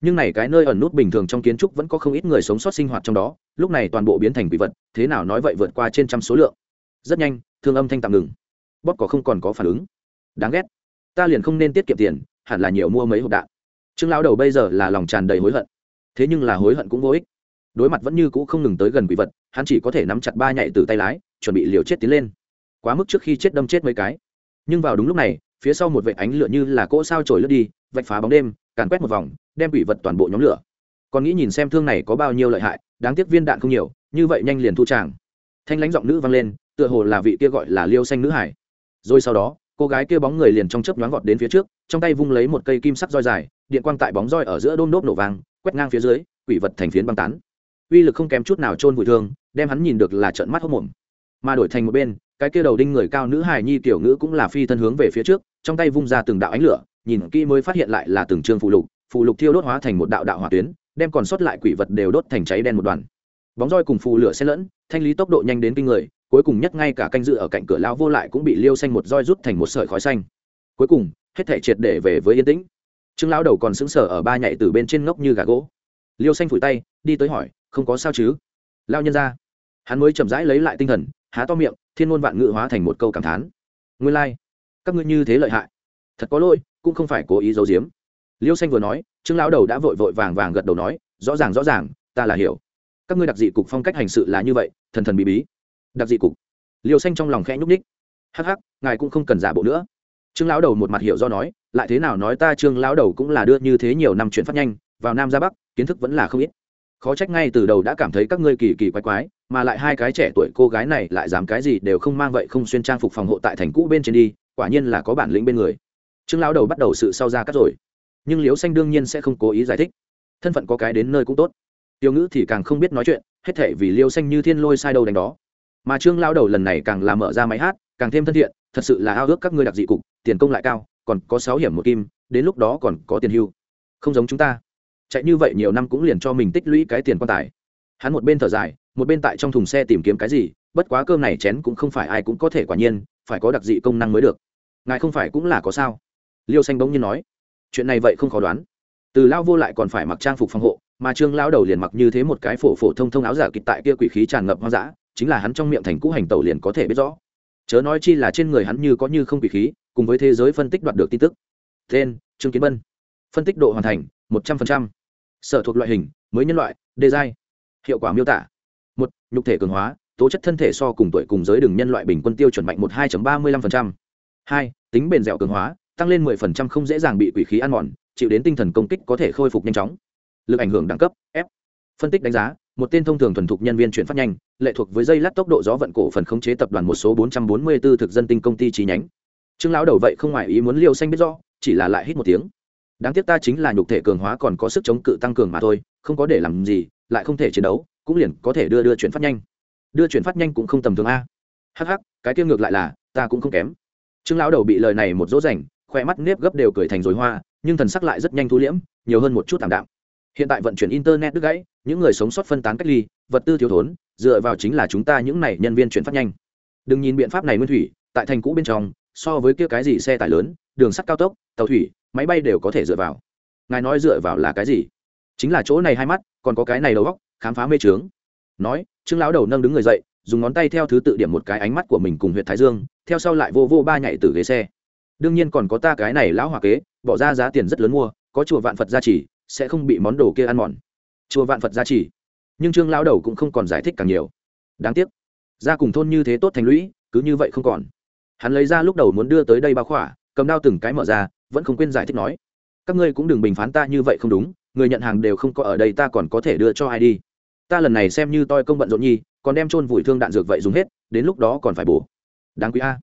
Nhưng này cái nơi ẩn nút bình thường trong kiến trúc vẫn có không ít người sống sót sinh hoạt trong đó, lúc này toàn bộ biến thành quỷ vật, thế nào nói vậy vượt qua trên trăm số lượng. Rất nhanh, thương âm thanh tạm ngừng. Bóp cỏ không còn có phản ứng. Đáng ghét. Ta liền không nên tiết kiệm tiền, hẳn là nhiều mua mấy hộp đạn trương lão đầu bây giờ là lòng tràn đầy hối hận. Thế nhưng là hối hận cũng vô ích. Đối mặt vẫn như cũ không ngừng tới gần quỷ vật, hắn chỉ có thể nắm chặt ba nhạy từ tay lái, chuẩn bị liều chết tiến lên. Quá mức trước khi chết đâm chết mấy cái. Nhưng vào đúng lúc này, phía sau một vệ ánh lửa như là cỗ sao trồi lướt đi, vạch phá bóng đêm, càn quét một vòng, đem quỷ vật toàn bộ nhóm lửa. Còn nghĩ nhìn xem thương này có bao nhiêu lợi hại, đáng tiếc viên đạn không nhiều, như vậy nhanh liền thu tràng. Thanh lãnh giọng nữ vang lên, tựa hồ là vị kia gọi là liêu xanh nữ hải. Rồi sau đó, cô gái kia bóng người liền trong chớp nhoáng vọt đến phía trước, trong tay vung lấy một cây kim sắc roi dài điện quang tại bóng roi ở giữa đôm đốp nổ vàng quét ngang phía dưới, quỷ vật thành phiến băng tán. Uy lực không kém chút nào trôn vùi thương, đem hắn nhìn được là trợn mắt hốc mồm. Mà đổi thành một bên, cái kia đầu đinh người cao nữ hài nhi tiểu ngữ cũng là phi thân hướng về phía trước, trong tay vung ra từng đạo ánh lửa, nhìn kỹ mới phát hiện lại là từng trương phụ lục phụ lục thiêu đốt hóa thành một đạo đạo hỏa tuyến, đem còn sót lại quỷ vật đều đốt thành cháy đen một đoàn. Bóng roi cùng phù lửa xen lẫn, thanh lý tốc độ nhanh đến kinh người, cuối cùng nhất ngay cả canh dự ở cạnh cửa lao vô lại cũng bị liêu xanh một roi rút thành một sợi khói xanh. Cuối cùng, hết thể triệt để về với yên tĩnh trương lão đầu còn sững sờ ở ba nhảy từ bên trên ngốc như gà gỗ. Liêu xanh phủi tay, đi tới hỏi, không có sao chứ? Lao nhân ra, hắn mới chậm rãi lấy lại tinh thần, há to miệng, thiên ngôn vạn ngự hóa thành một câu cảm thán. Nguyên lai、like. các ngươi như thế lợi hại. Thật có lỗi, cũng không phải cố ý giấu giếm. Liêu xanh vừa nói, trương lão đầu đã vội vội vàng vàng gật đầu nói, rõ ràng rõ ràng, ta là hiểu. Các ngươi đặc dị cục phong cách hành sự là như vậy, thần thần bí bí. Đặc dị cục. Liêu xanh trong lòng khẽ nhúc ních hắc hắc, ngài cũng không cần giả bộ nữa trương lão đầu một mặt hiểu do nói, lại thế nào nói ta trương lão đầu cũng là đưa như thế nhiều năm chuyển phát nhanh, vào nam ra bắc, kiến thức vẫn là không ít. Khó trách ngay từ đầu đã cảm thấy các ngươi kỳ kỳ quái quái, mà lại hai cái trẻ tuổi cô gái này lại dám cái gì đều không mang vậy không xuyên trang phục phòng hộ tại thành cũ bên trên đi, quả nhiên là có bản lĩnh bên người. Trương lão đầu bắt đầu sự sau ra cắt rồi. Nhưng liếu xanh đương nhiên sẽ không cố ý giải thích. Thân phận có cái đến nơi cũng tốt. Tiêu ngữ thì càng không biết nói chuyện, hết thể vì liêu xanh như thiên lôi sai đâu đánh đó. Mà trương Lão đầu lần này càng làm mở ra máy hát, càng thêm thân thiện thật sự là ao ước các ngươi đặc dị cục, tiền công lại cao, còn có sáu hiểm một kim, đến lúc đó còn có tiền hưu. Không giống chúng ta. Chạy như vậy nhiều năm cũng liền cho mình tích lũy cái tiền quan tài. Hắn một bên thở dài, một bên tại trong thùng xe tìm kiếm cái gì, bất quá cơm này chén cũng không phải ai cũng có thể quả nhiên, phải có đặc dị công năng mới được. Ngài không phải cũng là có sao? Liêu xanh bỗng nhiên nói. Chuyện này vậy không khó đoán. Từ lao vô lại còn phải mặc trang phục phòng hộ, mà trương lao đầu liền mặc như thế một cái phổ phổ thông thông áo giả kịch tại kia quỷ khí tràn ngập hoang dã, chính là hắn trong miệng thành cũ hành tẩu liền có thể biết rõ chớ nói chi là trên người hắn như có như không bị khí, cùng với thế giới phân tích đoạt được tin tức. Tên, trương kiến bân. Phân tích độ hoàn thành, một trăm linh sở thuộc loại hình, mới nhân loại đề giai hiệu quả miêu tả. Một, nhục thể cường hóa, tố chất thân thể so cùng tuổi cùng giới đường nhân loại bình quân tiêu chuẩn mạnh một hai ba mươi lăm hai, tính bền dẻo cường hóa, tăng lên 10% không dễ dàng bị quỷ khí ăn mòn, chịu đến tinh thần công kích có thể khôi phục nhanh chóng. Lực ảnh hưởng đẳng cấp, f. Phân tích đánh giá, một tên thông thường thuần thục nhân viên chuyển phát nhanh lệ thuộc với dây lát tốc độ gió vận cổ phần khống chế tập đoàn một số 444 thực dân tinh công ty chi nhánh. Trương lão đầu vậy không ngoài ý muốn liêu xanh biết rõ chỉ là lại hít một tiếng. Đáng tiếc ta chính là nhục thể cường hóa còn có sức chống cự tăng cường mà thôi không có để làm gì lại không thể chiến đấu cũng liền có thể đưa đưa chuyển phát nhanh. Đưa chuyển phát nhanh cũng không tầm thường a. Hắc hắc cái kia ngược lại là ta cũng không kém. Trương lão đầu bị lời này một dỗ rảnh, khóe mắt nếp gấp đều cười thành rồi hoa nhưng thần sắc lại rất nhanh thu liễm nhiều hơn một chút tạm đạm hiện tại vận chuyển internet đứt gãy, những người sống sót phân tán cách ly, vật tư thiếu thốn, dựa vào chính là chúng ta những này nhân viên chuyển phát nhanh. Đừng nhìn biện pháp này nguyên thủy, tại thành cũ bên trong, so với kia cái gì xe tải lớn, đường sắt cao tốc, tàu thủy, máy bay đều có thể dựa vào. Ngài nói dựa vào là cái gì? Chính là chỗ này hai mắt, còn có cái này đầu góc khám phá mê trướng. Nói, trương lão đầu nâng đứng người dậy, dùng ngón tay theo thứ tự điểm một cái ánh mắt của mình cùng huyện thái dương, theo sau lại vô vô ba nhảy từ ghế xe. Đương nhiên còn có ta cái này lão hòa kế, bỏ ra giá tiền rất lớn mua, có chùa vạn phật gia trì sẽ không bị món đồ kia ăn mòn. Chùa vạn phật gia trì. Nhưng trương lão đầu cũng không còn giải thích càng nhiều. Đáng tiếc ra cùng thôn như thế tốt thành lũy, cứ như vậy không còn. Hắn lấy ra lúc đầu muốn đưa tới đây bao khỏa, cầm đao từng cái mở ra, vẫn không quên giải thích nói, các ngươi cũng đừng bình phán ta như vậy không đúng, người nhận hàng đều không có ở đây ta còn có thể đưa cho ai đi. Ta lần này xem như toi công bận rộn nhi, còn đem chôn vùi thương đạn dược vậy dùng hết, đến lúc đó còn phải bổ. Đáng quý a.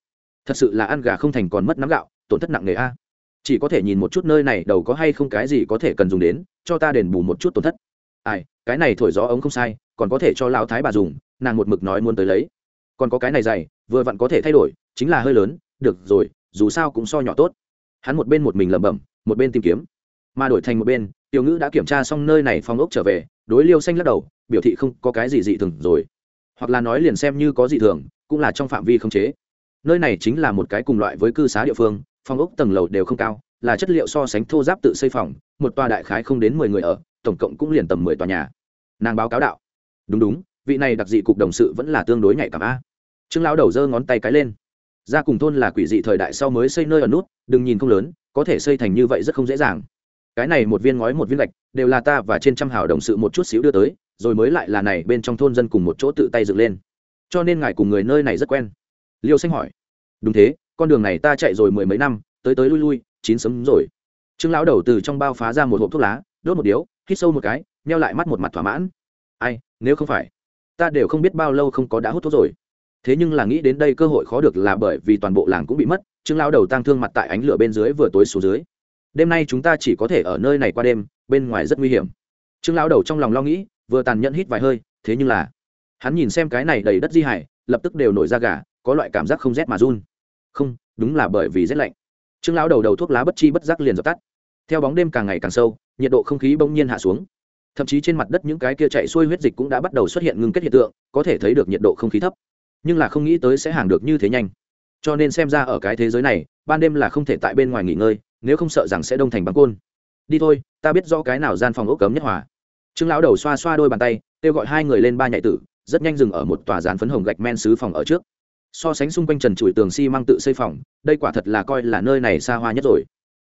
Thật sự là ăn gà không thành còn mất nắm gạo, tổn thất nặng nề a chỉ có thể nhìn một chút nơi này đầu có hay không cái gì có thể cần dùng đến, cho ta đền bù một chút tổn thất. Ai, cái này thổi gió ống không sai, còn có thể cho lão thái bà dùng, nàng một mực nói muốn tới lấy. Còn có cái này dày, vừa vặn có thể thay đổi, chính là hơi lớn, được rồi, dù sao cũng so nhỏ tốt. Hắn một bên một mình lẩm bẩm, một bên tìm kiếm. Mà đổi thành một bên, tiểu ngữ đã kiểm tra xong nơi này phong ốc trở về, đối liêu xanh lắc đầu, biểu thị không có cái gì dị thường rồi. Hoặc là nói liền xem như có dị thường, cũng là trong phạm vi không chế. Nơi này chính là một cái cùng loại với cư xá địa phương phòng ốc tầng lầu đều không cao, là chất liệu so sánh thô giáp tự xây phòng, một tòa đại khái không đến mười người ở, tổng cộng cũng liền tầm mười tòa nhà. Nàng báo cáo đạo. Đúng đúng, vị này đặc dị cục đồng sự vẫn là tương đối nhạy cảm a. Trương lão đầu giơ ngón tay cái lên. Ra cùng thôn là quỷ dị thời đại sau mới xây nơi ở nút, đừng nhìn không lớn, có thể xây thành như vậy rất không dễ dàng. Cái này một viên ngói một viên gạch, đều là ta và trên trăm hào đồng sự một chút xíu đưa tới, rồi mới lại là này bên trong thôn dân cùng một chỗ tự tay dựng lên. Cho nên ngài cùng người nơi này rất quen. Liêu xanh hỏi. Đúng thế con đường này ta chạy rồi mười mấy năm, tới tới lui lui, chín sấm rồi. Trương lão đầu từ trong bao phá ra một hộp thuốc lá, đốt một điếu, hít sâu một cái meo lại mắt một mặt thỏa mãn. Ai, nếu không phải, ta đều không biết bao lâu không có đã hút thuốc rồi. Thế nhưng là nghĩ đến đây cơ hội khó được là bởi vì toàn bộ làng cũng bị mất, trương lão đầu tăng thương mặt tại ánh lửa bên dưới vừa tối xuống dưới. Đêm nay chúng ta chỉ có thể ở nơi này qua đêm, bên ngoài rất nguy hiểm. Trương lão đầu trong lòng lo nghĩ, vừa tàn nhẫn hít vài hơi, thế nhưng là, hắn nhìn xem cái này đầy đất di hải, lập tức đều nổi ra gà, có loại cảm giác không rét mà run không, đúng là bởi vì rét lạnh. Trương lão đầu đầu thuốc lá bất chi bất giác liền dập tắt. Theo bóng đêm càng ngày càng sâu, nhiệt độ không khí bỗng nhiên hạ xuống. Thậm chí trên mặt đất những cái kia chạy xuôi huyết dịch cũng đã bắt đầu xuất hiện ngưng kết hiện tượng, có thể thấy được nhiệt độ không khí thấp. Nhưng là không nghĩ tới sẽ hàng được như thế nhanh. Cho nên xem ra ở cái thế giới này, ban đêm là không thể tại bên ngoài nghỉ ngơi, nếu không sợ rằng sẽ đông thành băng côn. Đi thôi, ta biết rõ cái nào gian phòng ốc cấm nhất hòa. Trương lão đầu xoa xoa đôi bàn tay, kêu gọi hai người lên ba nhạy tử, rất nhanh dừng ở một tòa dán phấn hồng gạch men xứ phòng ở trước so sánh xung quanh trần trụi tường xi、si、măng tự xây phòng, đây quả thật là coi là nơi này xa hoa nhất rồi.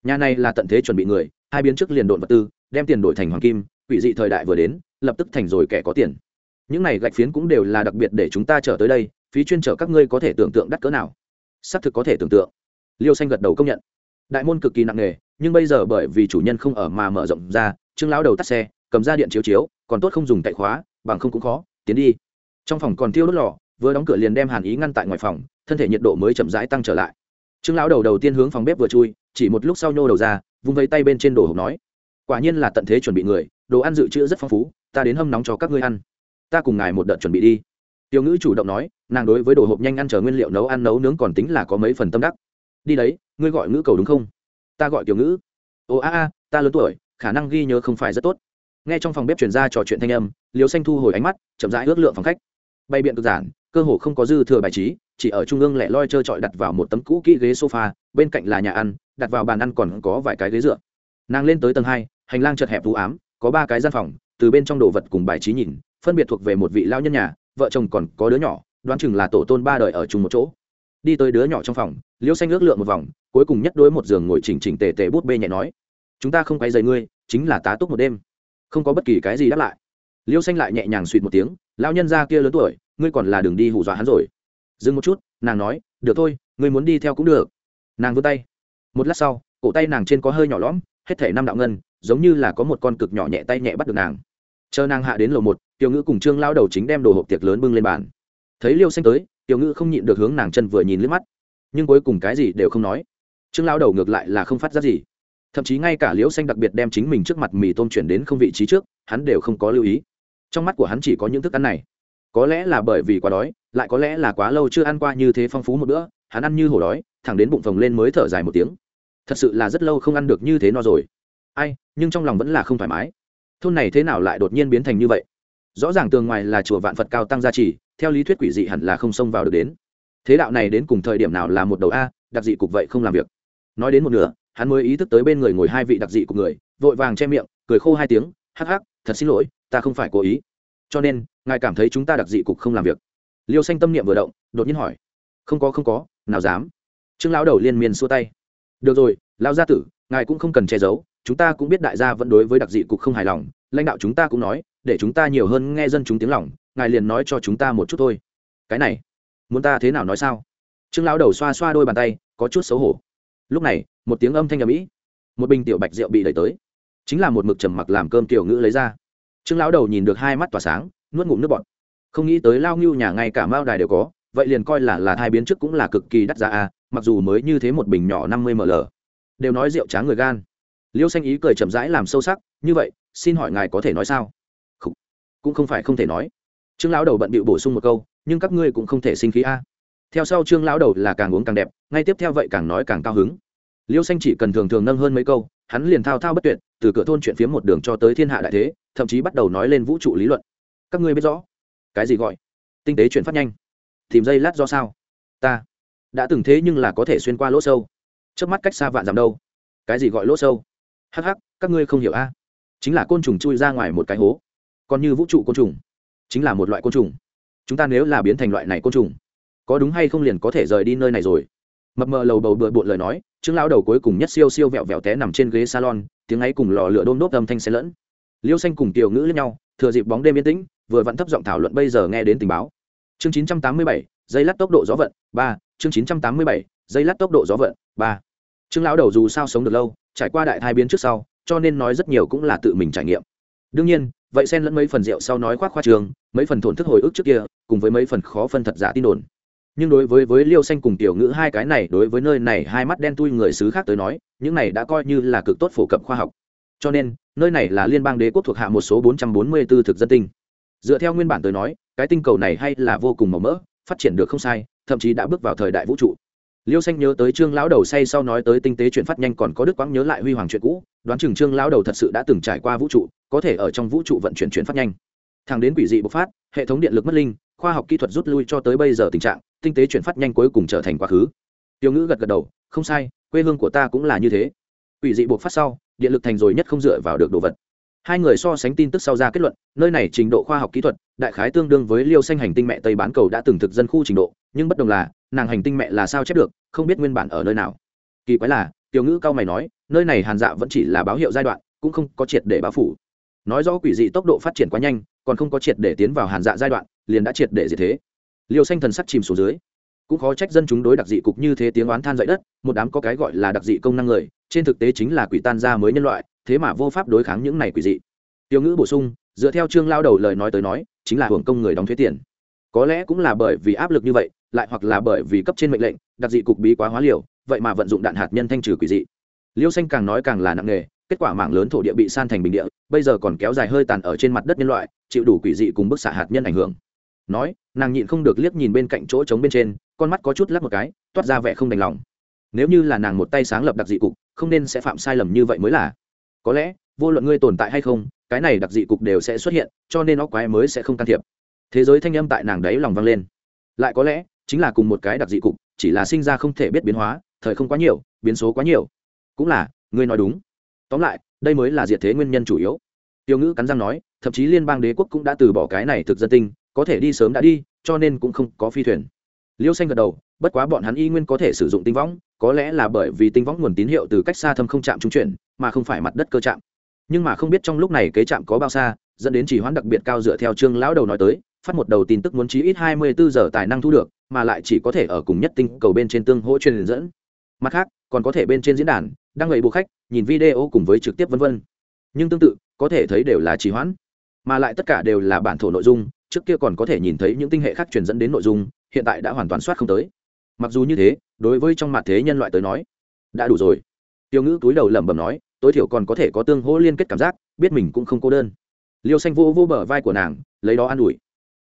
Nhà này là tận thế chuẩn bị người, hai biến trước liền độn vật tư, đem tiền đổi thành hoàng kim, quỷ dị thời đại vừa đến, lập tức thành rồi kẻ có tiền. Những này gạch phiến cũng đều là đặc biệt để chúng ta trở tới đây, phí chuyên trở các ngươi có thể tưởng tượng đắt cỡ nào. Xác thực có thể tưởng tượng. Liêu xanh gật đầu công nhận. Đại môn cực kỳ nặng nề, nhưng bây giờ bởi vì chủ nhân không ở mà mở rộng ra, trương lão đầu tắt xe, cầm ra điện chiếu chiếu, còn tốt không dùng tại khóa, bằng không cũng khó, tiến đi. Trong phòng còn thiêu đốt lò vừa đóng cửa liền đem hàn ý ngăn tại ngoài phòng, thân thể nhiệt độ mới chậm rãi tăng trở lại. Trương lão đầu đầu tiên hướng phòng bếp vừa chui, chỉ một lúc sau nhô đầu ra, vung vây tay bên trên đồ hộp nói, quả nhiên là tận thế chuẩn bị người, đồ ăn dự trữ rất phong phú, ta đến hâm nóng cho các ngươi ăn. Ta cùng ngài một đợt chuẩn bị đi. Tiểu ngữ chủ động nói, nàng đối với đồ hộp nhanh ăn chờ nguyên liệu nấu ăn nấu nướng còn tính là có mấy phần tâm đắc. Đi đấy, ngươi gọi ngữ cầu đúng không? Ta gọi tiểu ngữ. Ồ, a a, ta lớn tuổi, khả năng ghi nhớ không phải rất tốt. Nghe trong phòng bếp chuyển ra trò chuyện thanh âm liều xanh thu hồi ánh mắt, chậm rãi ước lượng phòng khách. Bày biện cực giản cơ hồ không có dư thừa bài trí, chỉ ở trung ương lẻ loi trơ trọi đặt vào một tấm cũ kỹ ghế sofa, bên cạnh là nhà ăn, đặt vào bàn ăn còn có vài cái ghế dựa. Nàng lên tới tầng hai, hành lang chật hẹp vũ ám, có ba cái gian phòng, từ bên trong đồ vật cùng bài trí nhìn, phân biệt thuộc về một vị lao nhân nhà, vợ chồng còn có đứa nhỏ, đoán chừng là tổ tôn ba đời ở chung một chỗ. Đi tới đứa nhỏ trong phòng liêu xanh ước lượng một vòng, cuối cùng nhất đối một giường ngồi chỉnh chỉnh tề tề bút bê nhẹ nói, chúng ta không quay dày ngươi, chính là tá túc một đêm. Không có bất kỳ cái gì đáp lại. Liêu xanh lại nhẹ nhàng suỵt một tiếng lao nhân ra kia lớn tuổi ngươi còn là đường đi hù dọa hắn rồi. Dừng một chút, nàng nói, được thôi, ngươi muốn đi theo cũng được. Nàng vươn tay. Một lát sau, cổ tay nàng trên có hơi nhỏ lõm, hết thể năm đạo ngân, giống như là có một con cực nhỏ nhẹ tay nhẹ bắt được nàng. Chờ nàng hạ đến lầu một, tiểu ngữ cùng trương lao đầu chính đem đồ hộp tiệc lớn bưng lên bàn. Thấy liêu xanh tới, tiểu ngữ không nhịn được hướng nàng chân vừa nhìn lướt mắt. Nhưng cuối cùng cái gì đều không nói. Trương lao đầu ngược lại là không phát ra gì. Thậm chí ngay cả liễu xanh đặc biệt đem chính mình trước mặt mì tôm chuyển đến không vị trí trước, hắn đều không có lưu ý. Trong mắt của hắn chỉ có những thức ăn này có lẽ là bởi vì quá đói, lại có lẽ là quá lâu chưa ăn qua như thế phong phú một bữa, hắn ăn như hổ đói, thẳng đến bụng phồng lên mới thở dài một tiếng. Thật sự là rất lâu không ăn được như thế no rồi. Ai, nhưng trong lòng vẫn là không thoải mái. Thôn này thế nào lại đột nhiên biến thành như vậy? Rõ ràng tường ngoài là chùa vạn phật cao tăng gia trì, theo lý thuyết quỷ dị hẳn là không xông vào được đến. Thế đạo này đến cùng thời điểm nào là một đầu a, đặc dị cục vậy không làm việc. Nói đến một nửa, hắn mới ý thức tới bên người ngồi hai vị đặc dị của người, vội vàng che miệng, cười khô hai tiếng, hắc hắc, thật xin lỗi, ta không phải cố ý cho nên, ngài cảm thấy chúng ta đặc dị cục không làm việc. Liêu xanh tâm niệm vừa động, đột nhiên hỏi. Không có không có, nào dám? Trương lão đầu liên miên xua tay. Được rồi, lão gia tử, ngài cũng không cần che giấu, chúng ta cũng biết đại gia vẫn đối với đặc dị cục không hài lòng. Lãnh đạo chúng ta cũng nói, để chúng ta nhiều hơn nghe dân chúng tiếng lòng, ngài liền nói cho chúng ta một chút thôi. Cái này, muốn ta thế nào nói sao? Trương lão đầu xoa xoa đôi bàn tay, có chút xấu hổ. Lúc này, một tiếng âm thanh ầm ĩ. Một bình tiểu bạch rượu bị đẩy tới. Chính là một mực trầm mặc làm cơm tiểu ngữ lấy ra trương lão đầu nhìn được hai mắt tỏa sáng nuốt ngụm nước bọt. Không nghĩ tới lao ngưu nhà ngay cả mao đài đều có vậy liền coi là là hai biến trước cũng là cực kỳ đắt giá a mặc dù mới như thế một bình nhỏ năm mươi ml. Đều nói rượu tráng người gan. Liêu xanh ý cười chậm rãi làm sâu sắc như vậy xin hỏi ngài có thể nói sao? Không, cũng không phải không thể nói. Trương lão đầu bận bịu bổ sung một câu nhưng các ngươi cũng không thể sinh khí a. Theo sau trương lão đầu là càng uống càng đẹp ngay tiếp theo vậy càng nói càng cao hứng liêu xanh chỉ cần thường thường nâng hơn mấy câu, hắn liền thao thao bất tuyệt, từ cửa thôn chuyện phiếm một đường cho tới thiên hạ đại thế, thậm chí bắt đầu nói lên vũ trụ lý luận. Các ngươi biết rõ, cái gì gọi tinh tế chuyển phát nhanh? Tìm dây lát do sao? Ta đã từng thế nhưng là có thể xuyên qua lỗ sâu. Trước mắt cách xa vạn dặm đâu? Cái gì gọi lỗ sâu? Hắc hắc, các ngươi không hiểu a. Chính là côn trùng chui ra ngoài một cái hố. Còn như vũ trụ côn trùng, chính là một loại côn trùng. Chúng ta nếu là biến thành loại này côn trùng, có đúng hay không liền có thể rời đi nơi này rồi? Mập mờ lầu bầu bừa bộn lời nói chứng lão đầu cuối cùng nhất siêu siêu vẹo vẹo té nằm trên ghế salon tiếng ấy cùng lò lửa đôm đốt âm thanh xen lẫn. Liêu xanh cùng tiểu ngữ lẫn nhau thừa dịp bóng đêm yên tĩnh vừa vặn thấp giọng thảo luận bây giờ nghe đến tình báo. Chương 987, dây lát tốc độ gió vận ba chương 987, dây lát tốc độ gió vận ba. Chứng lão đầu dù sao sống được lâu trải qua đại thai biến trước sau cho nên nói rất nhiều cũng là tự mình trải nghiệm. Đương nhiên vậy xen lẫn mấy phần rượu sau nói khoác khoa trường mấy phần thổn thức hồi ức trước kia cùng với mấy phần khó phân thật giả tin đồn nhưng đối với với liêu xanh cùng tiểu ngữ hai cái này, đối với nơi này hai mắt đen tui người xứ khác tới nói, những này đã coi như là cực tốt phổ cập khoa học. Cho nên, nơi này là liên bang đế quốc thuộc hạ một số 444 thực dân tinh. Dựa theo nguyên bản tới nói, cái tinh cầu này hay là vô cùng màu mỡ, phát triển được không sai, thậm chí đã bước vào thời đại vũ trụ. Liêu xanh nhớ tới trương lão đầu say sau nói tới tinh tế chuyển phát nhanh còn có đức quãng nhớ lại huy hoàng chuyện cũ, đoán chừng trương lão đầu thật sự đã từng trải qua vũ trụ, có thể ở trong vũ trụ vận chuyển chuyển phát nhanh. Thẳng đến quỷ dị bộc phát, hệ thống điện lực mất linh, khoa học kỹ thuật rút lui cho tới bây giờ tình trạng tinh tế chuyển phát nhanh cuối cùng trở thành quá khứ. Tiêu ngữ gật gật đầu, không sai, quê hương của ta cũng là như thế. Quỷ dị buộc phát sau, điện lực thành rồi nhất không dựa vào được đồ vật. Hai người so sánh tin tức sau ra kết luận, nơi này trình độ khoa học kỹ thuật, đại khái tương đương với liêu xanh hành tinh mẹ tây bán cầu đã từng thực dân khu trình độ, nhưng bất đồng là, nàng hành tinh mẹ là sao chép được, không biết nguyên bản ở nơi nào. Kỳ quái là, tiểu ngữ cao mày nói, nơi này hàn dạ vẫn chỉ là báo hiệu giai đoạn, cũng không có triệt để báo phủ. Nói rõ quỷ dị tốc độ phát triển quá nhanh, còn không có triệt để tiến vào hàn dạ giai đoạn, liền đã triệt để gì thế liêu xanh thần sắc chìm xuống dưới. Cũng khó trách dân chúng đối đặc dị cục như thế tiếng oán than dậy đất, một đám có cái gọi là đặc dị công năng người, trên thực tế chính là quỷ tan ra mới nhân loại, thế mà vô pháp đối kháng những này quỷ dị. Tiêu ngữ bổ sung, dựa theo trương lao đầu lời nói tới nói, chính là hưởng công người đóng thuế tiền. Có lẽ cũng là bởi vì áp lực như vậy, lại hoặc là bởi vì cấp trên mệnh lệnh, đặc dị cục bí quá hóa liều, vậy mà vận dụng đạn hạt nhân thanh trừ quỷ dị. Liêu xanh càng nói càng là nặng nề, kết quả mạng lớn thổ địa bị san thành bình địa, bây giờ còn kéo dài hơi tàn ở trên mặt đất nhân loại, chịu đủ quỷ dị cùng bức xạ hạt nhân ảnh hưởng nói, nàng nhịn không được liếc nhìn bên cạnh chỗ trống bên trên, con mắt có chút lắc một cái, toát ra vẻ không đành lòng. Nếu như là nàng một tay sáng lập đặc dị cục, không nên sẽ phạm sai lầm như vậy mới là. Có lẽ, vô luận ngươi tồn tại hay không, cái này đặc dị cục đều sẽ xuất hiện, cho nên óc quái mới sẽ không can thiệp. Thế giới thanh âm tại nàng đấy lòng vang lên. Lại có lẽ, chính là cùng một cái đặc dị cục, chỉ là sinh ra không thể biết biến hóa, thời không quá nhiều, biến số quá nhiều. Cũng là, ngươi nói đúng. Tóm lại, đây mới là diệt thế nguyên nhân chủ yếu. Tiêu ngữ cắn răng nói, thậm chí liên bang đế quốc cũng đã từ bỏ cái này thực dân tinh có thể đi sớm đã đi, cho nên cũng không có phi thuyền. Liêu xanh gật đầu, bất quá bọn hắn y nguyên có thể sử dụng tinh võng, có lẽ là bởi vì tinh võng nguồn tín hiệu từ cách xa thâm không chạm trung chuyển, mà không phải mặt đất cơ chạm. Nhưng mà không biết trong lúc này kế chạm có bao xa, dẫn đến chỉ hoãn đặc biệt cao dựa theo trương lão đầu nói tới, phát một đầu tin tức muốn chí ít hai mươi bốn giờ tài năng thu được, mà lại chỉ có thể ở cùng nhất tinh cầu bên trên tương hỗ truyền dẫn. Mặt khác, còn có thể bên trên diễn đàn, đăng lầy bộ khách, nhìn video cùng với trực tiếp vân vân. Nhưng tương tự, có thể thấy đều là trì hoãn. Mà lại tất cả đều là bản thổ nội dung trước kia còn có thể nhìn thấy những tinh hệ khác truyền dẫn đến nội dung, hiện tại đã hoàn toàn soát không tới. Mặc dù như thế, đối với trong mặt thế nhân loại tới nói, đã đủ rồi. Tiêu ngữ túi đầu lẩm bẩm nói, tối thiểu còn có thể có tương hỗ liên kết cảm giác, biết mình cũng không cô đơn. Liêu xanh vô vô bờ vai của nàng, lấy đó an ủi.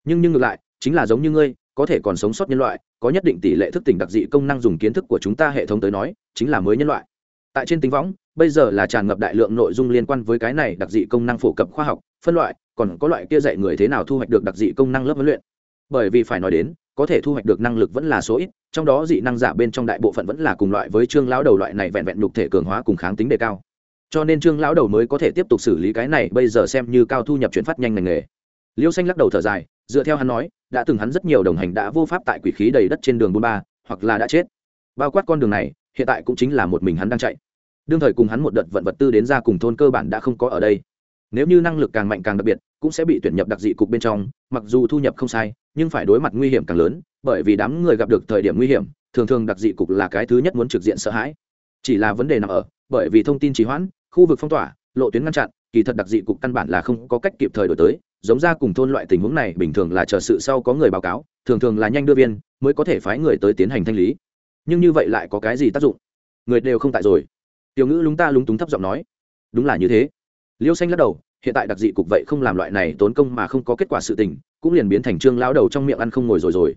Nhưng nhưng ngược lại, chính là giống như ngươi, có thể còn sống sót nhân loại, có nhất định tỷ lệ thức tỉnh đặc dị công năng dùng kiến thức của chúng ta hệ thống tới nói, chính là mới nhân loại. Tại trên tính võng, bây giờ là tràn ngập đại lượng nội dung liên quan với cái này đặc dị công năng phổ cập khoa học, phân loại còn có loại kia dạy người thế nào thu hoạch được đặc dị công năng lớp huấn luyện. Bởi vì phải nói đến, có thể thu hoạch được năng lực vẫn là số ít, trong đó dị năng giả bên trong đại bộ phận vẫn là cùng loại với trương lão đầu loại này vẹn vẹn nhục thể cường hóa cùng kháng tính đề cao. Cho nên trương lão đầu mới có thể tiếp tục xử lý cái này bây giờ xem như cao thu nhập chuyển phát nhanh ngành nghề. Liêu xanh lắc đầu thở dài, dựa theo hắn nói, đã từng hắn rất nhiều đồng hành đã vô pháp tại quỷ khí đầy đất trên đường bôn ba, hoặc là đã chết. Bao quát con đường này, hiện tại cũng chính là một mình hắn đang chạy. Đương thời cùng hắn một đợt vận vật tư đến ra cùng thôn cơ bản đã không có ở đây nếu như năng lực càng mạnh càng đặc biệt, cũng sẽ bị tuyển nhập đặc dị cục bên trong, mặc dù thu nhập không sai, nhưng phải đối mặt nguy hiểm càng lớn, bởi vì đám người gặp được thời điểm nguy hiểm, thường thường đặc dị cục là cái thứ nhất muốn trực diện sợ hãi. Chỉ là vấn đề nằm ở, bởi vì thông tin trì hoãn, khu vực phong tỏa, lộ tuyến ngăn chặn, kỳ thật đặc dị cục căn bản là không có cách kịp thời đổi tới, giống ra cùng thôn loại tình huống này, bình thường là chờ sự sau có người báo cáo, thường thường là nhanh đưa viên, mới có thể phái người tới tiến hành thanh lý. Nhưng như vậy lại có cái gì tác dụng? Người đều không tại rồi. Tiểu ngữ lúng ta lúng túng thấp giọng nói. Đúng là như thế liêu xanh lắc đầu, hiện tại đặc dị cục vậy không làm loại này tốn công mà không có kết quả sự tình, cũng liền biến thành trương lão đầu trong miệng ăn không ngồi rồi rồi.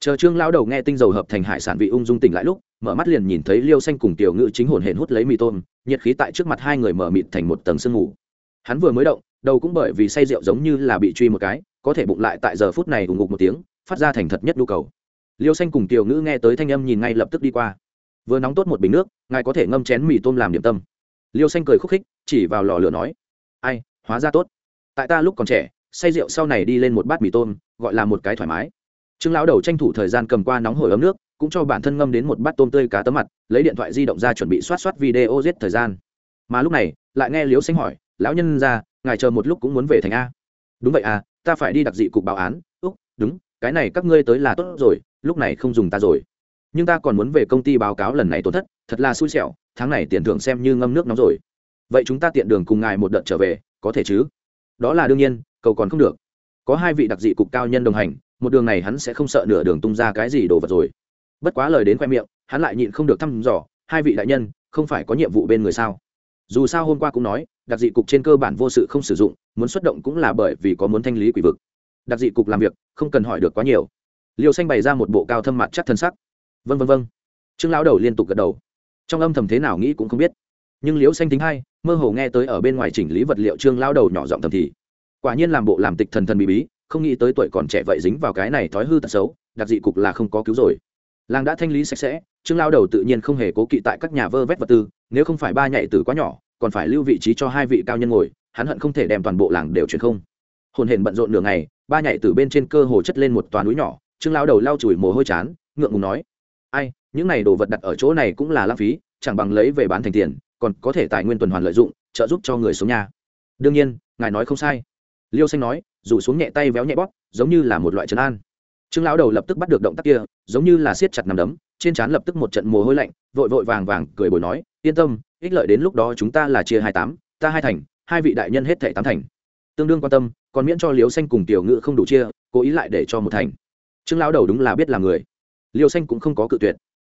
Chờ trương lão đầu nghe tinh dầu hợp thành hải sản vị ung dung tỉnh lại lúc, mở mắt liền nhìn thấy liêu xanh cùng tiểu ngữ chính hồn hển hút lấy mì tôm, nhiệt khí tại trước mặt hai người mở mịt thành một tầng sương mù. Hắn vừa mới động, đầu cũng bởi vì say rượu giống như là bị truy một cái, có thể bụng lại tại giờ phút này ủng ngục một tiếng, phát ra thành thật nhất nhu cầu. Liêu xanh cùng tiểu ngữ nghe tới thanh âm nhìn ngay lập tức đi qua. Vừa nóng tốt một bình nước, ngài có thể ngâm chén mì tôm làm điểm tâm. Liêu xanh cười khúc khích, chỉ vào lò lửa nói ai, hóa ra tốt. Tại ta lúc còn trẻ, say rượu sau này đi lên một bát mì tôm, gọi là một cái thoải mái. Trương lão đầu tranh thủ thời gian cầm qua nóng hổi ấm nước, cũng cho bản thân ngâm đến một bát tôm tươi cá tấm mặt, lấy điện thoại di động ra chuẩn bị soát soát video giết thời gian. Mà lúc này, lại nghe liếu xanh hỏi, lão nhân ra, ngài chờ một lúc cũng muốn về thành a. Đúng vậy à ta phải đi đặc dị cục báo án. Úc, đúng, cái này các ngươi tới là tốt rồi, lúc này không dùng ta rồi. Nhưng ta còn muốn về công ty báo cáo lần này tổn thất, thật là xui xẻo, tháng này tiền thưởng xem như ngâm nước nóng rồi vậy chúng ta tiện đường cùng ngài một đợt trở về, có thể chứ? Đó là đương nhiên, cầu còn không được. Có hai vị đặc dị cục cao nhân đồng hành, một đường này hắn sẽ không sợ nửa đường tung ra cái gì đồ vật rồi. Bất quá lời đến khoe miệng, hắn lại nhịn không được thăm dò, hai vị đại nhân, không phải có nhiệm vụ bên người sao? Dù sao hôm qua cũng nói, đặc dị cục trên cơ bản vô sự không sử dụng, muốn xuất động cũng là bởi vì có muốn thanh lý quỷ vực. Đặc dị cục làm việc, không cần hỏi được quá nhiều. Liêu xanh bày ra một bộ cao thâm mặt chắc thân sắc. Vân vân vân trương lão đầu liên tục gật đầu. Trong âm thầm thế nào nghĩ cũng không biết nhưng liễu xanh tính hay mơ hồ nghe tới ở bên ngoài chỉnh lý vật liệu trương lão đầu nhỏ giọng thầm thì, quả nhiên làm bộ làm tịch thần thần bí bí, không nghĩ tới tuổi còn trẻ vậy dính vào cái này thói hư tật xấu, đặc dị cục là không có cứu rồi. Làng đã thanh lý sạch sẽ, trương lao đầu tự nhiên không hề cố kỵ tại các nhà vơ vét vật tư, nếu không phải ba nhạy tử quá nhỏ, còn phải lưu vị trí cho hai vị cao nhân ngồi, hắn hận không thể đem toàn bộ làng đều chuyển không. Hồn hển bận rộn nửa ngày, ba nhạy tử bên trên cơ hồ chất lên một toàn núi nhỏ, trương lao đầu lau chùi mồ hôi chán, ngượng ngùng nói, ai, những này đồ vật đặt ở chỗ này cũng là lãng phí, chẳng bằng lấy về bán thành tiền còn có thể tài nguyên tuần hoàn lợi dụng, trợ giúp cho người xuống nhà. Đương nhiên, ngài nói không sai. Liêu xanh nói, rủ xuống nhẹ tay véo nhẹ bóp, giống như là một loại trấn an. Trương lão đầu lập tức bắt được động tác kia, giống như là siết chặt nằm đấm, trên trán lập tức một trận mồ hôi lạnh, vội vội vàng vàng cười bồi nói, yên tâm, ích lợi đến lúc đó chúng ta là chia hai tám, ta hai thành, hai vị đại nhân hết thẻ tám thành. Tương đương quan tâm, còn miễn cho liêu xanh cùng tiểu ngự không đủ chia, cố ý lại để cho một thành. Trương lão đầu đúng là biết là người. Liêu xanh cũng không có cự tuyệt.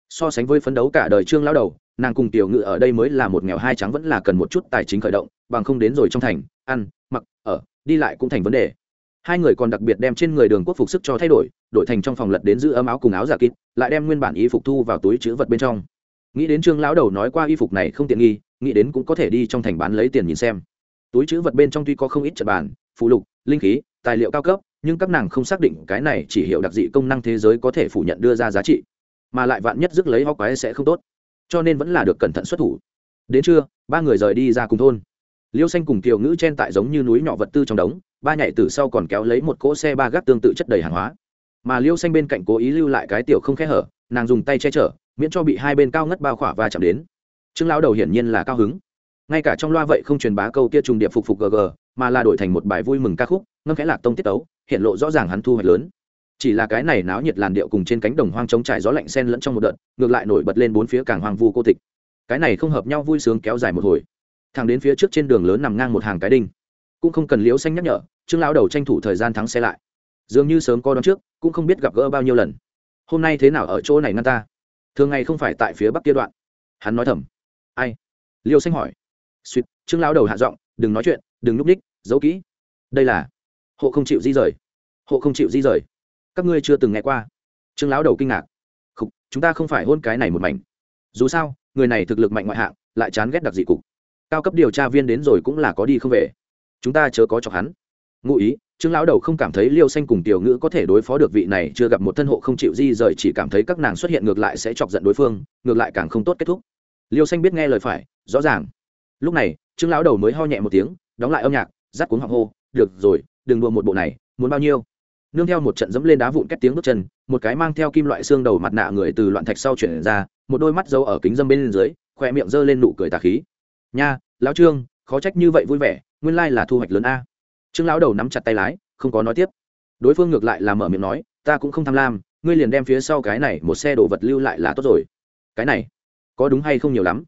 So sánh với phấn đấu cả đời trương lão đầu nàng cùng tiểu ngự ở đây mới là một nghèo hai trắng vẫn là cần một chút tài chính khởi động bằng không đến rồi trong thành ăn mặc ở đi lại cũng thành vấn đề. Hai người còn đặc biệt đem trên người đường quốc phục sức cho thay đổi đổi thành trong phòng lật đến giữ ấm áo cùng áo giả kít lại đem nguyên bản y phục thu vào túi chữ vật bên trong. Nghĩ đến trương lão đầu nói qua y phục này không tiện nghi nghĩ đến cũng có thể đi trong thành bán lấy tiền nhìn xem. Túi chữ vật bên trong tuy có không ít trật bản, phụ lục linh khí tài liệu cao cấp nhưng các nàng không xác định cái này chỉ hiệu đặc dị công năng thế giới có thể phủ nhận đưa ra giá trị mà lại vạn nhất dứt lấy ho quái sẽ không tốt cho nên vẫn là được cẩn thận xuất thủ. Đến trưa, ba người rời đi ra cùng thôn. Liêu xanh cùng kiều ngữ chen tại giống như núi nhỏ vật tư trong đống, ba nhảy từ sau còn kéo lấy một cỗ xe ba gác tương tự chất đầy hàng hóa. Mà liêu xanh bên cạnh cố ý lưu lại cái tiểu không khẽ hở, nàng dùng tay che chở, miễn cho bị hai bên cao ngất bao khỏa và chạm đến. Trương lão đầu hiển nhiên là cao hứng. Ngay cả trong loa vậy không truyền bá câu kia trùng điệp phục phục gg mà là đổi thành một bài vui mừng ca khúc, ngâm khẽ lạc tông tiết tấu, hiện lộ rõ ràng hắn thu hoạch lớn chỉ là cái này náo nhiệt làn điệu cùng trên cánh đồng hoang trống trải gió lạnh sen lẫn trong một đợt, ngược lại nổi bật lên bốn phía càng hoang vu cô tịch. Cái này không hợp nhau vui sướng kéo dài một hồi. Thẳng đến phía trước trên đường lớn nằm ngang một hàng cái đinh. Cũng không cần liếu xanh nhắc nhở, trương lão đầu tranh thủ thời gian thắng xe lại. Dường như sớm co đón trước, cũng không biết gặp gỡ bao nhiêu lần. Hôm nay thế nào ở chỗ này ngăn ta? Thường ngày không phải tại phía bắc kia đoạn. Hắn nói thầm. Ai? Liêu xanh hỏi. Suýt, trương lão đầu hạ giọng, đừng nói chuyện, đừng núp ních, giấu kỹ. Đây là, hộ không chịu di rời. Hộ không chịu di rời các ngươi chưa từng nghe qua. Trương lão đầu kinh ngạc. Khục, chúng ta không phải hôn cái này một mảnh. Dù sao người này thực lực mạnh ngoại hạng lại chán ghét đặc dị cục. Cao cấp điều tra viên đến rồi cũng là có đi không về. Chúng ta chớ có chọc hắn. Ngụ ý trương lão đầu không cảm thấy liêu xanh cùng tiểu ngữ có thể đối phó được vị này chưa gặp một thân hộ không chịu di rời chỉ cảm thấy các nàng xuất hiện ngược lại sẽ chọc giận đối phương ngược lại càng không tốt kết thúc. Liêu xanh biết nghe lời phải rõ ràng. Lúc này trương lão đầu mới ho nhẹ một tiếng đóng lại âm nhạc rắt cuống họng hô được rồi đừng đùa một bộ này muốn bao nhiêu? Nương theo một trận dẫm lên đá vụn két tiếng bước chân, một cái mang theo kim loại xương đầu mặt nạ người từ loạn thạch sau chuyển ra, một đôi mắt giấu ở kính dâm bên dưới khoe miệng giơ lên nụ cười tà khí. Nha, lão trương, khó trách như vậy vui vẻ, nguyên lai là thu hoạch lớn a. Trương lão đầu nắm chặt tay lái, không có nói tiếp. Đối phương ngược lại là mở miệng nói, ta cũng không tham lam, ngươi liền đem phía sau cái này một xe đồ vật lưu lại là tốt rồi. Cái này, có đúng hay không nhiều lắm?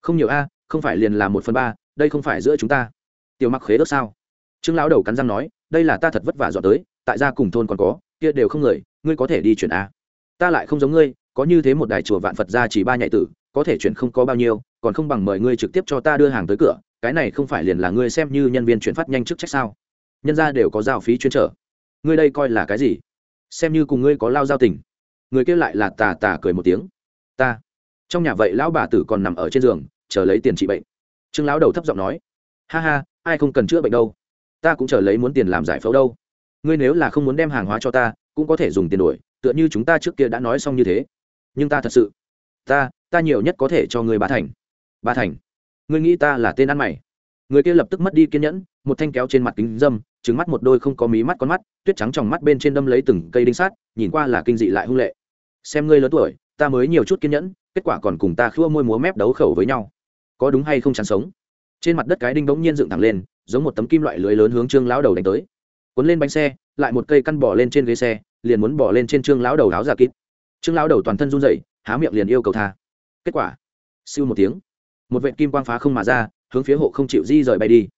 Không nhiều a, không phải liền là một phần ba, đây không phải giữa chúng ta. Tiểu mặc khế đất sao? Trương lão đầu cắn răng nói, đây là ta thật vất vả dọn tới tại gia cùng thôn còn có, kia đều không người, ngươi có thể đi chuyển a ta lại không giống ngươi, có như thế một đài chùa vạn phật ra chỉ ba nhạy tử, có thể chuyển không có bao nhiêu, còn không bằng mời ngươi trực tiếp cho ta đưa hàng tới cửa, cái này không phải liền là ngươi xem như nhân viên chuyển phát nhanh chức trách sao? Nhân ra đều có giao phí chuyên trở. Ngươi đây coi là cái gì? Xem như cùng ngươi có lao giao tình. Người kia lại là tà tà cười một tiếng. Ta. Trong nhà vậy lão bà tử còn nằm ở trên giường, chờ lấy tiền trị bệnh. Trương lão đầu thấp giọng nói. Ha ha, ai không cần chữa bệnh đâu? Ta cũng chờ lấy muốn tiền làm giải phẫu đâu ngươi nếu là không muốn đem hàng hóa cho ta, cũng có thể dùng tiền đổi, tựa như chúng ta trước kia đã nói xong như thế. Nhưng ta thật sự, ta ta nhiều nhất có thể cho ngươi ba thành. Ba thành, ngươi nghĩ ta là tên ăn mày? Người kia lập tức mất đi kiên nhẫn, một thanh kéo trên mặt kính dâm trứng mắt một đôi không có mí mắt con mắt, tuyết trắng trong mắt bên trên đâm lấy từng cây đinh sát, nhìn qua là kinh dị lại hung lệ. Xem ngươi lớn tuổi, ta mới nhiều chút kiên nhẫn, kết quả còn cùng ta khua môi múa mép đấu khẩu với nhau. Có đúng hay không chán sống? Trên mặt đất cái đinh bỗng nhiên dựng thẳng lên, giống một tấm kim loại lưới lớn hướng trương lão đầu đánh tới cuốn lên bánh xe, lại một cây căn bỏ lên trên ghế xe, liền muốn bỏ lên trên trương lão đầu áo giả kít. Trương lão đầu toàn thân run rẩy, há miệng liền yêu cầu tha. Kết quả, siêu một tiếng, một vệ kim quang phá không mà ra, hướng phía hộ không chịu di rời bay đi.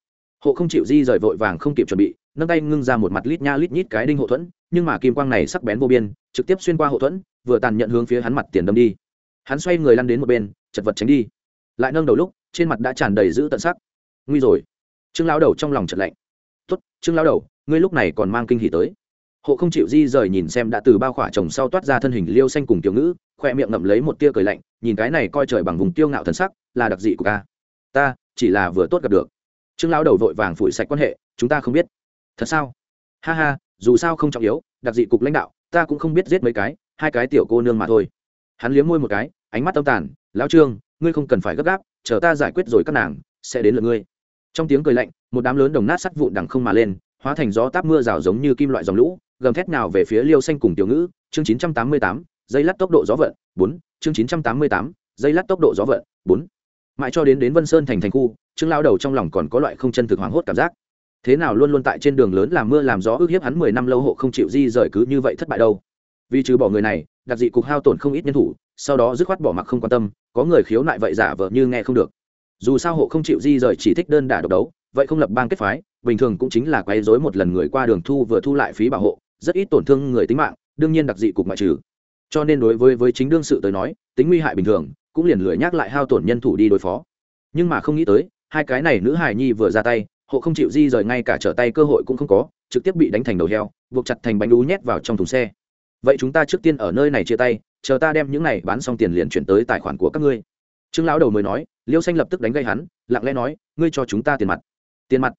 Hộ không chịu di rời vội vàng không kịp chuẩn bị, nâng tay ngưng ra một mặt lít nha lít nhít cái đinh hộ thuẫn, nhưng mà kim quang này sắc bén vô biên, trực tiếp xuyên qua hộ thuẫn, vừa tàn nhận hướng phía hắn mặt tiền đâm đi. Hắn xoay người lăn đến một bên, chật vật tránh đi. Lại nâng đầu lúc, trên mặt đã tràn đầy giữ tận sắc. Nguy rồi. Trương lão đầu trong lòng chật lạnh tốt, trương lão đầu, ngươi lúc này còn mang kinh hỉ tới. Hộ không chịu di rời nhìn xem đã từ bao khỏa chồng sau toát ra thân hình liêu xanh cùng tiểu ngữ khoe miệng ngậm lấy một tia cười lạnh, nhìn cái này coi trời bằng vùng tiêu ngạo thần sắc, là đặc dị của ca ta, chỉ là vừa tốt gặp được. Trương lão đầu vội vàng phủi sạch quan hệ, chúng ta không biết. Thật sao? Ha ha, dù sao không trọng yếu, đặc dị cục lãnh đạo, ta cũng không biết giết mấy cái, hai cái tiểu cô nương mà thôi. Hắn liếm môi một cái, ánh mắt tâm tàn, lão trương, ngươi không cần phải gấp gáp, chờ ta giải quyết rồi các nàng, sẽ đến lượt ngươi trong tiếng cười lạnh, một đám lớn đồng nát sắt vụn đằng không mà lên, hóa thành gió táp mưa rào giống như kim loại dòng lũ, gầm thét nào về phía liêu xanh cùng tiểu ngữ. Chương chín trăm tám mươi tám, dây lát tốc độ gió vận, bốn. Chương chín trăm tám mươi tám, dây lát tốc độ gió vận, bốn. Mãi cho đến đến vân sơn thành thành khu, trương lao đầu trong lòng còn có loại không chân thực hoảng hốt cảm giác. Thế nào luôn luôn tại trên đường lớn làm mưa làm gió ức hiếp hắn mười năm lâu hộ không chịu di rời cứ như vậy thất bại đâu. Vì trừ bỏ người này, đặc dị cục hao tổn không ít nhân thủ, sau đó dứt khoát bỏ mặc không quan tâm, có người khiếu nại vậy giả vờ như nghe không được dù sao hộ không chịu di rời chỉ thích đơn đả độc đấu, vậy không lập bang kết phái, bình thường cũng chính là quấy rối một lần người qua đường thu vừa thu lại phí bảo hộ, rất ít tổn thương người tính mạng, đương nhiên đặc dị cục ngoại trừ. Cho nên đối với với chính đương sự tới nói, tính nguy hại bình thường, cũng liền lười nhắc lại hao tổn nhân thủ đi đối phó. Nhưng mà không nghĩ tới, hai cái này nữ hài nhi vừa ra tay, hộ không chịu di rời ngay cả trở tay cơ hội cũng không có, trực tiếp bị đánh thành đầu heo, buộc chặt thành bánh đú nhét vào trong thùng xe. Vậy chúng ta trước tiên ở nơi này chia tay, chờ ta đem những này bán xong tiền liền chuyển tới tài khoản của các ngươi. Trương lão đầu mới nói liêu xanh lập tức đánh gây hắn, lặng lẽ nói, ngươi cho chúng ta tiền mặt. Tiền mặt?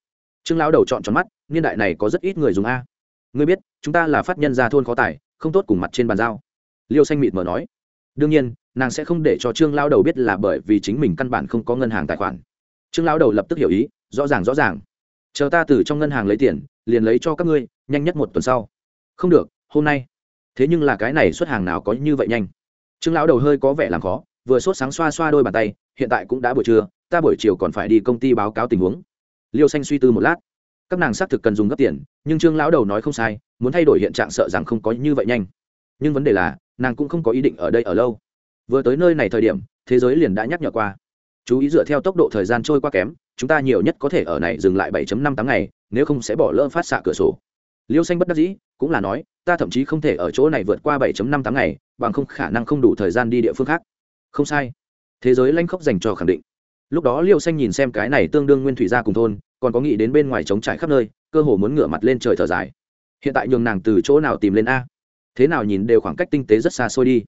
Trương lão đầu chọn tròn mắt, niên đại này có rất ít người dùng a. Ngươi biết, chúng ta là phát nhân gia thôn khó tài, không tốt cùng mặt trên bàn giao. Liêu xanh mịt mờ nói. Đương nhiên, nàng sẽ không để cho trương lao đầu biết là bởi vì chính mình căn bản không có ngân hàng tài khoản. Trương lao đầu lập tức hiểu ý, rõ ràng rõ ràng. Chờ ta từ trong ngân hàng lấy tiền, liền lấy cho các ngươi, nhanh nhất một tuần sau. Không được, hôm nay. Thế nhưng là cái này xuất hàng nào có như vậy nhanh? Trương lão đầu hơi có vẻ làm khó vừa sốt sáng xoa xoa đôi bàn tay, hiện tại cũng đã buổi trưa, ta buổi chiều còn phải đi công ty báo cáo tình huống. Liêu xanh suy tư một lát. Các nàng xác thực cần dùng gấp tiền, nhưng trương lão đầu nói không sai, muốn thay đổi hiện trạng sợ rằng không có như vậy nhanh. Nhưng vấn đề là, nàng cũng không có ý định ở đây ở lâu. Vừa tới nơi này thời điểm, thế giới liền đã nhắc nhở qua. Chú ý dựa theo tốc độ thời gian trôi qua kém, chúng ta nhiều nhất có thể ở này dừng lại 7 năm tám ngày, nếu không sẽ bỏ lỡ phát xạ cửa sổ. Liêu xanh bất đắc dĩ, cũng là nói, ta thậm chí không thể ở chỗ này vượt qua 7 năm tám ngày, bằng không khả năng không đủ thời gian đi địa phương khác không sai. Thế giới lanh khốc dành cho khẳng định. Lúc đó liêu xanh nhìn xem cái này tương đương nguyên thủy gia cùng thôn, còn có nghĩ đến bên ngoài trống trải khắp nơi, cơ hồ muốn ngửa mặt lên trời thở dài. Hiện tại nhường nàng từ chỗ nào tìm lên a? Thế nào nhìn đều khoảng cách tinh tế rất xa xôi đi.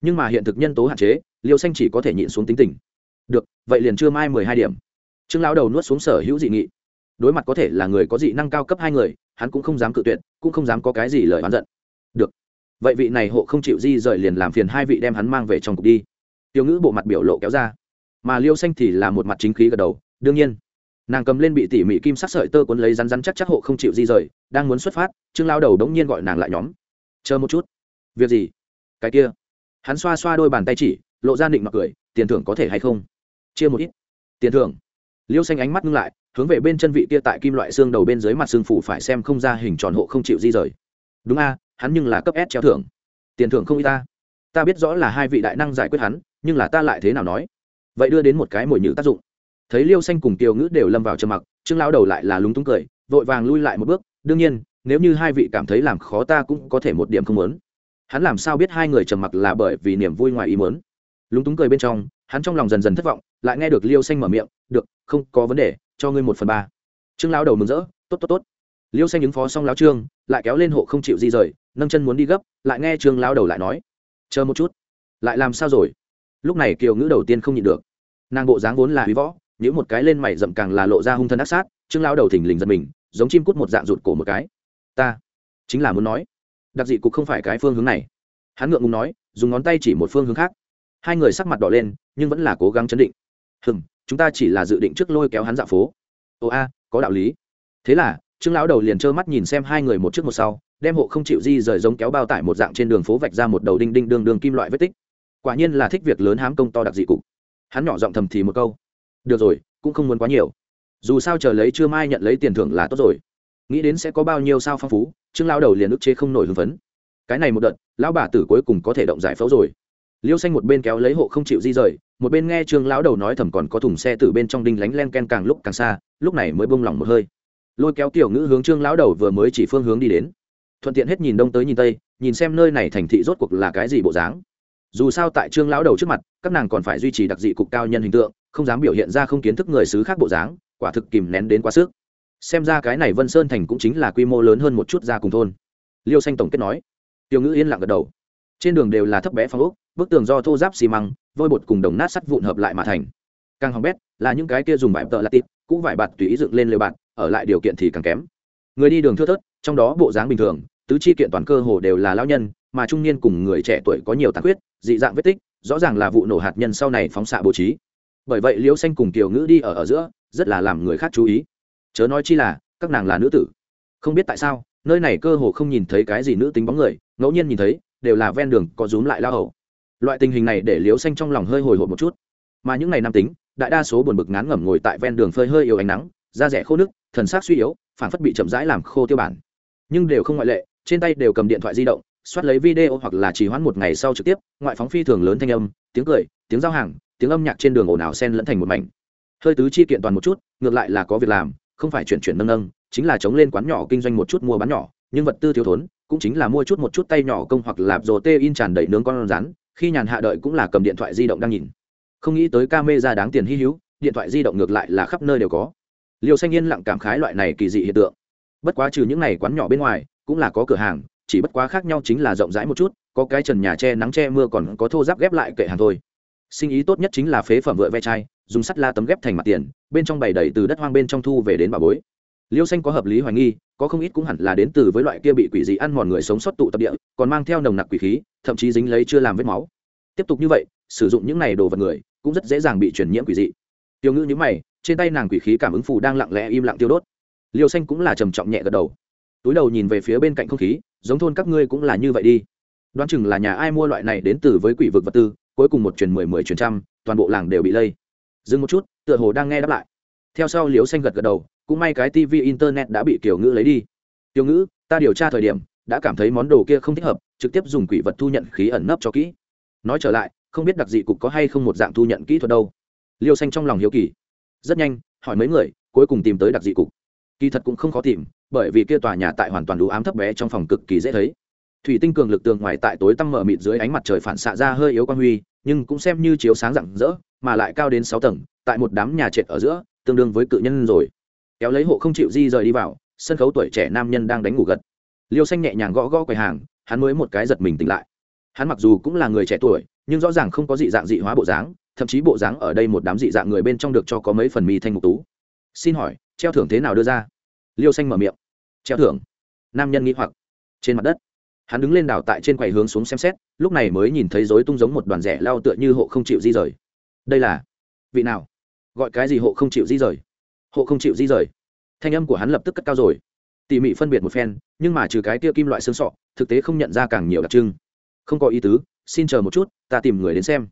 Nhưng mà hiện thực nhân tố hạn chế, liêu xanh chỉ có thể nhịn xuống tính tình. Được, vậy liền chưa mai mười hai điểm. Trương lão đầu nuốt xuống sở hữu dị nghị. Đối mặt có thể là người có dị năng cao cấp hai người, hắn cũng không dám cự tuyệt, cũng không dám có cái gì lời oán giận. Được, vậy vị này hộ không chịu di rời liền làm phiền hai vị đem hắn mang về trong cục đi tiêu ngữ bộ mặt biểu lộ kéo ra. Mà liêu xanh thì là một mặt chính khí gật đầu, đương nhiên. Nàng cầm lên bị tỉ mỉ kim sắc sợi tơ cuốn lấy rắn rắn chắc chắc hộ không chịu di rời, đang muốn xuất phát, trương lao đầu đống nhiên gọi nàng lại nhóm. Chờ một chút. Việc gì? Cái kia. Hắn xoa xoa đôi bàn tay chỉ, lộ ra định mặc cười, tiền thưởng có thể hay không? Chia một ít. Tiền thưởng? Liêu xanh ánh mắt ngưng lại, hướng về bên chân vị kia tại kim loại xương đầu bên dưới mặt xương phủ phải xem không ra hình tròn hộ không chịu di rời. Đúng a, hắn nhưng là cấp s treo thưởng. Tiền thưởng không y ta. Ta biết rõ là hai vị đại năng giải quyết hắn nhưng là ta lại thế nào nói? Vậy đưa đến một cái mồi nhử tác dụng. Thấy liêu xanh cùng tiêu ngữ đều lâm vào trầm mặc, trương lao đầu lại là lúng túng cười, vội vàng lui lại một bước, đương nhiên, nếu như hai vị cảm thấy làm khó ta cũng có thể một điểm không muốn. Hắn làm sao biết hai người trầm mặc là bởi vì niềm vui ngoài ý muốn? Lúng túng cười bên trong, hắn trong lòng dần dần thất vọng, lại nghe được liêu xanh mở miệng, được, không có vấn đề, cho ngươi một phần ba. Trương lao đầu mừng rỡ, tốt tốt tốt. Liêu xanh ứng phó xong lao trương, lại kéo lên hộ không chịu di rời, nâng chân muốn đi gấp, lại nghe trương lao đầu lại nói, chờ một chút, lại làm sao rồi? Lúc này kiều ngữ đầu tiên không nhịn được. Nàng bộ dáng vốn là hí võ nếu một cái lên mày rậm càng là lộ ra hung thân ác sát, trương lao đầu thình lình giật mình, giống chim cút một dạng rụt cổ một cái. Ta chính là muốn nói. Đặc dị cục không phải cái phương hướng này. Hắn ngượng ngùng nói, dùng ngón tay chỉ một phương hướng khác. Hai người sắc mặt đỏ lên, nhưng vẫn là cố gắng chấn định. Hừm, chúng ta chỉ là dự định trước lôi kéo hắn dạo phố. Ồ a, có đạo lý. Thế là, trương lão đầu liền trơ mắt nhìn xem hai người một trước một sau, đem hộ không chịu di rời giống kéo bao tải một dạng trên đường phố vạch ra một đầu đinh đinh đường đường kim loại vết tích quả nhiên là thích việc lớn hám công to đặc dị cục. Hắn nhỏ giọng thầm thì một câu, được rồi, cũng không muốn quá nhiều. Dù sao chờ lấy chưa mai nhận lấy tiền thưởng là tốt rồi. Nghĩ đến sẽ có bao nhiêu sao phong phú, trương lao đầu liền ức chế không nổi hưng phấn. Cái này một đợt, lão bà tử cuối cùng có thể động giải phẫu rồi. Liêu xanh một bên kéo lấy hộ không chịu di rời, một bên nghe trương lão đầu nói thầm còn có thùng xe từ bên trong đinh lánh len ken càng lúc càng xa, lúc này mới bông lỏng một hơi. Lôi kéo tiểu ngữ hướng trương lão đầu vừa mới chỉ phương hướng đi đến. Thuận tiện hết nhìn đông tới nhìn tây, nhìn xem nơi này thành thị rốt cuộc là cái gì bộ dáng dù sao tại trương lão đầu trước mặt, các nàng còn phải duy trì đặc dị cục cao nhân hình tượng, không dám biểu hiện ra không kiến thức người xứ khác bộ dáng, quả thực kìm nén đến quá sức. Xem ra cái này vân sơn thành cũng chính là quy mô lớn hơn một chút ra cùng thôn. Liêu xanh tổng kết nói. Tiêu ngữ yên lặng gật đầu. Trên đường đều là thấp bé phong ốc, bức tường do thô giáp xi măng, vôi bột cùng đồng nát sắt vụn hợp lại mà thành. Càng hỏng bét là những cái kia dùng vải tợ là tít cũng vải bạt tùy ý dựng lên lều bạt, ở lại điều kiện thì càng kém. Người đi đường thưa thớt, trong đó bộ dáng bình thường, tứ chi kiện toàn cơ hồ đều là lao nhân, mà trung niên cùng người trẻ tuổi có nhiều tàn huyết dị dạng vết tích, rõ ràng là vụ nổ hạt nhân sau này phóng xạ bố trí. Bởi vậy liễu xanh cùng kiều ngữ đi ở ở giữa, rất là làm người khác chú ý. Chớ nói chi là, các nàng là nữ tử. Không biết tại sao, nơi này cơ hồ không nhìn thấy cái gì nữ tính bóng người, ngẫu nhiên nhìn thấy, đều là ven đường có rúm lại lao hầu. Loại tình hình này để liễu xanh trong lòng hơi hồi hộp một chút. Mà những ngày nam tính, đại đa số buồn bực ngán ngẩm ngồi tại ven đường phơi hơi yếu ánh nắng, da rẻ khô nước thần sắc suy yếu phản phất bị chậm rãi làm khô tiêu bản. Nhưng đều không ngoại lệ, trên tay đều cầm điện thoại di động soát lấy video hoặc là chỉ hoãn một ngày sau trực tiếp, ngoại phóng phi thường lớn thanh âm, tiếng cười, tiếng giao hàng, tiếng âm nhạc trên đường ồn ào sen lẫn thành một mảnh. Hơi tứ chi kiện toàn một chút, ngược lại là có việc làm, không phải chuyển chuyển nâng nâng, chính là chống lên quán nhỏ kinh doanh một chút mua bán nhỏ, nhưng vật tư thiếu thốn, cũng chính là mua chút một chút tay nhỏ công hoặc lạp rồ tê in tràn đầy nướng con rán, khi nhàn hạ đợi cũng là cầm điện thoại di động đang nhìn. Không nghĩ tới ca mê ra đáng tiền hy hữu, điện thoại di động ngược lại là khắp nơi đều có. Liều xanh yên lặng cảm khái loại này kỳ dị hiện tượng. Bất quá trừ những này quán nhỏ bên ngoài, cũng là có cửa hàng chỉ bất quá khác nhau chính là rộng rãi một chút, có cái trần nhà che nắng che mưa còn có thô giáp ghép lại kệ hàng thôi. Sinh ý tốt nhất chính là phế phẩm vựa ve chai, dùng sắt la tấm ghép thành mặt tiền, bên trong bày đầy từ đất hoang bên trong thu về đến bà bối. Liêu xanh có hợp lý hoài nghi, có không ít cũng hẳn là đến từ với loại kia bị quỷ dị ăn mòn người sống sót tụ tập địa, còn mang theo nồng nặc quỷ khí, thậm chí dính lấy chưa làm vết máu. Tiếp tục như vậy, sử dụng những này đồ vật người, cũng rất dễ dàng bị truyền nhiễm quỷ dị. Tiêu ngữ như mày, trên tay nàng quỷ khí cảm ứng phù đang lặng lẽ im lặng tiêu đốt. Liêu xanh cũng là trầm trọng nhẹ gật đầu. Túi đầu nhìn về phía bên cạnh không khí giống thôn các ngươi cũng là như vậy đi. Đoán chừng là nhà ai mua loại này đến từ với quỷ vực vật tư, cuối cùng một truyền mười mười truyền trăm, toàn bộ làng đều bị lây. Dừng một chút, tựa hồ đang nghe đáp lại. Theo sau liễu xanh gật gật đầu, cũng may cái tv internet đã bị kiểu ngữ lấy đi. Tiểu ngữ, ta điều tra thời điểm, đã cảm thấy món đồ kia không thích hợp, trực tiếp dùng quỷ vật thu nhận khí ẩn nấp cho kỹ. Nói trở lại, không biết đặc dị cục có hay không một dạng thu nhận kỹ thuật đâu. Liêu xanh trong lòng hiếu kỳ. Rất nhanh, hỏi mấy người, cuối cùng tìm tới đặc dị cục kỳ thật cũng không khó tìm, bởi vì kia tòa nhà tại hoàn toàn đủ ám thấp bé trong phòng cực kỳ dễ thấy. Thủy tinh cường lực tường ngoài tại tối tăm mở mịt dưới ánh mặt trời phản xạ ra hơi yếu quang huy, nhưng cũng xem như chiếu sáng rạng rỡ, mà lại cao đến sáu tầng, tại một đám nhà trệt ở giữa, tương đương với cự nhân rồi. Kéo lấy hộ không chịu di rời đi vào, sân khấu tuổi trẻ nam nhân đang đánh ngủ gật. Liêu xanh nhẹ nhàng gõ gõ quầy hàng, hắn mới một cái giật mình tỉnh lại. Hắn mặc dù cũng là người trẻ tuổi, nhưng rõ ràng không có dị dạng dị hóa bộ dáng, thậm chí bộ dáng ở đây một đám dị dạng người bên trong được cho có mấy phần mì thanh ngục tú. Xin hỏi treo thưởng thế nào đưa ra? Liêu xanh mở miệng. Treo thưởng? Nam nhân nghĩ hoặc. Trên mặt đất, hắn đứng lên đảo tại trên quầy hướng xuống xem xét, lúc này mới nhìn thấy dối tung giống một đoàn rẻ lao tựa như hộ không chịu di rời. Đây là vị nào? Gọi cái gì hộ không chịu di rời? Hộ không chịu di rời. Thanh âm của hắn lập tức cất cao rồi. Tỉ mỉ phân biệt một phen, nhưng mà trừ cái kia kim loại xương sọ, thực tế không nhận ra càng nhiều đặc trưng. Không có ý tứ, xin chờ một chút, ta tìm người đến xem.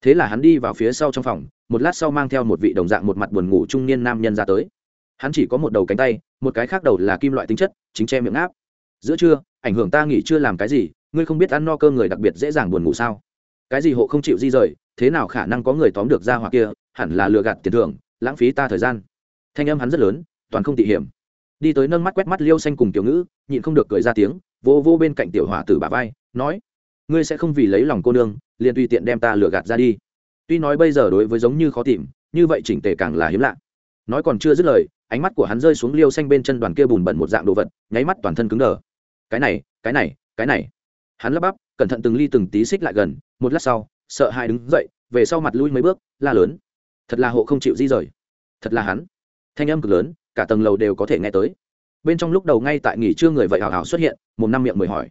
Thế là hắn đi vào phía sau trong phòng, một lát sau mang theo một vị đồng dạng một mặt buồn ngủ trung niên nam nhân ra tới hắn chỉ có một đầu cánh tay, một cái khác đầu là kim loại tính chất, chính che miệng áp. Giữa trưa, ảnh hưởng ta nghỉ chưa làm cái gì, ngươi không biết ăn no cơ người đặc biệt dễ dàng buồn ngủ sao? Cái gì hộ không chịu di rời, thế nào khả năng có người tóm được ra hoặc kia, hẳn là lừa gạt tiền thưởng, lãng phí ta thời gian. Thanh âm hắn rất lớn, toàn không tị hiểm. Đi tới nâng mắt quét mắt liêu xanh cùng tiểu ngữ, nhịn không được cười ra tiếng, vô vô bên cạnh tiểu hỏa tử bà vai, nói, ngươi sẽ không vì lấy lòng cô nương, liền tùy tiện đem ta lừa gạt ra đi. Tuy nói bây giờ đối với giống như khó tìm, như vậy chỉnh tề càng là hiếm lạ. Nói còn chưa dứt lời ánh mắt của hắn rơi xuống liêu xanh bên chân đoàn kia bùn bẩn một dạng đồ vật, nháy mắt toàn thân cứng đờ. Cái này cái này cái này. Hắn lắp bắp, cẩn thận từng ly từng tí xích lại gần, một lát sau, sợ hai đứng dậy, về sau mặt lui mấy bước, la lớn. Thật là hộ không chịu di rời. Thật là hắn. Thanh âm cực lớn, cả tầng lầu đều có thể nghe tới. Bên trong lúc đầu ngay tại nghỉ trưa người vậy hào hào xuất hiện một năm miệng mời hỏi.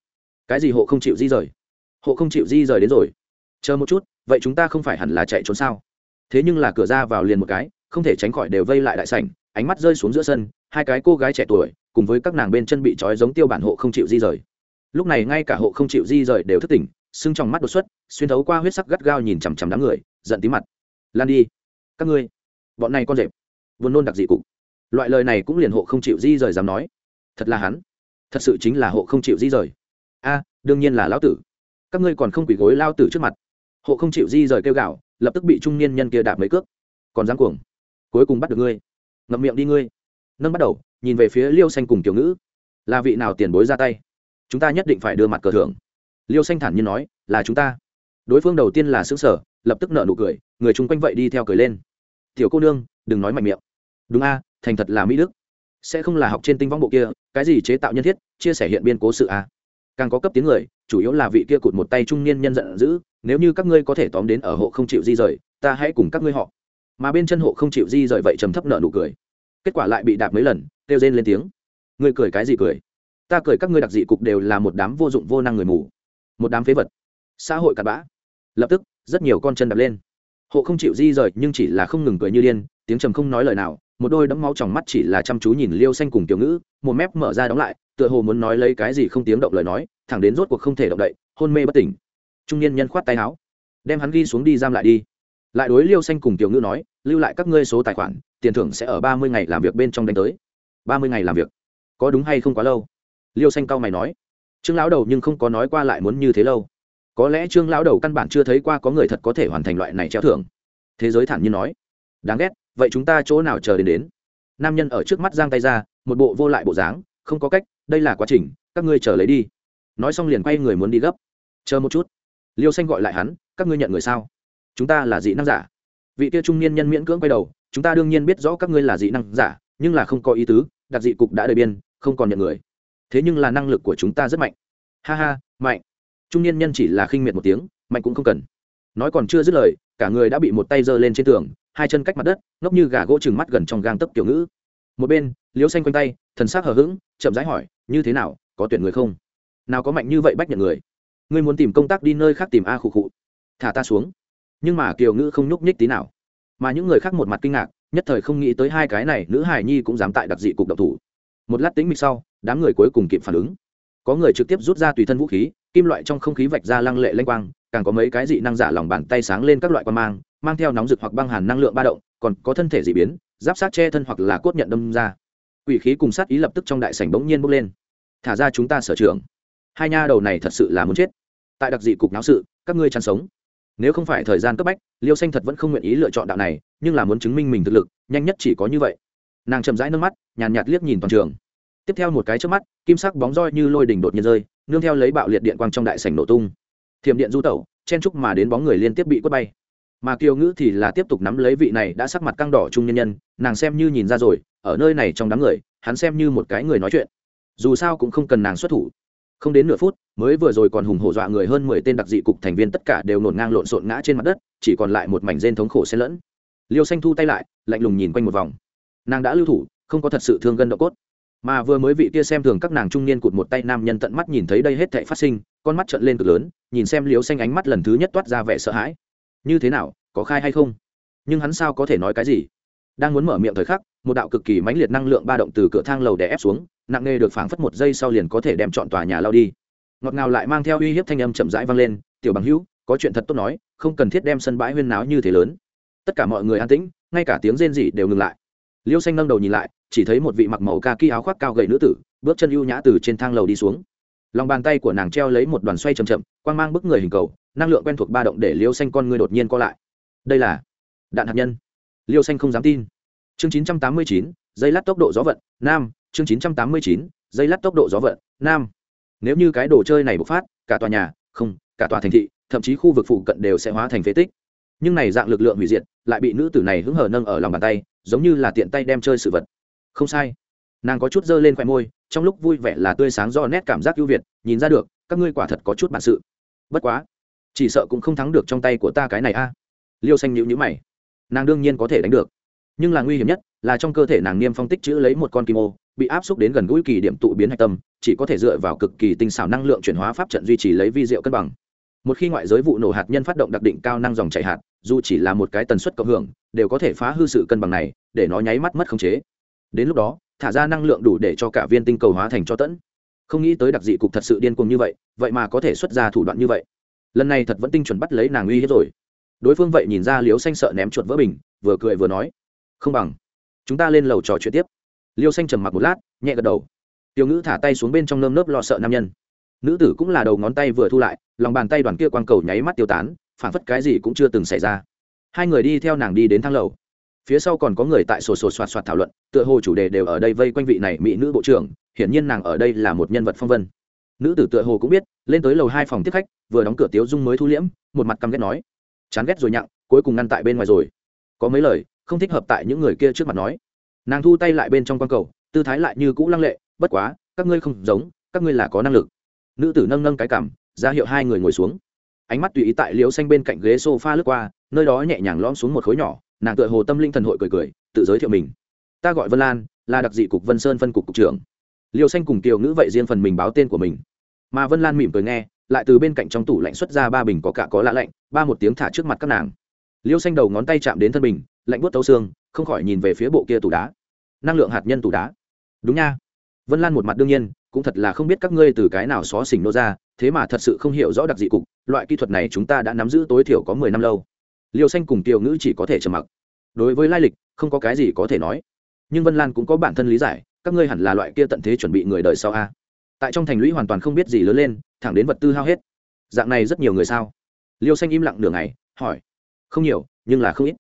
Cái gì hộ không chịu di rời? Hộ không chịu di rời đến rồi. Chờ một chút, vậy chúng ta không phải hẳn là chạy trốn sao? Thế nhưng là cửa ra vào liền một cái, không thể tránh khỏi đều vây lại đại sảnh ánh mắt rơi xuống giữa sân, hai cái cô gái trẻ tuổi, cùng với các nàng bên chân bị trói giống tiêu bản hộ không chịu di rời. Lúc này ngay cả hộ không chịu di rời đều thất tỉnh, sưng trong mắt đột xuất, xuyên thấu qua huyết sắc gắt gao nhìn chằm chằm đám người, giận tí mặt. Lan đi, các ngươi, bọn này con rệp vốn nôn đặc dị cục. Loại lời này cũng liền hộ không chịu di rời dám nói. Thật là hắn, thật sự chính là hộ không chịu di rời. A, đương nhiên là lão tử. Các ngươi còn không quỷ gối lao tử trước mặt. Hộ không chịu di rời kêu gạo lập tức bị trung niên nhân kia đạp mấy cước. Còn dám cuồng, cuối cùng bắt được ngươi ngậm miệng đi ngươi. Nâng bắt đầu, nhìn về phía liêu xanh cùng tiểu ngữ. Là vị nào tiền bối ra tay? Chúng ta nhất định phải đưa mặt cờ thưởng. Liêu xanh thản nhiên nói, là chúng ta. Đối phương đầu tiên là xứng sở lập tức nợ nụ cười, người chung quanh vậy đi theo cười lên. Tiểu cô nương, đừng nói mạnh miệng. Đúng a, thành thật là mỹ đức. Sẽ không là học trên tinh vong bộ kia, cái gì chế tạo nhân thiết, chia sẻ hiện biên cố sự a. Càng có cấp tiếng người, chủ yếu là vị kia cụt một tay trung niên nhân giận dữ, nếu như các ngươi có thể tóm đến ở hộ không chịu di rời, ta hãy cùng các ngươi họ mà bên chân hộ không chịu di rời vậy trầm thấp nợ nụ cười. Kết quả lại bị đạp mấy lần, kêu rên lên tiếng. Ngươi cười cái gì cười? Ta cười các ngươi đặc dị cục đều là một đám vô dụng vô năng người mù. Một đám phế vật. Xã hội cặn bã. Lập tức, rất nhiều con chân đập lên. Hộ không chịu di rời nhưng chỉ là không ngừng cười như điên, tiếng trầm không nói lời nào, một đôi đấm máu trong mắt chỉ là chăm chú nhìn liêu xanh cùng tiểu ngữ, một mép mở ra đóng lại, tựa hồ muốn nói lấy cái gì không tiếng động lời nói, thẳng đến rốt cuộc không thể động đậy, hôn mê bất tỉnh. Trung niên nhân khoát tay áo, đem hắn ghi xuống đi giam lại đi lại đối liêu xanh cùng tiểu ngữ nói, lưu lại các ngươi số tài khoản, tiền thưởng sẽ ở ba mươi ngày làm việc bên trong đánh tới. Ba mươi ngày làm việc? Có đúng hay không quá lâu? Liêu xanh cao mày nói. Trương lão đầu nhưng không có nói qua lại muốn như thế lâu. Có lẽ trương lão đầu căn bản chưa thấy qua có người thật có thể hoàn thành loại này treo thưởng. Thế giới thản nhiên nói. Đáng ghét, vậy chúng ta chỗ nào chờ đến đến? Nam nhân ở trước mắt giang tay ra, một bộ vô lại bộ dáng, không có cách, đây là quá trình, các ngươi chờ lấy đi. Nói xong liền quay người muốn đi gấp. Chờ một chút. Liêu xanh gọi lại hắn, các ngươi nhận người sao? Chúng ta là dị năng giả. Vị kia trung niên nhân miễn cưỡng quay đầu, chúng ta đương nhiên biết rõ các ngươi là dị năng giả, nhưng là không có ý tứ, đặc dị cục đã đời biên, không còn nhận người. Thế nhưng là năng lực của chúng ta rất mạnh. Ha ha, mạnh. Trung niên nhân chỉ là khinh miệt một tiếng, mạnh cũng không cần. Nói còn chưa dứt lời, cả người đã bị một tay giơ lên trên tường, hai chân cách mặt đất, ngốc như gà gỗ chừng mắt gần trong gang tấp kiểu ngữ. Một bên, liễu xanh quanh tay, thần sắc hờ hững, chậm rãi hỏi, như thế nào, có tuyển người không? Nào có mạnh như vậy bách nhận người? Ngươi muốn tìm công tác đi nơi khác tìm a khụ khụ. Thả ta xuống nhưng mà kiều ngữ không nhúc nhích tí nào. Mà những người khác một mặt kinh ngạc, nhất thời không nghĩ tới hai cái này nữ hài nhi cũng dám tại đặc dị cục độc thủ. Một lát tính mịch sau, đám người cuối cùng kịp phản ứng. Có người trực tiếp rút ra tùy thân vũ khí, kim loại trong không khí vạch ra lăng lệ lanh quang, càng có mấy cái dị năng giả lòng bàn tay sáng lên các loại quan mang mang theo nóng rực hoặc băng hàn năng lượng ba động, còn có thân thể dị biến, giáp sát che thân hoặc là cốt nhận đâm ra. Quỷ khí cùng sát ý lập tức trong đại sảnh bỗng nhiên bốc lên. Thả ra chúng ta sở trường. Hai nha đầu này thật sự là muốn chết. Tại đặc dị cục náo sự, các ngươi chăn sống nếu không phải thời gian cấp bách, liêu xanh thật vẫn không nguyện ý lựa chọn đạo này, nhưng là muốn chứng minh mình thực lực, nhanh nhất chỉ có như vậy. Nàng chậm rãi nước mắt, nhàn nhạt liếc nhìn toàn trường. Tiếp theo một cái trước mắt, kim sắc bóng roi như lôi đỉnh đột nhiên rơi, nương theo lấy bạo liệt điện quang trong đại sảnh nổ tung. Thiểm điện du tẩu, chen trúc mà đến bóng người liên tiếp bị quất bay. Mà kiều ngữ thì là tiếp tục nắm lấy vị này đã sắc mặt căng đỏ trung nhân nhân, nàng xem như nhìn ra rồi, ở nơi này trong đám người, hắn xem như một cái người nói chuyện. Dù sao cũng không cần nàng xuất thủ không đến nửa phút, mới vừa rồi còn hùng hổ dọa người hơn mười tên đặc dị cục thành viên tất cả đều nổn ngang lộn xộn ngã trên mặt đất, chỉ còn lại một mảnh rên thống khổ xen lẫn. Liêu xanh thu tay lại, lạnh lùng nhìn quanh một vòng. Nàng đã lưu thủ, không có thật sự thương gân độ cốt. Mà vừa mới vị kia xem thường các nàng trung niên cụt một tay nam nhân tận mắt nhìn thấy đây hết thảy phát sinh, con mắt trợn lên cực lớn, nhìn xem liêu xanh ánh mắt lần thứ nhất toát ra vẻ sợ hãi. Như thế nào, có khai hay không? Nhưng hắn sao có thể nói cái gì? Đang muốn mở miệng thời khắc, một đạo cực kỳ mãnh liệt năng lượng ba động từ cửa thang lầu đè ép xuống nặng nề được phảng phất một giây sau liền có thể đem chọn tòa nhà lao đi. Ngọt ngào lại mang theo uy hiếp thanh âm chậm rãi vang lên tiểu bằng hữu có chuyện thật tốt nói không cần thiết đem sân bãi huyên náo như thế lớn. Tất cả mọi người an tĩnh ngay cả tiếng rên rỉ đều ngừng lại. Liêu xanh nâng đầu nhìn lại chỉ thấy một vị mặc màu ca ki áo khoác cao gầy nữ tử bước chân ưu nhã từ trên thang lầu đi xuống. Lòng bàn tay của nàng treo lấy một đoàn xoay chầm chậm quang mang bức người hình cầu năng lượng quen thuộc ba động để liêu xanh con người đột nhiên co lại. Đây là đạn hạt nhân. Liêu xanh không dám tin. Chương 989, dây lát tốc độ gió vận nam chương 989, dây lát tốc độ gió vận nam. Nếu như cái đồ chơi này bộc phát cả tòa nhà không cả tòa thành thị thậm chí khu vực phụ cận đều sẽ hóa thành phế tích. Nhưng này dạng lực lượng hủy diệt lại bị nữ tử này hứng hở nâng ở lòng bàn tay giống như là tiện tay đem chơi sự vật. Không sai. Nàng có chút dơ lên khoe môi trong lúc vui vẻ là tươi sáng do nét cảm giác ưu việt nhìn ra được các ngươi quả thật có chút bản sự. Bất quá chỉ sợ cũng không thắng được trong tay của ta cái này a. Liêu xanh nhữ nhữ mày. Nàng đương nhiên có thể đánh được nhưng là nguy hiểm nhất là trong cơ thể nàng niêm phong tích chữ lấy một con kim ô, bị áp xúc đến gần gũi kỳ điểm tụ biến hạch tâm, chỉ có thể dựa vào cực kỳ tinh xảo năng lượng chuyển hóa pháp trận duy trì lấy vi diệu cân bằng. Một khi ngoại giới vụ nổ hạt nhân phát động đặc định cao năng dòng chảy hạt, dù chỉ là một cái tần suất cộng hưởng, đều có thể phá hư sự cân bằng này, để nó nháy mắt mất khống chế. Đến lúc đó, thả ra năng lượng đủ để cho cả viên tinh cầu hóa thành cho tẫn. Không nghĩ tới đặc dị cục thật sự điên cuồng như vậy vậy mà có thể xuất ra thủ đoạn như vậy. Lần này thật vẫn tinh chuẩn bắt lấy nàng uy hiếp rồi. Đối phương vậy nhìn ra liếu xanh sợ ném chuột vỡ bình, vừa cười vừa nói không bằng. Chúng ta lên lầu trò chuyện tiếp. Liêu xanh trầm mặc một lát, nhẹ gật đầu. Tiểu ngữ thả tay xuống bên trong nơm nớp lo sợ nam nhân. Nữ tử cũng là đầu ngón tay vừa thu lại, lòng bàn tay đoàn kia quang cầu nháy mắt tiêu tán phản phất cái gì cũng chưa từng xảy ra. Hai người đi theo nàng đi đến thang lầu. Phía sau còn có người tại sổ sổ soạt soạt thảo luận, tựa hồ chủ đề đều ở đây vây quanh vị này mỹ nữ bộ trưởng, hiển nhiên nàng ở đây là một nhân vật phong vân. Nữ tử tựa hồ cũng biết, lên tới lầu hai phòng tiếp khách, vừa đóng cửa tiếu dung mới thu liễm, một mặt căm ghét nói. Chán ghét rồi nhặng, cuối cùng ngăn tại bên ngoài rồi. Có mấy lời không thích hợp tại những người kia trước mặt nói. Nàng thu tay lại bên trong quang cầu, tư thái lại như cũ lăng lệ, bất quá, các ngươi không giống, các ngươi là có năng lực. Nữ tử nâng nâng cái cảm ra hiệu hai người ngồi xuống. Ánh mắt tùy ý tại liếu xanh bên cạnh ghế s o f a lướt qua, nơi đó nhẹ nhàng lom xuống một khối nhỏ, nàng tựa hồ tâm linh thần hội cười cười, tự giới thiệu mình. Ta gọi vân lan, là đặc dị cục vân sơn phân cục cục trưởng. Liều xanh cùng kiều ngữ vậy riêng phần mình báo tên của mình. Mà vân lan mỉm cười nghe, lại từ bên cạnh trong tủ lạnh xuất ra ba bình có cả có lạ lạnh, ba một tiếng thả trước mặt các nàng. Liêu xanh đầu ngón tay chạm đến thân bình lạnh buốt tấu xương, không khỏi nhìn về phía bộ kia tủ đá. Năng lượng hạt nhân tủ đá. Đúng nha. Vân lan một mặt đương nhiên, cũng thật là không biết các ngươi từ cái nào xó xỉnh nô ra, thế mà thật sự không hiểu rõ đặc dị cục, loại kỹ thuật này chúng ta đã nắm giữ tối thiểu có mười năm lâu. Liêu xanh cùng tiểu ngữ chỉ có thể trầm mặc. Đối với lai lịch, không có cái gì có thể nói. Nhưng vân lan cũng có bản thân lý giải, các ngươi hẳn là loại kia tận thế chuẩn bị người đời sau a. Tại trong thành lũy hoàn toàn không biết gì lớn lên, thẳng đến vật tư hao hết. Dạng này rất nhiều người sao? Liêu xanh im lặng nửa ngày, hỏi. Không nhiều, nhưng là không ít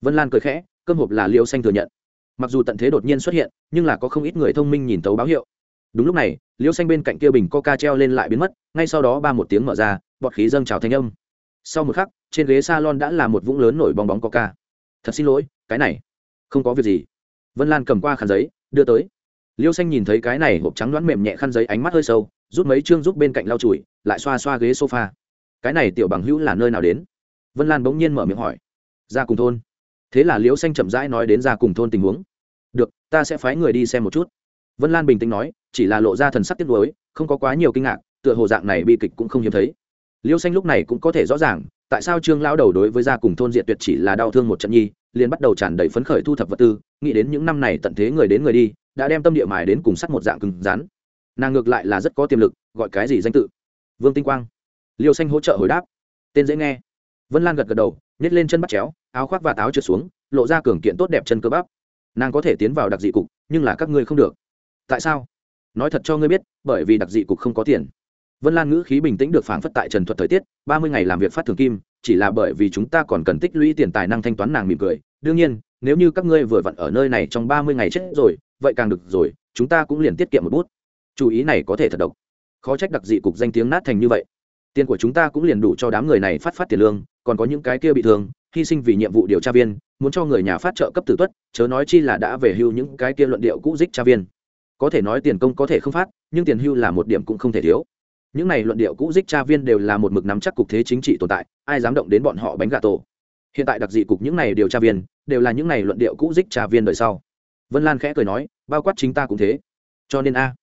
vân lan cười khẽ, cơm hộp là liêu xanh thừa nhận. Mặc dù tận thế đột nhiên xuất hiện, nhưng là có không ít người thông minh nhìn tấu báo hiệu. Đúng lúc này liêu xanh bên cạnh kia bình coca treo lên lại biến mất, ngay sau đó ba một tiếng mở ra, bọt khí dâng trào thanh âm. Sau một khắc, trên ghế salon đã là một vũng lớn nổi bong bóng coca. Thật xin lỗi, cái này, không có việc gì. Vân lan cầm qua khăn giấy, đưa tới. Liêu xanh nhìn thấy cái này hộp trắng đoán mềm nhẹ khăn giấy ánh mắt hơi sâu, rút mấy chương giúp bên cạnh lau chùi, lại xoa xoa ghế sofa. Cái này tiểu bằng hữu là nơi nào đến? Vân lan bỗng nhiên mở miệng hỏi. Ra cùng thôn thế là liễu xanh chậm rãi nói đến ra cùng thôn tình huống. Được, ta sẽ phái người đi xem một chút. Vân lan bình tĩnh nói, chỉ là lộ ra thần sắc tiếc nuối, không có quá nhiều kinh ngạc, tựa hồ dạng này bi kịch cũng không hiếm thấy. Liễu xanh lúc này cũng có thể rõ ràng, tại sao trương lão đầu đối với gia cùng thôn diện tuyệt chỉ là đau thương một trận nhi, liền bắt đầu tràn đầy phấn khởi thu thập vật tư, nghĩ đến những năm này tận thế người đến người đi, đã đem tâm địa mài đến cùng sắt một dạng cứng rắn. Nàng ngược lại là rất có tiềm lực, gọi cái gì danh tự? Vương tinh quang. Liêu xanh hỗ trợ hồi đáp. Tên dễ nghe. Vân lan gật gật đầu nhét lên chân bắt chéo, áo khoác và táo trượt xuống, lộ ra cường kiện tốt đẹp chân cơ bắp. Nàng có thể tiến vào đặc dị cục, nhưng là các ngươi không được. Tại sao? Nói thật cho ngươi biết, bởi vì đặc dị cục không có tiền. Vân lan ngữ khí bình tĩnh được phảng phất tại trần thuật thời tiết, ba mươi ngày làm việc phát thường kim, chỉ là bởi vì chúng ta còn cần tích lũy tiền tài năng thanh toán nàng mỉm cười. Đương nhiên, nếu như các ngươi vừa vặn ở nơi này trong ba mươi ngày chết rồi, vậy càng được rồi, chúng ta cũng liền tiết kiệm một bút. Chú ý này có thể thật độc. Khó trách đặc dị cục danh tiếng nát thành như vậy tiền của chúng ta cũng liền đủ cho đám người này phát phát tiền lương, còn có những cái kia bị thương, hy sinh vì nhiệm vụ điều tra viên, muốn cho người nhà phát trợ cấp tử tuất, chớ nói chi là đã về hưu những cái kia luận điệu cũ dích tra viên. Có thể nói tiền công có thể không phát, nhưng tiền hưu là một điểm cũng không thể thiếu. Những này luận điệu cũ dích tra viên đều là một mực nắm chắc cục thế chính trị tồn tại, ai dám động đến bọn họ bánh gà tổ. Hiện tại đặc dị cục những này điều tra viên, đều là những này luận điệu cũ dích tra viên đời sau. Vân lan khẽ cười nói, bao quát chính ta cũng thế. Cho nên a.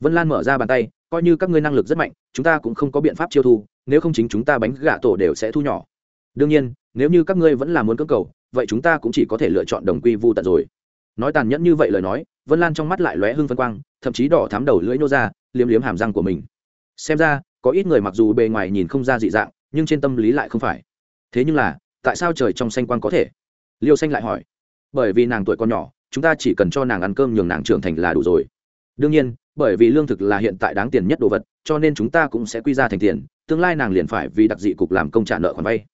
Vân lan mở ra bàn tay coi như các ngươi năng lực rất mạnh, chúng ta cũng không có biện pháp chiêu thu, nếu không chính chúng ta bánh gà tổ đều sẽ thu nhỏ. Đương nhiên, nếu như các ngươi vẫn là muốn cưỡng cầu, vậy chúng ta cũng chỉ có thể lựa chọn đồng quy vu tận rồi. Nói tàn nhẫn như vậy lời nói, vân lan trong mắt lại lóe hưng phân quang, thậm chí đỏ thám đầu lưỡi nô ra, liếm liếm hàm răng của mình. Xem ra, có ít người mặc dù bề ngoài nhìn không ra dị dạng, nhưng trên tâm lý lại không phải. Thế nhưng là, tại sao trời trong xanh quang có thể? Liêu xanh lại hỏi. Bởi vì nàng tuổi còn nhỏ, chúng ta chỉ cần cho nàng ăn cơm nhường nàng trưởng thành là đủ rồi đương nhiên, bởi vì lương thực là hiện tại đáng tiền nhất đồ vật, cho nên chúng ta cũng sẽ quy ra thành tiền, tương lai nàng liền phải vì đặc dị cục làm công trả nợ khoản vay.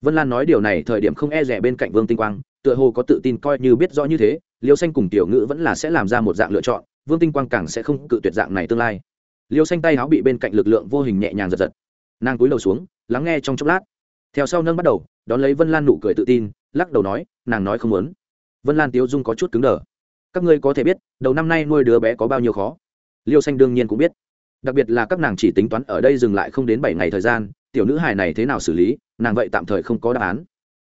Vân lan nói điều này thời điểm không e rẻ bên cạnh vương tinh quang, tựa hồ có tự tin coi như biết rõ như thế, liêu xanh cùng tiểu ngữ vẫn là sẽ làm ra một dạng lựa chọn, vương tinh quang càng sẽ không cự tuyệt dạng này tương lai. Liêu xanh tay áo bị bên cạnh lực lượng vô hình nhẹ nhàng giật giật. Nàng cúi đầu xuống, lắng nghe trong chốc lát. Theo sau nâng bắt đầu, đón lấy vân lan nụ cười tự tin, lắc đầu nói, nàng nói không muốn. Vân lan tiếu dung có chút cứng đờ các ngươi có thể biết, đầu năm nay nuôi đứa bé có bao nhiêu khó. Liêu xanh đương nhiên cũng biết. Đặc biệt là các nàng chỉ tính toán ở đây dừng lại không đến bảy ngày thời gian, tiểu nữ hài này thế nào xử lý, nàng vậy tạm thời không có đáp án.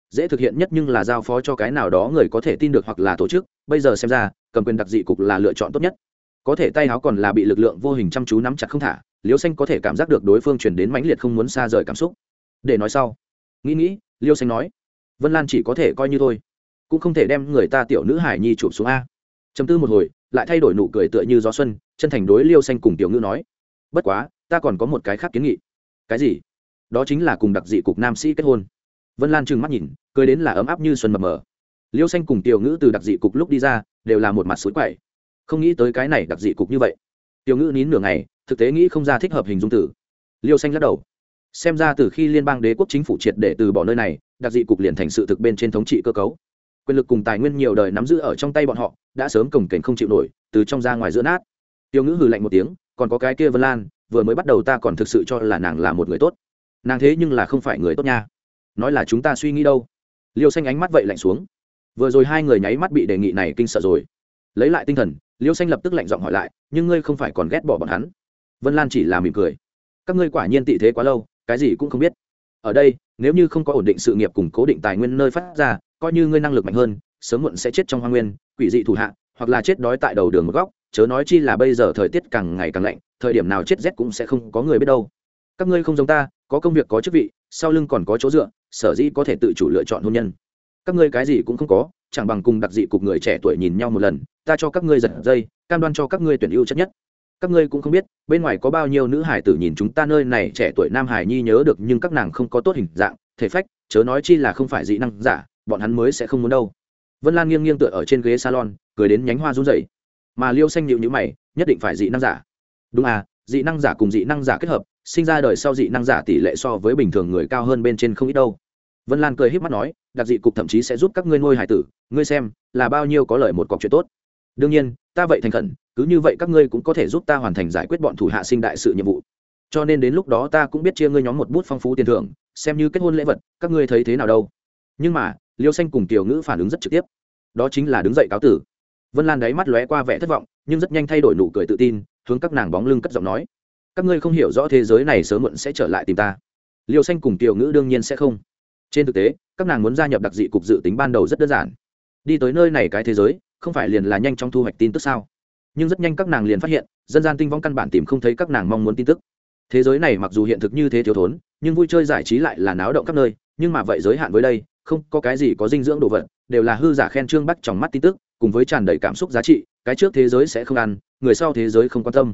Dễ thực hiện nhất nhưng là giao phó cho cái nào đó người có thể tin được hoặc là tổ chức, bây giờ xem ra, cầm quyền đặc dị cục là lựa chọn tốt nhất. Có thể tay áo còn là bị lực lượng vô hình chăm chú nắm chặt không thả, liêu xanh có thể cảm giác được đối phương chuyển đến mãnh liệt không muốn xa rời cảm xúc. Để nói sau. Nghĩ nghĩ, liêu xanh nói, vân lan chỉ có thể coi như thôi, cũng không thể đem người ta tiểu nữ hải nhi chụp xuống a chấm tư một hồi, lại thay đổi nụ cười tựa như gió xuân, chân thành đối liêu xanh cùng tiểu ngữ nói, bất quá, ta còn có một cái khác kiến nghị. Cái gì? Đó chính là cùng đặc dị cục nam sĩ kết hôn. Vân lan trừng mắt nhìn, cười đến là ấm áp như xuân mập mờ. Liêu xanh cùng tiểu ngữ từ đặc dị cục lúc đi ra, đều là một mặt suối quậy. Không nghĩ tới cái này đặc dị cục như vậy. Tiểu ngữ nín nửa ngày, thực tế nghĩ không ra thích hợp hình dung tử liêu xanh lắc đầu. Xem ra từ khi liên bang đế quốc chính phủ triệt để từ bỏ nơi này, đặc dị cục liền thành sự thực bên trên thống trị cơ cấu quyền lực cùng tài nguyên nhiều đời nắm giữ ở trong tay bọn họ, đã sớm cổng kềnh không chịu nổi, từ trong ra ngoài giữa nát. Tiêu ngữ hừ lạnh một tiếng, còn có cái kia vân lan, vừa mới bắt đầu ta còn thực sự cho là nàng là một người tốt. Nàng thế nhưng là không phải người tốt nha. Nói là chúng ta suy nghĩ đâu. Liêu xanh ánh mắt vậy lạnh xuống. Vừa rồi hai người nháy mắt bị đề nghị này kinh sợ rồi. Lấy lại tinh thần, liêu xanh lập tức lạnh giọng hỏi lại, nhưng ngươi không phải còn ghét bỏ bọn hắn? Vân lan chỉ là mỉm cười. Các ngươi quả nhiên tị thế quá lâu, cái gì cũng không biết. Ở đây nếu như không có ổn định sự nghiệp cùng cố định tài nguyên nơi phát ra, coi như ngươi năng lực mạnh hơn, sớm muộn sẽ chết trong hoa nguyên, quỷ dị thủ hạ, hoặc là chết đói tại đầu đường một góc, chớ nói chi là bây giờ thời tiết càng ngày càng lạnh, thời điểm nào chết rét cũng sẽ không có người biết đâu. Các ngươi không giống ta, có công việc, có chức vị, sau lưng còn có chỗ dựa, sở dĩ có thể tự chủ lựa chọn hôn nhân. Các ngươi cái gì cũng không có, chẳng bằng cùng đặc dị cục người trẻ tuổi nhìn nhau một lần, ta cho các ngươi giật dây, cam đoan cho các ngươi tuyển ưu chất nhất các ngươi cũng không biết, bên ngoài có bao nhiêu nữ hải tử nhìn chúng ta nơi này, trẻ tuổi nam hải nhi nhớ được nhưng các nàng không có tốt hình dạng, thể phách, chớ nói chi là không phải dị năng giả, bọn hắn mới sẽ không muốn đâu. Vân lan nghiêng nghiêng tựa ở trên ghế salon, cười đến nhánh hoa run rẩy. Mà liêu xanh nhịu nhữ mày, nhất định phải dị năng giả. Đúng à dị năng giả cùng dị năng giả kết hợp, sinh ra đời sau dị năng giả tỷ lệ so với bình thường người cao hơn bên trên không ít đâu. Vân lan cười h í p mắt nói, đặc dị cục thậm chí sẽ giúp các ngươi nuôi hải tử, ngươi xem, là bao nhiêu có lời một cọc chuyện tốt đương nhiên, ta vậy thành khẩn, cứ như vậy các ngươi cũng có thể giúp ta hoàn thành giải quyết bọn thủ hạ sinh đại sự nhiệm vụ. Cho nên đến lúc đó ta cũng biết chia ngươi nhóm một bút phong phú tiền thưởng, xem như kết hôn lễ vật, các ngươi thấy thế nào đâu. Nhưng mà, liêu xanh cùng tiểu ngữ phản ứng rất trực tiếp. Đó chính là đứng dậy cáo tử. Vân lan đáy mắt lóe qua vẻ thất vọng, nhưng rất nhanh thay đổi nụ cười tự tin, hướng các nàng bóng lưng cất giọng nói, các ngươi không hiểu rõ thế giới này sớm muộn sẽ trở lại tìm ta. Liêu xanh cùng tiểu ngữ đương nhiên sẽ không. Trên thực tế, các nàng muốn gia nhập đặc dị cục dự tính ban đầu rất đơn giản. Đi tới nơi này cái thế giới không phải liền là nhanh trong thu hoạch tin tức sao? Nhưng rất nhanh các nàng liền phát hiện, dân gian tinh vong căn bản tìm không thấy các nàng mong muốn tin tức. Thế giới này mặc dù hiện thực như thế thiếu thốn, nhưng vui chơi giải trí lại là náo động khắp nơi, nhưng mà vậy giới hạn với đây, không có cái gì có dinh dưỡng đồ vật, đều là hư giả khen trương bắt trong mắt tin tức, cùng với tràn đầy cảm xúc giá trị, cái trước thế giới sẽ không ăn, người sau thế giới không quan tâm.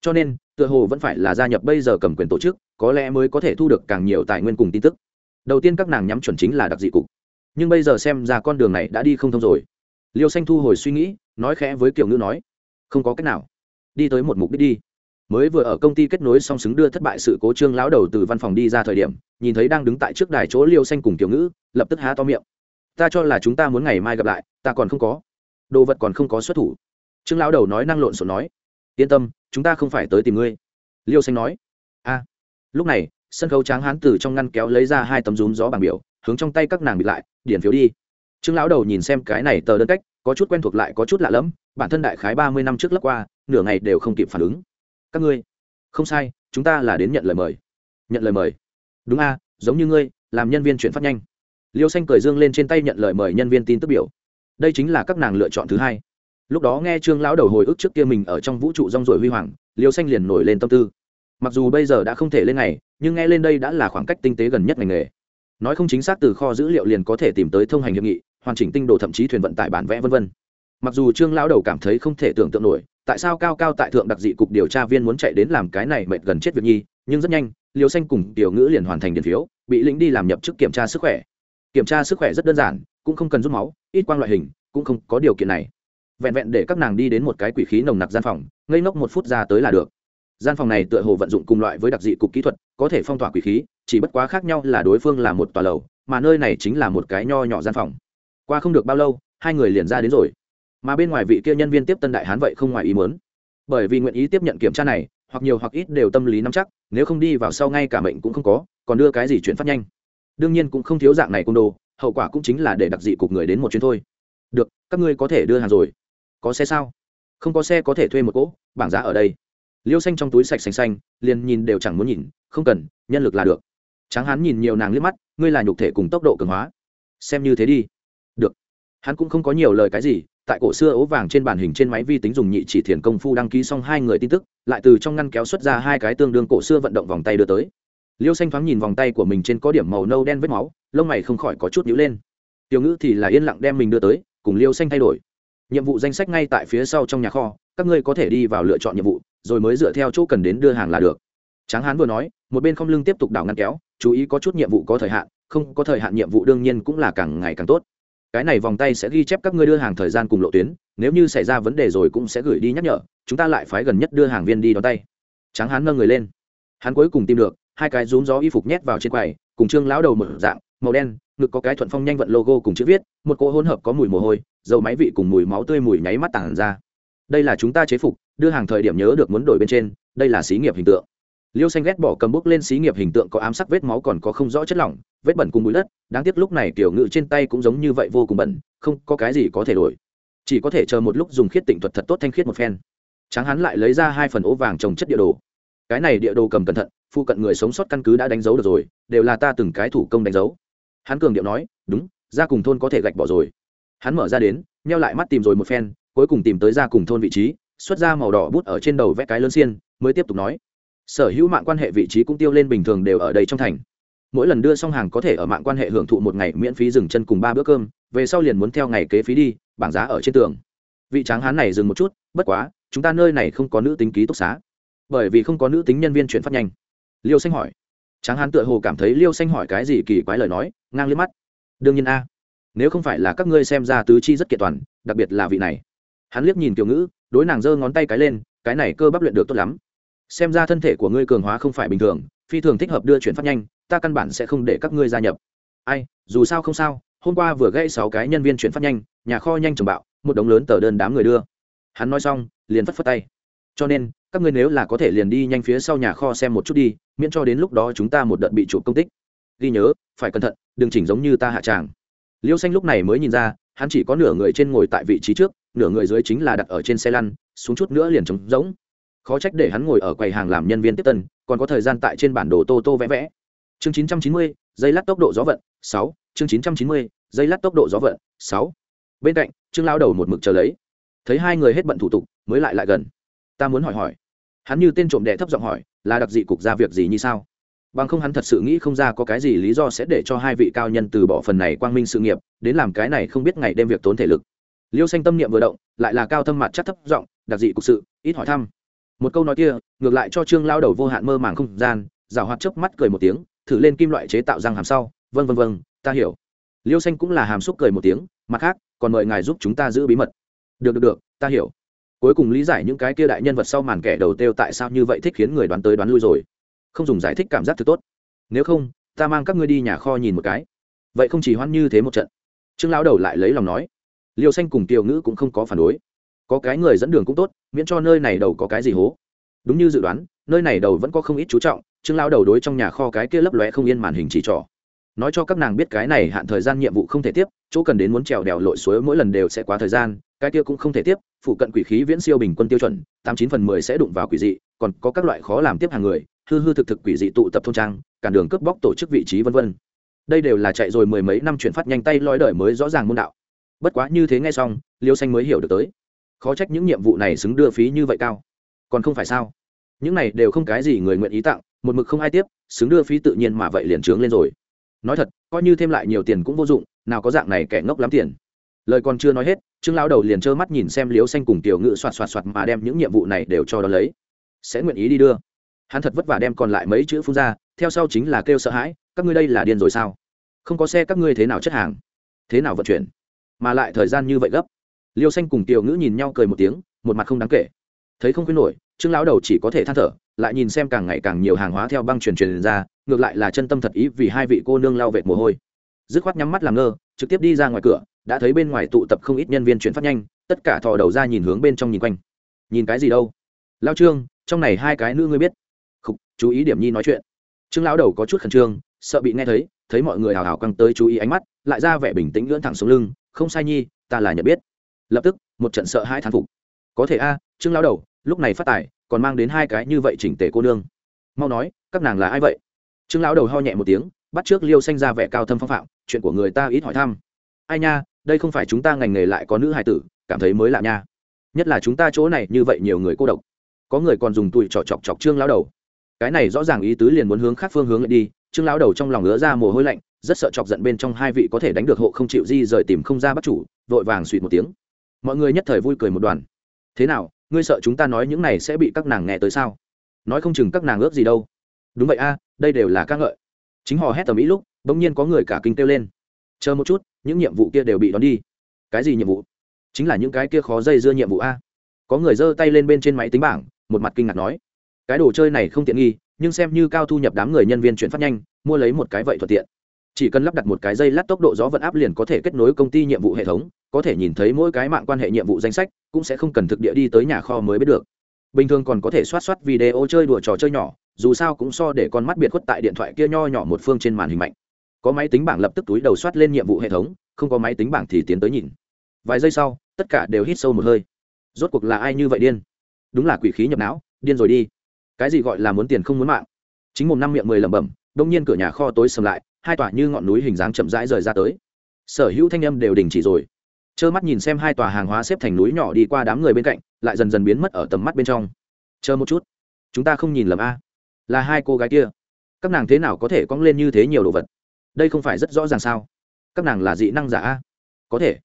Cho nên, tựa hồ vẫn phải là gia nhập bây giờ cầm quyền tổ chức, có lẽ mới có thể thu được càng nhiều tài nguyên cùng tin tức. Đầu tiên các nàng nhắm chuẩn chính là đặc dị cục. Nhưng bây giờ xem ra con đường này đã đi không thông rồi liêu xanh thu hồi suy nghĩ, nói khẽ với kiểu ngữ nói, không có cách nào. Đi tới một mục đích đi. Mới vừa ở công ty kết nối song xứng đưa thất bại sự cố trương lão đầu từ văn phòng đi ra thời điểm, nhìn thấy đang đứng tại trước đài chỗ liêu xanh cùng kiểu ngữ lập tức há to miệng. Ta cho là chúng ta muốn ngày mai gặp lại, ta còn không có. Đồ vật còn không có xuất thủ. Trương lão đầu nói năng lộn xộn nói, yên tâm, chúng ta không phải tới tìm ngươi. Liêu xanh nói, a. Lúc này, sân khấu tráng hán từ trong ngăn kéo lấy ra hai tấm rúm gió bảng biểu, hướng trong tay các nàng bịt lại điển phiếu đi trương lão đầu nhìn xem cái này tờ đơn cách có chút quen thuộc lại có chút lạ lẫm bản thân đại khái ba mươi năm trước lấp qua nửa ngày đều không kịp phản ứng. Các ngươi không sai chúng ta là đến nhận lời mời. Nhận lời mời. Đúng a giống như ngươi làm nhân viên chuyển phát nhanh. Liêu xanh cười dương lên trên tay nhận lời mời nhân viên tin tức biểu. Đây chính là các nàng lựa chọn thứ hai. Lúc đó nghe trương lão đầu hồi ức trước kia mình ở trong vũ trụ rong ruổi huy hoàng liêu xanh liền nổi lên tâm tư. Mặc dù bây giờ đã không thể lên này, nhưng nghe lên đây đã là khoảng cách tinh tế gần nhất ngành nghề. Nói không chính xác từ kho dữ liệu liền có thể tìm tới thông hành hiệp nghị hoàn chỉnh tinh đồ thậm chí thuyền vận tải bản vẽ vân vân. mặc dù trương lão đầu cảm thấy không thể tưởng tượng nổi, tại sao cao cao tại thượng đặc dị cục điều tra viên muốn chạy đến làm cái này mệt gần chết việc nhi, nhưng rất nhanh, Liêu xanh cùng tiểu ngữ liền hoàn thành điền phiếu, bị lĩnh đi làm nhập chức kiểm tra sức khỏe. Kiểm tra sức khỏe rất đơn giản, cũng không cần rút máu, ít quang loại hình, cũng không có điều kiện này. Vẹn vẹn để các nàng đi đến một cái quỷ khí nồng nặc gian phòng, ngây ngốc một phút ra tới là được. Gian phòng này tựa hồ vận dụng cùng loại với đặc dị cục kỹ thuật, có thể phong tỏa quỷ khí, chỉ bất quá khác nhau là đối phương là một tòa lầu, mà nơi này chính là một cái nho nhỏ gian phòng qua không được bao lâu, hai người liền ra đến rồi. Mà bên ngoài vị kia nhân viên tiếp tân đại hán vậy không ngoài ý muốn. Bởi vì nguyện ý tiếp nhận kiểm tra này, hoặc nhiều hoặc ít đều tâm lý nắm chắc, nếu không đi vào sau ngay cả mệnh cũng không có, còn đưa cái gì chuyển phát nhanh. Đương nhiên cũng không thiếu dạng này côn đồ, hậu quả cũng chính là để đặc dị cục người đến một chuyến thôi. Được, các ngươi có thể đưa hàng rồi. Có xe sao? Không có xe có thể thuê một cỗ, bảng giá ở đây. Liêu xanh trong túi sạch xanh xanh, liền nhìn đều chẳng muốn nhìn, không cần, nhân lực là được. Tráng hán nhìn nhiều nàng liếc mắt, ngươi là nhục thể cùng tốc độ cường hóa. Xem như thế đi được. Hắn cũng không có nhiều lời cái gì, tại cổ xưa ố vàng trên bàn hình trên máy vi tính dùng nhị chỉ thiền công phu đăng ký xong hai người tin tức, lại từ trong ngăn kéo xuất ra hai cái tương đương cổ xưa vận động vòng tay đưa tới. Liêu xanh thoáng nhìn vòng tay của mình trên có điểm màu nâu đen vết máu, lông mày không khỏi có chút nhữ lên. Tiểu ngữ thì là yên lặng đem mình đưa tới, cùng liêu xanh thay đổi. Nhiệm vụ danh sách ngay tại phía sau trong nhà kho, các ngươi có thể đi vào lựa chọn nhiệm vụ, rồi mới dựa theo chỗ cần đến đưa hàng là được. Tráng hán vừa nói, một bên không lưng tiếp tục đảo ngăn kéo, chú ý có chút nhiệm vụ có thời hạn, không có thời hạn nhiệm vụ đương nhiên cũng là càng ngày càng tốt cái này vòng tay sẽ ghi chép các ngươi đưa hàng thời gian cùng lộ tuyến, nếu như xảy ra vấn đề rồi cũng sẽ gửi đi nhắc nhở, chúng ta lại phái gần nhất đưa hàng viên đi đón tay. Tráng hán nâng người lên. Hắn cuối cùng tìm được, hai cái rúm gió y phục nhét vào trên quầy, cùng trương lão đầu một dạng, màu đen, ngực có cái thuận phong nhanh vận logo cùng chữ viết, một cỗ hỗn hợp có mùi mồ hôi, dầu máy vị cùng mùi máu tươi mùi nháy mắt tản ra. Đây là chúng ta chế phục, đưa hàng thời điểm nhớ được muốn đổi bên trên, đây là xí nghiệp hình tượng liêu xanh ghét bỏ cầm bút lên xí nghiệp hình tượng có ám sắc vết máu còn có không rõ chất lỏng, vết bẩn cùng bụi đất, đáng tiếc lúc này tiểu ngự trên tay cũng giống như vậy vô cùng bẩn, không có cái gì có thể đổi. Chỉ có thể chờ một lúc dùng khiết tịnh thuật thật tốt thanh khiết một phen. Tráng hắn lại lấy ra hai phần ố vàng trồng chất địa đồ. Cái này địa đồ cầm cẩn thận phụ cận người sống sót căn cứ đã đánh dấu được rồi, đều là ta từng cái thủ công đánh dấu. Hắn cường điệu nói, đúng, ra cùng thôn có thể gạch bỏ rồi. Hắn mở ra đến neo lại mắt tìm rồi một phen, cuối cùng tìm tới ra cùng thôn vị trí, xuất ra màu đỏ bút ở trên đầu vẽ cái lớn xiên, mới tiếp tục nói sở hữu mạng quan hệ vị trí cũng tiêu lên bình thường đều ở đây trong thành. Mỗi lần đưa xong hàng có thể ở mạng quan hệ hưởng thụ một ngày miễn phí dừng chân cùng ba bữa cơm, về sau liền muốn theo ngày kế phí đi, bảng giá ở trên tường. Vị tráng hán này dừng một chút, bất quá, chúng ta nơi này không có nữ tính ký túc xá. Bởi vì không có nữ tính nhân viên chuyển phát nhanh. Liêu xanh hỏi. Tráng hán tựa hồ cảm thấy liêu xanh hỏi cái gì kỳ quái lời nói, ngang liếc mắt. Đương nhiên a. Nếu không phải là các ngươi xem ra tứ chi rất kiện toàn, đặc biệt là vị này. Hắn liếc nhìn kiểu ngữ, đối nàng giơ ngón tay cái lên, cái này cơ bắp luyện được tốt lắm xem ra thân thể của ngươi cường hóa không phải bình thường, phi thường thích hợp đưa chuyển phát nhanh, ta căn bản sẽ không để các ngươi gia nhập. Ai, dù sao không sao, hôm qua vừa gây sáu cái nhân viên chuyển phát nhanh, nhà kho nhanh trồng bạo, một đống lớn tờ đơn đám người đưa. Hắn nói xong, liền phất phất tay. Cho nên, các ngươi nếu là có thể liền đi nhanh phía sau nhà kho xem một chút đi, miễn cho đến lúc đó chúng ta một đợt bị chụp công tích. Ghi nhớ, phải cẩn thận, đừng chỉnh giống như ta hạ tràng. Liêu xanh lúc này mới nhìn ra, hắn chỉ có nửa người trên ngồi tại vị trí trước, nửa người dưới chính là đặt ở trên xe lăn, xuống chút nữa liền trống rỗng khó trách để hắn ngồi ở quầy hàng làm nhân viên tiếp tân còn có thời gian tại trên bản đồ tô tô vẽ vẽ. Chương 990, dây lát tốc độ gió vận 6, chương 990, dây lát tốc độ gió vận 6. bên cạnh trương lao đầu một mực chờ lấy. Thấy hai người hết bận thủ tục mới lại lại gần. Ta muốn hỏi hỏi. Hắn như tên trộm đệ thấp giọng hỏi là đặc dị cục ra việc gì như sao? Bằng không hắn thật sự nghĩ không ra có cái gì lý do sẽ để cho hai vị cao nhân từ bỏ phần này quang minh sự nghiệp đến làm cái này không biết ngày đêm việc tốn thể lực. Liêu xanh tâm niệm vừa động lại là cao thâm mặt chắc thấp giọng đặc dị cục sự ít hỏi thăm một câu nói kia, ngược lại cho trương lao đầu vô hạn mơ màng không gian, rào hoạt chớp mắt cười một tiếng, thử lên kim loại chế tạo răng hàm sau. Vân vân vân ta hiểu. Liêu xanh cũng là hàm xúc cười một tiếng, mặt khác, còn mời ngài giúp chúng ta giữ bí mật. Được được được, ta hiểu. Cuối cùng lý giải những cái kia đại nhân vật sau màn kẻ đầu têu tại sao như vậy thích khiến người đoán tới đoán lui rồi. Không dùng giải thích cảm giác thứ tốt. Nếu không, ta mang các ngươi đi nhà kho nhìn một cái. Vậy không chỉ hoan như thế một trận. Trương lão đầu lại lấy lòng nói. Liêu xanh cùng kiều ngữ cũng không có phản đối có cái người dẫn đường cũng tốt, miễn cho nơi này đầu có cái gì hố. Đúng như dự đoán, nơi này đầu vẫn có không ít chú trọng, trương lão đầu đối trong nhà kho cái kia lấp lóe không yên màn hình chỉ trỏ. Nói cho các nàng biết cái này hạn thời gian nhiệm vụ không thể tiếp, chỗ cần đến muốn trèo đèo lội suối mỗi lần đều sẽ quá thời gian, cái kia cũng không thể tiếp, phụ cận quỷ khí viễn siêu bình quân tiêu chuẩn, tám chín phần mười sẽ đụng vào quỷ dị, còn có các loại khó làm tiếp hàng người, hư hư thực thực quỷ dị tụ tập thôn trang, cản đường cướp bóc tổ chức vị trí vân vân. Đây đều là chạy rồi mười mấy năm chuyển phát nhanh tay lói đời mới rõ ràng môn đạo. Bất quá như thế nghe xong, liêu xanh mới hiểu được tới khó trách những nhiệm vụ này xứng đưa phí như vậy cao. Còn không phải sao? Những này đều không cái gì người nguyện ý tặng, một mực không ai tiếp, xứng đưa phí tự nhiên mà vậy liền trướng lên rồi. Nói thật, coi như thêm lại nhiều tiền cũng vô dụng, nào có dạng này kẻ ngốc lắm tiền. Lời còn chưa nói hết, trương lão đầu liền trơ mắt nhìn xem liếu xanh cùng tiểu ngự soạt soạt soạt mà đem những nhiệm vụ này đều cho đó lấy. Sẽ nguyện ý đi đưa. Hắn thật vất vả đem còn lại mấy chữ phun ra, theo sau chính là kêu sợ hãi, các ngươi đây là điên rồi sao? Không có xe các ngươi thế nào chất hàng? Thế nào vận chuyển? Mà lại thời gian như vậy gấp liêu xanh cùng tiểu ngữ nhìn nhau cười một tiếng, một mặt không đáng kể. Thấy không khuyên nổi, trương lão đầu chỉ có thể than thở, lại nhìn xem càng ngày càng nhiều hàng hóa theo băng truyền truyền ra, ngược lại là chân tâm thật ý vì hai vị cô nương lao vệt mồ hôi. Dứt khoát nhắm mắt làm ngơ, trực tiếp đi ra ngoài cửa, đã thấy bên ngoài tụ tập không ít nhân viên chuyển phát nhanh, tất cả thò đầu ra nhìn hướng bên trong nhìn quanh. Nhìn cái gì đâu? Lao trương, trong này hai cái nữ ngươi biết. Không chú ý điểm nhi nói chuyện. Trương lão đầu có chút khẩn trương, sợ bị nghe thấy thấy mọi người hào hào căng tới chú ý ánh mắt, lại ra vẻ bình tĩnh lưỡn thẳng xuống lưng. Không sai nhi, ta là nhận biết lập tức, một trận sợ hai thán phục. Có thể a, trương lão đầu, lúc này phát tài, còn mang đến hai cái như vậy chỉnh tề cô nương. Mau nói, các nàng là ai vậy? Trương lão đầu ho nhẹ một tiếng, bắt trước liêu xanh ra vẻ cao thâm phong phạm, chuyện của người ta ít hỏi thăm. Ai nha, đây không phải chúng ta ngành nghề lại có nữ hài tử, cảm thấy mới lạ nha. Nhất là chúng ta chỗ này như vậy nhiều người cô độc. Có người còn dùng tụi trọ chọc chọc trương lão đầu. Cái này rõ ràng ý tứ liền muốn hướng khác phương hướng lại đi, trương lão đầu trong lòng ngứa ra mồ hôi lạnh, rất sợ chọc giận bên trong hai vị có thể đánh được hộ không chịu di rời tìm không ra bắt chủ, vội vàng suỵt một tiếng mọi người nhất thời vui cười một đoàn. Thế nào, ngươi sợ chúng ta nói những này sẽ bị các nàng nghe tới sao? Nói không chừng các nàng ước gì đâu. Đúng vậy a, đây đều là ca ngợi. Chính họ hét tầm ý lúc, bỗng nhiên có người cả kinh kêu lên. Chờ một chút, những nhiệm vụ kia đều bị đón đi. Cái gì nhiệm vụ? Chính là những cái kia khó dây dưa nhiệm vụ a. Có người giơ tay lên bên trên máy tính bảng, một mặt kinh ngạc nói. Cái đồ chơi này không tiện nghi, nhưng xem như cao thu nhập đám người nhân viên chuyển phát nhanh, mua lấy một cái vậy thuận tiện. Chỉ cần lắp đặt một cái dây lát tốc độ gió vận áp liền có thể kết nối công ty nhiệm vụ hệ thống có thể nhìn thấy mỗi cái mạng quan hệ nhiệm vụ danh sách, cũng sẽ không cần thực địa đi tới nhà kho mới biết được. Bình thường còn có thể soát soát video chơi đùa trò chơi nhỏ, dù sao cũng so để con mắt biệt khuất tại điện thoại kia nho nhỏ một phương trên màn hình mạnh. Có máy tính bảng lập tức túi đầu soát lên nhiệm vụ hệ thống, không có máy tính bảng thì tiến tới nhìn. Vài giây sau, tất cả đều hít sâu một hơi. Rốt cuộc là ai như vậy điên? Đúng là quỷ khí nhập não, điên rồi đi. Cái gì gọi là muốn tiền không muốn mạng? Chính một năm miệng mười lẩm bẩm, đông nhiên cửa nhà kho tối sầm lại, hai tòa như ngọn núi hình dáng chậm rãi rời ra tới. Sở hữu thanh âm đều đình chỉ rồi trơ mắt nhìn xem hai tòa hàng hóa xếp thành núi nhỏ đi qua đám người bên cạnh, lại dần dần biến mất ở tầm mắt bên trong. Chờ một chút, chúng ta không nhìn lầm a. Là hai cô gái kia. Các nàng thế nào có thể cong lên như thế nhiều đồ vật? Đây không phải rất rõ ràng sao? Các nàng là dị năng giả a? Có thể.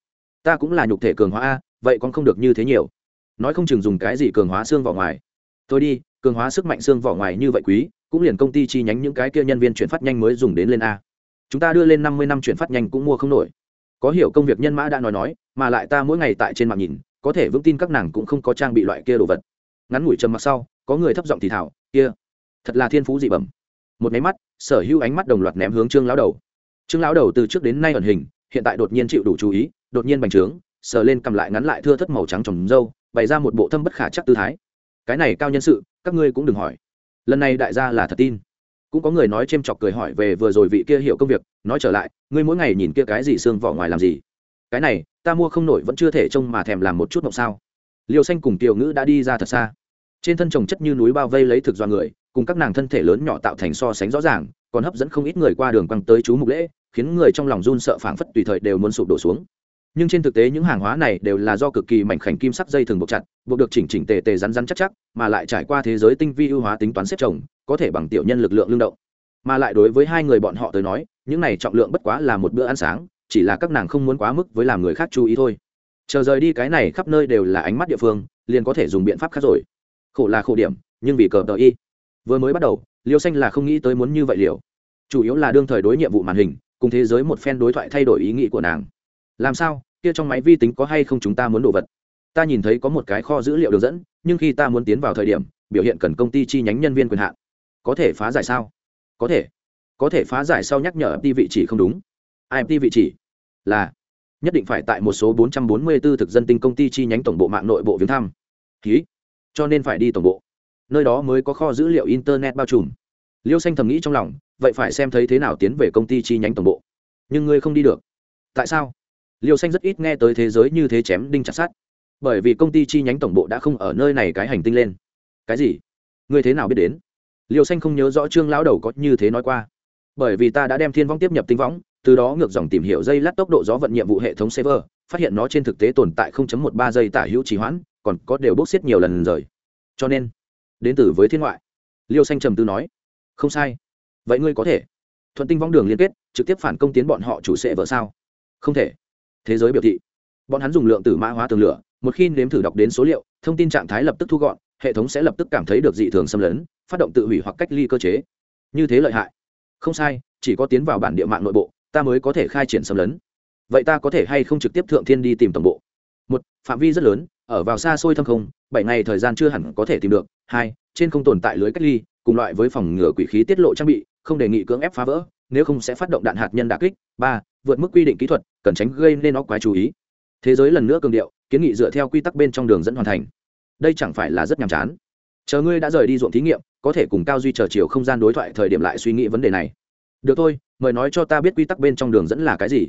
Ta cũng là nhục thể cường hóa a, vậy con không được như thế nhiều. Nói không chừng dùng cái gì cường hóa xương vỏ ngoài. Tôi đi, cường hóa sức mạnh xương vỏ ngoài như vậy quý, cũng liền công ty chi nhánh những cái kia nhân viên chuyển phát nhanh mới dùng đến lên a. Chúng ta đưa lên năm mươi năm chuyển phát nhanh cũng mua không nổi có hiểu công việc nhân mã đã nói nói, mà lại ta mỗi ngày tại trên mạng nhìn, có thể vững tin các nàng cũng không có trang bị loại kia đồ vật. Ngắn ngủi trầm mặc sau, có người thấp giọng thì thảo kia, thật là thiên phú dị bẩm. Một máy mắt, sở hữu ánh mắt đồng loạt ném hướng trương lão đầu. Trương lão đầu từ trước đến nay ẩn hình, hiện tại đột nhiên chịu đủ chú ý, đột nhiên bành trướng, sờ lên cầm lại ngắn lại thưa thất màu trắng trồng dâu, bày ra một bộ thâm bất khả chắc tư thái. Cái này cao nhân sự, các ngươi cũng đừng hỏi. Lần này đại gia là thật tin cũng có người nói c h ê m chọc cười hỏi về vừa rồi vị kia hiểu công việc, nói trở lại, ngươi mỗi ngày nhìn kia cái gì xương vỏ ngoài làm gì? Cái này, ta mua không nổi, vẫn chưa thể trông mà thèm làm một chút mộng sao. Liều xanh cùng tiểu ngữ đã đi ra thật xa. Trên thân trồng chất như núi bao vây lấy thực do người, cùng các nàng thân thể lớn nhỏ tạo thành so sánh rõ ràng, còn hấp dẫn không ít người qua đường quăng tới chú mục lễ, khiến người trong lòng run sợ phảng phất tùy thời đều muốn sụp đổ xuống nhưng trên thực tế những hàng hóa này đều là do cực kỳ mảnh khảnh kim sắc dây thường buộc chặt, buộc được chỉnh chỉnh tề tề rắn rắn chắc chắc, mà lại trải qua thế giới tinh vi ưu hóa tính toán xếp chồng, có thể bằng tiểu nhân lực lượng lương động. Mà lại đối với hai người bọn họ tới nói, những này trọng lượng bất quá là một bữa ăn sáng, chỉ là các nàng không muốn quá mức với làm người khác chú ý thôi. Chờ rời đi cái này khắp nơi đều là ánh mắt địa phương, liền có thể dùng biện pháp khác rồi. Khổ là khổ điểm, nhưng vì cờ tờ y. Vừa mới bắt đầu, liêu xanh là không nghĩ tới muốn như vậy liều chủ yếu là đương thời đối nhiệm vụ màn hình, cùng thế giới một phen đối thoại thay đổi ý nghĩ của nàng. Làm sao? Kia trong máy vi tính có hay không chúng ta muốn đồ vật? Ta nhìn thấy có một cái kho dữ liệu đường dẫn, nhưng khi ta muốn tiến vào thời điểm, biểu hiện cần công ty chi nhánh nhân viên quyền hạn. Có thể phá giải sao? Có thể. Có thể phá giải sau nhắc nhở đi vị chỉ không đúng. Imt vị chỉ là nhất định phải tại một số 444 thực dân tinh công ty chi nhánh tổng bộ mạng nội bộ viếng thăm. Ký. Cho nên phải đi tổng bộ. Nơi đó mới có kho dữ liệu internet bao trùm. Liêu xanh thầm nghĩ trong lòng, vậy phải xem thấy thế nào tiến về công ty chi nhánh tổng bộ. Nhưng ngươi không đi được. Tại sao? Liêu xanh rất ít nghe tới thế giới như thế chém đinh chặt sát bởi vì công ty chi nhánh tổng bộ đã không ở nơi này cái hành tinh lên. Cái gì? Ngươi thế nào biết đến? Liêu xanh không nhớ rõ trương lão đầu có như thế nói qua. Bởi vì ta đã đem thiên vong tiếp nhập tinh võng, từ đó ngược dòng tìm hiểu dây lát tốc độ gió vận nhiệm vụ hệ thống server, phát hiện nó trên thực tế tồn tại 0.13 giây tả hữu trì hoãn, còn có đều bốc xếp nhiều lần rời. Cho nên, đến từ với thiên ngoại. Liêu xanh trầm tư nói, không sai. Vậy ngươi có thể. Thuận tinh vong đường liên kết, trực tiếp phản công tiến bọn họ chủ sẽ vợ sao? Không thể thế giới biểu thị. Bọn hắn dùng lượng tử mã hóa tường lửa, một khi nếm thử đọc đến số liệu, thông tin trạng thái lập tức thu gọn, hệ thống sẽ lập tức cảm thấy được dị thường xâm lấn, phát động tự hủy hoặc cách ly cơ chế. Như thế lợi hại. Không sai, chỉ có tiến vào bản địa mạng nội bộ, ta mới có thể khai triển xâm lấn. Vậy ta có thể hay không trực tiếp thượng thiên đi tìm tổng bộ? Một, phạm vi rất lớn, ở vào xa xôi thâm không, bảy ngày thời gian chưa hẳn có thể tìm được. Hai, trên không tồn tại lưới cách ly, cùng loại với phòng ngừa quỷ khí tiết lộ trang bị, không đề nghị cưỡng ép phá vỡ, nếu không sẽ phát động đạn hạt nhân đà kích. Ba, vượt mức quy định kỹ thuật cần tránh gây nên óc quái chú ý. Thế giới lần nữa cường điệu, kiến nghị dựa theo quy tắc bên trong đường dẫn hoàn thành. Đây chẳng phải là rất nhàm chán. Chờ ngươi đã rời đi ruộng thí nghiệm, có thể cùng cao duy chờ chiều không gian đối thoại thời điểm lại suy nghĩ vấn đề này. Được thôi, mời nói cho ta biết quy tắc bên trong đường dẫn là cái gì.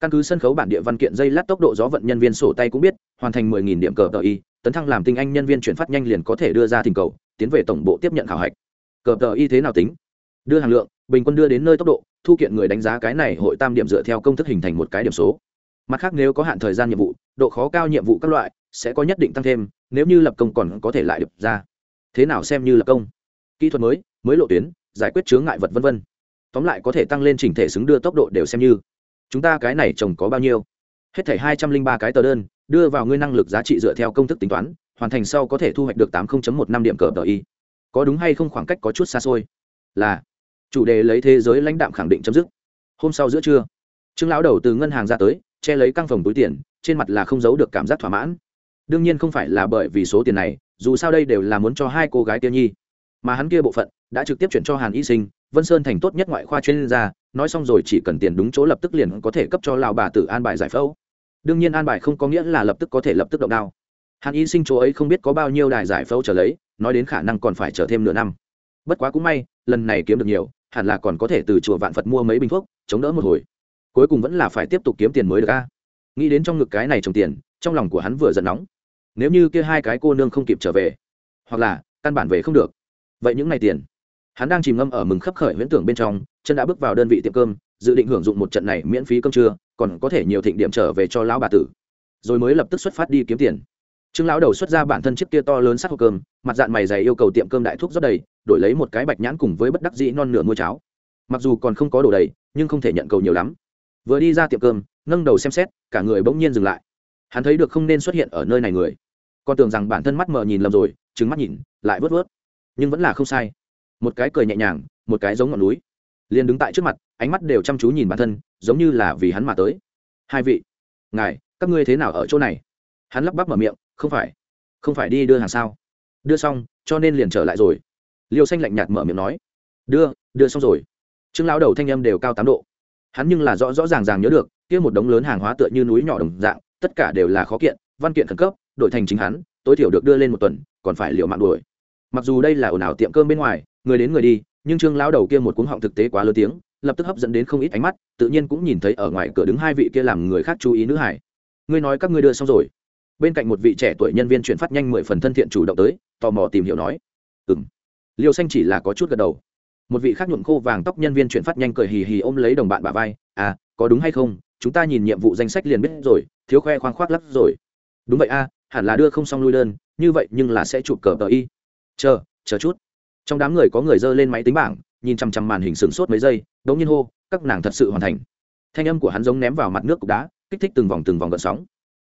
Căn cứ sân khấu bản địa văn kiện dây lát tốc độ gió vận nhân viên sổ tay cũng biết, hoàn thành mười nghìn điểm cờ tờ y, tấn thăng làm tinh anh nhân viên chuyển phát nhanh liền có thể đưa ra thỉnh cầu, tiến về tổng bộ tiếp nhận khảo hạch. Cờ tờ y thế nào tính? Đưa hàng lượng, bình quân đưa đến nơi tốc độ thu kiện người đánh giá cái này hội tam điểm dựa theo công thức hình thành một cái điểm số. Mặt khác nếu có hạn thời gian nhiệm vụ, độ khó cao nhiệm vụ các loại, sẽ có nhất định tăng thêm, nếu như lập công còn có thể lại được ra. Thế nào xem như lập công? Kỹ thuật mới mới lộ tuyến, giải quyết chướng ngại vật v v tóm lại có thể tăng lên chỉnh thể xứng đưa tốc độ đều xem như. Chúng ta cái này trồng có bao nhiêu? Hết thảy hai trăm linh ba cái tờ đơn, đưa vào ngươi năng lực giá trị dựa theo công thức tính toán, hoàn thành sau có thể thu hoạch được tám một năm điểm cờ tờ y. Có đúng hay không khoảng cách có chút xa xôi? Là chủ đề lấy thế giới lãnh đạm khẳng định chấm dứt. Hôm sau giữa trưa, trương lão đầu từ ngân hàng ra tới, che lấy căng phòng túi tiền, trên mặt là không giấu được cảm giác thỏa mãn. Đương nhiên không phải là bởi vì số tiền này, dù sao đây đều là muốn cho hai cô gái kia nhi. Mà hắn kia bộ phận đã trực tiếp chuyển cho hàn y sinh, vân sơn thành tốt nhất ngoại khoa chuyên gia, nói xong rồi chỉ cần tiền đúng chỗ lập tức liền có thể cấp cho lão bà tử an bài giải phẫu. Đương nhiên an bài không có nghĩa là lập tức có thể lập tức động đao. Hàn y sinh chỗ ấy không biết có bao nhiêu đài giải phẫu trở lấy, nói đến khả năng còn phải chờ thêm nửa năm. Bất quá cũng may, lần này kiếm được nhiều hẳn là còn có thể từ chùa vạn phật mua mấy bình thuốc, chống đỡ một hồi. Cuối cùng vẫn là phải tiếp tục kiếm tiền mới được a. Nghĩ đến trong ngực cái này trồng tiền, trong lòng của hắn vừa giận nóng. Nếu như kia hai cái cô nương không kịp trở về, hoặc là, căn bản về không được. Vậy những ngày tiền, hắn đang chìm ngâm ở mừng khấp khởi huyễn tưởng bên trong, chân đã bước vào đơn vị tiệm cơm, dự định hưởng dụng một trận này miễn phí cơm trưa, còn có thể nhiều thịnh điểm trở về cho lão bà tử. Rồi mới lập tức xuất phát đi kiếm tiền trương lão đầu xuất ra bản thân chiếc kia to lớn sắc hộp cơm, mặt dạng mày dày yêu cầu tiệm cơm đại thuốc rót đầy, đổi lấy một cái bạch nhãn cùng với bất đắc dĩ non nửa mua cháo. Mặc dù còn không có đồ đầy, nhưng không thể nhận cầu nhiều lắm. Vừa đi ra tiệm cơm, nâng đầu xem xét, cả người bỗng nhiên dừng lại. Hắn thấy được không nên xuất hiện ở nơi này người. Còn tưởng rằng bản thân mắt mờ nhìn lầm rồi trứng mắt nhìn, lại vớt vớt. Nhưng vẫn là không sai. Một cái cười nhẹ nhàng, một cái giống ngọn núi. Liền đứng tại trước mặt, ánh mắt đều chăm chú nhìn bản thân, giống như là vì hắn mà tới. Hai vị, ngài, các ngươi thế nào ở chỗ này? Hắn lắp bắp mở miệng không phải. Không phải đi đưa hàng sao? Đưa xong, cho nên liền trở lại rồi. Liêu xanh lạnh nhạt mở miệng nói. Đưa đưa xong rồi. Trương lão đầu thanh âm đều cao tám độ. Hắn nhưng là rõ rõ ràng ràng nhớ được, kia một đống lớn hàng hóa tựa như núi nhỏ đồng dạng, tất cả đều là khó kiện, văn kiện khẩn cấp, đổi thành chính hắn, tối thiểu được đưa lên một tuần, còn phải liệu mạng đuổi. Mặc dù đây là ồn ào tiệm cơm bên ngoài, người đến người đi, nhưng trương lão đầu kia một cuống họng thực tế quá lớn tiếng, lập tức hấp dẫn đến không ít ánh mắt, tự nhiên cũng nhìn thấy ở ngoài cửa đứng hai vị kia làm người khác chú ý nữ hải. Ngươi nói các ngươi đưa xong rồi bên cạnh một vị trẻ tuổi nhân viên chuyển phát nhanh mười phần thân thiện chủ động tới tò mò tìm hiểu nói ừ m liêu xanh chỉ là có chút gật đầu. Một vị khác nhuộm khô vàng tóc nhân viên chuyển phát nhanh cười hì hì ôm lấy đồng bạn bà vai à có đúng hay không? Chúng ta nhìn nhiệm vụ danh sách liền biết rồi thiếu khoe khoang khoác lắc rồi. Đúng vậy a à, hẳn là đưa không xong lui đơn như vậy nhưng là sẽ chụp cờ tờ y. Chờ chờ chút. Trong đám người có người dơ lên máy tính bảng nhìn chằm chằm màn hình sửng sốt mấy giây đ ỗ n g nhiên hô các nàng thật sự hoàn thành. Thanh âm của hắn giống ném vào mặt nước cục đá kích thích từng vòng từng vòng gợn sóng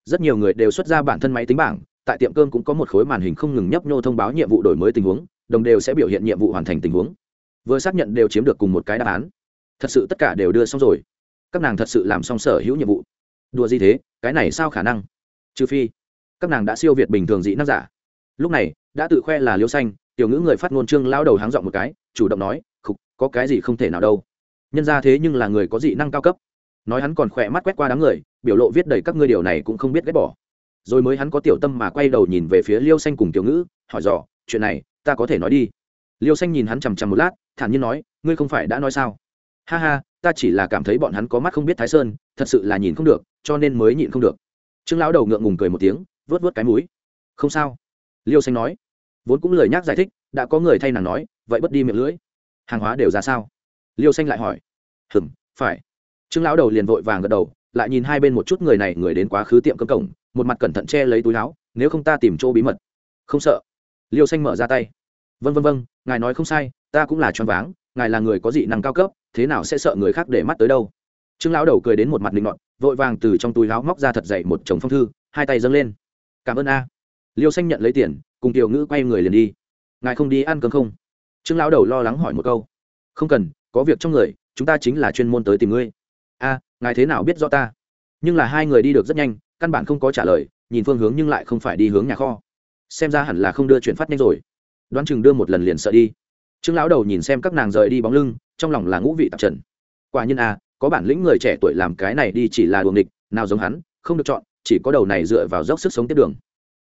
rất nhiều người đều xuất ra bản thân máy tính bảng, tại tiệm cơm cũng có một khối màn hình không ngừng nhấp nhô thông báo nhiệm vụ đổi mới tình huống, đồng đều sẽ biểu hiện nhiệm vụ hoàn thành tình huống. Vừa xác nhận đều chiếm được cùng một cái đáp án. Thật sự tất cả đều đưa xong rồi. Các nàng thật sự làm xong sở hữu nhiệm vụ. Đùa gì thế, cái này sao khả năng? Trừ phi, các nàng đã siêu việt bình thường dị năng giả. Lúc này, đã tự khoe là liêu xanh, tiểu ngữ người phát ngôn trương lao đầu háng dọn một cái, chủ động nói, khục, có cái gì không thể nào đâu. Nhân ra thế nhưng là người có dị năng cao cấp. Nói hắn còn khỏe mắt quét qua đám người biểu lộ viết đầy các ngươi điều này cũng không biết ghét bỏ. Rồi mới hắn có tiểu tâm mà quay đầu nhìn về phía liêu xanh cùng tiểu ngữ, hỏi dò, chuyện này, ta có thể nói đi? Liêu xanh nhìn hắn chằm chằm một lát, thản nhiên nói, ngươi không phải đã nói sao? Ha ha, ta chỉ là cảm thấy bọn hắn có mắt không biết thái sơn, thật sự là nhìn không được, cho nên mới nhịn không được. Trương lão đầu ngượng ngùng cười một tiếng vớt vớt cái mũi. Không sao. Liêu xanh nói, vốn cũng lời nhắc giải thích, đã có người thay nàng nói, vậy bất đi miệng lưỡi. Hàng hóa đều ra sao? Liêu xanh lại hỏi hừng phải. Trương lão đầu liền vội vàng gật đầu lại nhìn hai bên một chút người này, người đến quá khứ tiệm cơm cổng, một mặt cẩn thận che lấy túi áo, nếu không ta tìm chỗ bí mật. Không sợ. Liêu xanh mở ra tay. Vân vân vân ngài nói không sai, ta cũng là choáng váng, ngài là người có dị năng cao cấp, thế nào sẽ sợ người khác để mắt tới đâu? Trương lão đầu cười đến một mặt linh ngọn vội vàng từ trong túi áo móc ra thật dậy một chồng phong thư, hai tay dâng lên. Cảm ơn a. Liêu xanh nhận lấy tiền, cùng tiểu ngữ quay người liền đi. Ngài không đi ăn cơm không? Trương lão đầu lo lắng hỏi một câu. Không cần, có việc trong người, chúng ta chính là chuyên môn tới tìm ngươi ngài thế nào biết rõ ta? Nhưng là hai người đi được rất nhanh căn bản không có trả lời nhìn phương hướng nhưng lại không phải đi hướng nhà kho. Xem ra hẳn là không đưa chuyển phát nhanh rồi. Đoán chừng đưa một lần liền sợ đi. Trương lão đầu nhìn xem các nàng rời đi bóng lưng trong lòng là ngũ vị tạp trần. Quả nhiên à, có bản lĩnh người trẻ tuổi làm cái này đi chỉ là đuồng địch nào giống hắn không được chọn chỉ có đầu này dựa vào dốc sức sống tiếp đường.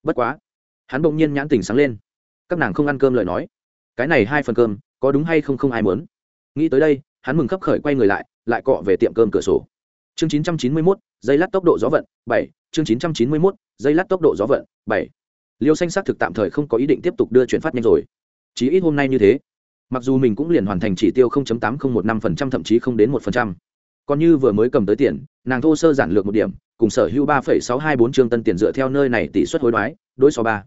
Bất quá hắn bỗng nhiên nhãn tình sáng lên. Các nàng không ăn cơm lời nói. Cái này hai phần cơm có đúng hay không không ai muốn. Nghĩ tới đây hắn mừng khấp khởi quay người lại lại cọ về tiệm cơm cửa sổ chương 991, dây lát tốc độ gió vận 7, chương 991, dây lát tốc độ gió vận 7. liêu xanh xác thực tạm thời không có ý định tiếp tục đưa chuyển phát nhanh rồi. Chỉ ít hôm nay như thế. Mặc dù mình cũng liền hoàn thành chỉ tiêu 0.8015% thậm chí không đến 1%. còn như vừa mới cầm tới tiền nàng thô sơ giản lược một điểm cùng sở hữu 3,624 chương tân tiền dựa theo nơi này tỷ suất hối đoái đối so ba.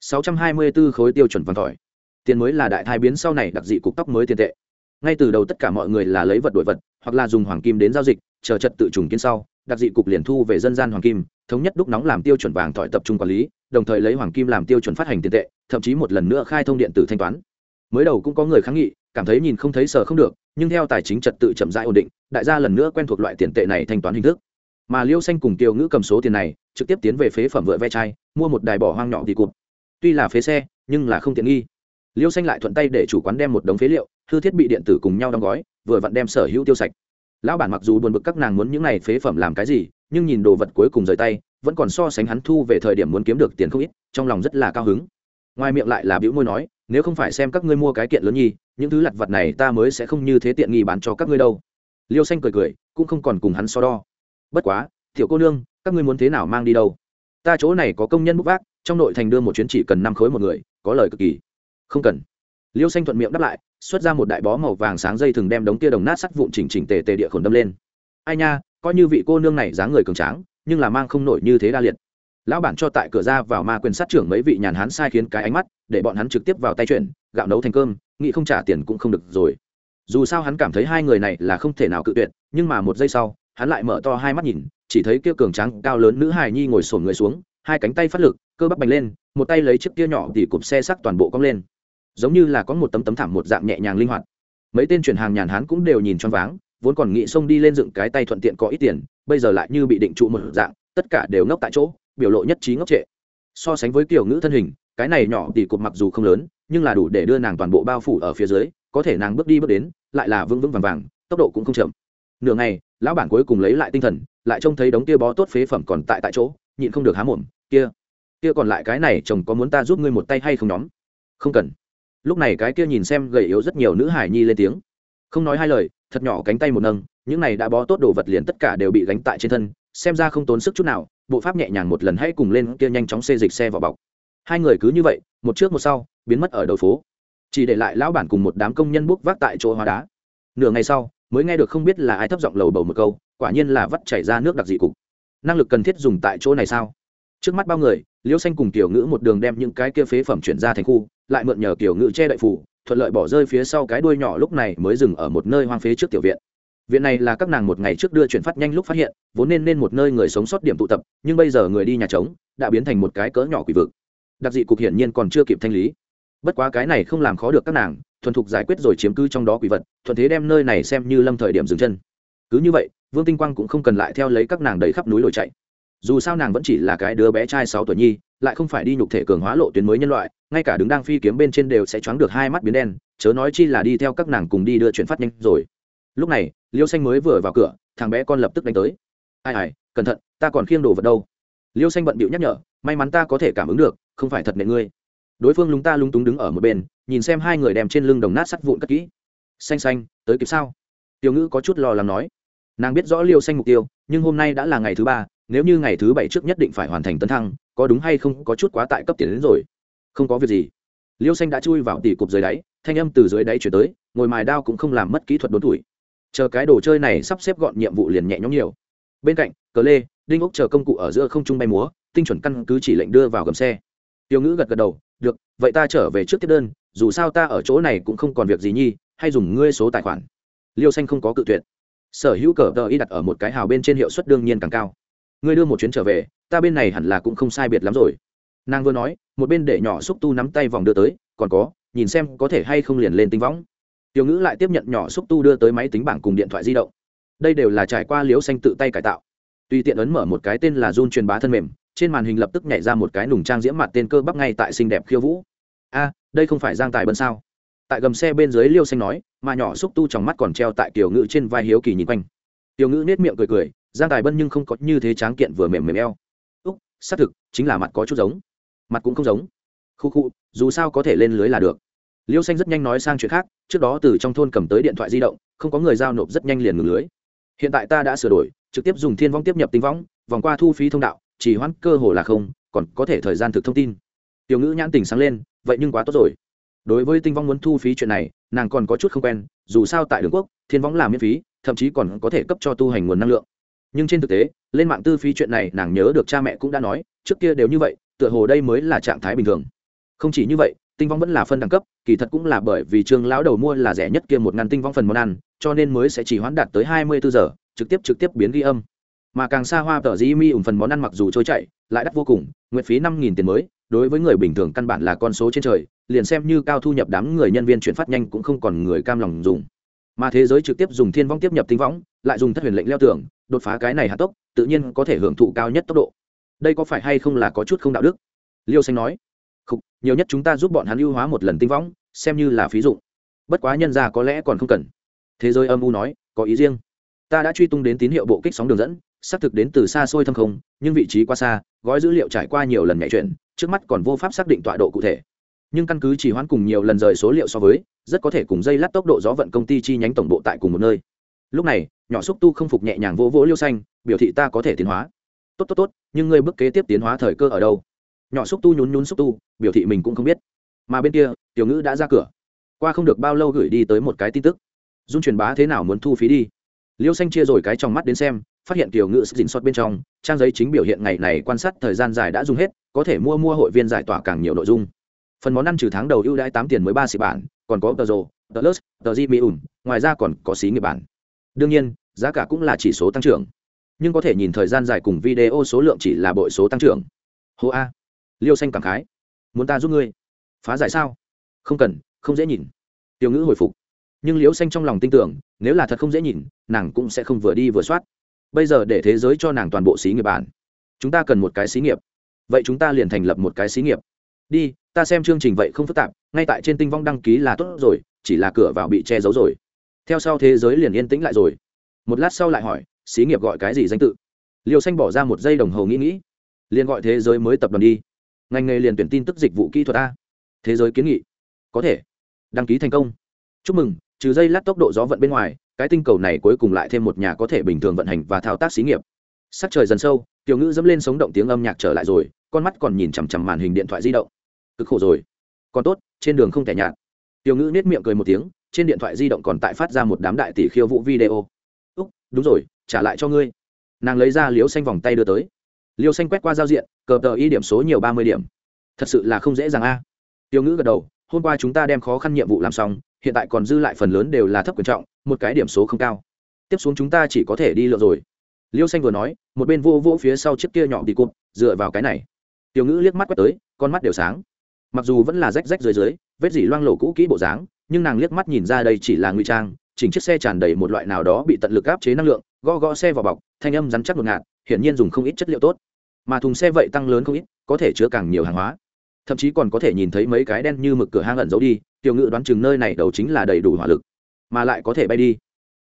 624 khối tiêu chuẩn vàng tỏi. Tiền mới là đại thai biến sau này đặc dị cục tóc mới tiền tệ. Ngay từ đầu tất cả mọi người là lấy vật đổi vật hoặc là dùng hoàng kim đến giao dịch chờ trật tự trùng kiến sau, đặc dị cục liền thu về dân gian hoàng kim, thống nhất đúc nóng làm tiêu chuẩn vàng thỏi tập trung quản lý, đồng thời lấy hoàng kim làm tiêu chuẩn phát hành tiền tệ, thậm chí một lần nữa khai thông điện tử thanh toán. Mới đầu cũng có người kháng nghị, cảm thấy nhìn không thấy sờ không được, nhưng theo tài chính trật tự chậm rãi ổn định, đại gia lần nữa quen thuộc loại tiền tệ này thanh toán hình thức. Mà liêu xanh cùng kiều ngữ cầm số tiền này, trực tiếp tiến về phế phẩm vựa ve chai, mua một đài bỏ hoang nhỏ đi cụt tuy là phế xe, nhưng là không tiện nghi. Liêu xanh lại thuận tay để chủ quán đem một đống phế liệu, thư thiết bị điện tử cùng nhau đóng gói, vừa vặn đem sở hữu tiêu sạch lão bản mặc dù buồn bực các nàng muốn những này phế phẩm làm cái gì, nhưng nhìn đồ vật cuối cùng rời tay, vẫn còn so sánh hắn thu về thời điểm muốn kiếm được tiền không ít, trong lòng rất là cao hứng. Ngoài miệng lại là biểu môi nói, nếu không phải xem các ngươi mua cái kiện lớn nhi, những thứ lặt vặt này ta mới sẽ không như thế tiện nghi bán cho các ngươi đâu. Liêu xanh cười cười, cũng không còn cùng hắn so đo. Bất quá, tiểu cô nương, các ngươi muốn thế nào mang đi đâu? Ta chỗ này có công nhân bốc vác, trong nội thành đưa một chuyến chỉ cần năm khối một người, có lời cực kỳ. Không cần. Liêu xanh thuận miệng đáp lại xuất ra một đại bó màu vàng sáng dây thừng đem đống kia đồng nát sắt vụn chỉnh chỉnh tề tề địa khổn đâm lên. Ai nha coi như vị cô nương này dáng người cường tráng nhưng là mang không nổi như thế đa liệt. Lão bản cho tại cửa ra vào ma quyền sát trưởng mấy vị nhàn hán sai khiến cái ánh mắt để bọn hắn trực tiếp vào tay chuyện, gạo nấu thành cơm nghĩ không trả tiền cũng không được rồi. Dù sao hắn cảm thấy hai người này là không thể nào cự tuyệt nhưng mà một giây sau hắn lại mở to hai mắt nhìn chỉ thấy kia cường tráng cao lớn nữ hài nhi ngồi sổn người xuống hai cánh tay phát lực cơ bắp bành lên một tay lấy chiếc kia nhỏ thì cụp xe sắc toàn bộ cong lên giống như là có một tấm tấm thảm một dạng nhẹ nhàng linh hoạt. Mấy tên chuyển hàng nhàn hán cũng đều nhìn choáng váng, vốn còn nghĩ xông đi lên dựng cái tay thuận tiện có ít tiền, bây giờ lại như bị định trụ một dạng, tất cả đều ngốc tại chỗ, biểu lộ nhất trí ngốc trệ. So sánh với kiểu ngữ thân hình, cái này nhỏ thì cục mặc dù không lớn, nhưng là đủ để đưa nàng toàn bộ bao phủ ở phía dưới, có thể nàng bước đi bước đến, lại là vững vững vàng vàng, tốc độ cũng không chậm. Nửa ngày, lão bản cuối cùng lấy lại tinh thần, lại trông thấy đống kia bó tốt phế phẩm còn tại tại chỗ, nhịn không được há mồm, kia kia còn lại cái này chồng có muốn ta giúp ngươi một tay hay không nhóm? Không cần lúc này cái kia nhìn xem gầy yếu rất nhiều nữ hải nhi lên tiếng. Không nói hai lời, thật nhỏ cánh tay một nâng, những này đã bó tốt đồ vật liền tất cả đều bị gánh tại trên thân, xem ra không tốn sức chút nào, bộ pháp nhẹ nhàng một lần hãy cùng lên kia nhanh chóng xê dịch xe vào bọc. Hai người cứ như vậy, một trước một sau, biến mất ở đầu phố. Chỉ để lại lão bản cùng một đám công nhân bốc vác tại chỗ hóa đá. Nửa ngày sau, mới nghe được không biết là ai thấp giọng lầu bầu một câu, quả nhiên là vắt chảy ra nước đặc dị cục. Năng lực cần thiết dùng tại chỗ này sao? Trước mắt bao người, liễu xanh cùng tiểu ngữ một đường đem những cái kia phế phẩm chuyển ra thành khu lại mượn nhờ tiểu ngự che đậy phủ, thuận lợi bỏ rơi phía sau cái đuôi nhỏ lúc này mới dừng ở một nơi hoang phế trước tiểu viện. Viện này là các nàng một ngày trước đưa chuyển phát nhanh lúc phát hiện, vốn nên nên một nơi người sống sót điểm tụ tập, nhưng bây giờ người đi nhà trống, đã biến thành một cái cỡ nhỏ quỷ vực. Đặc dị cục hiển nhiên còn chưa kịp thanh lý. Bất quá cái này không làm khó được các nàng, thuần thục giải quyết rồi chiếm cứ trong đó quỷ vật, thuận thế đem nơi này xem như lâm thời điểm dừng chân. Cứ như vậy, vương tinh quang cũng không cần lại theo lấy các nàng đầy khắp núi lồi chạy. Dù sao nàng vẫn chỉ là cái đứa bé trai sáu tuổi nhi lại không phải đi nhục thể cường hóa lộ tuyến mới nhân loại, ngay cả đứng đang phi kiếm bên trên đều sẽ choáng được hai mắt biến đen, chớ nói chi là đi theo các nàng cùng đi đưa chuyển phát nhanh rồi. Lúc này, liêu xanh mới vừa vào cửa, thằng bé con lập tức đánh tới. Ai ai, cẩn thận, ta còn khiêng đồ vật đâu. Liêu xanh bận bịu nhắc nhở, may mắn ta có thể cảm ứng được, không phải thật nệ ngươi. Đối phương lúng ta lúng túng đứng ở một bên, nhìn xem hai người đem trên lưng đồng nát sắt vụn cất kỹ. Xanh xanh, tới kịp sao? Tiểu ngữ có chút lo lắng nói. Nàng biết rõ liêu xanh mục tiêu, nhưng hôm nay đã là ngày thứ ba nếu như ngày thứ bảy trước nhất định phải hoàn thành tấn thăng, có đúng hay không có chút quá tại cấp tiền đến rồi. Không có việc gì. Liêu xanh đã chui vào tỉ cục dưới đáy, thanh âm từ dưới đáy chuyển tới, ngồi mài đao cũng không làm mất kỹ thuật đốn tuổi. Chờ cái đồ chơi này sắp xếp gọn nhiệm vụ liền nhẹ nhõm nhiều. Bên cạnh, cờ lê, đinh ốc chờ công cụ ở giữa không trung bay múa, tinh chuẩn căn cứ chỉ lệnh đưa vào gầm xe. Tiêu ngữ gật gật đầu, được, vậy ta trở về trước tiếp đơn, dù sao ta ở chỗ này cũng không còn việc gì nhi, hay dùng ngươi số tài khoản. Liêu xanh không có cự tuyệt. Sở hữu cờ tờ y đặt ở một cái hào bên trên hiệu suất đương nhiên càng cao ngươi đưa một chuyến trở về, ta bên này hẳn là cũng không sai biệt lắm rồi. Nàng vừa nói, một bên để nhỏ xúc tu nắm tay vòng đưa tới, còn có, nhìn xem có thể hay không liền lên tinh võng. Tiểu ngữ lại tiếp nhận nhỏ xúc tu đưa tới máy tính bảng cùng điện thoại di động. Đây đều là trải qua liếu xanh tự tay cải tạo. Tùy tiện ấn mở một cái tên là run truyền bá thân mềm, trên màn hình lập tức nhảy ra một cái nùng trang diễm mặt tên cơ bắp ngay tại xinh đẹp khiêu vũ. A, đây không phải giang tài bân sao? Tại gầm xe bên dưới liêu xanh nói, mà nhỏ xúc tu trong mắt còn treo tại tiểu ngữ trên vai hiếu kỳ nhìn quanh. Tiểu ngữ nết miệng cười cười giang tài bân nhưng không có như thế tráng kiện vừa mềm mềm eo. Úc, xác thực, chính là mặt có chút giống. Mặt cũng không giống. Khu khu, dù sao có thể lên lưới là được. Liêu xanh rất nhanh nói sang chuyện khác, trước đó từ trong thôn cầm tới điện thoại di động, không có người giao nộp rất nhanh liền ngừng lưới. Hiện tại ta đã sửa đổi, trực tiếp dùng thiên vong tiếp nhập tinh võng, vòng qua thu phí thông đạo, chỉ hoãn cơ hồ là không, còn có thể thời gian thực thông tin. Tiểu ngữ nhãn tình sáng lên, vậy nhưng quá tốt rồi. Đối với tinh vong muốn thu phí chuyện này, nàng còn có chút không quen, dù sao tại đường quốc, thiên võng làm miễn phí, thậm chí còn có thể cấp cho tu hành nguồn năng lượng nhưng trên thực tế, lên mạng tư phí chuyện này nàng nhớ được cha mẹ cũng đã nói, trước kia đều như vậy, tựa hồ đây mới là trạng thái bình thường. Không chỉ như vậy, tinh vong vẫn là phân đẳng cấp, kỳ thật cũng là bởi vì trương lão đầu mua là rẻ nhất kia một ngàn tinh vong phần món ăn, cho nên mới sẽ chỉ hoãn đạt tới hai mươi bốn giờ, trực tiếp trực tiếp biến ghi âm. Mà càng xa hoa tờ di mi ủng phần món ăn mặc dù trôi chạy lại đắt vô cùng, nguyện phí năm nghìn tiền mới, đối với người bình thường căn bản là con số trên trời, liền xem như cao thu nhập đám người nhân viên chuyển phát nhanh cũng không còn người cam lòng dùng mà thế giới trực tiếp dùng thiên vong tiếp nhập tinh võng lại dùng thất huyền lệnh leo tường đột phá cái này hạ tốc tự nhiên có thể hưởng thụ cao nhất tốc độ. Đây có phải hay không là có chút không đạo đức? Liêu xanh nói. Khục, nhiều nhất chúng ta giúp bọn hắn ưu hóa một lần tinh võng xem như là phí dụ bất quá nhân ra có lẽ còn không cần. Thế giới âm u nói có ý riêng. Ta đã truy tung đến tín hiệu bộ kích sóng đường dẫn xác thực đến từ xa xôi thâm không nhưng vị trí quá xa gói dữ liệu trải qua nhiều lần nhảy chuyển trước mắt còn vô pháp xác định tọa độ cụ thể nhưng căn cứ chỉ hoãn cùng nhiều lần rời số liệu so với, rất có thể cùng dây lát tốc độ gió vận công ty chi nhánh tổng bộ tại cùng một nơi. Lúc này, nhỏ xúc tu không phục nhẹ nhàng vỗ vỗ liêu xanh, biểu thị ta có thể tiến hóa. Tốt tốt tốt, nhưng ngươi bước kế tiếp tiến hóa thời cơ ở đâu? Nhỏ xúc tu nhún nhún xúc tu, biểu thị mình cũng không biết. Mà bên kia, tiểu ngữ đã ra cửa. Qua không được bao lâu gửi đi tới một cái tin tức. Dung truyền bá thế nào muốn thu phí đi? Liêu xanh chia rồi cái trong mắt đến xem, phát hiện tiểu ngữ dính xót bên trong, trang giấy chính biểu hiện ngày này quan sát thời gian dài đã dùng hết, có thể mua mua hội viên giải tỏa càng nhiều nội dung phần món ăn trừ tháng đầu ưu đãi tám tiền mới ba xị bản, còn có tờ rồ, tờ lớt, tờ di mỹ ủn, ngoài ra còn có xí nghiệp bản. Đương nhiên, giá cả cũng là chỉ số tăng trưởng. Nhưng có thể nhìn thời gian dài cùng video số lượng chỉ là bội số tăng trưởng. Hô a. Liêu xanh cảm khái. Muốn ta giúp ngươi? Phá giải sao? Không cần, không dễ nhìn. Tiểu ngữ hồi phục. Nhưng liêu xanh trong lòng tin tưởng, nếu là thật không dễ nhìn, nàng cũng sẽ không vừa đi vừa soát. Bây giờ để thế giới cho nàng toàn bộ xí nghiệp bản. Chúng ta cần một cái xí nghiệp. Vậy chúng ta liền thành lập một cái xí nghiệp. Đi ta xem chương trình vậy không phức tạp, ngay tại trên tinh vong đăng ký là tốt rồi, chỉ là cửa vào bị che giấu rồi. Theo sau thế giới liền yên tĩnh lại rồi. Một lát sau lại hỏi, xí nghiệp gọi cái gì danh tự? Liều xanh bỏ ra một giây đồng hồ nghĩ nghĩ. Liền gọi thế giới mới tập đoàn đi. Ngành nghề liền tuyển tin tức dịch vụ kỹ thuật a. Thế giới kiến nghị. Có thể. Đăng ký thành công. Chúc mừng, trừ dây lát tốc độ gió vận bên ngoài, cái tinh cầu này cuối cùng lại thêm một nhà có thể bình thường vận hành và thao tác xí nghiệp. Sắc trời dần sâu, tiểu ngữ dẫm lên sống động tiếng âm nhạc trở lại rồi, con mắt còn nhìn chằm chằm màn hình điện thoại di động cực khổ rồi. Còn tốt, trên đường không thể nhạt. Tiểu ngữ nết miệng cười một tiếng, trên điện thoại di động còn tại phát ra một đám đại tỷ khiêu vũ video. Úc, đúng rồi, trả lại cho ngươi. Nàng lấy ra liếu xanh vòng tay đưa tới. Liêu xanh quét qua giao diện, cờ tờ y điểm số nhiều ba mươi điểm. Thật sự là không dễ dàng a. À. tiêu ngữ gật đầu, hôm qua chúng ta đem khó khăn nhiệm vụ làm xong, hiện tại còn dư lại phần lớn đều là thấp quan trọng, một cái điểm số không cao. Tiếp xuống chúng ta chỉ có thể đi lượt rồi. Liêu xanh vừa nói, một bên vô vô phía sau chiếc kia nhỏ đi cụp, dựa vào cái này. Tiểu ngữ liếc mắt quét tới, con mắt đều sáng mặc dù vẫn là rách rách dưới dưới, vết dỉ loang lổ cũ kỹ bộ dáng, nhưng nàng liếc mắt nhìn ra đây chỉ là ngụy trang, chỉnh chiếc xe tràn đầy một loại nào đó bị tận lực áp chế năng lượng, gõ gõ xe vào bọc, thanh âm rắn chắc một ngạt, hiển nhiên dùng không ít chất liệu tốt. Mà thùng xe vậy tăng lớn không ít, có thể chứa càng nhiều hàng hóa. Thậm chí còn có thể nhìn thấy mấy cái đen như mực cửa hang ẩn giấu đi, tiểu ngự đoán chừng nơi này đầu chính là đầy đủ hỏa lực, mà lại có thể bay đi.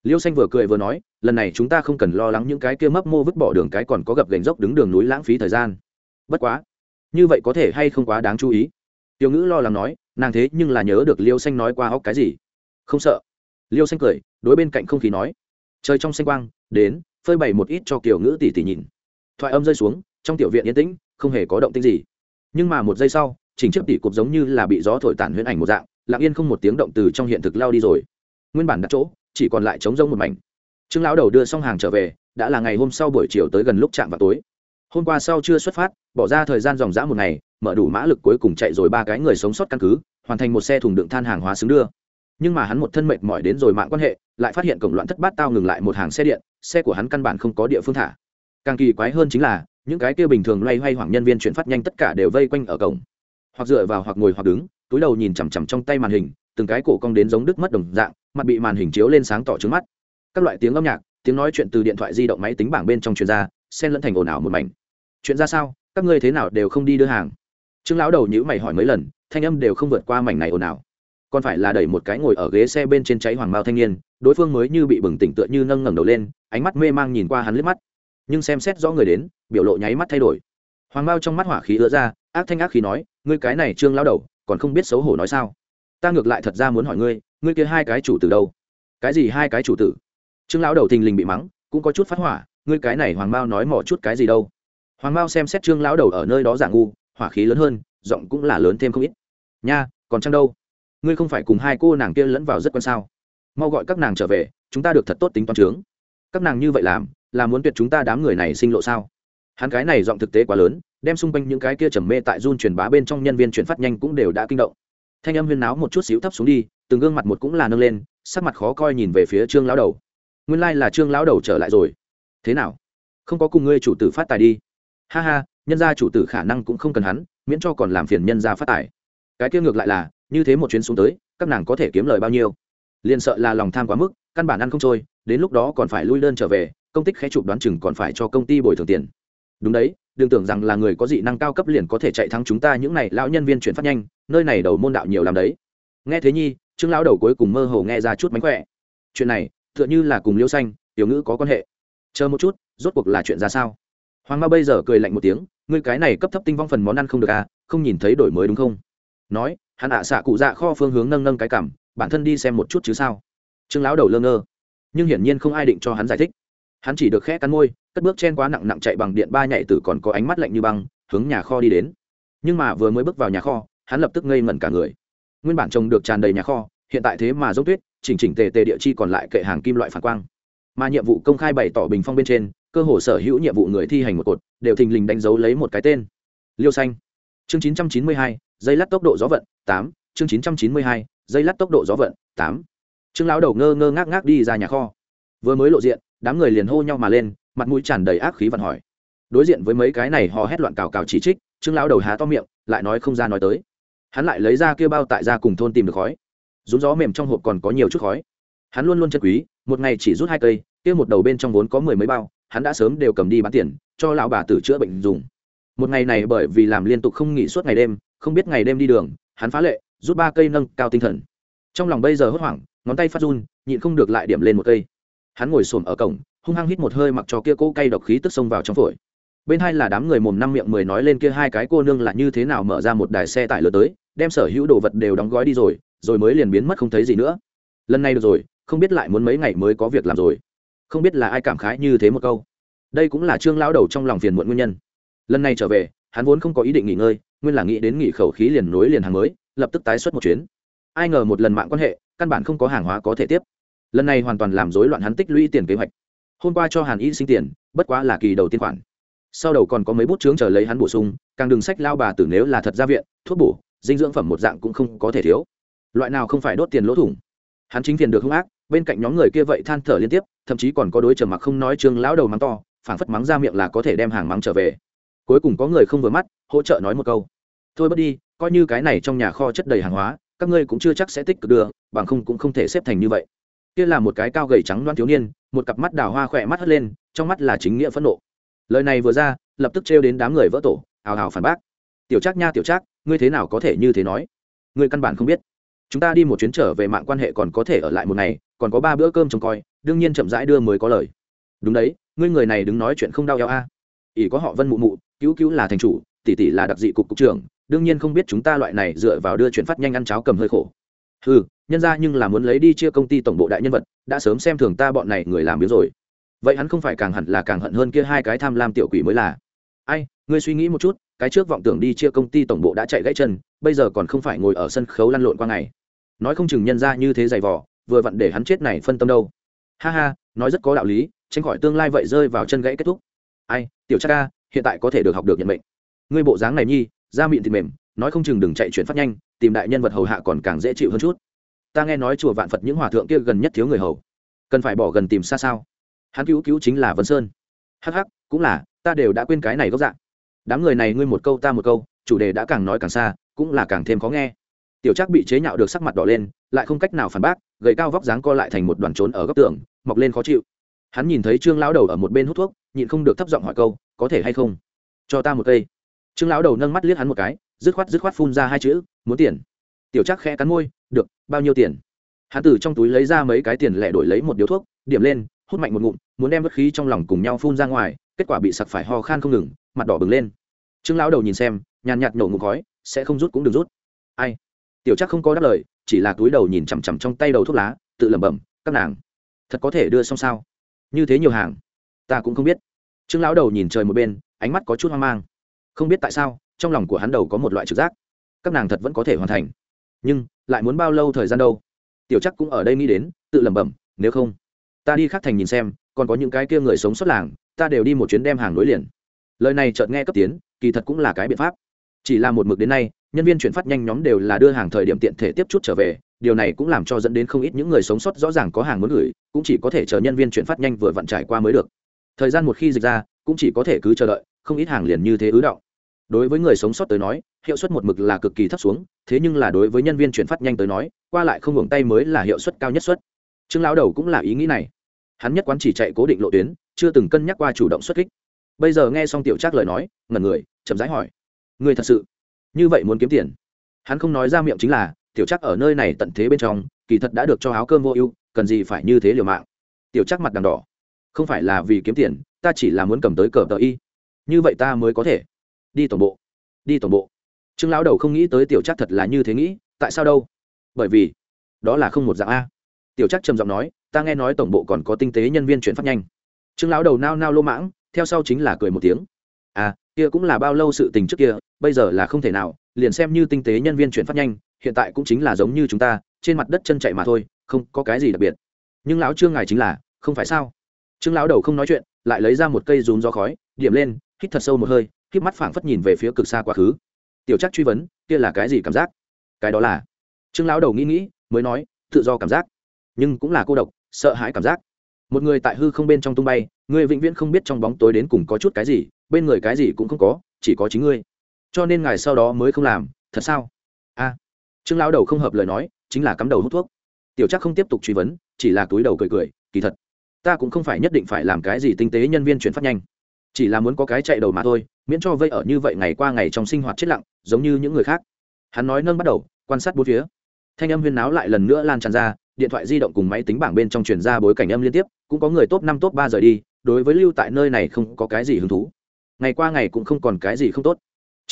Liêu xanh vừa cười vừa nói, lần này chúng ta không cần lo lắng những cái kia mấp mô vứt bỏ đường cái còn có gập gành dốc đứng đường núi lãng phí thời gian. Bất quá, như vậy có thể hay không quá đáng chú ý tiểu ngữ lo lắng nói, nàng thế nhưng là nhớ được liêu xanh nói qua óc cái gì? Không sợ. Liêu xanh cười, đối bên cạnh không khí nói, trời trong xanh quang, đến, phơi bày một ít cho kiểu ngữ tỉ tỉ nhìn. Thoại âm rơi xuống, trong tiểu viện yên tĩnh, không hề có động tĩnh gì. Nhưng mà một giây sau, chỉnh chiếc tỉ cục giống như là bị gió thổi tản huyễn ảnh một dạng, lặng yên không một tiếng động từ trong hiện thực lao đi rồi. Nguyên bản đặt chỗ, chỉ còn lại trống rông một mảnh. Trương lão đầu đưa xong hàng trở về, đã là ngày hôm sau buổi chiều tới gần lúc chạm vào tối. Hôm qua sau chưa xuất phát, bỏ ra thời gian dòng dã một ngày mở đủ mã lực cuối cùng chạy rồi ba cái người sống sót căn cứ, hoàn thành một xe thùng đựng than hàng hóa xứng đưa. Nhưng mà hắn một thân mệt mỏi đến rồi mạng quan hệ, lại phát hiện cổng loạn thất bát tao ngừng lại một hàng xe điện, xe của hắn căn bản không có địa phương thả. Càng kỳ quái hơn chính là, những cái kia bình thường loay hoay hoảng nhân viên chuyển phát nhanh tất cả đều vây quanh ở cổng. Hoặc dựa vào hoặc ngồi hoặc đứng, túi đầu nhìn chằm chằm trong tay màn hình, từng cái cổ cong đến giống đứt mất đồng dạng, mặt bị màn hình chiếu lên sáng tỏ trứng mắt. Các loại tiếng âm nhạc, tiếng nói chuyện từ điện thoại di động máy tính bảng bên trong truyền ra, xen lẫn thành ồn ào một mảnh. Chuyện ra sao? Các ngươi thế nào đều không đi đưa hàng? Trương lão đầu nhữ mày hỏi mấy lần, thanh âm đều không vượt qua mảnh này ồn ào. Còn phải là đẩy một cái ngồi ở ghế xe bên trên cháy hoàng mao thanh niên, đối phương mới như bị bừng tỉnh tựa như nâng ngẩng đầu lên, ánh mắt mê mang nhìn qua hắn liếc mắt. Nhưng xem xét rõ người đến, biểu lộ nháy mắt thay đổi. Hoàng mao trong mắt hỏa khí ứa ra, ác thanh ác khí nói, ngươi cái này trương lão đầu, còn không biết xấu hổ nói sao? Ta ngược lại thật ra muốn hỏi ngươi ngươi kia hai cái chủ tử đâu? Cái gì hai cái chủ tử? Trương lão đầu thình lình bị mắng, cũng có chút phát hỏa, ngươi cái này hoàng mao nói mỏ chút cái gì đâu? Hoàng mao xem xét trương lão đầu ở nơi đó giả ngu hỏa khí lớn hơn, giọng cũng là lớn thêm không ít. Nha, còn chăng đâu? Ngươi không phải cùng hai cô nàng kia lẫn vào rất quan sao? Mau gọi các nàng trở về, chúng ta được thật tốt tính toán trướng các nàng như vậy làm, là muốn tuyệt chúng ta đám người này sinh lộ sao? Hắn cái này giọng thực tế quá lớn, đem xung quanh những cái kia trầm mê tại run truyền bá bên trong nhân viên chuyển phát nhanh cũng đều đã kinh động. Thanh âm huyên náo một chút xíu thấp xuống đi, từng gương mặt một cũng là nâng lên, sắc mặt khó coi nhìn về phía trương lão đầu. Nguyên lai、like、là trương lão đầu trở lại rồi. Thế nào? Không có cùng ngươi chủ tử phát tài đi. Ha ha nhân gia chủ tử khả năng cũng không cần hắn, miễn cho còn làm phiền nhân gia phát tài. Cái kia ngược lại là, như thế một chuyến xuống tới, các nàng có thể kiếm lời bao nhiêu? Liền sợ là lòng tham quá mức, căn bản ăn không trôi, đến lúc đó còn phải lui đơn trở về, công tích khẽ chụp đoán chừng còn phải cho công ty bồi thường tiền. Đúng đấy, đừng tưởng rằng là người có dị năng cao cấp liền có thể chạy thắng chúng ta, những này lão nhân viên chuyển phát nhanh, nơi này đầu môn đạo nhiều làm đấy. Nghe thế nhi, trương lão đầu cuối cùng mơ hồ nghe ra chút mánh khỏe. Chuyện này, tựa như là cùng liêu xanh, tiểu ngữ có quan hệ. Chờ một chút, rốt cuộc là chuyện ra sao? Hoàng ma bây giờ cười lạnh một tiếng, ngươi cái này cấp thấp tinh vong phần món ăn không được à không nhìn thấy đổi mới đúng không? Nói, hắn ạ xạ cụ dạ kho phương hướng nâng nâng cái cảm bản thân đi xem một chút chứ sao? Trương lão đầu lơ ngơ, nhưng hiển nhiên không ai định cho hắn giải thích. Hắn chỉ được khẽ cắn môi, cất bước chen quá nặng nặng chạy bằng điện ba nhảy tử còn có ánh mắt lạnh như băng, hướng nhà kho đi đến. Nhưng mà vừa mới bước vào nhà kho, hắn lập tức ngây ngẩn cả người. Nguyên bản trồng được tràn đầy nhà kho, hiện tại thế mà dốc tuyết, chỉnh chỉnh tề tề địa chi còn lại kệ hàng kim loại phản quang. Mà nhiệm vụ công khai bày tỏ bình phong bên trên cơ hồ sở hữu nhiệm vụ người thi hành một cột đều thình lình đánh dấu lấy một cái tên. Liêu xanh. Chương 992, dây lát tốc độ gió vận tám. Chương 992, dây lát tốc độ gió vận tám. Trương lão đầu ngơ ngơ ngác ngác đi ra nhà kho. Vừa mới lộ diện đám người liền hô nhau mà lên mặt mũi tràn đầy ác khí vận hỏi. Đối diện với mấy cái này hò hét loạn cào cào chỉ trích trương lão đầu há to miệng lại nói không ra nói tới. Hắn lại lấy ra kia bao tại ra cùng thôn tìm được khói. Rún gió mềm trong hộp còn có nhiều chút khói. Hắn luôn luôn chân quý một ngày chỉ rút hai cây kia một đầu bên trong vốn có mười mấy bao hắn đã sớm đều cầm đi bán tiền, cho lão bà tử chữa bệnh dùng. Một ngày này bởi vì làm liên tục không nghỉ suốt ngày đêm, không biết ngày đêm đi đường, hắn phá lệ, rút ba cây nâng cao tinh thần. Trong lòng bây giờ hốt hoảng, ngón tay phát run, nhịn không được lại điểm lên một cây. Hắn ngồi xổm ở cổng, hung hăng hít một hơi mặc cho kia cỗ cây độc khí tức xông vào trong phổi. Bên hai là đám người mồm năm miệng mười nói lên kia hai cái cô nương là như thế nào mở ra một đài xe tải lớn tới, đem sở hữu đồ vật đều đóng gói đi rồi rồi mới liền biến mất không thấy gì nữa. Lần này được rồi, không biết lại muốn mấy ngày mới có việc làm rồi không biết là ai cảm khái như thế một câu. Đây cũng là trương lão đầu trong lòng phiền muộn nguyên nhân. Lần này trở về, hắn vốn không có ý định nghỉ ngơi, nguyên là nghĩ đến nghỉ khẩu khí liền nối liền hàng mới, lập tức tái xuất một chuyến. Ai ngờ một lần mạng quan hệ, căn bản không có hàng hóa có thể tiếp. Lần này hoàn toàn làm rối loạn hắn tích lũy tiền kế hoạch. Hôm qua cho hàn y sinh tiền, bất quá là kỳ đầu tiên khoản. Sau đầu còn có mấy bút chướng chờ lấy hắn bổ sung, càng đừng sách lao bà tử nếu là thật ra viện, thuốc bổ, dinh dưỡng phẩm một dạng cũng không có thể thiếu. Loại nào không phải đốt tiền lỗ thủng. Hắn chính phiền được hung ác bên cạnh nhóm người kia vậy than thở liên tiếp, thậm chí còn có đối trầm mặc không nói trương lão đầu mắng to, phảng phất mắng ra miệng là có thể đem hàng mắng trở về. Cuối cùng có người không vừa mắt, hỗ trợ nói một câu. Thôi bớt đi, coi như cái này trong nhà kho chất đầy hàng hóa, các ngươi cũng chưa chắc sẽ tích cực đưa, bằng không cũng không thể xếp thành như vậy. Kia là một cái cao gầy trắng loan thiếu niên, một cặp mắt đào hoa khỏe mắt hất lên, trong mắt là chính nghĩa phẫn nộ. Lời này vừa ra, lập tức trêu đến đám người vỡ tổ, hào hào phản bác. Tiểu trác nha, tiểu trác, ngươi thế nào có thể như thế nói? Ngươi căn bản không biết. Chúng ta đi một chuyến trở về mạng quan hệ còn có thể ở lại một ngày còn có ba bữa cơm trông coi, đương nhiên chậm rãi đưa mới có lời. Đúng đấy, ngươi người này đứng nói chuyện không đau eo a. Ỷ có họ vân mụ mụ, cứu cứu là thành chủ, tỷ tỷ là đặc dị cục cục trưởng, đương nhiên không biết chúng ta loại này dựa vào đưa chuyện phát nhanh ăn cháo cầm hơi khổ. Ừ nhân ra nhưng là muốn lấy đi chia công ty tổng bộ đại nhân vật, đã sớm xem thường ta bọn này người làm biếng rồi. Vậy hắn không phải càng hẳn là càng hận hơn kia hai cái tham lam tiểu quỷ mới là. Ai, ngươi suy nghĩ một chút, cái trước vọng tưởng đi chia công ty tổng bộ đã chạy gãy chân, bây giờ còn không phải ngồi ở sân khấu lăn lộn qua ngày. Nói không chừng nhân ra như thế giày vò vừa vặn để hắn chết này phân tâm đâu. Ha ha, nói rất có đạo lý, tránh khỏi tương lai vậy rơi vào chân gãy kết thúc. Ai, tiểu cha ca hiện tại có thể được học được nhận mệnh. Ngươi bộ dáng này nhi, da mịn thì mềm, nói không chừng đừng chạy chuyển phát nhanh, tìm đại nhân vật hầu hạ còn càng dễ chịu hơn chút. Ta nghe nói chùa vạn phật những hòa thượng kia gần nhất thiếu người hầu. Cần phải bỏ gần tìm xa sao? Hắn cứu cứu chính là vân sơn. Hh cũng là, ta đều đã quên cái này gốc dạng. Đám người này ngươi một câu ta một câu, chủ đề đã càng nói càng xa, cũng là càng thêm khó nghe. Tiểu trác bị chế nhạo được sắc mặt đỏ lên, lại không cách nào phản bác gầy cao vóc dáng co lại thành một đoàn trốn ở góc tường, mọc lên khó chịu. Hắn nhìn thấy trương lão đầu ở một bên hút thuốc, nhịn không được thấp giọng hỏi câu, có thể hay không? Cho ta một cây. Trương lão đầu nâng mắt liếc hắn một cái, dứt khoát dứt khoát phun ra hai chữ, muốn tiền. Tiểu trác khẽ cắn môi, được, bao nhiêu tiền? Hắn từ trong túi lấy ra mấy cái tiền lẻ đổi lấy một điếu thuốc, điểm lên, hút mạnh một ngụm, muốn đem bất khí trong lòng cùng nhau phun ra ngoài, kết quả bị sặc phải ho khan không ngừng, mặt đỏ bừng lên. Trương lão đầu nhìn xem, nhàn nhạt nổ ngụm khói, sẽ không rút cũng đừng rút. Ai? Tiểu chắc không có đáp lời chỉ là túi đầu nhìn chằm chằm trong tay đầu thuốc lá, tự lẩm bẩm, các nàng, thật có thể đưa xong sao? Như thế nhiều hàng, ta cũng không biết. Trương lão đầu nhìn trời một bên, ánh mắt có chút hoang mang. Không biết tại sao, trong lòng của hắn đầu có một loại trực giác. Các nàng thật vẫn có thể hoàn thành. Nhưng, lại muốn bao lâu thời gian đâu? Tiểu chắc cũng ở đây nghĩ đến, tự lẩm bẩm, nếu không, ta đi khắc thành nhìn xem, còn có những cái kia người sống sót làng, ta đều đi một chuyến đem hàng nối liền. Lời này chợt nghe cấp tiến, kỳ thật cũng là cái biện pháp. Chỉ là một mực đến nay nhân viên chuyển phát nhanh nhóm đều là đưa hàng thời điểm tiện thể tiếp chút trở về, điều này cũng làm cho dẫn đến không ít những người sống sót rõ ràng có hàng muốn gửi, cũng chỉ có thể chờ nhân viên chuyển phát nhanh vừa vặn trải qua mới được. Thời gian một khi dịch ra, cũng chỉ có thể cứ chờ đợi, không ít hàng liền như thế ứ động. Đối với người sống sót tới nói, hiệu suất một mực là cực kỳ thấp xuống, thế nhưng là đối với nhân viên chuyển phát nhanh tới nói, qua lại không hưởng tay mới là hiệu suất cao nhất suất. Trương lão đầu cũng là ý nghĩ này. Hắn nhất quán chỉ chạy cố định lộ tuyến, chưa từng cân nhắc qua chủ động xuất kích. Bây giờ nghe xong tiểu trác lời nói, ngẩn người, chậm rãi hỏi, người thật sự như vậy muốn kiếm tiền. Hắn không nói ra miệng chính là, tiểu trác ở nơi này tận thế bên trong, kỳ thật đã được cho áo cơm vô ưu, cần gì phải như thế liều mạng? Tiểu trác mặt đằng đỏ. Không phải là vì kiếm tiền, ta chỉ là muốn cầm tới cờ tờ y. Như vậy ta mới có thể. Đi tổng bộ. Đi tổng bộ. Trương lão đầu không nghĩ tới tiểu trác thật là như thế nghĩ, tại sao đâu? Bởi vì, đó là không một dạng a. Tiểu trác trầm giọng nói, ta nghe nói tổng bộ còn có tinh tế nhân viên chuyển phát nhanh. Trương lão đầu nao nao lô mãng, theo sau chính là cười một tiếng. À kia cũng là bao lâu sự tình trước kia bây giờ là không thể nào, liền xem như tinh tế nhân viên chuyển phát nhanh, hiện tại cũng chính là giống như chúng ta, trên mặt đất chân chạy mà thôi, không có cái gì đặc biệt. Nhưng lão trương ngài chính là, không phải sao? Trương lão đầu không nói chuyện, lại lấy ra một cây rún gió khói, điểm lên, hít thật sâu một hơi hít mắt phảng phất nhìn về phía cực xa quá khứ. Tiểu chắc truy vấn, kia là cái gì cảm giác? Cái đó là, trương lão đầu nghĩ nghĩ, mới nói, tự do cảm giác. Nhưng cũng là cô độc, sợ hãi cảm giác. Một người tại hư không bên trong tung bay, người vĩnh viễn không biết trong bóng tối đến cùng có chút cái gì, bên người cái gì cũng không có, chỉ có chính ngươi cho nên ngài sau đó mới không làm, thật sao? A. Trương lão đầu không hợp lời nói, chính là cắm đầu hút thuốc. Tiểu chắc không tiếp tục truy vấn, chỉ là túi đầu cười cười, kỳ thật, ta cũng không phải nhất định phải làm cái gì tinh tế nhân viên chuyển phát nhanh. Chỉ là muốn có cái chạy đầu mà thôi, miễn cho vây ở như vậy ngày qua ngày trong sinh hoạt chết lặng, giống như những người khác. Hắn nói nâng bắt đầu, quan sát bốn phía. Thanh âm huyên náo lại lần nữa lan tràn ra, điện thoại di động cùng máy tính bảng bên trong truyền ra bối cảnh âm liên tiếp, cũng có người top năm, top ba rời đi, đối với lưu tại nơi này không có cái gì hứng thú. Ngày qua ngày cũng không còn cái gì không tốt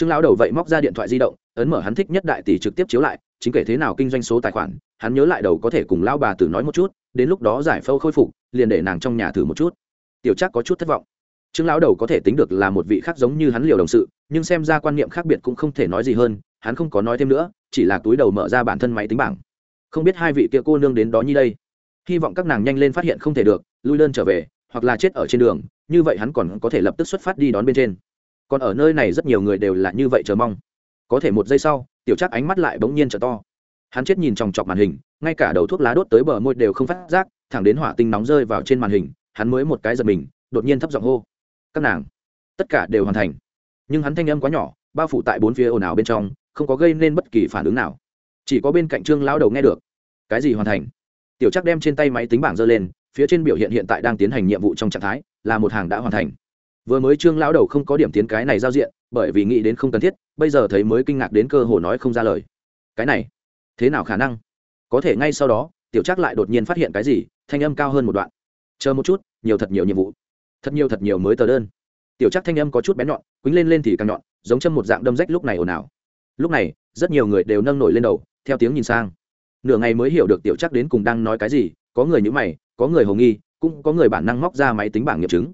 trương lão đầu vậy móc ra điện thoại di động, ấn mở hắn thích nhất đại tỷ trực tiếp chiếu lại, chính kể thế nào kinh doanh số tài khoản, hắn nhớ lại đầu có thể cùng lão bà tử nói một chút, đến lúc đó giải phẫu khôi phục, liền để nàng trong nhà thử một chút. Tiểu chắc có chút thất vọng. Trương lão đầu có thể tính được là một vị khác giống như hắn liều đồng sự, nhưng xem ra quan niệm khác biệt cũng không thể nói gì hơn, hắn không có nói thêm nữa, chỉ là túi đầu mở ra bản thân máy tính bảng. Không biết hai vị kia cô nương đến đó như đây. Hy vọng các nàng nhanh lên phát hiện không thể được, lui đơn trở về, hoặc là chết ở trên đường, như vậy hắn còn có thể lập tức xuất phát đi đón bên trên còn ở nơi này rất nhiều người đều là như vậy chờ mong. Có thể một giây sau, tiểu chắc ánh mắt lại bỗng nhiên trở to. Hắn chết nhìn chòng chọc màn hình, ngay cả đầu thuốc lá đốt tới bờ môi đều không phát giác, thẳng đến hỏa tinh nóng rơi vào trên màn hình, hắn mới một cái giật mình, đột nhiên thấp giọng hô. Các nàng, tất cả đều hoàn thành. Nhưng hắn thanh âm quá nhỏ, bao phủ tại bốn phía ồn ào bên trong, không có gây nên bất kỳ phản ứng nào. Chỉ có bên cạnh trương lão đầu nghe được. Cái gì hoàn thành? Tiểu chắc đem trên tay máy tính bảng dơ lên, phía trên biểu hiện hiện tại đang tiến hành nhiệm vụ trong trạng thái, là một hàng đã hoàn thành vừa mới trương lão đầu không có điểm tiến cái này giao diện, bởi vì nghĩ đến không cần thiết, bây giờ thấy mới kinh ngạc đến cơ hồ nói không ra lời. Cái này, thế nào khả năng? Có thể ngay sau đó, tiểu trác lại đột nhiên phát hiện cái gì, thanh âm cao hơn một đoạn. Chờ một chút, nhiều thật nhiều nhiệm vụ. Thật nhiều thật nhiều mới tờ đơn. Tiểu trác thanh âm có chút bén nhọn, quýnh lên lên thì càng nhọn, giống châm một dạng đâm rách lúc này ồn ào. Lúc này, rất nhiều người đều nâng nổi lên đầu, theo tiếng nhìn sang. Nửa ngày mới hiểu được tiểu trác đến cùng đang nói cái gì, có người nhữ mày, có người hồ nghi, cũng có người bản năng móc ra máy tính bảng nghiệm chứng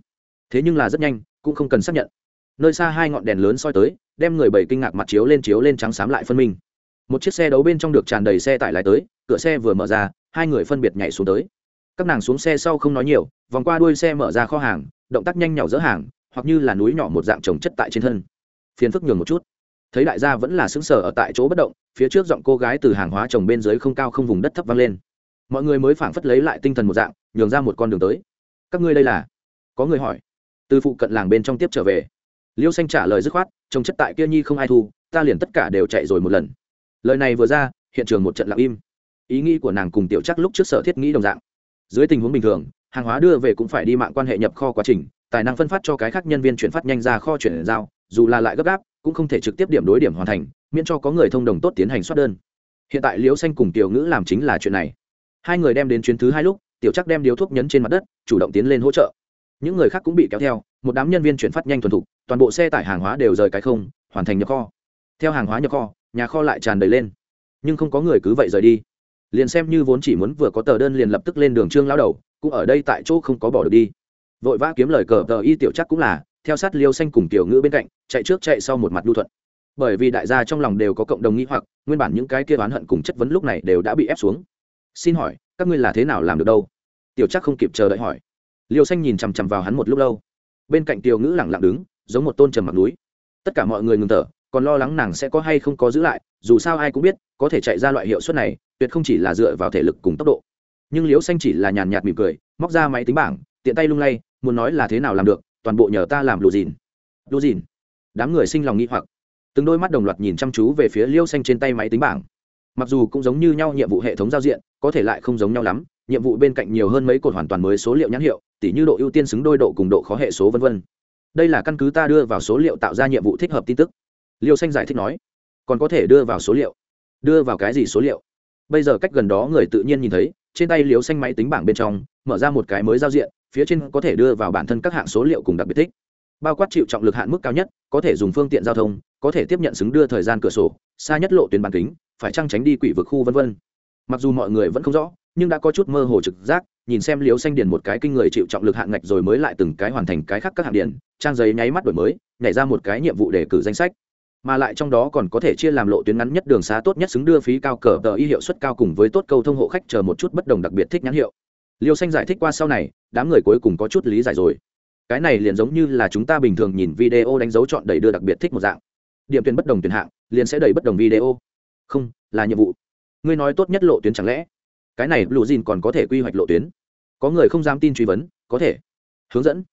thế nhưng là rất nhanh, cũng không cần xác nhận. Nơi xa hai ngọn đèn lớn soi tới, đem người bảy kinh ngạc mặt chiếu lên chiếu lên trắng xám lại phân minh. Một chiếc xe đấu bên trong được tràn đầy xe tải lái tới, cửa xe vừa mở ra, hai người phân biệt nhảy xuống tới. Các nàng xuống xe sau không nói nhiều, vòng qua đuôi xe mở ra kho hàng, động tác nhanh nhỏ dỡ hàng, hoặc như là núi nhỏ một dạng trồng chất tại trên thân. Phiền phức nhường một chút. Thấy đại gia vẫn là xứng sở ở tại chỗ bất động, phía trước giọng cô gái từ hàng hóa trồng bên dưới không cao không vùng đất thấp vang lên. Mọi người mới phảng phất lấy lại tinh thần một dạng, nhường ra một con đường tới. Các ngươi đây là? Có người hỏi từ phụ cận làng bên trong tiếp trở về. Liêu xanh trả lời dứt khoát, trông chất tại kia nhi không ai thu, ta liền tất cả đều chạy rồi một lần. Lời này vừa ra, hiện trường một trận lặng im. Ý nghĩ của nàng cùng tiểu chắc lúc trước sở thiết nghĩ đồng dạng. Dưới tình huống bình thường, hàng hóa đưa về cũng phải đi mạng quan hệ nhập kho quá trình, tài năng phân phát cho cái khác nhân viên chuyển phát nhanh ra kho chuyển giao, dù là lại gấp gáp, cũng không thể trực tiếp điểm đối điểm hoàn thành, miễn cho có người thông đồng tốt tiến hành soát đơn. Hiện tại liễu xanh cùng tiểu ngữ làm chính là chuyện này. Hai người đem đến chuyến thứ hai lúc, tiểu chắc đem điếu thuốc nhấn trên mặt đất, chủ động tiến lên hỗ trợ những người khác cũng bị kéo theo, một đám nhân viên chuyển phát nhanh thuần thục, toàn bộ xe tải hàng hóa đều rời cái không, hoàn thành nhập kho. Theo hàng hóa nhập kho, nhà kho lại tràn đầy lên. Nhưng không có người cứ vậy rời đi. Liền xem như vốn chỉ muốn vừa có tờ đơn liền lập tức lên đường trương lao đầu, cũng ở đây tại chỗ không có bỏ được đi. Vội vã kiếm lời cờ tờ y tiểu chắc cũng là, theo sát liêu xanh cùng tiểu ngữ bên cạnh, chạy trước chạy sau một mặt lưu thuận. Bởi vì đại gia trong lòng đều có cộng đồng nghĩ hoặc, nguyên bản những cái kia oán hận cùng chất vấn lúc này đều đã bị ép xuống. Xin hỏi, các ngươi là thế nào làm được đâu? Tiểu chắc không kịp chờ đợi hỏi liêu xanh nhìn chằm chằm vào hắn một lúc lâu. Bên cạnh tiểu ngữ lẳng lặng đứng, giống một tôn trầm mặc núi. Tất cả mọi người ngừng thở, còn lo lắng nàng sẽ có hay không có giữ lại, dù sao ai cũng biết, có thể chạy ra loại hiệu suất này, tuyệt không chỉ là dựa vào thể lực cùng tốc độ. Nhưng liễu xanh chỉ là nhàn nhạt mỉm cười, móc ra máy tính bảng, tiện tay lung lay, muốn nói là thế nào làm được, toàn bộ nhờ ta làm lù dìn. Lù dìn? Đám người sinh lòng nghi hoặc. Từng đôi mắt đồng loạt nhìn chăm chú về phía Liêu xanh trên tay máy tính bảng. Mặc dù cũng giống như nhau nhiệm vụ hệ thống giao diện, có thể lại không giống nhau lắm nhiệm vụ bên cạnh nhiều hơn mấy cột hoàn toàn mới số liệu nhãn hiệu tỷ như độ ưu tiên xứng đôi độ cùng độ khó hệ số v v đây là căn cứ ta đưa vào số liệu tạo ra nhiệm vụ thích hợp tin tức. Liêu xanh giải thích nói, còn có thể đưa vào số liệu. Đưa vào cái gì số liệu? Bây giờ cách gần đó người tự nhiên nhìn thấy, trên tay liêu xanh máy tính bảng bên trong, mở ra một cái mới giao diện, phía trên có thể đưa vào bản thân các hạng số liệu cùng đặc biệt thích. Bao quát chịu trọng lực hạn mức cao nhất, có thể dùng phương tiện giao thông, có thể tiếp nhận xứng đưa thời gian cửa sổ, xa nhất lộ tuyến bàn kính, phải trăng tránh đi quỷ vực khu v v mặc dù mọi người vẫn không rõ nhưng đã có chút mơ hồ trực giác, nhìn xem liếu xanh điền một cái kinh người chịu trọng lực hạng ngạch rồi mới lại từng cái hoàn thành cái khác các hạng điền, trang giấy nháy mắt đổi mới, nhảy ra một cái nhiệm vụ để cử danh sách. Mà lại trong đó còn có thể chia làm lộ tuyến ngắn nhất đường xá tốt nhất xứng đưa phí cao cờ tờ y hiệu suất cao cùng với tốt câu thông hộ khách chờ một chút bất đồng đặc biệt thích nhãn hiệu. Liêu xanh giải thích qua sau này, đám người cuối cùng có chút lý giải rồi. Cái này liền giống như là chúng ta bình thường nhìn video đánh dấu chọn đầy đưa đặc biệt thích một dạng. Điểm tuyến bất đồng tuyển hạng, liền sẽ đầy bất đồng video. Không, là nhiệm vụ. Ngươi nói tốt nhất lộ tuyến chẳng lẽ? Cái này lụ dìn còn có thể quy hoạch lộ tuyến. Có người không dám tin truy vấn, có thể. Hướng dẫn.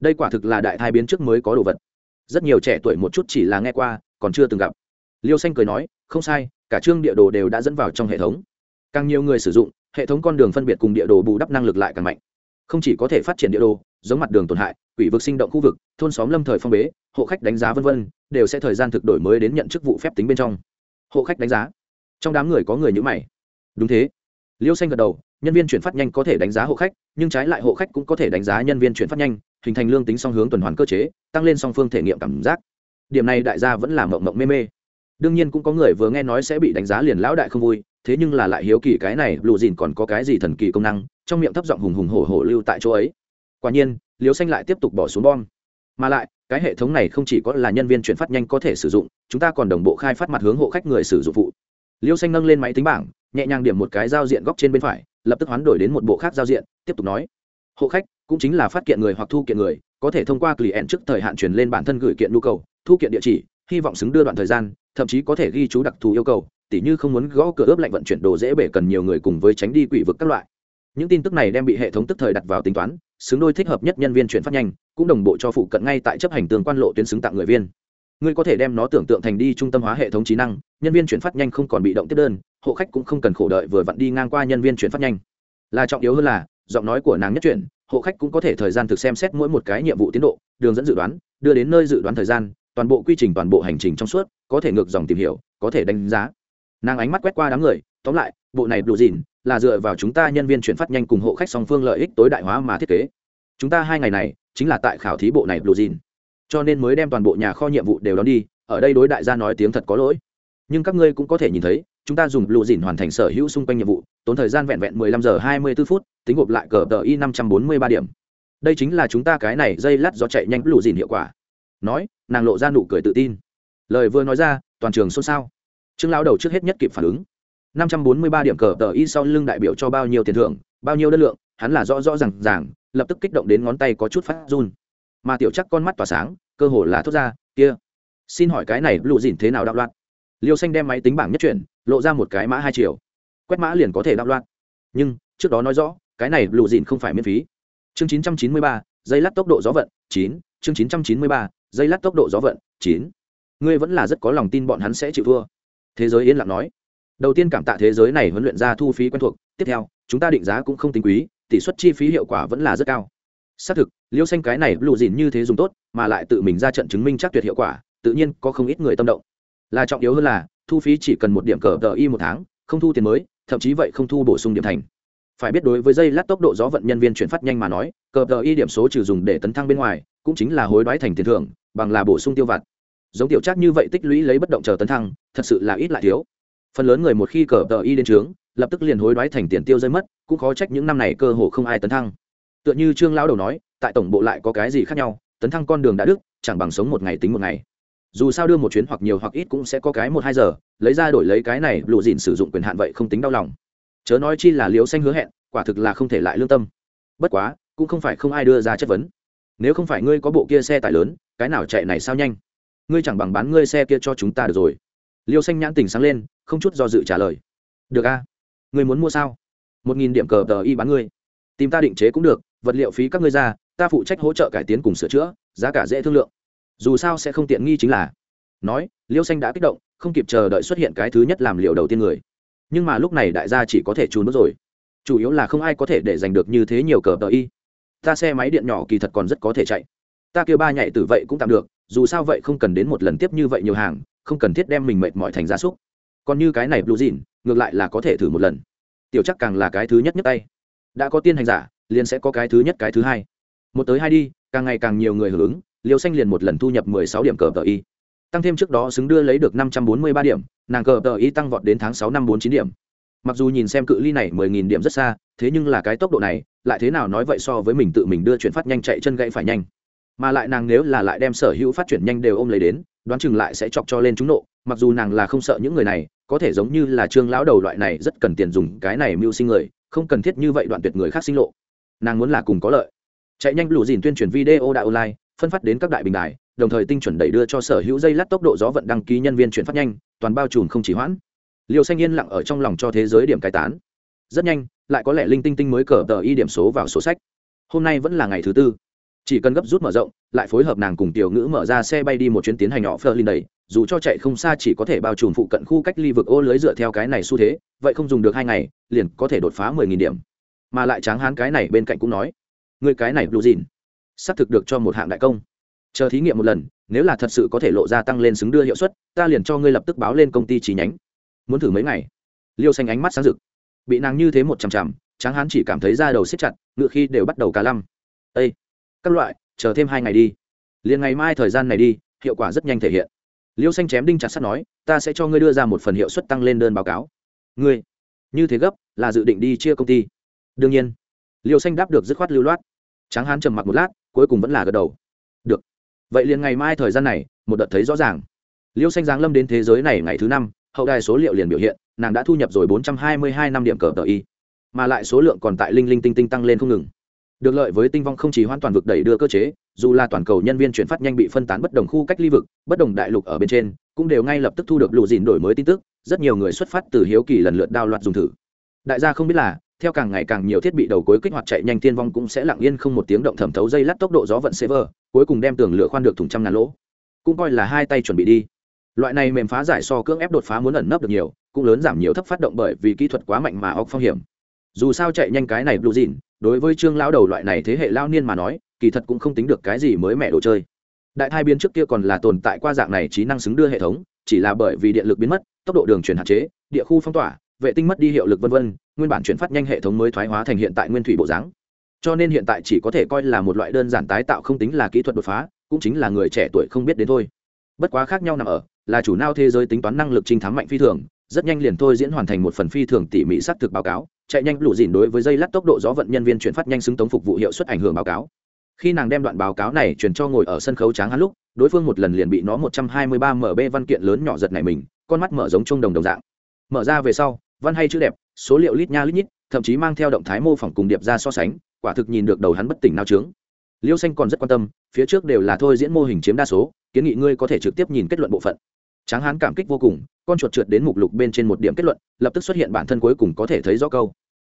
Đây quả thực là đại thai biến trước mới có đồ vật. Rất nhiều trẻ tuổi một chút chỉ là nghe qua, còn chưa từng gặp. Liêu xanh cười nói, không sai, cả chương địa đồ đều đã dẫn vào trong hệ thống. Càng nhiều người sử dụng, hệ thống con đường phân biệt cùng địa đồ bù đắp năng lực lại càng mạnh. Không chỉ có thể phát triển địa đồ, giống mặt đường tổn hại, quỷ vực sinh động khu vực, thôn xóm lâm thời phong bế, hộ khách đánh giá v v đều sẽ thời gian thực đổi mới đến nhận chức vụ phép tính bên trong. Hộ khách đánh giá. Trong đám người có người nhữ mày. Đúng thế liêu xanh gật đầu, nhân viên chuyển phát nhanh có thể đánh giá hộ khách, nhưng trái lại hộ khách cũng có thể đánh giá nhân viên chuyển phát nhanh, hình thành lương tính song hướng tuần hoàn cơ chế, tăng lên song phương thể nghiệm cảm giác. Điểm này đại gia vẫn là mộng mộng mê mê. Đương nhiên cũng có người vừa nghe nói sẽ bị đánh giá liền lão đại không vui, thế nhưng là lại hiếu kỳ cái này lù dìn còn có cái gì thần kỳ công năng, trong miệng thấp giọng hùng hùng hổ hổ lưu tại chỗ ấy. Quả nhiên, Liêu xanh lại tiếp tục bỏ xuống bom. Mà lại, cái hệ thống này không chỉ có là nhân viên chuyển phát nhanh có thể sử dụng, chúng ta còn đồng bộ khai phát mặt hướng hộ khách người sử dụng phụ liêu xanh nâng lên máy tính bảng nhẹ nhàng điểm một cái giao diện góc trên bên phải, lập tức hoán đổi đến một bộ khác giao diện, tiếp tục nói. Hộ khách, cũng chính là phát kiện người hoặc thu kiện người, có thể thông qua client trước thời hạn chuyển lên bản thân gửi kiện nhu cầu, thu kiện địa chỉ, hy vọng xứng đưa đoạn thời gian, thậm chí có thể ghi chú đặc thù yêu cầu, tỉ như không muốn gõ cửa ướp lạnh vận chuyển đồ dễ bể cần nhiều người cùng với tránh đi quỷ vực các loại. Những tin tức này đem bị hệ thống tức thời đặt vào tính toán, xứng đôi thích hợp nhất nhân viên chuyển phát nhanh, cũng đồng bộ cho phụ cận ngay tại chấp hành tương quan lộ tuyến xứng tặng người viên ngươi có thể đem nó tưởng tượng thành đi trung tâm hóa hệ thống trí năng, nhân viên chuyển phát nhanh không còn bị động tiếp đơn, hộ khách cũng không cần khổ đợi vừa vặn đi ngang qua nhân viên chuyển phát nhanh. Là trọng yếu hơn là, giọng nói của nàng nhất chuyển, hộ khách cũng có thể thời gian thực xem xét mỗi một cái nhiệm vụ tiến độ, đường dẫn dự đoán, đưa đến nơi dự đoán thời gian, toàn bộ quy trình toàn bộ hành trình trong suốt, có thể ngược dòng tìm hiểu, có thể đánh giá. Nàng ánh mắt quét qua đám người, tóm lại, bộ này đủ dìn là dựa vào chúng ta nhân viên chuyển phát nhanh cùng hộ khách song phương lợi ích tối đại hóa mà thiết kế. Chúng ta hai ngày này, chính là tại khảo thí bộ này đủ dìn cho nên mới đem toàn bộ nhà kho nhiệm vụ đều đón đi, ở đây đối đại gia nói tiếng thật có lỗi. Nhưng các ngươi cũng có thể nhìn thấy, chúng ta dùng lụ dìn hoàn thành sở hữu xung quanh nhiệm vụ, tốn thời gian vẹn vẹn 15 giờ 24 phút, tính gộp lại cờ tờ y 543 điểm. Đây chính là chúng ta cái này dây lát do chạy nhanh lụ dìn hiệu quả. Nói, nàng lộ ra nụ cười tự tin. Lời vừa nói ra, toàn trường xôn xao. Trương lao đầu trước hết nhất kịp phản ứng. 543 điểm cờ tờ y sau lưng đại biểu cho bao nhiêu tiền thưởng, bao nhiêu đất lượng, hắn là rõ rõ ràng ràng, lập tức kích động đến ngón tay có chút phát run mà tiểu chắc con mắt tỏa sáng cơ hồ là thốt ra kia xin hỏi cái này lụ dìn thế nào đạo loạn? Liêu xanh đem máy tính bảng nhất chuyển lộ ra một cái mã hai triệu quét mã liền có thể đạo loạn. Nhưng trước đó nói rõ cái này lụ dìn không phải miễn phí. Chương 993, dây lát tốc độ gió vận 9, chương 993, dây lát tốc độ gió vận 9. ngươi vẫn là rất có lòng tin bọn hắn sẽ chịu thua. Thế giới yên lặng nói. Đầu tiên cảm tạ thế giới này huấn luyện ra thu phí quen thuộc. Tiếp theo chúng ta định giá cũng không tính quý tỷ suất chi phí hiệu quả vẫn là rất cao xác thực, liêu xanh cái này lụ dìn như thế dùng tốt, mà lại tự mình ra trận chứng minh chắc tuyệt hiệu quả, tự nhiên có không ít người tâm động. Là trọng yếu hơn là, thu phí chỉ cần một điểm cờ tờ y một tháng, không thu tiền mới, thậm chí vậy không thu bổ sung điểm thành. Phải biết đối với dây lát tốc độ gió vận nhân viên chuyển phát nhanh mà nói, cờ tờ y điểm số trừ dùng để tấn thăng bên ngoài, cũng chính là hối đoái thành tiền thưởng, bằng là bổ sung tiêu vặt. Giống tiểu chắc như vậy tích lũy lấy bất động chờ tấn thăng, thật sự là ít lại thiếu. Phần lớn người một khi cờ tờ y đến trướng, lập tức liền hối đoái thành tiền tiêu rơi mất, cũng khó trách những năm này cơ hồ không ai tấn thăng tựa như trương lão đầu nói, tại tổng bộ lại có cái gì khác nhau, tấn thăng con đường đã đức, chẳng bằng sống một ngày tính một ngày. Dù sao đưa một chuyến hoặc nhiều hoặc ít cũng sẽ có cái một hai giờ, lấy ra đổi lấy cái này lộ dịn sử dụng quyền hạn vậy không tính đau lòng. Chớ nói chi là liều xanh hứa hẹn, quả thực là không thể lại lương tâm. Bất quá, cũng không phải không ai đưa ra chất vấn. Nếu không phải ngươi có bộ kia xe tải lớn, cái nào chạy này sao nhanh? Ngươi chẳng bằng bán ngươi xe kia cho chúng ta được rồi. Liêu xanh nhãn tình sáng lên, không chút do dự trả lời. Được a. Ngươi muốn mua sao? Một nghìn điểm cờ tờ y bán ngươi. Tìm ta định chế cũng được vật liệu phí các ngươi ra, ta phụ trách hỗ trợ cải tiến cùng sửa chữa, giá cả dễ thương lượng. Dù sao sẽ không tiện nghi chính là nói, liêu xanh đã kích động, không kịp chờ đợi xuất hiện cái thứ nhất làm liệu đầu tiên người. Nhưng mà lúc này đại gia chỉ có thể trốn bước rồi. Chủ yếu là không ai có thể để giành được như thế nhiều cờ tờ y. Ta xe máy điện nhỏ kỳ thật còn rất có thể chạy. Ta kêu ba nhạy từ vậy cũng tạm được, dù sao vậy không cần đến một lần tiếp như vậy nhiều hàng, không cần thiết đem mình mệt mỏi thành gia súc. Còn như cái này blue jean, ngược lại là có thể thử một lần. Tiểu chắc càng là cái thứ nhất nhất tay. Đã có tiên hành giả liền sẽ có cái thứ nhất, cái thứ hai. Một tới hai đi, càng ngày càng nhiều người hưởng ứng, liêu xanh liền một lần thu nhập mười sáu điểm cờ tờ y. Tăng thêm trước đó xứng đưa lấy được năm trăm bốn mươi ba điểm, nàng cờ tờ y tăng vọt đến tháng sáu năm bốn chín điểm. Mặc dù nhìn xem cự ly này mười nghìn điểm rất xa, thế nhưng là cái tốc độ này, lại thế nào nói vậy so với mình tự mình đưa chuyển phát nhanh chạy chân gãy phải nhanh. Mà lại nàng nếu là lại đem sở hữu phát triển nhanh đều ôm lấy đến, đoán chừng lại sẽ chọc cho lên chúng nộ, mặc dù nàng là không sợ những người này, có thể giống như là trương lão đầu loại này rất cần tiền dùng cái này mưu sinh người, không cần thiết như vậy đoạn tuyệt người khác sinh lộ nàng muốn là cùng có lợi. Chạy nhanh lù dìn tuyên truyền video đã online, phân phát đến các đại bình đài, đồng thời tinh chuẩn đẩy đưa cho sở hữu dây lát tốc độ gió vận đăng ký nhân viên chuyển phát nhanh, toàn bao trùm không chỉ hoãn. Liều xanh yên lặng ở trong lòng cho thế giới điểm cai tán. Rất nhanh, lại có lẽ linh tinh tinh mới cờ tờ y điểm số vào số sách. Hôm nay vẫn là ngày thứ tư. Chỉ cần gấp rút mở rộng, lại phối hợp nàng cùng tiểu ngữ mở ra xe bay đi một chuyến tiến hành họ phơ linh đầy, dù cho chạy không xa chỉ có thể bao trùm phụ cận khu cách ly vực ô lưới dựa theo cái này xu thế, vậy không dùng được hai ngày, liền có thể đột phá mười nghìn điểm mà lại tráng hán cái này bên cạnh cũng nói người cái này, blue jean, xác thực được cho một hạng đại công. Chờ thí nghiệm một lần, nếu là thật sự có thể lộ ra tăng lên xứng đưa hiệu suất, ta liền cho ngươi lập tức báo lên công ty chi nhánh. Muốn thử mấy ngày? Liêu xanh ánh mắt sáng rực. Bị nàng như thế một chằm chằm, tráng hán chỉ cảm thấy da đầu xếp chặt, ngựa khi đều bắt đầu cá lăm. Ây các loại, chờ thêm hai ngày đi. Liền ngày mai thời gian này đi, hiệu quả rất nhanh thể hiện. Liêu xanh chém đinh chặt sắt nói, ta sẽ cho ngươi đưa ra một phần hiệu suất tăng lên đơn báo cáo. Ngươi, như thế gấp, là dự định đi chia công ty đương nhiên. Liêu xanh đáp được dứt khoát lưu loát. Tráng hán trầm mặc một lát, cuối cùng vẫn là gật đầu. Được. Vậy liền ngày mai thời gian này, một đợt thấy rõ ràng. Liêu xanh giáng lâm đến thế giới này ngày thứ năm, hậu đài số liệu liền biểu hiện, nàng đã thu nhập rồi bốn trăm hai mươi hai năm điểm cờ tờ y. Mà lại số lượng còn tại linh linh tinh tinh tăng lên không ngừng. Được lợi với tinh vong không chỉ hoàn toàn vực đẩy đưa cơ chế, dù là toàn cầu nhân viên chuyển phát nhanh bị phân tán bất đồng khu cách ly vực, bất đồng đại lục ở bên trên, cũng đều ngay lập tức thu được lụ dìn đổi mới tin tức, rất nhiều người xuất phát từ hiếu kỳ lần lượt đao loạt dùng thử. Đại gia không biết là theo càng ngày càng nhiều thiết bị đầu cuối kích hoạt chạy nhanh tiên vong cũng sẽ lặng yên không một tiếng động thẩm thấu dây lát tốc độ gió vận server cuối cùng đem tường lửa khoan được thùng trăm ngàn lỗ. Cũng coi là hai tay chuẩn bị đi. Loại này mềm phá giải so cưỡng ép đột phá muốn ẩn nấp được nhiều, cũng lớn giảm nhiều thấp phát động bởi vì kỹ thuật quá mạnh mà óc phong hiểm. Dù sao chạy nhanh cái này blue dìn đối với trương lão đầu loại này thế hệ lao niên mà nói, kỳ thật cũng không tính được cái gì mới mẻ đồ chơi. Đại thai biến trước kia còn là tồn tại qua dạng này trí năng xứng đưa hệ thống, chỉ là bởi vì điện lực biến mất, tốc độ đường truyền hạn chế, địa khu phong tỏa, vệ tinh mất đi hiệu lực vân vân nguyên bản chuyển phát nhanh hệ thống mới thoái hóa thành hiện tại nguyên thủy bộ dáng. Cho nên hiện tại chỉ có thể coi là một loại đơn giản tái tạo không tính là kỹ thuật đột phá, cũng chính là người trẻ tuổi không biết đến thôi. Bất quá khác nhau nằm ở, là chủ nao thế giới tính toán năng lực trinh thám mạnh phi thường, rất nhanh liền thôi diễn hoàn thành một phần phi thường tỉ mỉ xác thực báo cáo, chạy nhanh lụ dìn đối với dây lát tốc độ gió vận nhân viên chuyển phát nhanh xứng tống phục vụ hiệu suất ảnh hưởng báo cáo. Khi nàng đem đoạn báo cáo này truyền cho ngồi ở sân khấu tráng hắn lúc, đối phương một lần liền bị nó một trăm hai mươi ba mb văn kiện lớn nhỏ giật này mình, con mắt mở giống trung đồng đồng dạng. Mở ra về sau, văn hay chữ đẹp số liệu lít nha lít nhít, thậm chí mang theo động thái mô phỏng cùng điệp ra so sánh, quả thực nhìn được đầu hắn bất tỉnh nao trướng. Liêu xanh còn rất quan tâm, phía trước đều là thôi diễn mô hình chiếm đa số, kiến nghị ngươi có thể trực tiếp nhìn kết luận bộ phận. Tráng hán cảm kích vô cùng, con chuột trượt đến mục lục bên trên một điểm kết luận, lập tức xuất hiện bản thân cuối cùng có thể thấy rõ câu.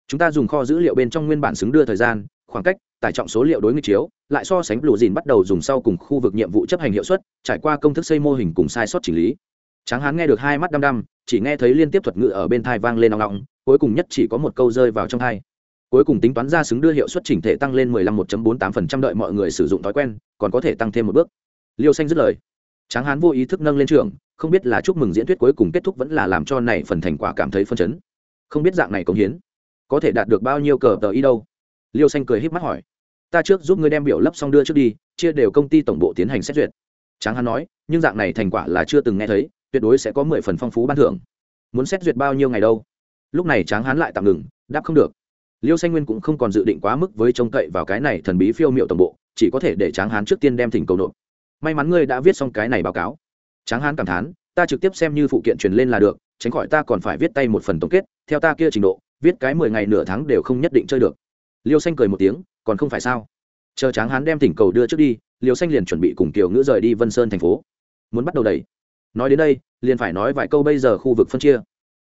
Chúng ta dùng kho dữ liệu bên trong nguyên bản xứng đưa thời gian, khoảng cách, tải trọng số liệu đối nghịch chiếu, lại so sánh lù dìn bắt đầu dùng sau cùng khu vực nhiệm vụ chấp hành hiệu suất, trải qua công thức xây mô hình cùng sai sót chỉnh lý. Tráng hán nghe được hai mắt đăm đăm, chỉ nghe thấy liên tiếp thuật ngữ ở bên thai vang lên nòng nọng cuối cùng nhất chỉ có một câu rơi vào trong hai. Cuối cùng tính toán ra xứng đưa hiệu suất chỉnh thể tăng lên 15 1.48% đợi mọi người sử dụng thói quen, còn có thể tăng thêm một bước. Liêu xanh dứt lời. Tráng hán vô ý thức nâng lên trường, không biết là chúc mừng diễn thuyết cuối cùng kết thúc vẫn là làm cho này phần thành quả cảm thấy phân chấn. Không biết dạng này cống hiến, có thể đạt được bao nhiêu cờ tờ y đâu? Liêu xanh cười híp mắt hỏi. Ta trước giúp ngươi đem biểu lấp xong đưa trước đi, chia đều công ty tổng bộ tiến hành xét duyệt. Tráng hán nói, nhưng dạng này thành quả là chưa từng nghe thấy, tuyệt đối sẽ có mười phần phong phú ban thưởng. Muốn xét duyệt bao nhiêu ngày đâu? Lúc này tráng hán lại tạm ngừng, đáp không được. Liêu xanh nguyên cũng không còn dự định quá mức với trông cậy vào cái này thần bí phiêu m i ệ u tổng bộ, chỉ có thể để tráng hán trước tiên đem thỉnh cầu nộp. May mắn ngươi đã viết xong cái này báo cáo. Tráng hán cảm thán, ta trực tiếp xem như phụ kiện truyền lên là được, tránh khỏi ta còn phải viết tay một phần tổng kết, theo ta kia trình độ, viết cái mười ngày nửa tháng đều không nhất định chơi được. Liêu xanh cười một tiếng, còn không phải sao? Chờ tráng hán đem thỉnh cầu đưa trước đi, liêu xanh liền chuẩn bị cùng kiều ngữ rời đi vân sơn thành phố. Muốn bắt đầu đầy nói đến đây, liền phải nói vài câu bây giờ khu vực phân chia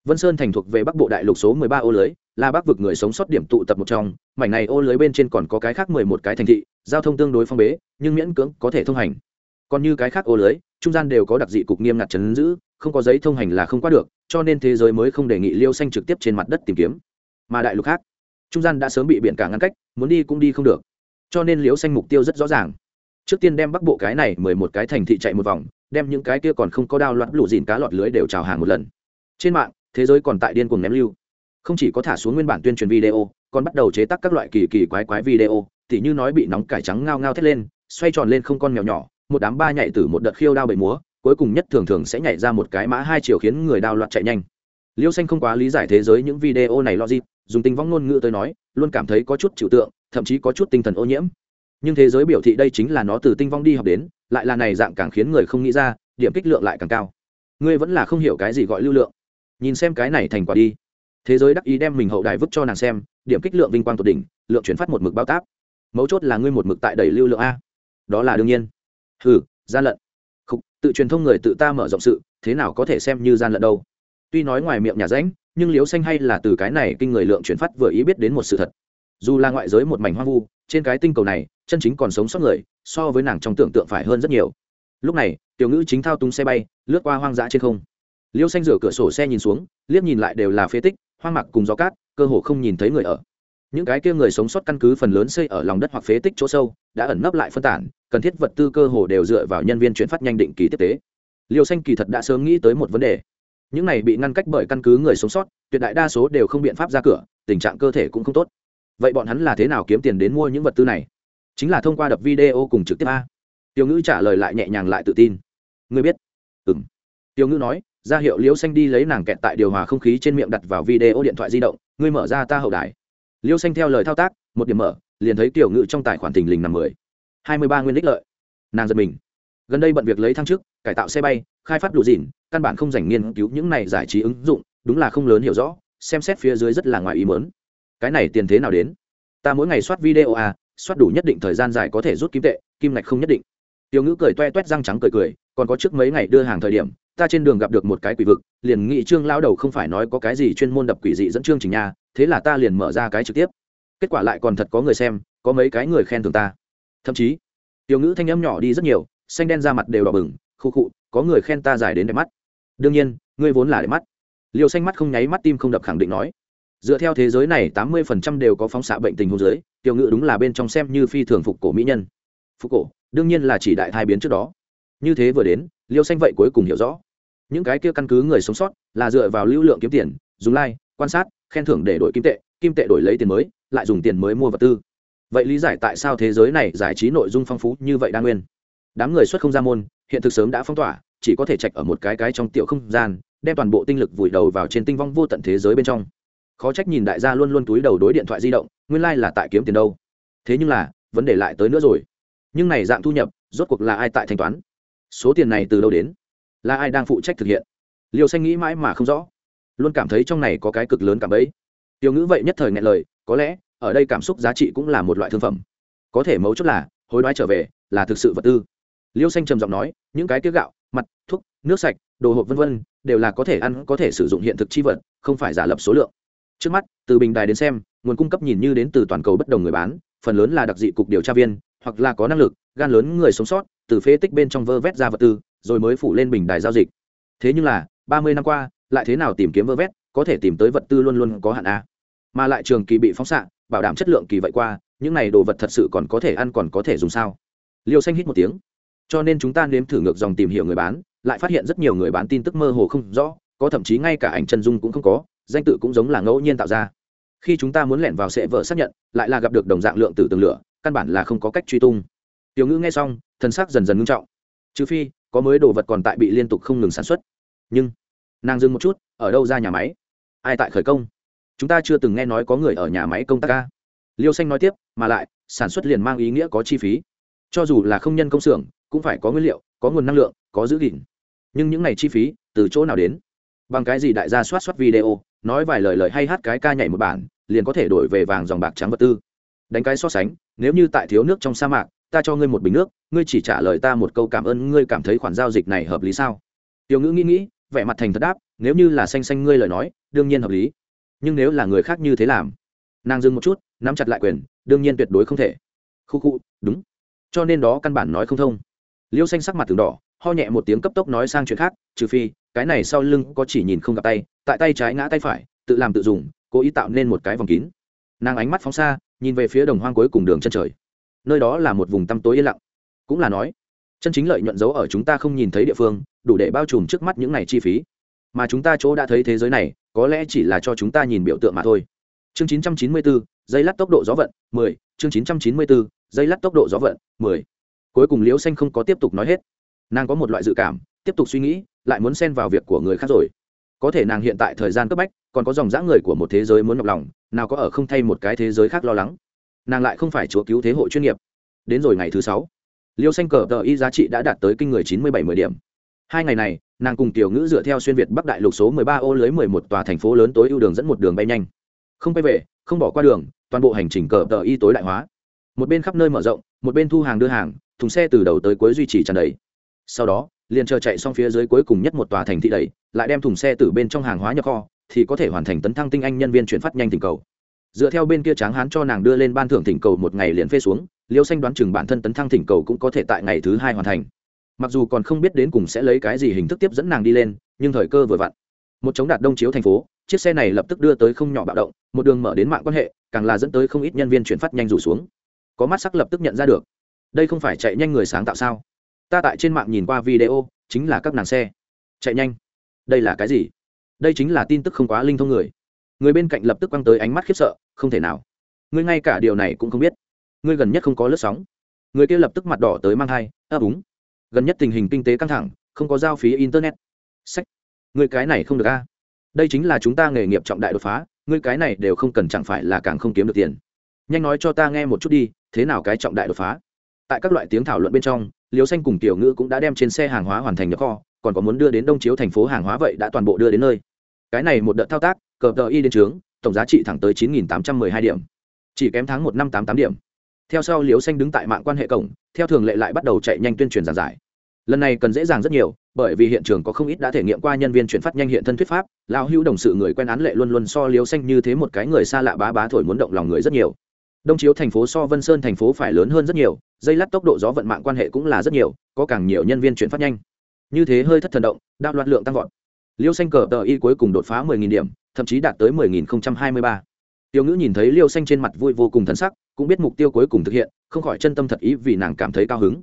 vân sơn thành thuộc về bắc bộ đại lục số mười ba ô lưới, là bắc vực người sống sót điểm tụ tập một trong. Mảnh này ô lưới bên trên còn có cái khác mười một cái thành thị, giao thông tương đối phong bế, nhưng miễn cưỡng có thể thông hành. Còn như cái khác ô lưới, trung gian đều có đặc dị cục nghiêm ngặt chấn giữ, không có giấy thông hành là không qua được, cho nên thế giới mới không đề nghị liêu xanh trực tiếp trên mặt đất tìm kiếm. Mà đại lục khác, trung gian đã sớm bị biển cả ngăn cách, muốn đi cũng đi không được. Cho nên liêu xanh mục tiêu rất rõ ràng. Trước tiên đem bắc bộ cái này mười một cái thành thị chạy một vòng, đem những cái kia còn không có đao loạn lũ dìn cá lọt lưới đều chào hàng một lần. Trên mạng thế giới còn tại điên cuồng ném lưu. Không chỉ có thả xuống nguyên bản tuyên truyền video, còn bắt đầu chế tác các loại kỳ kỳ quái quái video, tỉ như nói bị nóng cải trắng ngao ngao thét lên, xoay tròn lên không con mèo nhỏ, một đám ba nhảy từ một đợt khiêu đao bậy múa, cuối cùng nhất thường thường sẽ nhảy ra một cái mã hai chiều khiến người đao loạn chạy nhanh. Liêu xanh không quá lý giải thế giới những video này logic, dùng tinh vong ngôn ngữ tới nói, luôn cảm thấy có chút trừu tượng, thậm chí có chút tinh thần ô nhiễm. Nhưng thế giới biểu thị đây chính là nó từ tinh vong đi học đến, lại là này dạng càng khiến người không nghĩ ra, điểm kích lượng lại càng cao. Ngươi vẫn là không hiểu cái gì gọi lưu lượng nhìn xem cái này thành quả đi. Thế giới đắc ý đem mình hậu đài vứt cho nàng xem điểm kích lượng vinh quang tột đỉnh lượng chuyển phát một mực bao táp. Mấu chốt là ngươi một mực tại đầy lưu lượng a. Đó là đương nhiên. Hừ gian lận. Khúc, tự truyền thông người tự ta mở rộng sự thế nào có thể xem như gian lận đâu? Tuy nói ngoài miệng nhà ránh nhưng liếu xanh hay là từ cái này kinh người lượng chuyển phát vừa ý biết đến một sự thật. Dù là ngoại giới một mảnh hoang vu trên cái tinh cầu này chân chính còn sống sót người so với nàng trong tưởng tượng phải hơn rất nhiều. Lúc này tiểu ngữ chính thao túng xe bay lướt qua hoang dã trên không liêu xanh rửa cửa sổ xe nhìn xuống, liếc nhìn lại đều là phế tích, hoang mạc cùng gió cát, cơ hồ không nhìn thấy người ở. Những cái kia người sống sót căn cứ phần lớn xây ở lòng đất hoặc phế tích chỗ sâu, đã ẩn nấp lại phân tản, cần thiết vật tư cơ hồ đều dựa vào nhân viên chuyển phát nhanh định kỳ tiếp tế. Liêu xanh kỳ thật đã sớm nghĩ tới một vấn đề. Những này bị ngăn cách bởi căn cứ người sống sót, tuyệt đại đa số đều không biện pháp ra cửa, tình trạng cơ thể cũng không tốt. Vậy bọn hắn là thế nào kiếm tiền đến mua những vật tư này? Chính là thông qua đập video cùng trực tiếp a. Tiểu ngữ trả lời lại nhẹ nhàng lại tự tin. Ngươi biết. Ừ m tiểu ngữ nói ra hiệu liễu xanh đi lấy nàng kẹt tại điều hòa không khí trên miệng đặt vào video điện thoại di động, ngươi mở ra ta hậu đài. Liễu xanh theo lời thao tác, một điểm mở, liền thấy tiểu ngự trong tài khoản tình lình nằm mười. Hai mươi ba nguyên đích lợi. Nàng giật mình. Gần đây bận việc lấy thăng chức, cải tạo xe bay, khai phát đủ dìn căn bản không dành nghiên cứu những này giải trí ứng dụng, đúng là không lớn hiểu rõ, xem xét phía dưới rất là ngoài ý mớn cái này tiền thế nào đến? Ta mỗi ngày soát video à soát đủ nhất định thời gian dài có thể rút kim tệ, kim ngạch không nhất định. Tiểu ngữ cười toe toét răng trắng cười cười, còn có trước mấy ngày đưa hàng thời điểm ta trên đường gặp được một cái quỷ vực, liền nghị trương lao đầu không phải nói có cái gì chuyên môn đập quỷ dị dẫn chương trình nha, thế là ta liền mở ra cái trực tiếp. Kết quả lại còn thật có người xem, có mấy cái người khen thường ta. Thậm chí, tiểu ngữ thanh âm nhỏ đi rất nhiều, xanh đen ra mặt đều đỏ bừng, khu khụ có người khen ta dài đến đẹp mắt. Đương nhiên, ngươi vốn là đẹp mắt. Liêu xanh mắt không nháy mắt tim không đập khẳng định nói. Dựa theo thế giới này tám mươi phần trăm đều có phóng xạ bệnh tình hôn giới, tiểu ngữ đúng là bên trong xem như phi thường phục cổ mỹ nhân. Phục cổ, đương nhiên là chỉ đại thai biến trước đó. Như thế vừa đến, liêu xanh vậy cuối cùng hiểu rõ những cái kia căn cứ người sống sót là dựa vào lưu lượng kiếm tiền, dùng like, quan sát, khen thưởng để đổi kim tệ kim tệ đổi lấy tiền mới, lại dùng tiền mới mua vật tư. Vậy lý giải tại sao thế giới này giải trí nội dung phong phú như vậy đa nguyên? Đám người xuất không ra môn, hiện thực sớm đã phong tỏa, chỉ có thể chạch ở một cái cái trong tiểu không gian, đem toàn bộ tinh lực vùi đầu vào trên tinh vong vô tận thế giới bên trong. Khó trách nhìn đại gia luôn luôn túi đầu đối điện thoại di động, nguyên lai、like、là tại kiếm tiền đâu. Thế nhưng là, vấn đề lại tới nữa rồi. Nhưng này dạng thu nhập, rốt cuộc là ai tại thanh toán? Số tiền này từ đâu đến? Là ai đang phụ trách thực hiện? Liều xanh nghĩ mãi mà không rõ, luôn cảm thấy trong này có cái cực lớn cảm ấy tiểu ngữ vậy nhất thời ngại lời, có lẽ, ở đây cảm xúc giá trị cũng là một loại thương phẩm. Có thể mấu chốt là, hối đoái trở về, là thực sự vật tư. Liêu xanh trầm giọng nói, những cái tiết gạo, mặt, thuốc, nước sạch, đồ hộp vân vân, đều là có thể ăn, có thể sử dụng hiện thực chi vật, không phải giả lập số lượng. Trước mắt, từ bình đài đến xem, nguồn cung cấp nhìn như đến từ toàn cầu bất đồng người bán, phần lớn là đặc dị cục điều tra viên, hoặc là có năng lực, gan lớn người sống sót, từ phế tích bên trong vơ vét ra vật tư rồi mới phủ lên bình đài giao dịch. Thế nhưng là, ba mươi năm qua, lại thế nào tìm kiếm vơ vét, có thể tìm tới vật tư luôn luôn có hạn a mà lại trường kỳ bị phóng xạ, bảo đảm chất lượng kỳ vậy qua, những này đồ vật thật sự còn có thể ăn còn có thể dùng sao? Liêu xanh hít một tiếng. Cho nên chúng ta nếm thử ngược dòng tìm hiểu người bán, lại phát hiện rất nhiều người bán tin tức mơ hồ không rõ, có thậm chí ngay cả ảnh chân dung cũng không có, danh tự cũng giống là ngẫu nhiên tạo ra. Khi chúng ta muốn lẻn vào sẽ vợ xác nhận, lại là gặp được đồng dạng lượng tử từng lửa, căn bản là không có cách truy tung. Tiểu ngữ nghe xong thân xác dần dần ngưng trọng. Trừ phi có mới đồ vật còn tại bị liên tục không ngừng sản xuất. Nhưng, nàng dừng một chút, ở đâu ra nhà máy? Ai tại khởi công? Chúng ta chưa từng nghe nói có người ở nhà máy công tác ca. Liêu xanh nói tiếp, mà lại, sản xuất liền mang ý nghĩa có chi phí. Cho dù là không nhân công xưởng, cũng phải có nguyên liệu, có nguồn năng lượng, có giữ gìn. Nhưng những này chi phí, từ chỗ nào đến? Bằng cái gì đại gia soát soát video, nói vài lời lời hay hát cái ca nhảy một bản, liền có thể đổi về vàng dòng bạc trắng vật tư? Đánh cái so sánh, nếu như tại thiếu nước trong sa mạc ta cho ngươi một bình nước, ngươi chỉ trả lời ta một câu cảm ơn, ngươi cảm thấy khoản giao dịch này hợp lý sao? Tiểu ngữ nghĩ nghĩ, vẻ mặt thành thật đáp, nếu như là xanh xanh ngươi lời nói, đương nhiên hợp lý. Nhưng nếu là người khác như thế làm, nàng dừng một chút, nắm chặt lại quyền, đương nhiên tuyệt đối không thể. Khu khu, đúng. Cho nên đó căn bản nói không thông. Liêu xanh sắc mặt từng đỏ, ho nhẹ một tiếng cấp tốc nói sang chuyện khác, trừ phi, cái này sau lưng có chỉ nhìn không gặp tay, tại tay trái ngã tay phải, tự làm tự dùng, cố ý tạo nên một cái vòng kín. Nàng ánh mắt phóng xa, nhìn về phía đồng hoang cuối cùng đường chân trời nơi đó là một vùng tăm tối yên lặng. Cũng là nói chân chính lợi nhuận dấu ở chúng ta không nhìn thấy địa phương đủ để bao trùm trước mắt những này chi phí. Mà chúng ta chỗ đã thấy thế giới này có lẽ chỉ là cho chúng ta nhìn biểu tượng mà thôi. Chương 994, dây lát tốc độ gió vận 10, chương 994, dây lát tốc độ gió vận 10. cuối cùng liễu xanh không có tiếp tục nói hết. Nàng có một loại dự cảm tiếp tục suy nghĩ lại muốn xen vào việc của người khác rồi. Có thể nàng hiện tại thời gian cấp bách còn có dòng dã người của một thế giới muốn nhọc lòng nào có ở không thay một cái thế giới khác lo lắng nàng lại không phải chúa cứu thế hội chuyên nghiệp. Đến rồi ngày thứ sáu, liêu xanh cờ tờ y giá trị đã đạt tới kinh người chín mươi bảy mươi điểm. Hai ngày này, nàng cùng tiểu ngữ dựa theo xuyên việt bắc đại lục số mười ba ô lưới mười một tòa thành phố lớn tối ưu đường dẫn một đường bay nhanh. Không bay về, không bỏ qua đường, toàn bộ hành trình cờ tờ y tối đại hóa. Một bên khắp nơi mở rộng, một bên thu hàng đưa hàng, thùng xe từ đầu tới cuối duy trì tràn đầy. Sau đó, liền chờ chạy xong phía dưới cuối cùng nhất một tòa thành thị đầy, lại đem thùng xe từ bên trong hàng hóa nhập kho, thì có thể hoàn thành tấn thăng tinh anh nhân viên chuyển phát nhanh tình cầu dựa theo bên kia tráng hán cho nàng đưa lên ban thưởng thỉnh cầu một ngày liền phê xuống, liêu xanh đoán chừng bản thân tấn thăng thỉnh cầu cũng có thể tại ngày thứ hai hoàn thành. Mặc dù còn không biết đến cùng sẽ lấy cái gì hình thức tiếp dẫn nàng đi lên, nhưng thời cơ vừa vặn. Một chống đạt đông chiếu thành phố, chiếc xe này lập tức đưa tới không nhỏ bạo động, một đường mở đến mạng quan hệ, càng là dẫn tới không ít nhân viên chuyển phát nhanh rủ xuống. Có mắt sắc lập tức nhận ra được. Đây không phải chạy nhanh người sáng tạo sao? Ta tại trên mạng nhìn qua video, chính là các nàng xe. Chạy nhanh. Đây là cái gì? Đây chính là tin tức không quá linh thông người người bên cạnh lập tức quăng tới ánh mắt khiếp sợ, không thể nào. Ngươi ngay cả điều này cũng không biết. Ngươi gần nhất không có lướt sóng. Người kia lập tức mặt đỏ tới mang thai, ấp úng. Gần nhất tình hình kinh tế căng thẳng, không có giao phí internet. Sách. Người cái này không được a. Đây chính là chúng ta nghề nghiệp trọng đại đột phá, ngươi cái này đều không cần chẳng phải là càng không kiếm được tiền. Nhanh nói cho ta nghe một chút đi, thế nào cái trọng đại đột phá? Tại các loại tiếng thảo luận bên trong liều xanh cùng tiểu ngữ cũng đã đem trên xe hàng hóa hoàn thành nhập kho, còn có muốn đưa đến đông chiếu thành phố hàng hóa vậy đã toàn bộ đưa đến nơi. Cái này một đợt thao tác cờ tờ y đến trướng, tổng giá trị thẳng tới chín nghìn tám trăm mười hai điểm. Chỉ kém tháng một năm tám tám điểm. Theo sau liều xanh đứng tại mạng quan hệ cổng, theo thường lệ lại bắt đầu chạy nhanh tuyên truyền giảng giải. Lần này cần dễ dàng rất nhiều, bởi vì hiện trường có không ít đã thể nghiệm qua nhân viên chuyển phát nhanh hiện thân thuyết pháp, lão hữu đồng sự người quen án lệ luôn luôn so liều xanh như thế một cái người xa lạ bá bá thổi muốn động lòng người rất nhiều. Đông chiếu thành phố so vân sơn thành phố phải lớn hơn rất nhiều, dây lát tốc độ gió vận mạng quan hệ cũng là rất nhiều, có càng nhiều nhân viên chuyển phát nhanh. Như thế hơi thất thần động, đạo loạt lượng tăng vọt. Liêu xanh cờ tờ y cuối cùng đột phá 10.000 điểm thậm chí đạt tới 10.023. tiêu ngữ nhìn thấy liêu xanh trên mặt vui vô cùng thần sắc, cũng biết mục tiêu cuối cùng thực hiện, không khỏi chân tâm thật ý vì nàng cảm thấy cao hứng.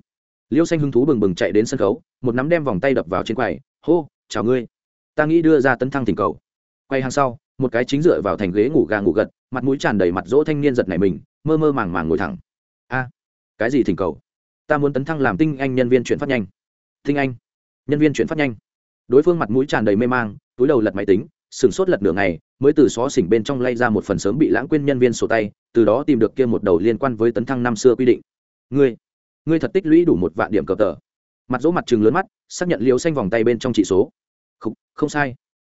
Liêu xanh hứng thú bừng bừng chạy đến sân khấu, một nắm đem vòng tay đập vào trên quầy, hô, chào ngươi. Ta nghĩ đưa ra tấn thăng thỉnh cầu. Quay hàng sau, một cái chính dựa vào thành ghế ngủ gà ngủ gật, mặt mũi tràn đầy mặt dỗ thanh niên giật này mình, mơ mơ màng màng ngồi thẳng. A, cái gì thỉnh cầu? Ta muốn tấn thăng làm tinh anh nhân viên chuyển phát nhanh. Tinh anh? Nhân viên chuyển phát nhanh? Đối phương mặt mũi tràn đầy mê mang, túi đầu lật máy tính sửng sốt lật nửa ngày mới từ xó xỉnh bên trong lay ra một phần sớm bị lãng quên nhân viên sổ tay từ đó tìm được kia một đầu liên quan với tấn thăng năm xưa quy định. Ngươi ngươi thật tích lũy đủ một vạn điểm cờ tờ. Mặt dỗ mặt chừng lớn mắt xác nhận liều xanh vòng tay bên trong chỉ số. Không, không sai.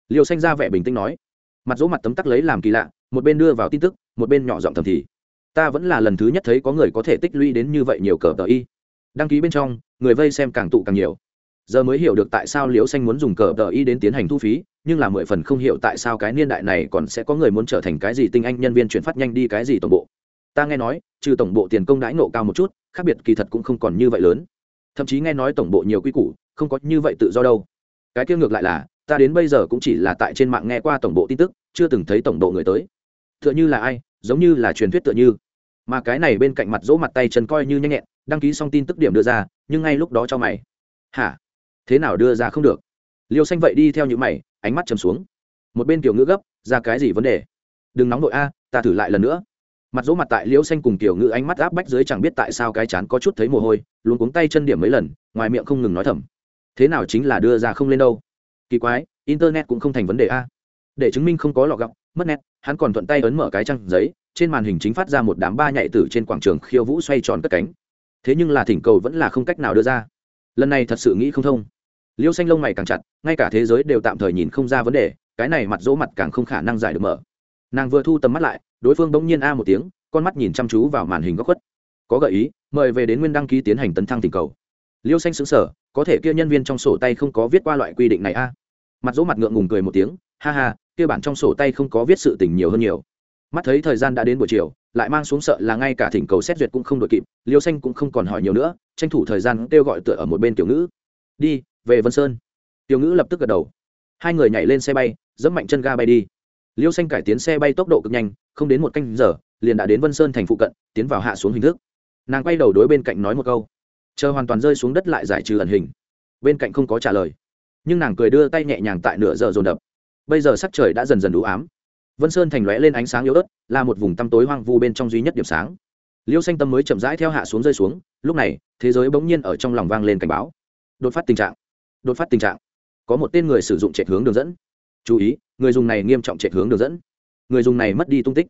Liều xanh ra vẻ bình tĩnh nói. Mặt dỗ mặt tấm tắc lấy làm kỳ lạ một bên đưa vào tin tức một bên nhỏ giọng thầm thì. Ta vẫn là lần thứ nhất thấy có người có thể tích lũy đến như vậy nhiều cờ tờ y. Đăng ký bên trong người vây xem càng tụ càng nhiều. Giờ mới hiểu được tại sao liễu xanh muốn dùng cờ tờ y đến tiến hành thu phí nhưng là mười phần không hiểu tại sao cái niên đại này còn sẽ có người muốn trở thành cái gì tinh anh nhân viên chuyển phát nhanh đi cái gì tổng bộ. Ta nghe nói, trừ tổng bộ tiền công đãi nộ cao một chút, khác biệt kỳ thật cũng không còn như vậy lớn. Thậm chí nghe nói tổng bộ nhiều quy củ, không có như vậy tự do đâu. Cái kia ngược lại là, ta đến bây giờ cũng chỉ là tại trên mạng nghe qua tổng bộ tin tức, chưa từng thấy tổng bộ người tới. T h ư ợ n h ư là ai, giống như là truyền thuyết tựa như. Mà cái này bên cạnh mặt dỗ mặt tay chân coi như nhanh nhẹn, đăng ký xong tin tức điểm đưa ra, nhưng ngay lúc đó cho mày. Hả? Thế nào đưa ra không được? Liêu xanh vậy đi theo những mày ánh mắt chầm xuống. Một bên kiểu ngữ gấp, ra cái gì vấn đề? Đừng nóng nội a, ta thử lại lần nữa. Mặt dỗ mặt tại liễu xanh cùng kiểu ngữ ánh mắt áp bách dưới chẳng biết tại sao cái chán có chút thấy mồ hôi luôn cuống tay chân điểm mấy lần, ngoài miệng không ngừng nói thầm. Thế nào chính là đưa ra không lên đâu? Kỳ quái, internet cũng không thành vấn đề a. Để chứng minh không có lọ gọc mất nét, hắn còn thuận tay ấn mở cái trăng giấy, trên màn hình chính phát ra một đám ba nhạy tử trên quảng trường khiêu vũ xoay tròn cất cánh. Thế nhưng là thỉnh cầu vẫn là không cách nào đưa ra. Lần này thật sự nghĩ không thông liêu xanh lông mày càng chặt, ngay cả thế giới đều tạm thời nhìn không ra vấn đề, cái này mặt dỗ mặt càng không khả năng giải được mở. Nàng vừa thu tầm mắt lại, đối phương bỗng nhiên a một tiếng, con mắt nhìn chăm chú vào màn hình góc khuất. Có gợi ý, mời về đến nguyên đăng ký tiến hành tấn thăng tình cầu. Liêu xanh xứng sở có thể kia nhân viên trong sổ tay không có viết qua loại quy định này a. Mặt dỗ mặt ngượng ngùng cười một tiếng, ha ha, kia bản trong sổ tay không có viết sự tình nhiều hơn nhiều. Mắt thấy thời gian đã đến buổi chiều, lại mang xuống sợ là ngay cả thỉnh cầu xét duyệt cũng không đội kịp, liêu xanh cũng không còn hỏi nhiều nữa, tranh thủ thời gian kêu gọi tựa ở một bên tiểu ngữ. Đi về vân sơn tiểu ngữ lập tức gật đầu hai người nhảy lên xe bay dẫm mạnh chân ga bay đi liêu xanh cải tiến xe bay tốc độ cực nhanh không đến một canh giờ liền đã đến vân sơn thành phụ cận tiến vào hạ xuống hình thức nàng quay đầu đối bên cạnh nói một câu chờ hoàn toàn rơi xuống đất lại giải trừ ẩn hình bên cạnh không có trả lời nhưng nàng cười đưa tay nhẹ nhàng tại nửa giờ dồn đập bây giờ sắc trời đã dần dần đủ ám vân sơn thành lóe lên ánh sáng yếu ớt là một vùng tăm tối hoang vu bên trong duy nhất điểm sáng liêu xanh tâm mới chậm rãi theo hạ xuống rơi xuống lúc này thế giới bỗng nhiên ở trong lòng vang lên cảnh báo đột phát tình trạng đột phát tình trạng. Có một tên người sử dụng trệ hướng đường dẫn. Chú ý, người dùng này nghiêm trọng trệ hướng đường dẫn. Người dùng này mất đi tung tích.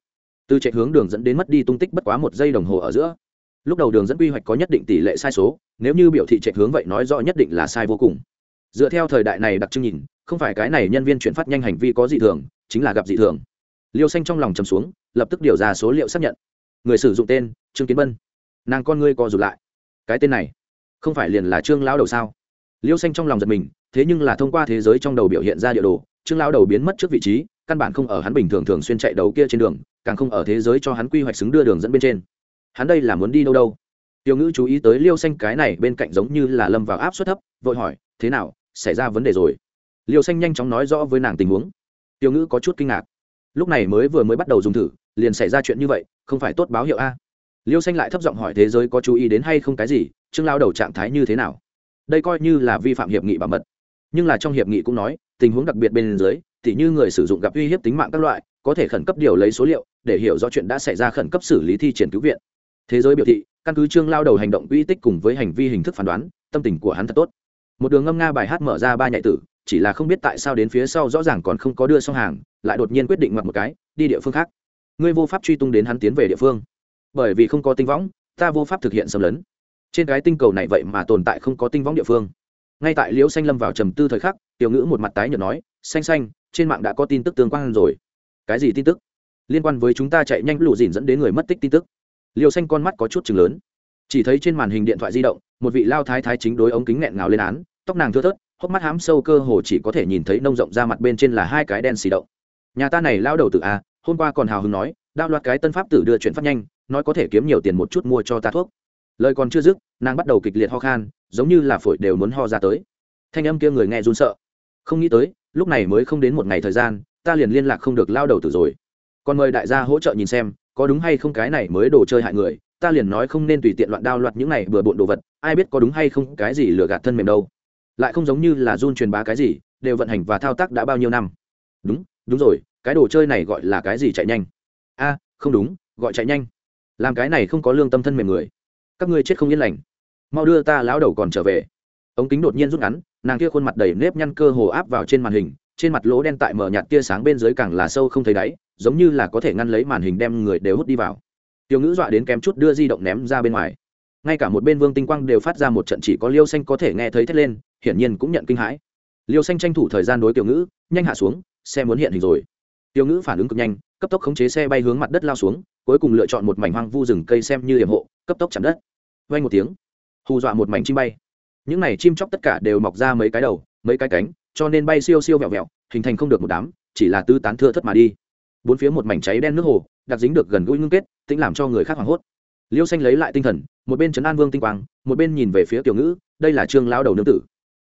Từ trệ hướng đường dẫn đến mất đi tung tích bất quá một giây đồng hồ ở giữa. Lúc đầu đường dẫn quy hoạch có nhất định tỷ lệ sai số, nếu như biểu thị trệ hướng vậy nói rõ nhất định là sai vô cùng. Dựa theo thời đại này đặc trưng nhìn, không phải cái này nhân viên chuyển phát nhanh hành vi có dị thường, chính là gặp dị thường. Liêu xanh trong lòng chầm xuống, lập tức điều ra số liệu xác nhận. Người sử dụng tên, trương kiến bân. Nàng con ngươi co rụt lại. Cái tên này, không phải liền là trương lão đầu sao? Liêu xanh trong lòng giật mình, thế nhưng là thông qua thế giới trong đầu biểu hiện ra địa đồ, trương lão đầu biến mất trước vị trí, căn bản không ở hắn bình thường thường xuyên chạy đầu kia trên đường, càng không ở thế giới cho hắn quy hoạch xứng đưa đường dẫn bên trên. Hắn đây là muốn đi đâu đâu? Tiểu ngữ chú ý tới liêu xanh cái này bên cạnh giống như là lâm vào áp suất thấp, vội hỏi, thế nào, xảy ra vấn đề rồi? Liêu xanh nhanh chóng nói rõ với nàng tình huống. Tiểu ngữ có chút kinh ngạc. Lúc này mới vừa mới bắt đầu dùng thử, liền xảy ra chuyện như vậy, không phải tốt báo hiệu a? Liêu xanh lại thấp giọng hỏi, thế giới có chú ý đến hay không cái gì? Trương lao đầu trạng thái như thế nào? Đây coi như là vi phạm hiệp nghị bảo mật. Nhưng là trong hiệp nghị cũng nói, tình huống đặc biệt bên dưới thì như người sử dụng gặp uy hiếp tính mạng các loại, có thể khẩn cấp điều lấy số liệu, để hiểu rõ chuyện đã xảy ra khẩn cấp xử lý thi triển cứu viện. Thế giới biểu thị, căn cứ trương lao đầu hành động uy tích cùng với hành vi hình thức phán đoán, tâm tình của hắn thật tốt. Một đường ngâm nga bài hát mở ra ba nhạy tử, chỉ là không biết tại sao đến phía sau rõ ràng còn không có đưa xong hàng, lại đột nhiên quyết định mặc một cái, đi địa phương khác. Ngươi vô pháp truy tung đến hắn tiến về địa phương. Bởi vì không có tinh võng, ta vô pháp thực hiện xâm lấn trên cái tinh cầu này vậy mà tồn tại không có tinh võng địa phương. Ngay tại liễu xanh lâm vào trầm tư thời khắc, tiểu ngữ một mặt tái nhợt nói, xanh xanh, trên mạng đã có tin tức tương quan rồi. Cái gì tin tức? Liên quan với chúng ta chạy nhanh lụ dìn dẫn đến người mất tích tin tức. Liều xanh con mắt có chút chừng lớn. Chỉ thấy trên màn hình điện thoại di động, một vị lao thái thái chính đối ống kính nghẹn ngào lên án, tóc nàng thưa thớt, hốc mắt hám sâu cơ hồ chỉ có thể nhìn thấy nông rộng ra mặt bên trên là hai cái đen xì động nhà ta này lao đầu tự a à, hôm qua còn hào hứng nói đao loạt cái tân pháp tử đưa chuyển phát nhanh, nói có thể kiếm nhiều tiền một chút mua cho ta thuốc lời còn chưa dứt, nàng bắt đầu kịch liệt ho khan, giống như là phổi đều muốn ho ra tới. Thanh âm kia người nghe run sợ. Không nghĩ tới, lúc này mới không đến một ngày thời gian, ta liền liên lạc không được lao đầu tử rồi. Còn mời đại gia hỗ trợ nhìn xem, có đúng hay không cái này mới đồ chơi hại người, ta liền nói không nên tùy tiện loạn đao loạt những này bừa bộn đồ vật, ai biết có đúng hay không cái gì lừa gạt thân mềm đâu. Lại không giống như là run truyền bá cái gì, đều vận hành và thao tác đã bao nhiêu năm. Đúng đúng rồi, cái đồ chơi này gọi là cái gì chạy nhanh? A, không đúng, gọi chạy nhanh. Làm cái này không có lương tâm thân mềm người các ngươi chết không yên lành. Mau đưa ta lão đầu còn trở về. Ống kính đột nhiên rút ngắn, nàng kia khuôn mặt đầy nếp nhăn cơ hồ áp vào trên màn hình, trên mặt lỗ đen tại mở nhạt tia sáng bên dưới càng là sâu không thấy đáy, giống như là có thể ngăn lấy màn hình đem người đều hút đi vào. Tiểu ngữ dọa đến kém chút đưa di động ném ra bên ngoài. Ngay cả một bên vương tinh quang đều phát ra một trận chỉ có liêu xanh có thể nghe thấy thét lên, hiển nhiên cũng nhận kinh hãi. Liêu xanh tranh thủ thời gian đối tiểu ngữ, nhanh hạ xuống, xe muốn hiện hình rồi. Tiểu ngữ phản ứng cực nhanh, cấp tốc khống chế xe bay hướng mặt đất lao xuống, cuối cùng lựa chọn một mảnh hoang vu rừng cây xem như hiểm hộ, cấp tốc chạm đất vay một tiếng, hù dọa một mảnh chim bay. Những này chim chóc tất cả đều mọc ra mấy cái đầu, mấy cái cánh, cho nên bay siêu siêu vẹo vẹo, hình thành không được một đám, chỉ là tư tán thưa thất mà đi. Bốn phía một mảnh cháy đen nước hồ, đặc dính được gần gũi ngưng kết, tĩnh làm cho người khác hoảng hốt. Liêu xanh lấy lại tinh thần, một bên trấn an vương tinh quang, một bên nhìn về phía tiểu ngữ, đây là trương lao đầu nương tử.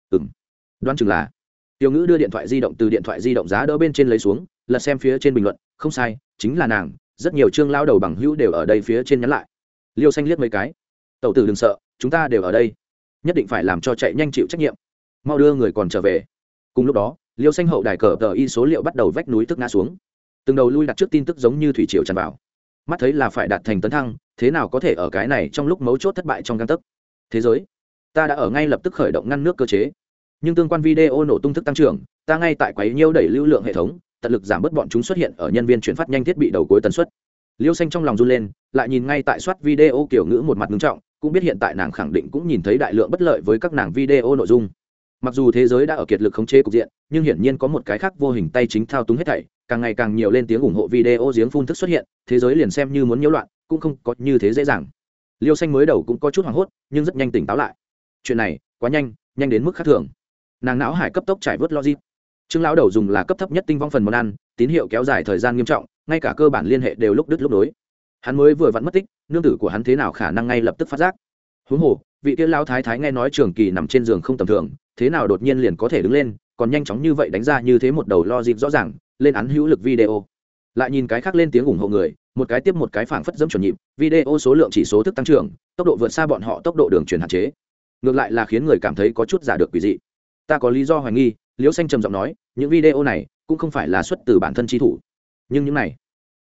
Ừ m đoán chừng là. Tiểu ngữ đưa điện thoại di động từ điện thoại di động giá đỡ bên trên lấy xuống, lật xem phía trên bình luận, không sai, chính là nàng, rất nhiều trương lao đầu bằng hữu đều ở đây phía trên nhắn lại. Liêu xanh liếc mấy cái tẩu tử đừng sợ, chúng ta đều ở đây. Nhất định phải làm cho chạy nhanh chịu trách nhiệm. Mau đưa người còn trở về. Cùng lúc đó, liêu xanh hậu đài cờ tờ y số liệu bắt đầu vách núi tức ngã xuống. Từng đầu lui đặt trước tin tức giống như thủy triều tràn vào. Mắt thấy là phải đạt thành tấn thăng, thế nào có thể ở cái này trong lúc mấu chốt thất bại trong găng tấc? Thế giới, ta đã ở ngay lập tức khởi động ngăn nước cơ chế. Nhưng tương quan video nổ tung thức tăng trưởng, ta ngay tại quấy nhiêu đẩy lưu lượng hệ thống, tận lực giảm bớt bọn chúng xuất hiện ở nhân viên chuyển phát nhanh thiết bị đầu cuối tần suất. Liêu xanh trong lòng run lên, lại nhìn ngay tại soát video kiểu ngữ một mặt ngưng trọng cũng biết hiện tại nàng khẳng định cũng nhìn thấy đại lượng bất lợi với các nàng video nội dung. Mặc dù thế giới đã ở kiệt lực khống chế cục diện, nhưng hiển nhiên có một cái khác vô hình tay chính thao túng hết thảy, càng ngày càng nhiều lên tiếng ủng hộ video giếng phun thức xuất hiện, thế giới liền xem như muốn nhiễu loạn, cũng không có như thế dễ dàng. Liêu xanh mới đầu cũng có chút hoảng hốt, nhưng rất nhanh tỉnh táo lại. Chuyện này, quá nhanh nhanh đến mức khác thường. Nàng não hải cấp tốc trải vớt logic. Chứng lão đầu dùng là cấp thấp nhất tinh vong phần món ăn, tín hiệu kéo dài thời gian nghiêm trọng, ngay cả cơ bản liên hệ đều lúc đứt lúc đối hắn mới vừa vặn mất tích, nương tử của hắn thế nào khả năng ngay lập tức phát giác? Huống hồ, vị kia lao thái thái nghe nói trường kỳ nằm trên giường không tầm thường, thế nào đột nhiên liền có thể đứng lên, còn nhanh chóng như vậy đánh ra như thế một đầu lo dịp rõ ràng, lên án hữu lực video. Lại nhìn cái khác lên tiếng ủng hộ người, một cái tiếp một cái phảng phất dẫm chuẩn nhịp, video số lượng chỉ số thức tăng trưởng, tốc độ vượt xa bọn họ tốc độ đường truyền hạn chế. Ngược lại là khiến người cảm thấy có chút giả được quỷ dị. Ta có lý do hoài nghi, liễu xanh trầm giọng nói, những video này cũng không phải là xuất từ bản thân trí thủ. Nhưng những này,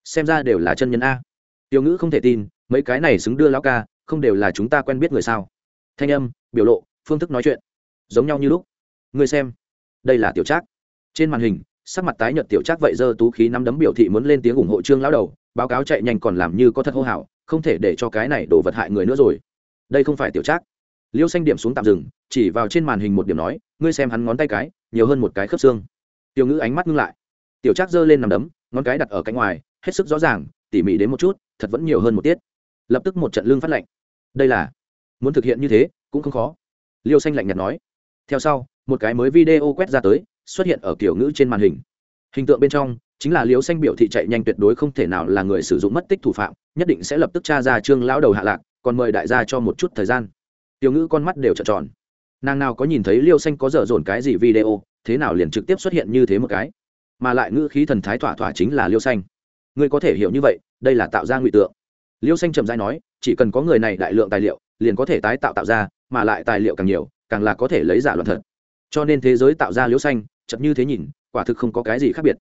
xem ra đều là chân nhân a tiểu ngữ không thể tin, mấy cái này xứng đưa lão ca, không đều là chúng ta quen biết người sao? Thanh âm, biểu lộ, phương thức nói chuyện, giống nhau như lúc. Người xem, đây là tiểu trác. Trên màn hình, sắc mặt tái nhợt tiểu trác vậy dơ tú khí nắm đấm biểu thị muốn lên tiếng ủng hộ trương lão đầu, báo cáo chạy nhanh còn làm như có thật hô hào, không thể để cho cái này đổ vật hại người nữa rồi. Đây không phải tiểu trác. Liêu xanh điểm xuống tạm dừng, chỉ vào trên màn hình một điểm nói, ngươi xem hắn ngón tay cái, nhiều hơn một cái khớp xương. Tiểu ngữ ánh mắt ngưng lại. Tiểu trác giơ lên nằm đấm, ngón cái đặt ở cánh ngoài, hết sức rõ ràng, tỉ mỉ đến một chút thật vẫn nhiều hơn một tiết. Lập tức một trận lương phát lệnh đây là, muốn thực hiện như thế, cũng không khó. Liêu xanh lạnh nhạt nói. Theo sau, một cái mới video quét ra tới, xuất hiện ở kiểu ngữ trên màn hình. Hình tượng bên trong, chính là liêu xanh biểu thị chạy nhanh tuyệt đối không thể nào là người sử dụng mất tích thủ phạm, nhất định sẽ lập tức tra ra trương lão đầu hạ lạc, còn mời đại gia cho một chút thời gian. Tiểu ngữ con mắt đều trợn tròn. Nàng nào có nhìn thấy liêu xanh có dở dồn cái gì video, thế nào liền trực tiếp xuất hiện như thế một cái. Mà lại ngữ khí thần thái thỏa thỏa chính là liêu xanh ngươi có thể hiểu như vậy, đây là tạo ra ngụy tượng. Liêu xanh trầm dai nói, chỉ cần có người này đại lượng tài liệu, liền có thể tái tạo tạo ra, mà lại tài liệu càng nhiều, càng là có thể lấy giả loạn thật. Cho nên thế giới tạo ra liêu xanh, chậm như thế nhìn, quả thực không có cái gì khác biệt.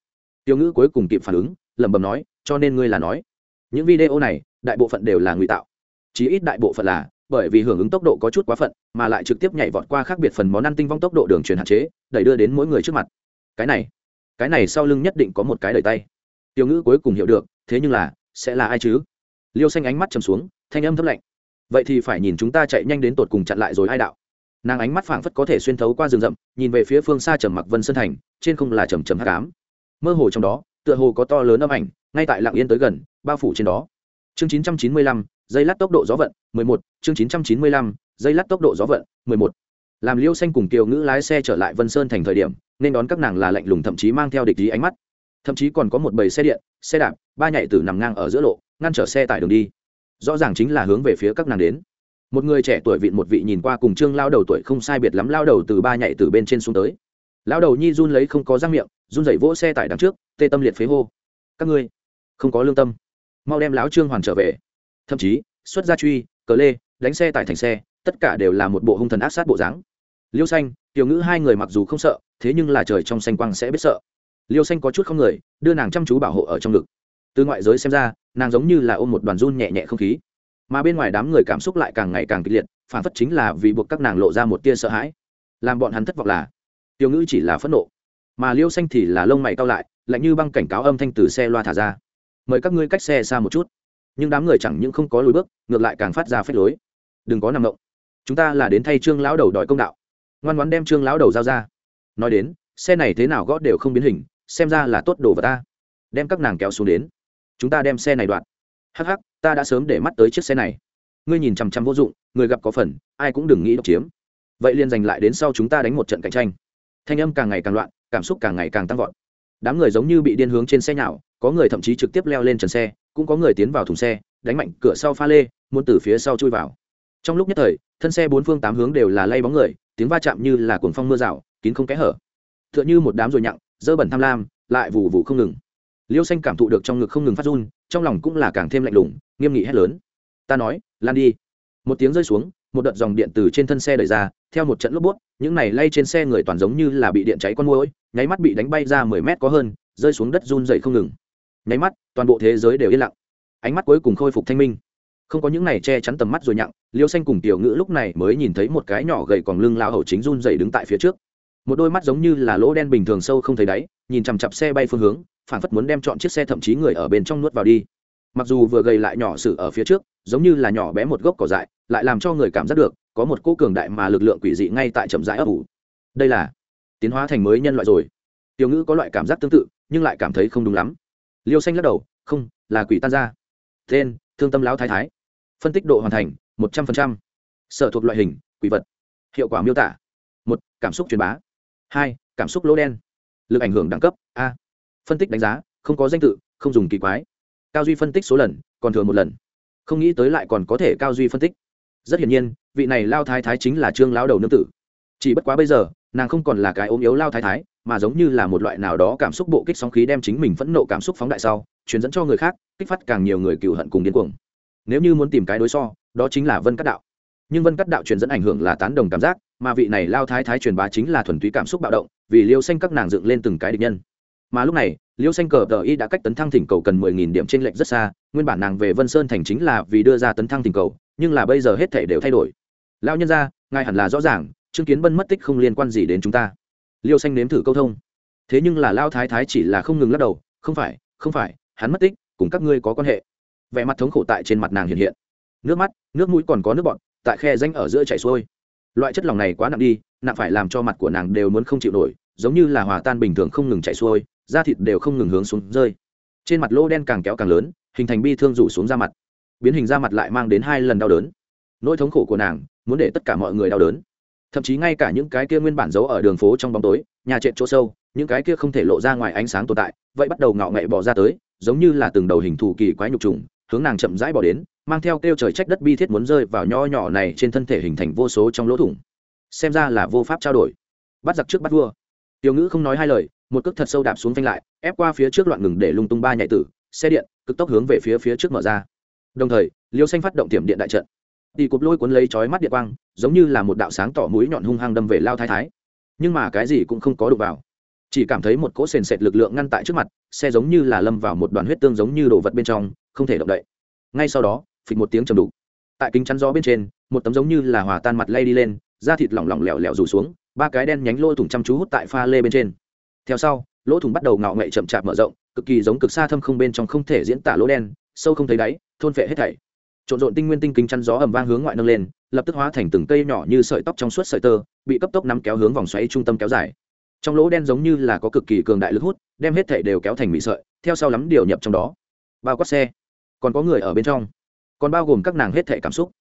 Tiêu ngữ cuối cùng kịp phản ứng, lẩm bẩm nói, cho nên ngươi là nói, những video này, đại bộ phận đều là ngụy tạo. Chí ít đại bộ phận là, bởi vì hưởng ứng tốc độ có chút quá phận, mà lại trực tiếp nhảy vọt qua khác biệt phần món ăn tinh vong tốc độ đường truyền hạn chế, đẩy đưa đến mỗi người trước mặt. Cái này cái này sau lưng nhất định có một cái đẩy tay tiểu ngữ cuối cùng hiểu được, thế nhưng là, sẽ là ai chứ? Liêu xanh ánh mắt trầm xuống, thanh âm thấp lạnh. Vậy thì phải nhìn chúng ta chạy nhanh đến tột cùng chặn lại rồi ai đạo? Nàng ánh mắt phảng phất có thể xuyên thấu qua rừng rậm, nhìn về phía phương xa trầm mặc vân sơn thành, trên không là trầm trầm hát cám mơ hồ trong đó, tựa hồ có to lớn âm ảnh, ngay tại lạng yên tới gần, bao phủ trên đó. Chương chín trăm chín mươi lăm, dây lát tốc độ gió vận, mười một, chương chín trăm chín mươi lăm, dây lát tốc độ gió vận, mười một. Làm liêu xanh cùng kiều ngữ lái xe trở lại vân sơn thành thời điểm, nên đón các nàng là lạnh lùng thậm chí mang theo địch ý ánh mắt thậm chí còn có một bầy xe điện, xe đạp, ba nhạy tử nằm ngang ở giữa lộ, ngăn trở xe tải đường đi. Rõ ràng chính là hướng về phía các nàng đến. Một người trẻ tuổi vịn một vị nhìn qua cùng trương lao đầu tuổi không sai biệt lắm lao đầu từ ba nhảy từ bên trên xuống tới. Lao đầu nhi run lấy không có răng miệng, run dậy vỗ xe tải đằng trước, tê tâm liệt phế hô. Các ngươi, không có lương tâm. Mau đem lão trương hoàn trở về. Thậm chí, xuất gia truy, cờ lê, đánh xe tải thành xe, tất cả đều là một bộ hung thần ác sát bộ dáng. Liêu xanh, tiểu ngữ hai người mặc dù không sợ, thế nhưng là trời trong xanh quăng sẽ biết sợ liêu xanh có chút không người, đưa nàng chăm chú bảo hộ ở trong ngực. Từ ngoại giới xem ra, nàng giống như là ôm một đoàn run nhẹ nhẹ không khí. Mà bên ngoài đám người cảm xúc lại càng ngày càng kịch liệt, phản phất chính là vì buộc các nàng lộ ra một tia sợ hãi. Làm bọn hắn thất vọng là, tiểu ngữ chỉ là phẫn nộ. Mà liêu xanh thì là lông mày cao lại, lạnh như băng cảnh cáo âm thanh từ xe loa thả ra. Mời các ngươi cách xe xa một chút. Nhưng đám người chẳng những không có lùi bước, ngược lại càng phát ra phép lối. Đừng có nằm động. Chúng ta là đến thay trương lão đầu đòi công đạo. Ngoan ngoãn đem trương lão đầu giao ra. Nói đến, xe này thế nào gót đều không biến hình xem ra là tốt đồ vật ta. Đem các nàng kéo xuống đến. Chúng ta đem xe này đoạn. Hắc hắc, ta đã sớm để mắt tới chiếc xe này. Ngươi nhìn chằm chằm vô dụng, người gặp có phần, ai cũng đừng nghĩ độc chiếm. Vậy liền giành lại đến sau chúng ta đánh một trận cạnh tranh. Thanh âm càng ngày càng loạn, cảm xúc càng ngày càng tăng vọt. Đám người giống như bị điên hướng trên xe nhào, có người thậm chí trực tiếp leo lên trần xe, cũng có người tiến vào thùng xe, đánh mạnh cửa sau pha lê, muốn từ phía sau chui vào. Trong lúc nhất thời, thân xe bốn phương tám hướng đều là lay bóng người, tiếng va chạm như là cuồng phong mưa rào, kín không kẽ hở. T h ư ợ n h ư một đám rồi nhặng dơ bẩn tham lam, lại vù vù không ngừng. Liêu xanh cảm thụ được trong ngực không ngừng phát run, trong lòng cũng là càng thêm lạnh lùng, nghiêm nghị hét lớn. Ta nói, lan đi. Một tiếng rơi xuống, một đợt dòng điện từ trên thân xe đẩy ra, theo một trận lốp bút, những này lay trên xe người toàn giống như là bị điện cháy con môi nháy mắt bị đánh bay ra mười mét có hơn, rơi xuống đất run dậy không ngừng. Nháy mắt, toàn bộ thế giới đều yên lặng. Ánh mắt cuối cùng khôi phục thanh minh. Không có những này che chắn tầm mắt rồi nhặng, liêu xanh cùng tiểu ngữ lúc này mới nhìn thấy một cái nhỏ gầy còn lưng lao hậu chính run dậy đứng tại phía trước một đôi mắt giống như là lỗ đen bình thường sâu không thấy đáy, nhìn chằm chặp xe bay phương hướng phản phất muốn đem chọn chiếc xe thậm chí người ở bên trong nuốt vào đi. Mặc dù vừa gầy lại nhỏ sự ở phía trước, giống như là nhỏ bé một gốc cỏ dại, lại làm cho người cảm giác được, có một cô cường đại mà lực lượng quỷ dị ngay tại chậm rãi ấp ủ. Đây là tiến hóa thành mới nhân loại rồi. Tiểu ngữ có loại cảm giác tương tự, nhưng lại cảm thấy không đúng lắm. Liêu xanh lắc đầu, không, là quỷ tan ra. Tên, thương tâm lão thái thái. Phân tích độ hoàn thành, một trăm linh sở thuộc loại hình, quỷ vật. Hiệu quả miêu tả. Một, cảm xúc truyền bá hai, cảm xúc lỗ đen. Lực ảnh hưởng đẳng cấp, a. Phân tích đánh giá, không có danh tự, không dùng kỳ quái. Cao duy phân tích số lần, còn thường một lần. Không nghĩ tới lại còn có thể cao duy phân tích. Rất hiển nhiên, vị này lao thái thái chính là trương lao đầu nương tử. Chỉ bất quá bây giờ, nàng không còn là cái ốm yếu lao thái thái, mà giống như là một loại nào đó cảm xúc bộ kích sóng khí đem chính mình phẫn nộ cảm xúc phóng đại sau, truyền dẫn cho người khác, kích phát càng nhiều người cựu hận cùng điên cuồng. Nếu như muốn tìm cái đối so, đó chính là vân cắt đạo nhưng vân cắt đạo truyền dẫn ảnh hưởng là tán đồng cảm giác, mà vị này lao thái thái truyền bá chính là thuần túy cảm xúc bạo động, vì liêu xanh các nàng dựng lên từng cái địch nhân. Mà lúc này, liêu xanh cờ tờ y đã cách tấn thăng thỉnh cầu cần mười nghìn điểm trên lệnh rất xa, nguyên bản nàng về vân sơn thành chính là vì đưa ra tấn thăng thỉnh cầu, nhưng là bây giờ hết thể đều thay đổi. Lao nhân ra ngài hẳn là rõ ràng, chứng kiến bân mất tích không liên quan gì đến chúng ta. Liêu xanh nếm thử câu thông. Thế nhưng là lao thái thái chỉ là không ngừng lắc đầu, không phải không phải, hắn mất tích, cùng các ngươi có quan hệ. Vẻ mặt thống khổ tại trên mặt nàng hiện hiện. Nước mắt, nước mũi còn có nước bọt tại khe danh ở giữa chảy xuôi. Loại chất lỏng này quá nặng đi, nặng phải làm cho mặt của nàng đều muốn không chịu nổi, giống như là hòa tan bình thường không ngừng chảy xuôi, da thịt đều không ngừng hướng xuống rơi. Trên mặt lỗ đen càng kéo càng lớn, hình thành bi thương rủ xuống da mặt. Biến hình da mặt lại mang đến hai lần đau đớn. Nỗi thống khổ của nàng muốn để tất cả mọi người đau đớn. Thậm chí ngay cả những cái kia nguyên bản giấu ở đường phố trong bóng tối, nhà trệt chỗ sâu, những cái kia không thể lộ ra ngoài ánh sáng tồn tại, vậy bắt đầu ngạo nghệ bỏ ra tới, giống như là từng đầu hình thù kỳ quái nhục trùng hướng nàng chậm rãi bỏ đến, mang theo kêu trời trách đất bi thiết muốn rơi vào nho nhỏ này trên thân thể hình thành vô số trong lỗ thủng. Xem ra là vô pháp trao đổi. Bắt giặc trước bắt vua. Tiểu ngữ không nói hai lời, một cước thật sâu đạp xuống phanh lại, ép qua phía trước loạn ngừng để lung tung ba nhạy tử, xe điện, cực tốc hướng về phía phía trước mở ra. Đồng thời, liêu xanh phát động tiệm điện đại trận. Đi cụp lôi cuốn lấy chói mắt điện quang, giống như là một đạo sáng tỏ mũi nhọn hung hăng đâm về lao thái thái. Nhưng mà cái gì cũng không có đụng vào. Chỉ cảm thấy một cỗ sền sệt lực lượng ngăn tại trước mặt, xe giống như là lâm vào một đoàn huyết tương giống như đồ vật bên trong không thể động đậy. Ngay sau đó, phịch một tiếng trầm đục. Tại kính chắn gió bên trên, một tấm giống như là hòa tan mặt lay đi lên, da thịt lỏng lỏng lẻo lẻo rủ xuống, ba cái đen nhánh lỗ thủng chăm chú hút tại pha lê bên trên. Theo sau, lỗ thủng bắt đầu ngạo nghệ chậm chạp mở rộng, cực kỳ giống cực xa thâm không bên trong không thể diễn tả lỗ đen, sâu không thấy đáy, thôn phệ hết thảy. Trộn rộn tinh nguyên tinh kính chắn gió ầm vang hướng ngoại nâng lên, lập tức hóa thành từng cây nhỏ như sợi tóc trong suốt sợi tơ, bị cấp tốc nắm kéo hướng vòng xoáy trung tâm kéo dài. Trong lỗ đen giống như là có cực kỳ cường đại lực hút, đem hết thảy đều kéo thành mị sợi, theo sau lắm điều nhập trong đó. Bao quát xe còn có người ở bên trong, còn bao gồm các nàng hết thảy cảm xúc.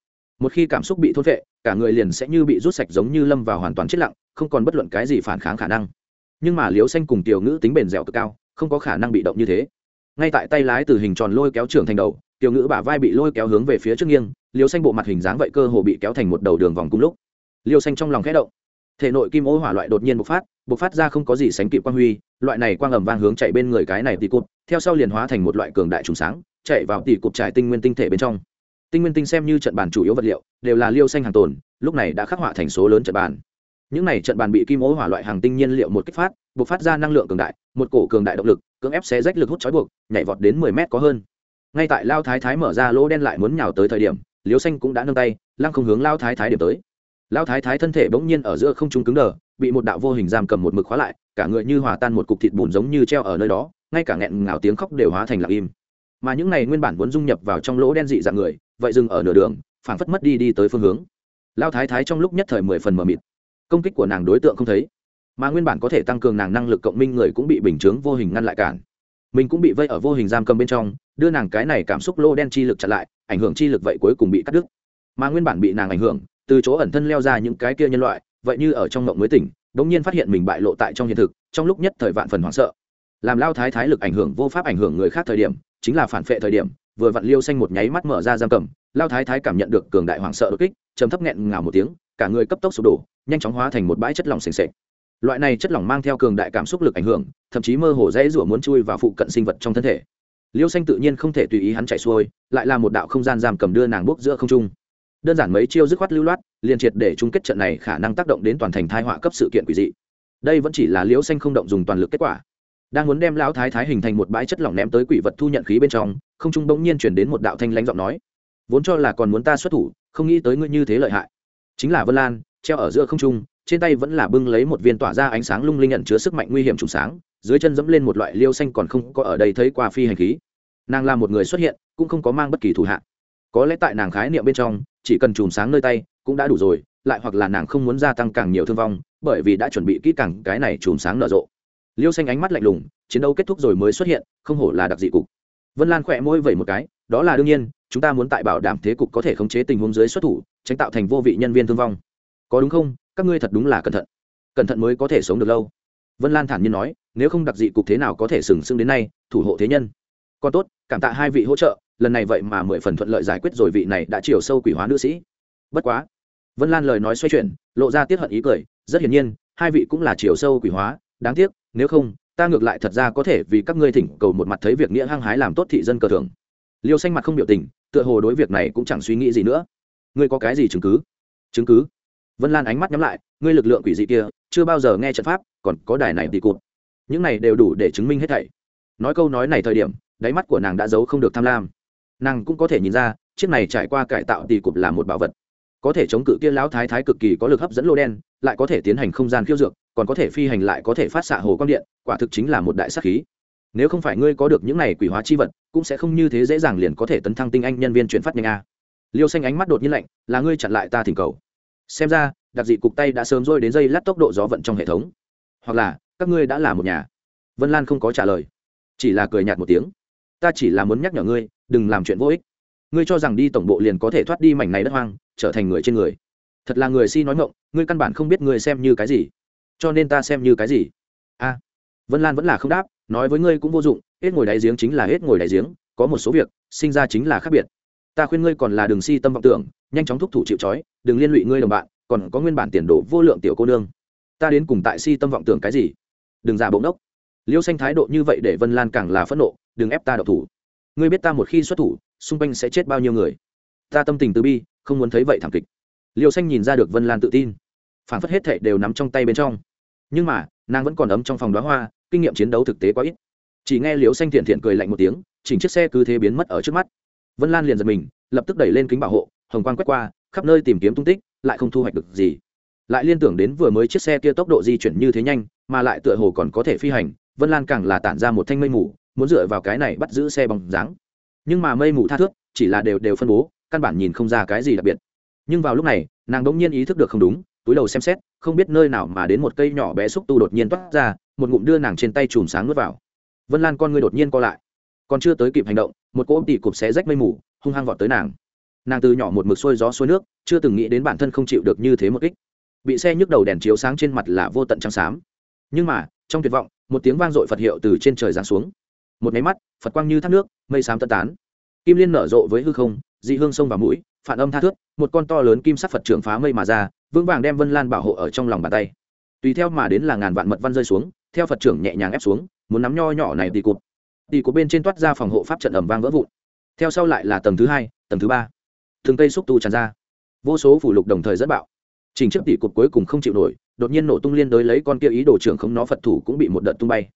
Một khi cảm xúc bị thốt vệ, cả người liền sẽ như bị rút sạch giống như lâm vào hoàn toàn chết lặng, không còn bất luận cái gì phản kháng khả năng. Nhưng mà Liễu xanh cùng tiểu ngữ tính bền dẻo cực cao, không có khả năng bị động như thế. Ngay tại tay lái từ hình tròn lôi kéo trưởng thành đầu, tiểu ngữ bả vai bị lôi kéo hướng về phía trước nghiêng, Liễu xanh bộ mặt hình dáng vậy cơ hồ bị kéo thành một đầu đường vòng cùng lúc. Liễu xanh trong lòng khẽ động. Thể nội kim ô hỏa loại đột nhiên bộc phát bộc phát ra không có gì sánh kịp quang huy, loại này quang ầm vang hướng chạy bên người cái này tỉ cụt, theo sau liền hóa thành một loại cường đại trùng sáng chạy vào tỉ cục trải tinh nguyên tinh thể bên trong. Tinh nguyên tinh xem như trận bàn chủ yếu vật liệu, đều là liêu xanh hàng tồn, lúc này đã khắc họa thành số lớn trận bàn. Những này trận bàn bị kim ố hỏa loại hàng tinh nhiên liệu một kích phát, buộc phát ra năng lượng cường đại, một cổ cường đại động lực, cưỡng ép xé rách lực hút trói buộc, nhảy vọt đến mười mét có hơn. Ngay tại lao thái thái mở ra lỗ đen lại muốn nhào tới thời điểm, liêu xanh cũng đã nâng tay, lăng không hướng lao thái thái điểm tới. Lao thái thái thân thể bỗng nhiên ở giữa không trung cứng đờ, bị một đạo vô hình giam cầm một mực khóa lại, cả người như hòa tan một cục thịt bùn giống như treo ở nơi đó, ngay cả nghẹn ngào tiếng khóc đều hóa thành lặng im mà những này nguyên bản muốn dung nhập vào trong lỗ đen dị dạng người, vậy dừng ở nửa đường, phảng phất mất đi đi tới phương hướng. Lao thái thái trong lúc nhất thời mười phần mờ mịt. Công kích của nàng đối tượng không thấy, mà nguyên bản có thể tăng cường nàng năng lực cộng minh người cũng bị bình chướng vô hình ngăn lại cản. Mình cũng bị vây ở vô hình giam cầm bên trong, đưa nàng cái này cảm xúc lô đen chi lực chặn lại, ảnh hưởng chi lực vậy cuối cùng bị cắt đứt. Mà nguyên bản bị nàng ảnh hưởng, từ chỗ ẩn thân leo ra những cái kia nhân loại, vậy như ở trong mộng mới tỉnh, đống nhiên phát hiện mình bại lộ tại trong hiện thực, trong lúc nhất thời vạn phần hoảng sợ. Làm lao thái thái lực ảnh hưởng vô pháp ảnh hưởng người khác thời điểm chính là phản phệ thời điểm, vừa vặn liêu xanh một nháy mắt mở ra giam cầm, lao thái thái cảm nhận được cường đại hoảng sợ đột kích chấm thấp nghẹn ngào một tiếng, cả người cấp tốc sụp đổ, nhanh chóng hóa thành một bãi chất lỏng s ề loại này chất lỏng mang theo cường đại cảm xúc lực ảnh hưởng, thậm chí mơ hồ dễ rủa muốn chui vào phụ cận sinh vật trong thân thể. Liêu xanh tự nhiên không thể tùy ý hắn chạy xuôi, lại là một đạo không gian giam cầm đưa nàng bốc giữa không trung. Đơn giản mấy chiêu dứt khoát lưu loát, liền triệt để chung kết trận này khả năng tác động đến toàn thành thai họa cấp sự kiện quỷ dị. Đây vẫn chỉ là liêu xanh không động dùng toàn lực kết quả đang muốn đem lão thái thái hình thành một bãi chất lỏng ném tới quỷ vật thu nhận khí bên trong, không trung bỗng nhiên chuyển đến một đạo thanh lãnh giọng nói. Vốn cho là còn muốn ta xuất thủ, không nghĩ tới ngươi như thế lợi hại. Chính là vân lan, treo ở giữa không trung, trên tay vẫn là bưng lấy một viên tỏa ra ánh sáng lung linh nhận chứa sức mạnh nguy hiểm trùng sáng, dưới chân dẫm lên một loại liêu xanh còn không có ở đây thấy qua phi hành khí. Nàng là một người xuất hiện, cũng không có mang bất kỳ thủ hạ. Có lẽ tại nàng khái niệm bên trong, chỉ cần chùm sáng nơi tay, cũng đã đủ rồi, lại hoặc là nàng không muốn gia tăng càng nhiều thương vong, bởi vì đã chuẩn bị kỹ càng cái này chùm sáng nở rộ liêu xanh ánh mắt lạnh lùng, chiến đấu kết thúc rồi mới xuất hiện, không hổ là đặc dị cục. Vân lan khỏe môi vẩy một cái, đó là đương nhiên, chúng ta muốn tại bảo đảm thế cục có thể khống chế tình huống dưới xuất thủ, tránh tạo thành vô vị nhân viên thương vong. Có đúng không? Các ngươi thật đúng là cẩn thận. Cẩn thận mới có thể sống được lâu. Vân lan thản nhiên nói, nếu không đặc dị cục thế nào có thể sừng sững đến nay, thủ hộ thế nhân. Còn tốt, cảm tạ hai vị hỗ trợ, lần này vậy mà mười phần thuận lợi giải quyết rồi vị này đã chiều sâu quỷ hóa nữ sĩ. Bất quá. Vân lan lời nói xoay chuyển, lộ ra tiết hận ý cười, rất hiển nhiên, hai vị cũng là chiều sâu quỷ hóa, đáng tiếc nếu không, ta ngược lại thật ra có thể vì các ngươi thỉnh cầu một mặt thấy việc nghĩa hăng hái làm tốt thị dân cờ thường liêu xanh mặt không biểu tình, tựa hồ đối việc này cũng chẳng suy nghĩ gì nữa. Ngươi có cái gì chứng cứ? Chứng cứ? Vân lan ánh mắt nhắm lại, ngươi lực lượng quỷ dị kia, chưa bao giờ nghe trận pháp, còn có đài này thì cụt. Những này đều đủ để chứng minh hết thảy. Nói câu nói này thời điểm, đáy mắt của nàng đã giấu không được tham lam. Nàng cũng có thể nhìn ra, chiếc này trải qua cải tạo tỷ cụt là một bảo vật. Có thể chống cự kia lão thái thái cực kỳ có lực hấp dẫn lô đen, lại có thể tiến hành không gian khiêu dược còn có thể phi hành lại có thể phát xạ hồ quang điện, quả thực chính là một đại sắc khí. Nếu không phải ngươi có được những này quỷ hóa chi vật, cũng sẽ không như thế dễ dàng liền có thể tấn thăng tinh anh nhân viên chuyển phát nhanh a. Liêu xanh ánh mắt đột nhiên lạnh, là ngươi chặn lại ta thỉnh cầu. Xem ra, đặc dị cục tay đã sớm rôi đến dây lát tốc độ gió vận trong hệ thống. Hoặc là, các ngươi đã là một nhà. Vân lan không có trả lời, chỉ là cười nhạt một tiếng. Ta chỉ là muốn nhắc nhở ngươi, đừng làm chuyện vô ích. Ngươi cho rằng đi tổng bộ liền có thể thoát đi mảnh này đất hoang, trở thành người trên người. Thật là người si nói ngộng ngươi căn bản không biết ngươi xem như cái gì cho nên ta xem như cái gì? A, vân lan vẫn là không đáp, nói với ngươi cũng vô dụng, hết ngồi đáy giếng chính là hết ngồi đáy giếng, có một số việc, sinh ra chính là khác biệt. Ta khuyên ngươi còn là đường si tâm vọng tưởng, nhanh chóng thúc thủ chịu trói, đừng liên lụy ngươi đồng bạn, còn có nguyên bản tiền đồ vô lượng tiểu cô nương. Ta đến cùng tại si tâm vọng tưởng cái gì? Đừng giả bỗng đốc liêu xanh thái độ như vậy để vân lan càng là phẫn nộ, đừng ép ta độc thủ. Ngươi biết ta một khi xuất thủ, xung quanh sẽ chết bao nhiêu người? Ta tâm tình từ bi, không muốn thấy vậy thảm kịch. Liêu xanh nhìn ra được vân lan tự tin phản phất hết thệ đều nắm trong tay bên trong. Nhưng mà, nàng vẫn còn ấm trong phòng đoá hoa, kinh nghiệm chiến đấu thực tế quá ít. Chỉ nghe liếu xanh thiện thiện cười lạnh một tiếng, chỉnh chiếc xe cứ thế biến mất ở trước mắt. Vân lan liền giật mình, lập tức đẩy lên kính bảo hộ, hồng quang quét qua, khắp nơi tìm kiếm tung tích, lại không thu hoạch được gì. Lại liên tưởng đến vừa mới chiếc xe kia tốc độ di chuyển như thế nhanh, mà lại tựa hồ còn có thể phi hành, vân lan càng là tản ra một thanh mây mù, muốn dựa vào cái này bắt giữ xe bằng dáng. Nhưng mà mây mù tha thước, chỉ là đều đều phân bố, căn bản nhìn không ra cái gì đặc biệt. Nhưng vào lúc này, nàng đ ỗ n g nhiên ý thức được không đúng túi đầu xem xét, không biết nơi nào mà đến một cây nhỏ bé xúc tu đột nhiên toát ra, một ngụm đưa nàng trên tay chùm sáng nuốt vào. Vân lan con ngươi đột nhiên co lại. Còn chưa tới kịp hành động, một cỗ tỉ cụp xé rách mây mù, hung hăng vọt tới nàng. Nàng từ nhỏ một mực xuôi gió xuôi nước, chưa từng nghĩ đến bản thân không chịu được như thế một kích. Bị xe nhức đầu đèn chiếu sáng trên mặt là vô tận trắng xám. Nhưng mà, trong tuyệt vọng, một tiếng vang dội phật hiệu từ trên trời giáng xuống. Một máy mắt, phật quang như thác nước, mây xám tân tán. Kim liên nở rộ với hư không, dị hương sông vào mũi, phản âm tha thước, một con to lớn kim sắc phật trưởng phá mây mà ra vững vàng đem vân lan bảo hộ ở trong lòng bàn tay. Tùy theo mà đến là ngàn vạn mật văn rơi xuống, theo phật trưởng nhẹ nhàng ép xuống, muốn nắm nho nhỏ này tì cụt tì cụt bên trên toát ra phòng hộ pháp trận ẩm vang vỡ vụn. Theo sau lại là tầng thứ hai, tầng thứ ba. Thường cây xúc tu tràn ra. Vô số phủ lục đồng thời dẫn bạo. Trình trước tỷ cụt cuối cùng không chịu nổi, đột nhiên nổ tung liên đối lấy con kia ý đồ trưởng không nó phật thủ cũng bị một đợt tung bay.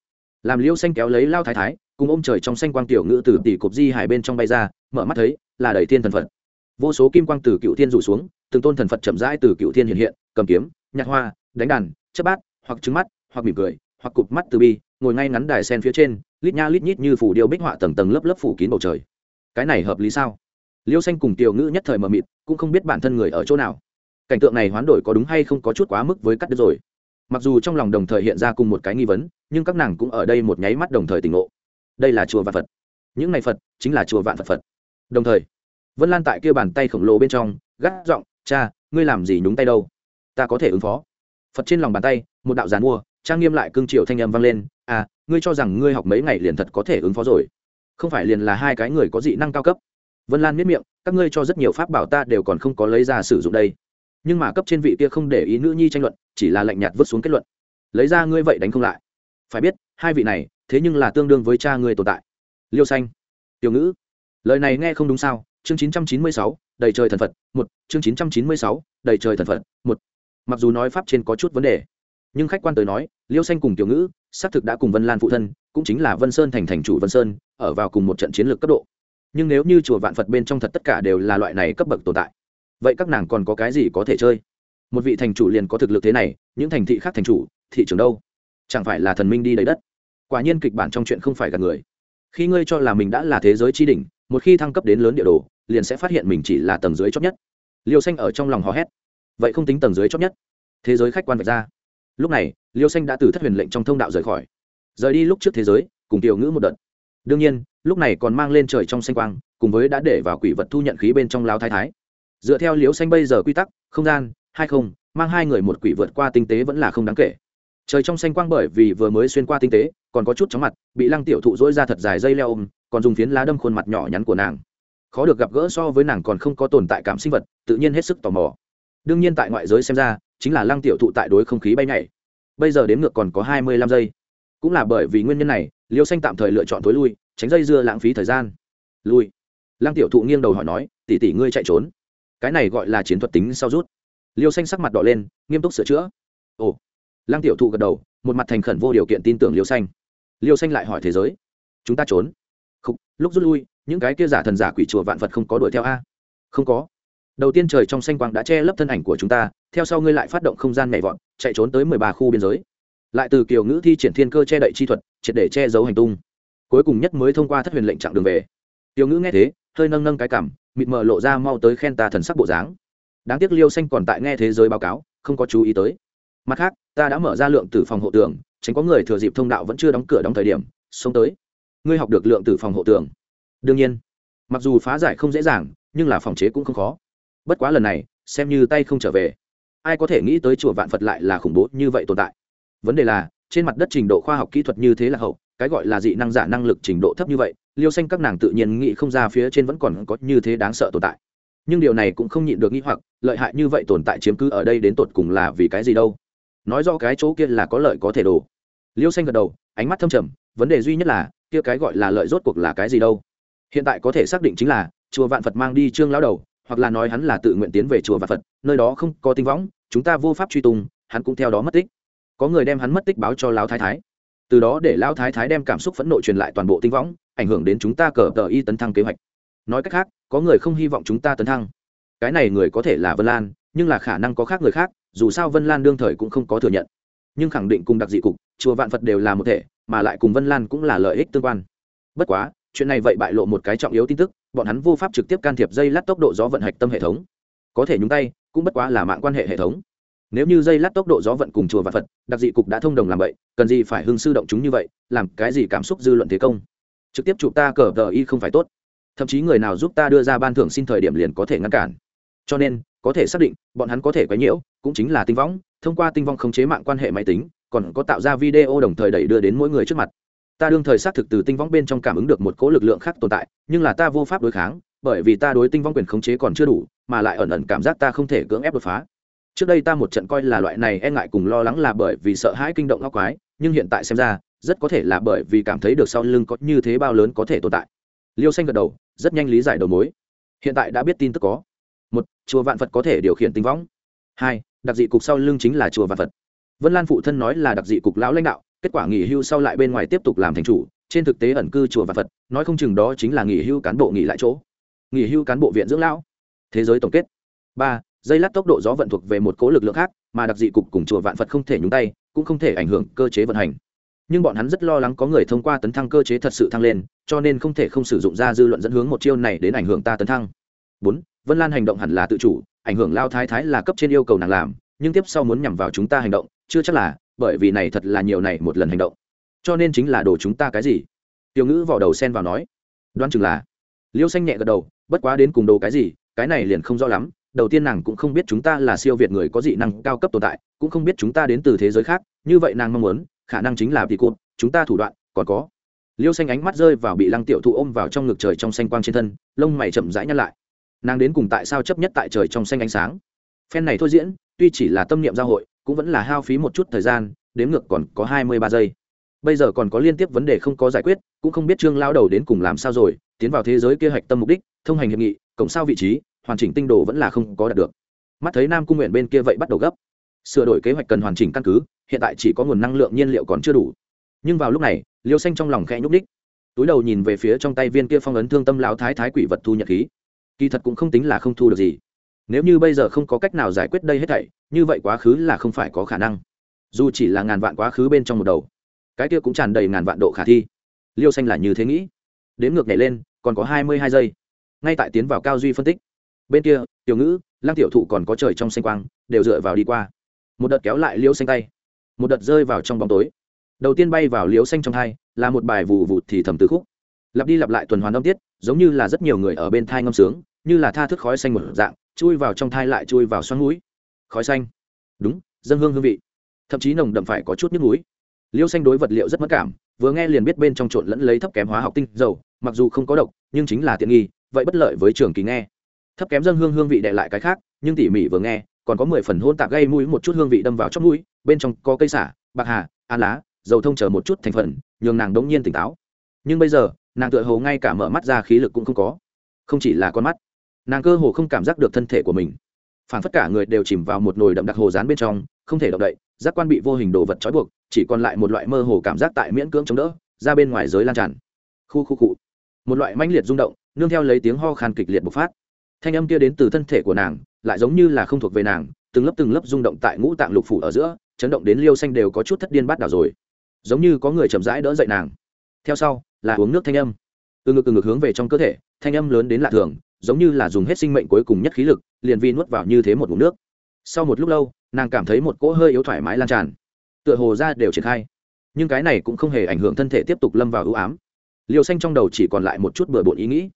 Làm liêu xanh kéo lấy lao thái thái, cùng ôm trời trong xanh quang tiểu ngữ từ tỷ cục di hải bên trong bay ra, mở mắt thấy, là đầy thiên thần phật vô số kim quang từ cựu thiên rủ xuống, từng tôn thần phật chậm rãi từ cựu thiên hiện hiện, cầm kiếm, nhạc hoa, đánh đàn chấp bát, hoặc trứng mắt, hoặc mỉm cười, hoặc cụp mắt từ bi, ngồi ngay ngắn đài sen phía trên, lít nha lít nhít như phủ điêu bích họa tầng tầng lớp lớp phủ kín bầu trời. Cái này hợp lý sao? Liêu xanh cùng tiểu ngữ nhất thời mờ mịt, cũng không biết bản thân người ở chỗ nào. Cảnh tượng này hoán đổi có đúng hay không có chút quá mức với cắt đứt rồi. Mặc dù trong lòng đồng thời hiện ra cùng một cái nghi vấn, nhưng các nàng cũng ở đây một nháy mắt đồng thời tỉnh ngộ. Đây là chùa vạn phật. Những này phật chính là chùa vạn phật phật. Đồng thời vân lan tại kia bàn tay khổng lồ bên trong, gắt giọng, cha, ngươi làm gì nhúng tay đâu? Ta có thể ứng phó. Phật trên lòng bàn tay, một đạo giàn mua, trang nghiêm lại cương triều thanh âm vang lên à ngươi cho rằng ngươi học mấy ngày liền thật có thể ứng phó rồi? Không phải liền là hai cái người có dị năng cao cấp? Vân lan miết miệng, các ngươi cho rất nhiều pháp bảo ta đều còn không có lấy ra sử dụng đây. Nhưng mà cấp trên vị kia không để ý nữ nhi tranh luận, chỉ là lạnh nhạt vứt xuống kết luận. Lấy ra ngươi vậy đánh không lại. Phải biết, hai vị này, thế nhưng là tương đương với cha ngươi tồn tại. Liêu xanh, tiểu ngữ, lời này nghe không đúng sao? Chương 996, đầy trời thần phật một chương 996, đầy trời thần phật một. Mặc dù nói pháp trên có chút vấn đề nhưng khách quan tới nói liêu xanh cùng tiểu ngữ xác thực đã cùng vân lan phụ thân cũng chính là vân sơn thành thành chủ vân sơn ở vào cùng một trận chiến lược cấp độ. Nhưng nếu như chùa vạn phật bên trong thật tất cả đều là loại này cấp bậc tồn tại vậy các nàng còn có cái gì có thể chơi? Một vị thành chủ liền có thực lực thế này những thành thị khác thành chủ thị trường đâu? Chẳng phải là thần minh đi đầy đất? Quả nhiên kịch bản trong chuyện không phải gạt người. Khi ngươi cho là mình đã là thế giới tri đỉnh một khi thăng cấp đến lớn địa đồ, liền sẽ phát hiện mình chỉ là tầng dưới chót nhất. Liêu xanh ở trong lòng hò hét. Vậy không tính tầng dưới chót nhất. Thế giới khách quan vạch ra. Lúc này, liêu xanh đã từ thất huyền lệnh trong thông đạo rời khỏi. Rời đi lúc trước thế giới, cùng tiểu ngữ một đợt. Đương nhiên, lúc này còn mang lên trời trong xanh quang, cùng với đã để vào quỷ vật thu nhận khí bên trong lao thái thái. Dựa theo liêu xanh bây giờ quy tắc, không gian, hai không, mang hai người một quỷ vượt qua tinh tế vẫn là không đáng kể. Trời trong xanh quang bởi vì vừa mới xuyên qua tinh tế, còn có chút chóng mặt, bị lăng tiểu thụ dỗi ra thật dài dây leo ôm còn dùng phiến lá đâm khuôn mặt nhỏ nhắn của nàng. Khó được gặp gỡ so với nàng còn không có tồn tại cảm sinh vật, tự nhiên hết sức tò mò. Đương nhiên tại ngoại giới xem ra, chính là lăng tiểu thụ tại đối không khí bay nhảy. Bây giờ đến ngược còn có hai mươi lăm giây. Cũng là bởi vì nguyên nhân này, liêu xanh tạm thời lựa chọn tối lui, tránh dây dưa lãng phí thời gian. Lui. Lăng tiểu thụ nghiêng đầu hỏi nói, tỷ tỷ ngươi chạy trốn. Cái này gọi là chiến thuật tính sau rút. Liêu xanh sắc mặt đỏ lên, nghiêm túc sửa chữa. Ồ. Lăng tiểu thụ gật đầu, một mặt thành khẩn vô điều kiện tin tưởng liêu xanh. Liêu xanh lại hỏi thế giới, chúng ta trốn? Khúc, lúc rút lui những cái kia giả thần giả quỷ chùa vạn vật không có đuổi theo a? Không có. Đầu tiên trời trong xanh quang đã che lấp thân ảnh của chúng ta theo sau ngươi lại phát động không gian nhảy vọt chạy trốn tới mười ba khu biên giới. Lại từ kiều ngữ thi triển thiên cơ che đậy chi thuật triệt để che giấu hành tung. Cuối cùng nhất mới thông qua thất huyền lệnh chặng đường về. Kiều ngữ nghe thế hơi nâng nâng cái cảm mịt mờ lộ ra mau tới khen ta thần sắc bộ dáng. Đáng tiếc liêu xanh còn tại nghe thế giới báo cáo không có chú ý tới. Mặt khác ta đã mở ra lượng tử phòng hộ tường tránh có người thừa dịp thông đạo vẫn chưa đóng cửa đóng thời điểm xông tới ngươi học được lượng tử phòng hộ tường. Đương nhiên, mặc dù phá giải không dễ dàng, nhưng là phòng chế cũng không khó. Bất quá lần này, xem như tay không trở về. Ai có thể nghĩ tới chùa vạn phật lại là khủng bố như vậy tồn tại? Vấn đề là, trên mặt đất trình độ khoa học kỹ thuật như thế là hậu, cái gọi là dị năng giả năng lực trình độ thấp như vậy, liêu xanh các nàng tự nhiên nghĩ không ra phía trên vẫn còn có như thế đáng sợ tồn tại. Nhưng điều này cũng không nhịn được nghĩ hoặc, lợi hại như vậy tồn tại chiếm cứ ở đây đến tột cùng là vì cái gì đâu? Nói do cái chỗ kia là có lợi có thể đồ liêu xanh gật đầu, ánh mắt thâm trầm, vấn đề duy nhất là kia cái gọi là lợi rốt cuộc là cái gì đâu? Hiện tại có thể xác định chính là, chùa vạn phật mang đi trương lão đầu, hoặc là nói hắn là tự nguyện tiến về chùa vạn phật, nơi đó không có tinh võng, chúng ta vô pháp truy tung, hắn cũng theo đó mất tích. Có người đem hắn mất tích báo cho lão thái thái. Từ đó để lão thái thái đem cảm xúc phẫn nộ truyền lại toàn bộ tinh võng, ảnh hưởng đến chúng ta cờ tờ y tấn thăng kế hoạch. Nói cách khác, có người không hy vọng chúng ta tấn thăng. Cái này người có thể là vân lan, nhưng là khả năng có khác người khác, dù sao vân lan đương thời cũng không có thừa nhận. Nhưng khẳng định cùng đặc dị cục, chùa vạn phật đều là một thể mà lại cùng vân lan cũng là lợi ích tương quan. Bất quá, chuyện này vậy bại lộ một cái trọng yếu tin tức, bọn hắn vô pháp trực tiếp can thiệp dây lát tốc độ gió vận hạch tâm hệ thống. Có thể nhúng tay, cũng bất quá là mạng quan hệ hệ thống. Nếu như dây lát tốc độ gió vận cùng chùa và phật, đặc dị cục đã thông đồng làm vậy, cần gì phải hưng sư động chúng như vậy, làm cái gì cảm xúc dư luận thế công? Trực tiếp chụp ta cờ tờ y không phải tốt. Thậm chí người nào giúp ta đưa ra ban thưởng xin thời điểm liền có thể ngăn cản. Cho nên, có thể xác định, bọn hắn có thể quấy nhiễu, cũng chính là tinh võng, thông qua tinh vong khống chế mạng quan hệ máy tính còn có tạo ra video đồng thời đẩy đưa đến mỗi người trước mặt. Ta đương thời xác thực từ tinh võng bên trong cảm ứng được một cỗ lực lượng khác tồn tại, nhưng là ta vô pháp đối kháng, bởi vì ta đối tinh võng quyền khống chế còn chưa đủ, mà lại ẩn ẩn cảm giác ta không thể cưỡng ép đột phá. Trước đây ta một trận coi là loại này e ngại cùng lo lắng là bởi vì sợ hãi kinh động óc quái, nhưng hiện tại xem ra, rất có thể là bởi vì cảm thấy được sau lưng có như thế bao lớn có thể tồn tại. Liêu xanh gật đầu, rất nhanh lý giải đầu mối. Hiện tại đã biết tin tức có. Một, chùa vạn phật có thể điều khiển tinh võng hai, đặc dị cục sau lưng chính là chùa vạn phật vân lan phụ thân nói là đặc dị cục lão lãnh đạo, kết quả nghỉ hưu sau lại bên ngoài tiếp tục làm thành chủ, trên thực tế ẩn cư chùa vạn phật, nói không chừng đó chính là nghỉ hưu cán bộ nghỉ lại chỗ. Nghỉ hưu cán bộ viện dưỡng lão. Thế giới tổng kết. Ba, dây lát tốc độ gió vận thuộc về một cố lực lượng khác, mà đặc dị cục cùng chùa vạn phật không thể nhúng tay, cũng không thể ảnh hưởng cơ chế vận hành. Nhưng bọn hắn rất lo lắng có người thông qua tấn thăng cơ chế thật sự thăng lên, cho nên không thể không sử dụng ra dư luận dẫn hướng một chiêu này đến ảnh hưởng ta tấn thăng. Bốn, vân lan hành động hẳn là tự chủ, ảnh hưởng lao thái thái là cấp trên yêu cầu nàng làm, nhưng tiếp sau muốn nhằm vào chúng ta hành động chưa chắc là, bởi vì này thật là nhiều này một lần hành động. Cho nên chính là đồ chúng ta cái gì? Tiểu ngữ vào đầu sen vào nói. Đoán chừng là. Liêu xanh nhẹ gật đầu, bất quá đến cùng đồ cái gì, cái này liền không rõ lắm. Đầu tiên nàng cũng không biết chúng ta là siêu việt người có dị năng cao cấp tồn tại, cũng không biết chúng ta đến từ thế giới khác, như vậy nàng mong muốn, khả năng chính là vì cụt, chúng ta thủ đoạn, còn có. Liêu xanh ánh mắt rơi vào bị lăng tiểu thụ ôm vào trong ngực trời trong xanh quang trên thân, lông mày chậm rãi nhăn lại. Nàng đến cùng tại sao chấp nhất tại trời trong xanh ánh sáng? Phen này thôi diễn, tuy chỉ là tâm niệm giao hội cũng vẫn là hao phí một chút thời gian đếm ngược còn có hai mươi ba giây. Bây giờ còn có liên tiếp vấn đề không có giải quyết cũng không biết trương lao đầu đến cùng làm sao rồi tiến vào thế giới kia hoạch tâm mục đích thông hành hiệp nghị cổng sao vị trí hoàn chỉnh tinh đồ vẫn là không có đạt được. Mắt thấy nam cung nguyện bên kia vậy bắt đầu gấp. Sửa đổi kế hoạch cần hoàn chỉnh căn cứ hiện tại chỉ có nguồn năng lượng nhiên liệu còn chưa đủ. Nhưng vào lúc này liêu xanh trong lòng khẽ nhúc đích, túi đầu nhìn về phía trong tay viên kia phong ấn thương tâm lão thái thái quỷ vật thu nhật khí. Kỳ thật cũng không tính là không thu được gì nếu như bây giờ không có cách nào giải quyết đây hết thảy, như vậy quá khứ là không phải có khả năng. Dù chỉ là ngàn vạn quá khứ bên trong một đầu, cái kia cũng tràn đầy ngàn vạn độ khả thi. Liêu xanh là như thế nghĩ. Đếm ngược nhảy lên, còn có hai mươi hai giây. Ngay tại tiến vào cao duy phân tích. Bên kia, tiểu ngữ, lăng tiểu thụ còn có trời trong xanh quang, đều dựa vào đi qua. Một đợt kéo lại liêu xanh tay. Một đợt rơi vào trong bóng tối. Đầu tiên bay vào liêu xanh trong thai là một bài vù vụt thì thầm từ khúc. Lặp đi lặp lại tuần hoàn âm tiết, giống như là rất nhiều người ở bên thai ngâm sướng, như là tha thức khói xanh một dạng chui vào trong thai lại chui vào xoắn mũi. Khói xanh. Đúng dân hương hương vị. Thậm chí nồng đậm phải có chút nhức mũi. Liêu xanh đối vật liệu rất mất cảm, vừa nghe liền biết bên trong trộn lẫn lấy thấp kém hóa học tinh dầu, mặc dù không có độc, nhưng chính là tiện nghi, vậy bất lợi với trường kỳ nghe. Thấp kém dân hương hương vị đệ lại cái khác, nhưng tỉ mỉ vừa nghe, còn có mười phần hôn tạp gây mũi một chút hương vị đâm vào trong mũi, bên trong có cây xả, bạc hà an lá, dầu thông chờ một chút thành phần, nhường nàng đống nhiên tỉnh táo. Nhưng bây giờ, nàng tựa hồ ngay cả mở mắt ra khí lực cũng không có. Không chỉ là con mắt nàng cơ hồ không cảm giác được thân thể của mình. Phản phất cả người đều chìm vào một nồi đậm đặc hồ rán bên trong, không thể động đậy, giác quan bị vô hình đồ vật trói buộc, chỉ còn lại một loại mơ hồ cảm giác tại miễn cưỡng chống đỡ, ra bên ngoài giới lan tràn. Khu khu cụ một loại mãnh liệt rung động, nương theo lấy tiếng ho khan kịch liệt bộc phát. Thanh âm kia đến từ thân thể của nàng, lại giống như là không thuộc về nàng, từng lớp từng lớp rung động tại ngũ tạng lục phủ ở giữa, chấn động đến liêu xanh đều có chút thất điên bát đảo rồi. Giống như có người chậm rãi đỡ dậy nàng. Theo sau, là uống nước thanh âm. Từ ngực từ ngực hướng về trong cơ thể, thanh âm lớn đến lạ thường giống như là dùng hết sinh mệnh cuối cùng nhất khí lực, liền vi nuốt vào như thế một ngụm nước. Sau một lúc lâu, nàng cảm thấy một cỗ hơi yếu thoải mái lan tràn, tựa hồ ra đều triển khai. Nhưng cái này cũng không hề ảnh hưởng thân thể tiếp tục lâm vào ưu ám. Liều xanh trong đầu chỉ còn lại một chút bừa bộn ý nghĩ.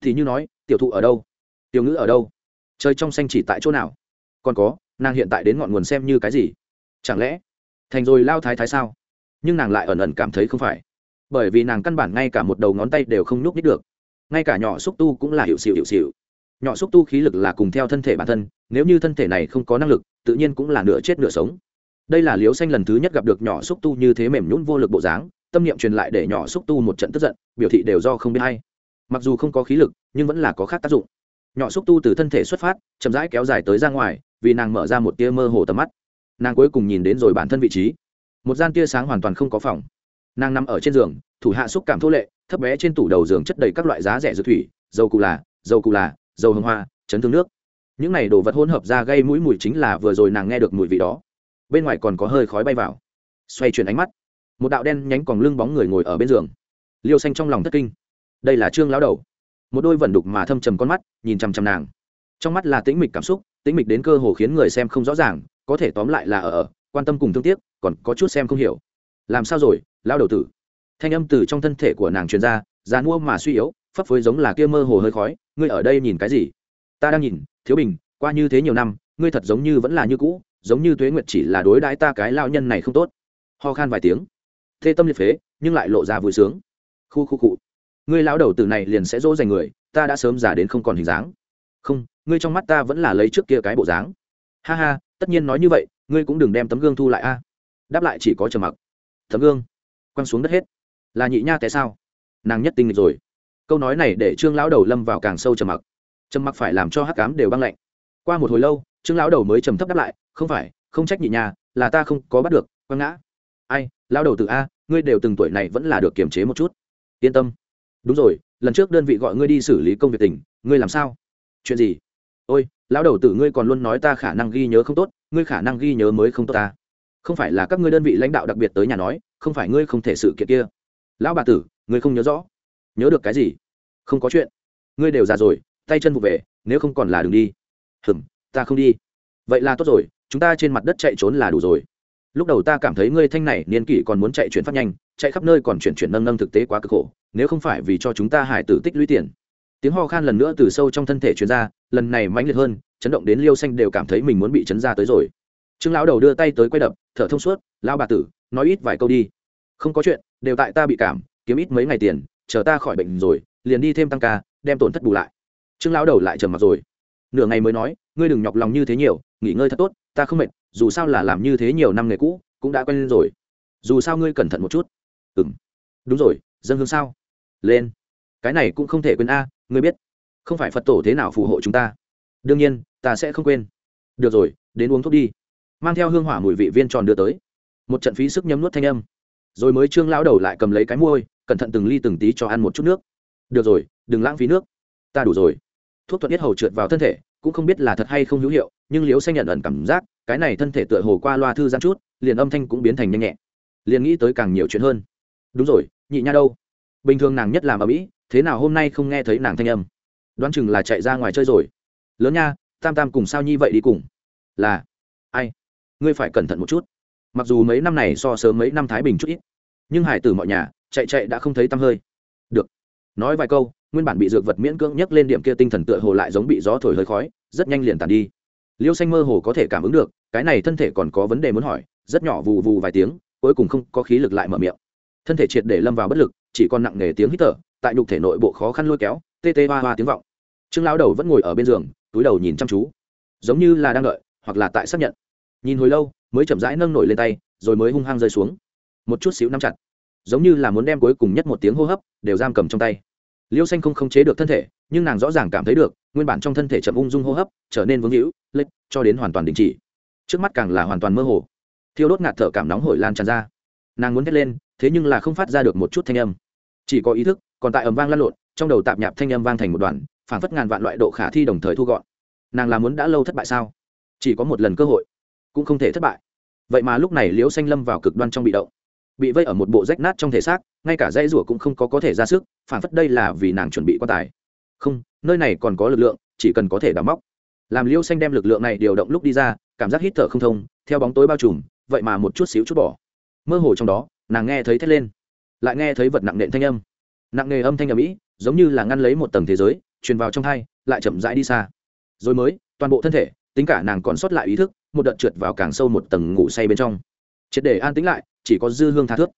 Thì như nói, tiểu thụ ở đâu? Tiểu ngữ ở đâu? Chơi trong xanh chỉ tại chỗ nào? Còn có, nàng hiện tại đến ngọn nguồn xem như cái gì? Chẳng lẽ thành rồi lao thái thái sao? Nhưng nàng lại ẩn ẩn cảm thấy không phải. Bởi vì nàng căn bản ngay cả một đầu ngón tay đều không nhúc nít được ngay cả nhỏ xúc tu cũng là hiệu xịu hiệu xịu. Nhỏ xúc tu khí lực là cùng theo thân thể bản thân, nếu như thân thể này không có năng lực, tự nhiên cũng là nửa chết nửa sống. Đây là liếu xanh lần thứ nhất gặp được nhỏ xúc tu như thế mềm nhún vô lực bộ dáng, tâm niệm truyền lại để nhỏ xúc tu một trận tức giận, biểu thị đều do không biết hay. Mặc dù không có khí lực, nhưng vẫn là có khác tác dụng. Nhỏ xúc tu từ thân thể xuất phát, chậm rãi kéo dài tới ra ngoài, vì nàng mở ra một tia mơ hồ tầm mắt. Nàng cuối cùng nhìn đến rồi bản thân vị trí. Một gian tia sáng hoàn toàn không có phòng. Nàng nằm ở trên giường, thủ hạ xúc cảm thô lệ thấp bé trên tủ đầu giường chất đầy các loại giá rẻ dược thủy, dầu cù là, dầu cù là, dầu hương hoa, chấn thương nước. Những này đồ vật hỗn hợp ra gây mũi mùi chính là vừa rồi nàng nghe được mùi vị đó. Bên ngoài còn có hơi khói bay vào. Xoay chuyển ánh mắt, một đạo đen nhánh còn lưng bóng người ngồi ở bên giường. Liêu xanh trong lòng thất kinh. Đây là trương lão đầu. Một đôi vẩn đục mà thâm trầm con mắt, nhìn chằm chằm nàng. Trong mắt là tĩnh mịch cảm xúc, tĩnh mịch đến cơ hồ khiến người xem không rõ ràng, có thể tóm lại là ở ở, quan tâm cùng thương tiếc, còn có chút xem không hiểu. Làm sao rồi, lão đầu tử? Thanh âm từ trong thân thể của nàng truyền ra, già mua mà suy yếu, phấp phới giống là kia mơ hồ hơi khói. Ngươi ở đây nhìn cái gì? Ta đang nhìn, thiếu bình, qua như thế nhiều năm, ngươi thật giống như vẫn là như cũ, giống như tuế nguyệt chỉ là đối đãi ta cái lao nhân này không tốt. Ho khan vài tiếng. Thê tâm liệt phế, nhưng lại lộ ra vui sướng. Khu khu cụ ngươi lão đầu tử này liền sẽ dỗ dành người, ta đã sớm già đến không còn hình dáng. Không, ngươi trong mắt ta vẫn là lấy trước kia cái bộ dáng. Ha ha, tất nhiên nói như vậy, ngươi cũng đừng đem tấm gương thu lại a. Đáp lại chỉ có trầm mặc. Tấm gương. Quăng xuống đất hết là nhị nha tại sao? Nàng nhất tinh rồi. Câu nói này để trương lão đầu lâm vào càng sâu trầm mặc. Trầm mặc phải làm cho hắc cám đều băng lạnh. Qua một hồi lâu, trương lão đầu mới trầm thấp đáp lại, không phải, không trách nhị nha, là ta không có bắt được, quăng ngã. Ai, lão đầu từ a, ngươi đều từng tuổi này vẫn là được kiềm chế một chút. Yên tâm. Đúng rồi, lần trước đơn vị gọi ngươi đi xử lý công việc tỉnh ngươi làm sao? Chuyện gì? Ôi, lão đầu tử ngươi còn luôn nói ta khả năng ghi nhớ không tốt, ngươi khả năng ghi nhớ mới không tốt ta. Không phải là các ngươi đơn vị lãnh đạo đặc biệt tới nhà nói, không phải ngươi không thể sự kiện kia lão bà tử, ngươi không nhớ rõ. Nhớ được cái gì? Không có chuyện. Ngươi đều già rồi, tay chân vụ về, nếu không còn là đ đi. Hừm, ta không đi. Vậy là tốt rồi, chúng ta trên mặt đất chạy trốn là đủ rồi. Lúc đầu ta cảm thấy ngươi thanh này niên kỷ còn muốn chạy chuyển phát nhanh, chạy khắp nơi còn chuyển chuyển nâng nâng thực tế quá cực khổ, nếu không phải vì cho chúng ta hải tử tích lũy tiền. Tiếng ho khan lần nữa từ sâu trong thân thể chuyển ra, lần này mãnh liệt hơn, chấn động đến liêu xanh đều cảm thấy mình muốn bị chấn ra tới rồi. Trương lão đầu đưa tay tới quay đập, thở thông suốt lao bà tử, nói ít vài câu đi. Không có chuyện đều tại ta bị cảm, kiếm ít mấy ngày tiền, chờ ta khỏi bệnh rồi, liền đi thêm tăng ca, đem tổn thất bù lại. Trương lão đầu lại trầm mặt rồi. Nửa ngày mới nói, ngươi đừng nhọc lòng như thế nhiều, nghỉ ngơi thật tốt, ta không mệt, dù sao là làm như thế nhiều năm nghề cũ, cũng đã quen lên rồi. Dù sao ngươi cẩn thận một chút. Ừng đúng rồi, dân hương sao? Lên. Cái này cũng không thể quên a, ngươi biết, không phải phật tổ thế nào phù hộ chúng ta. Đương nhiên, ta sẽ không quên. Được rồi, đến uống thuốc đi. Mang theo hương hỏa mùi vị viên tròn đưa tới. Một trận phí sức nhấm nuốt thanh âm rồi mới trương lão đầu lại cầm lấy cái môi, cẩn thận từng ly từng tí cho ăn một chút nước. Được rồi, đừng lãng phí nước. Ta đủ rồi. Thuốc thuận biết hầu trượt vào thân thể, cũng không biết là thật hay không hữu hiệu, nhưng liễu xanh nhận ẩn cảm giác, cái này thân thể tựa hồ qua loa thư giãn chút, liền âm thanh cũng biến thành nhanh nhẹ. Liền nghĩ tới càng nhiều chuyện hơn. Đúng rồi, nhị nha đâu? Bình thường nàng nhất làm ở mỹ, thế nào hôm nay không nghe thấy nàng thanh âm? Đoán chừng là chạy ra ngoài chơi rồi. Lớn nha, tam tam cùng sao nhi vậy đi cùng? Là, ai? Ngươi phải cẩn thận một chút mặc dù mấy năm này so sớm mấy năm thái bình chút ít, nhưng hải tử mọi nhà, chạy chạy đã không thấy tăm hơi. Được. Nói vài câu, nguyên bản bị dược vật miễn cưỡng nhấc lên điểm kia tinh thần tựa hồ lại giống bị gió thổi hơi khói, rất nhanh liền tàn đi. Liêu xanh mơ hồ có thể cảm ứng được, cái này thân thể còn có vấn đề muốn hỏi, rất nhỏ vù vù vài tiếng, cuối cùng không có khí lực lại mở miệng. Thân thể triệt để lâm vào bất lực, chỉ còn nặng nề tiếng hít thở, tại nhục thể nội bộ khó khăn lôi kéo, tê tê hoa hoa tiếng vọng. Trương lão đầu vẫn ngồi ở bên giường, túi đầu nhìn chăm chú. Giống như là đang đợi, hoặc là tại xác nhận. Nhìn hồi lâu mới chậm rãi nâng nổi lên tay, rồi mới hung hăng rơi xuống. Một chút xíu nắm chặt, giống như là muốn đem cuối cùng nhất một tiếng hô hấp đều giam cầm trong tay. Liêu xanh không khống chế được thân thể, nhưng nàng rõ ràng cảm thấy được, nguyên bản trong thân thể chậm ung dung hô hấp trở nên vướng hữu lệch cho đến hoàn toàn đình chỉ. Trước mắt càng là hoàn toàn mơ hồ. Thiêu đốt ngạt thở cảm nóng hổi lan tràn ra. Nàng muốn thét lên, thế nhưng là không phát ra được một chút thanh âm. Chỉ có ý thức, còn tại ầm vang lăn lộn, trong đầu tạp nhạp thanh âm vang thành một đoàn, phảng phất ngàn vạn loại độ khả thi đồng thời thu gọn. Nàng là muốn đã lâu thất bại sao? Chỉ có một lần cơ hội cũng không thể thất bại. Vậy mà lúc này liễu xanh lâm vào cực đoan trong bị động. Bị vây ở một bộ rách nát trong thể xác, ngay cả dây rủa cũng không có có thể ra sức, phản phất đây là vì nàng chuẩn bị quan tài. Không, nơi này còn có lực lượng, chỉ cần có thể đào móc. Làm liễu xanh đem lực lượng này điều động lúc đi ra, cảm giác hít thở không thông, theo bóng tối bao trùm, vậy mà một chút xíu chút bỏ. Mơ hồ trong đó, nàng nghe thấy thét lên, lại nghe thấy vật nặng nện thanh âm. Nặng nề âm thanh âm ĩ, giống như là ngăn lấy một tầng thế giới, truyền vào trong thai lại chậm rãi đi xa. Rồi mới, toàn bộ thân thể, tính cả nàng còn sót lại ý thức một đợt trượt vào càng sâu một tầng ngủ say bên trong. Triệt để an tĩnh lại, chỉ có dư hương tha thước.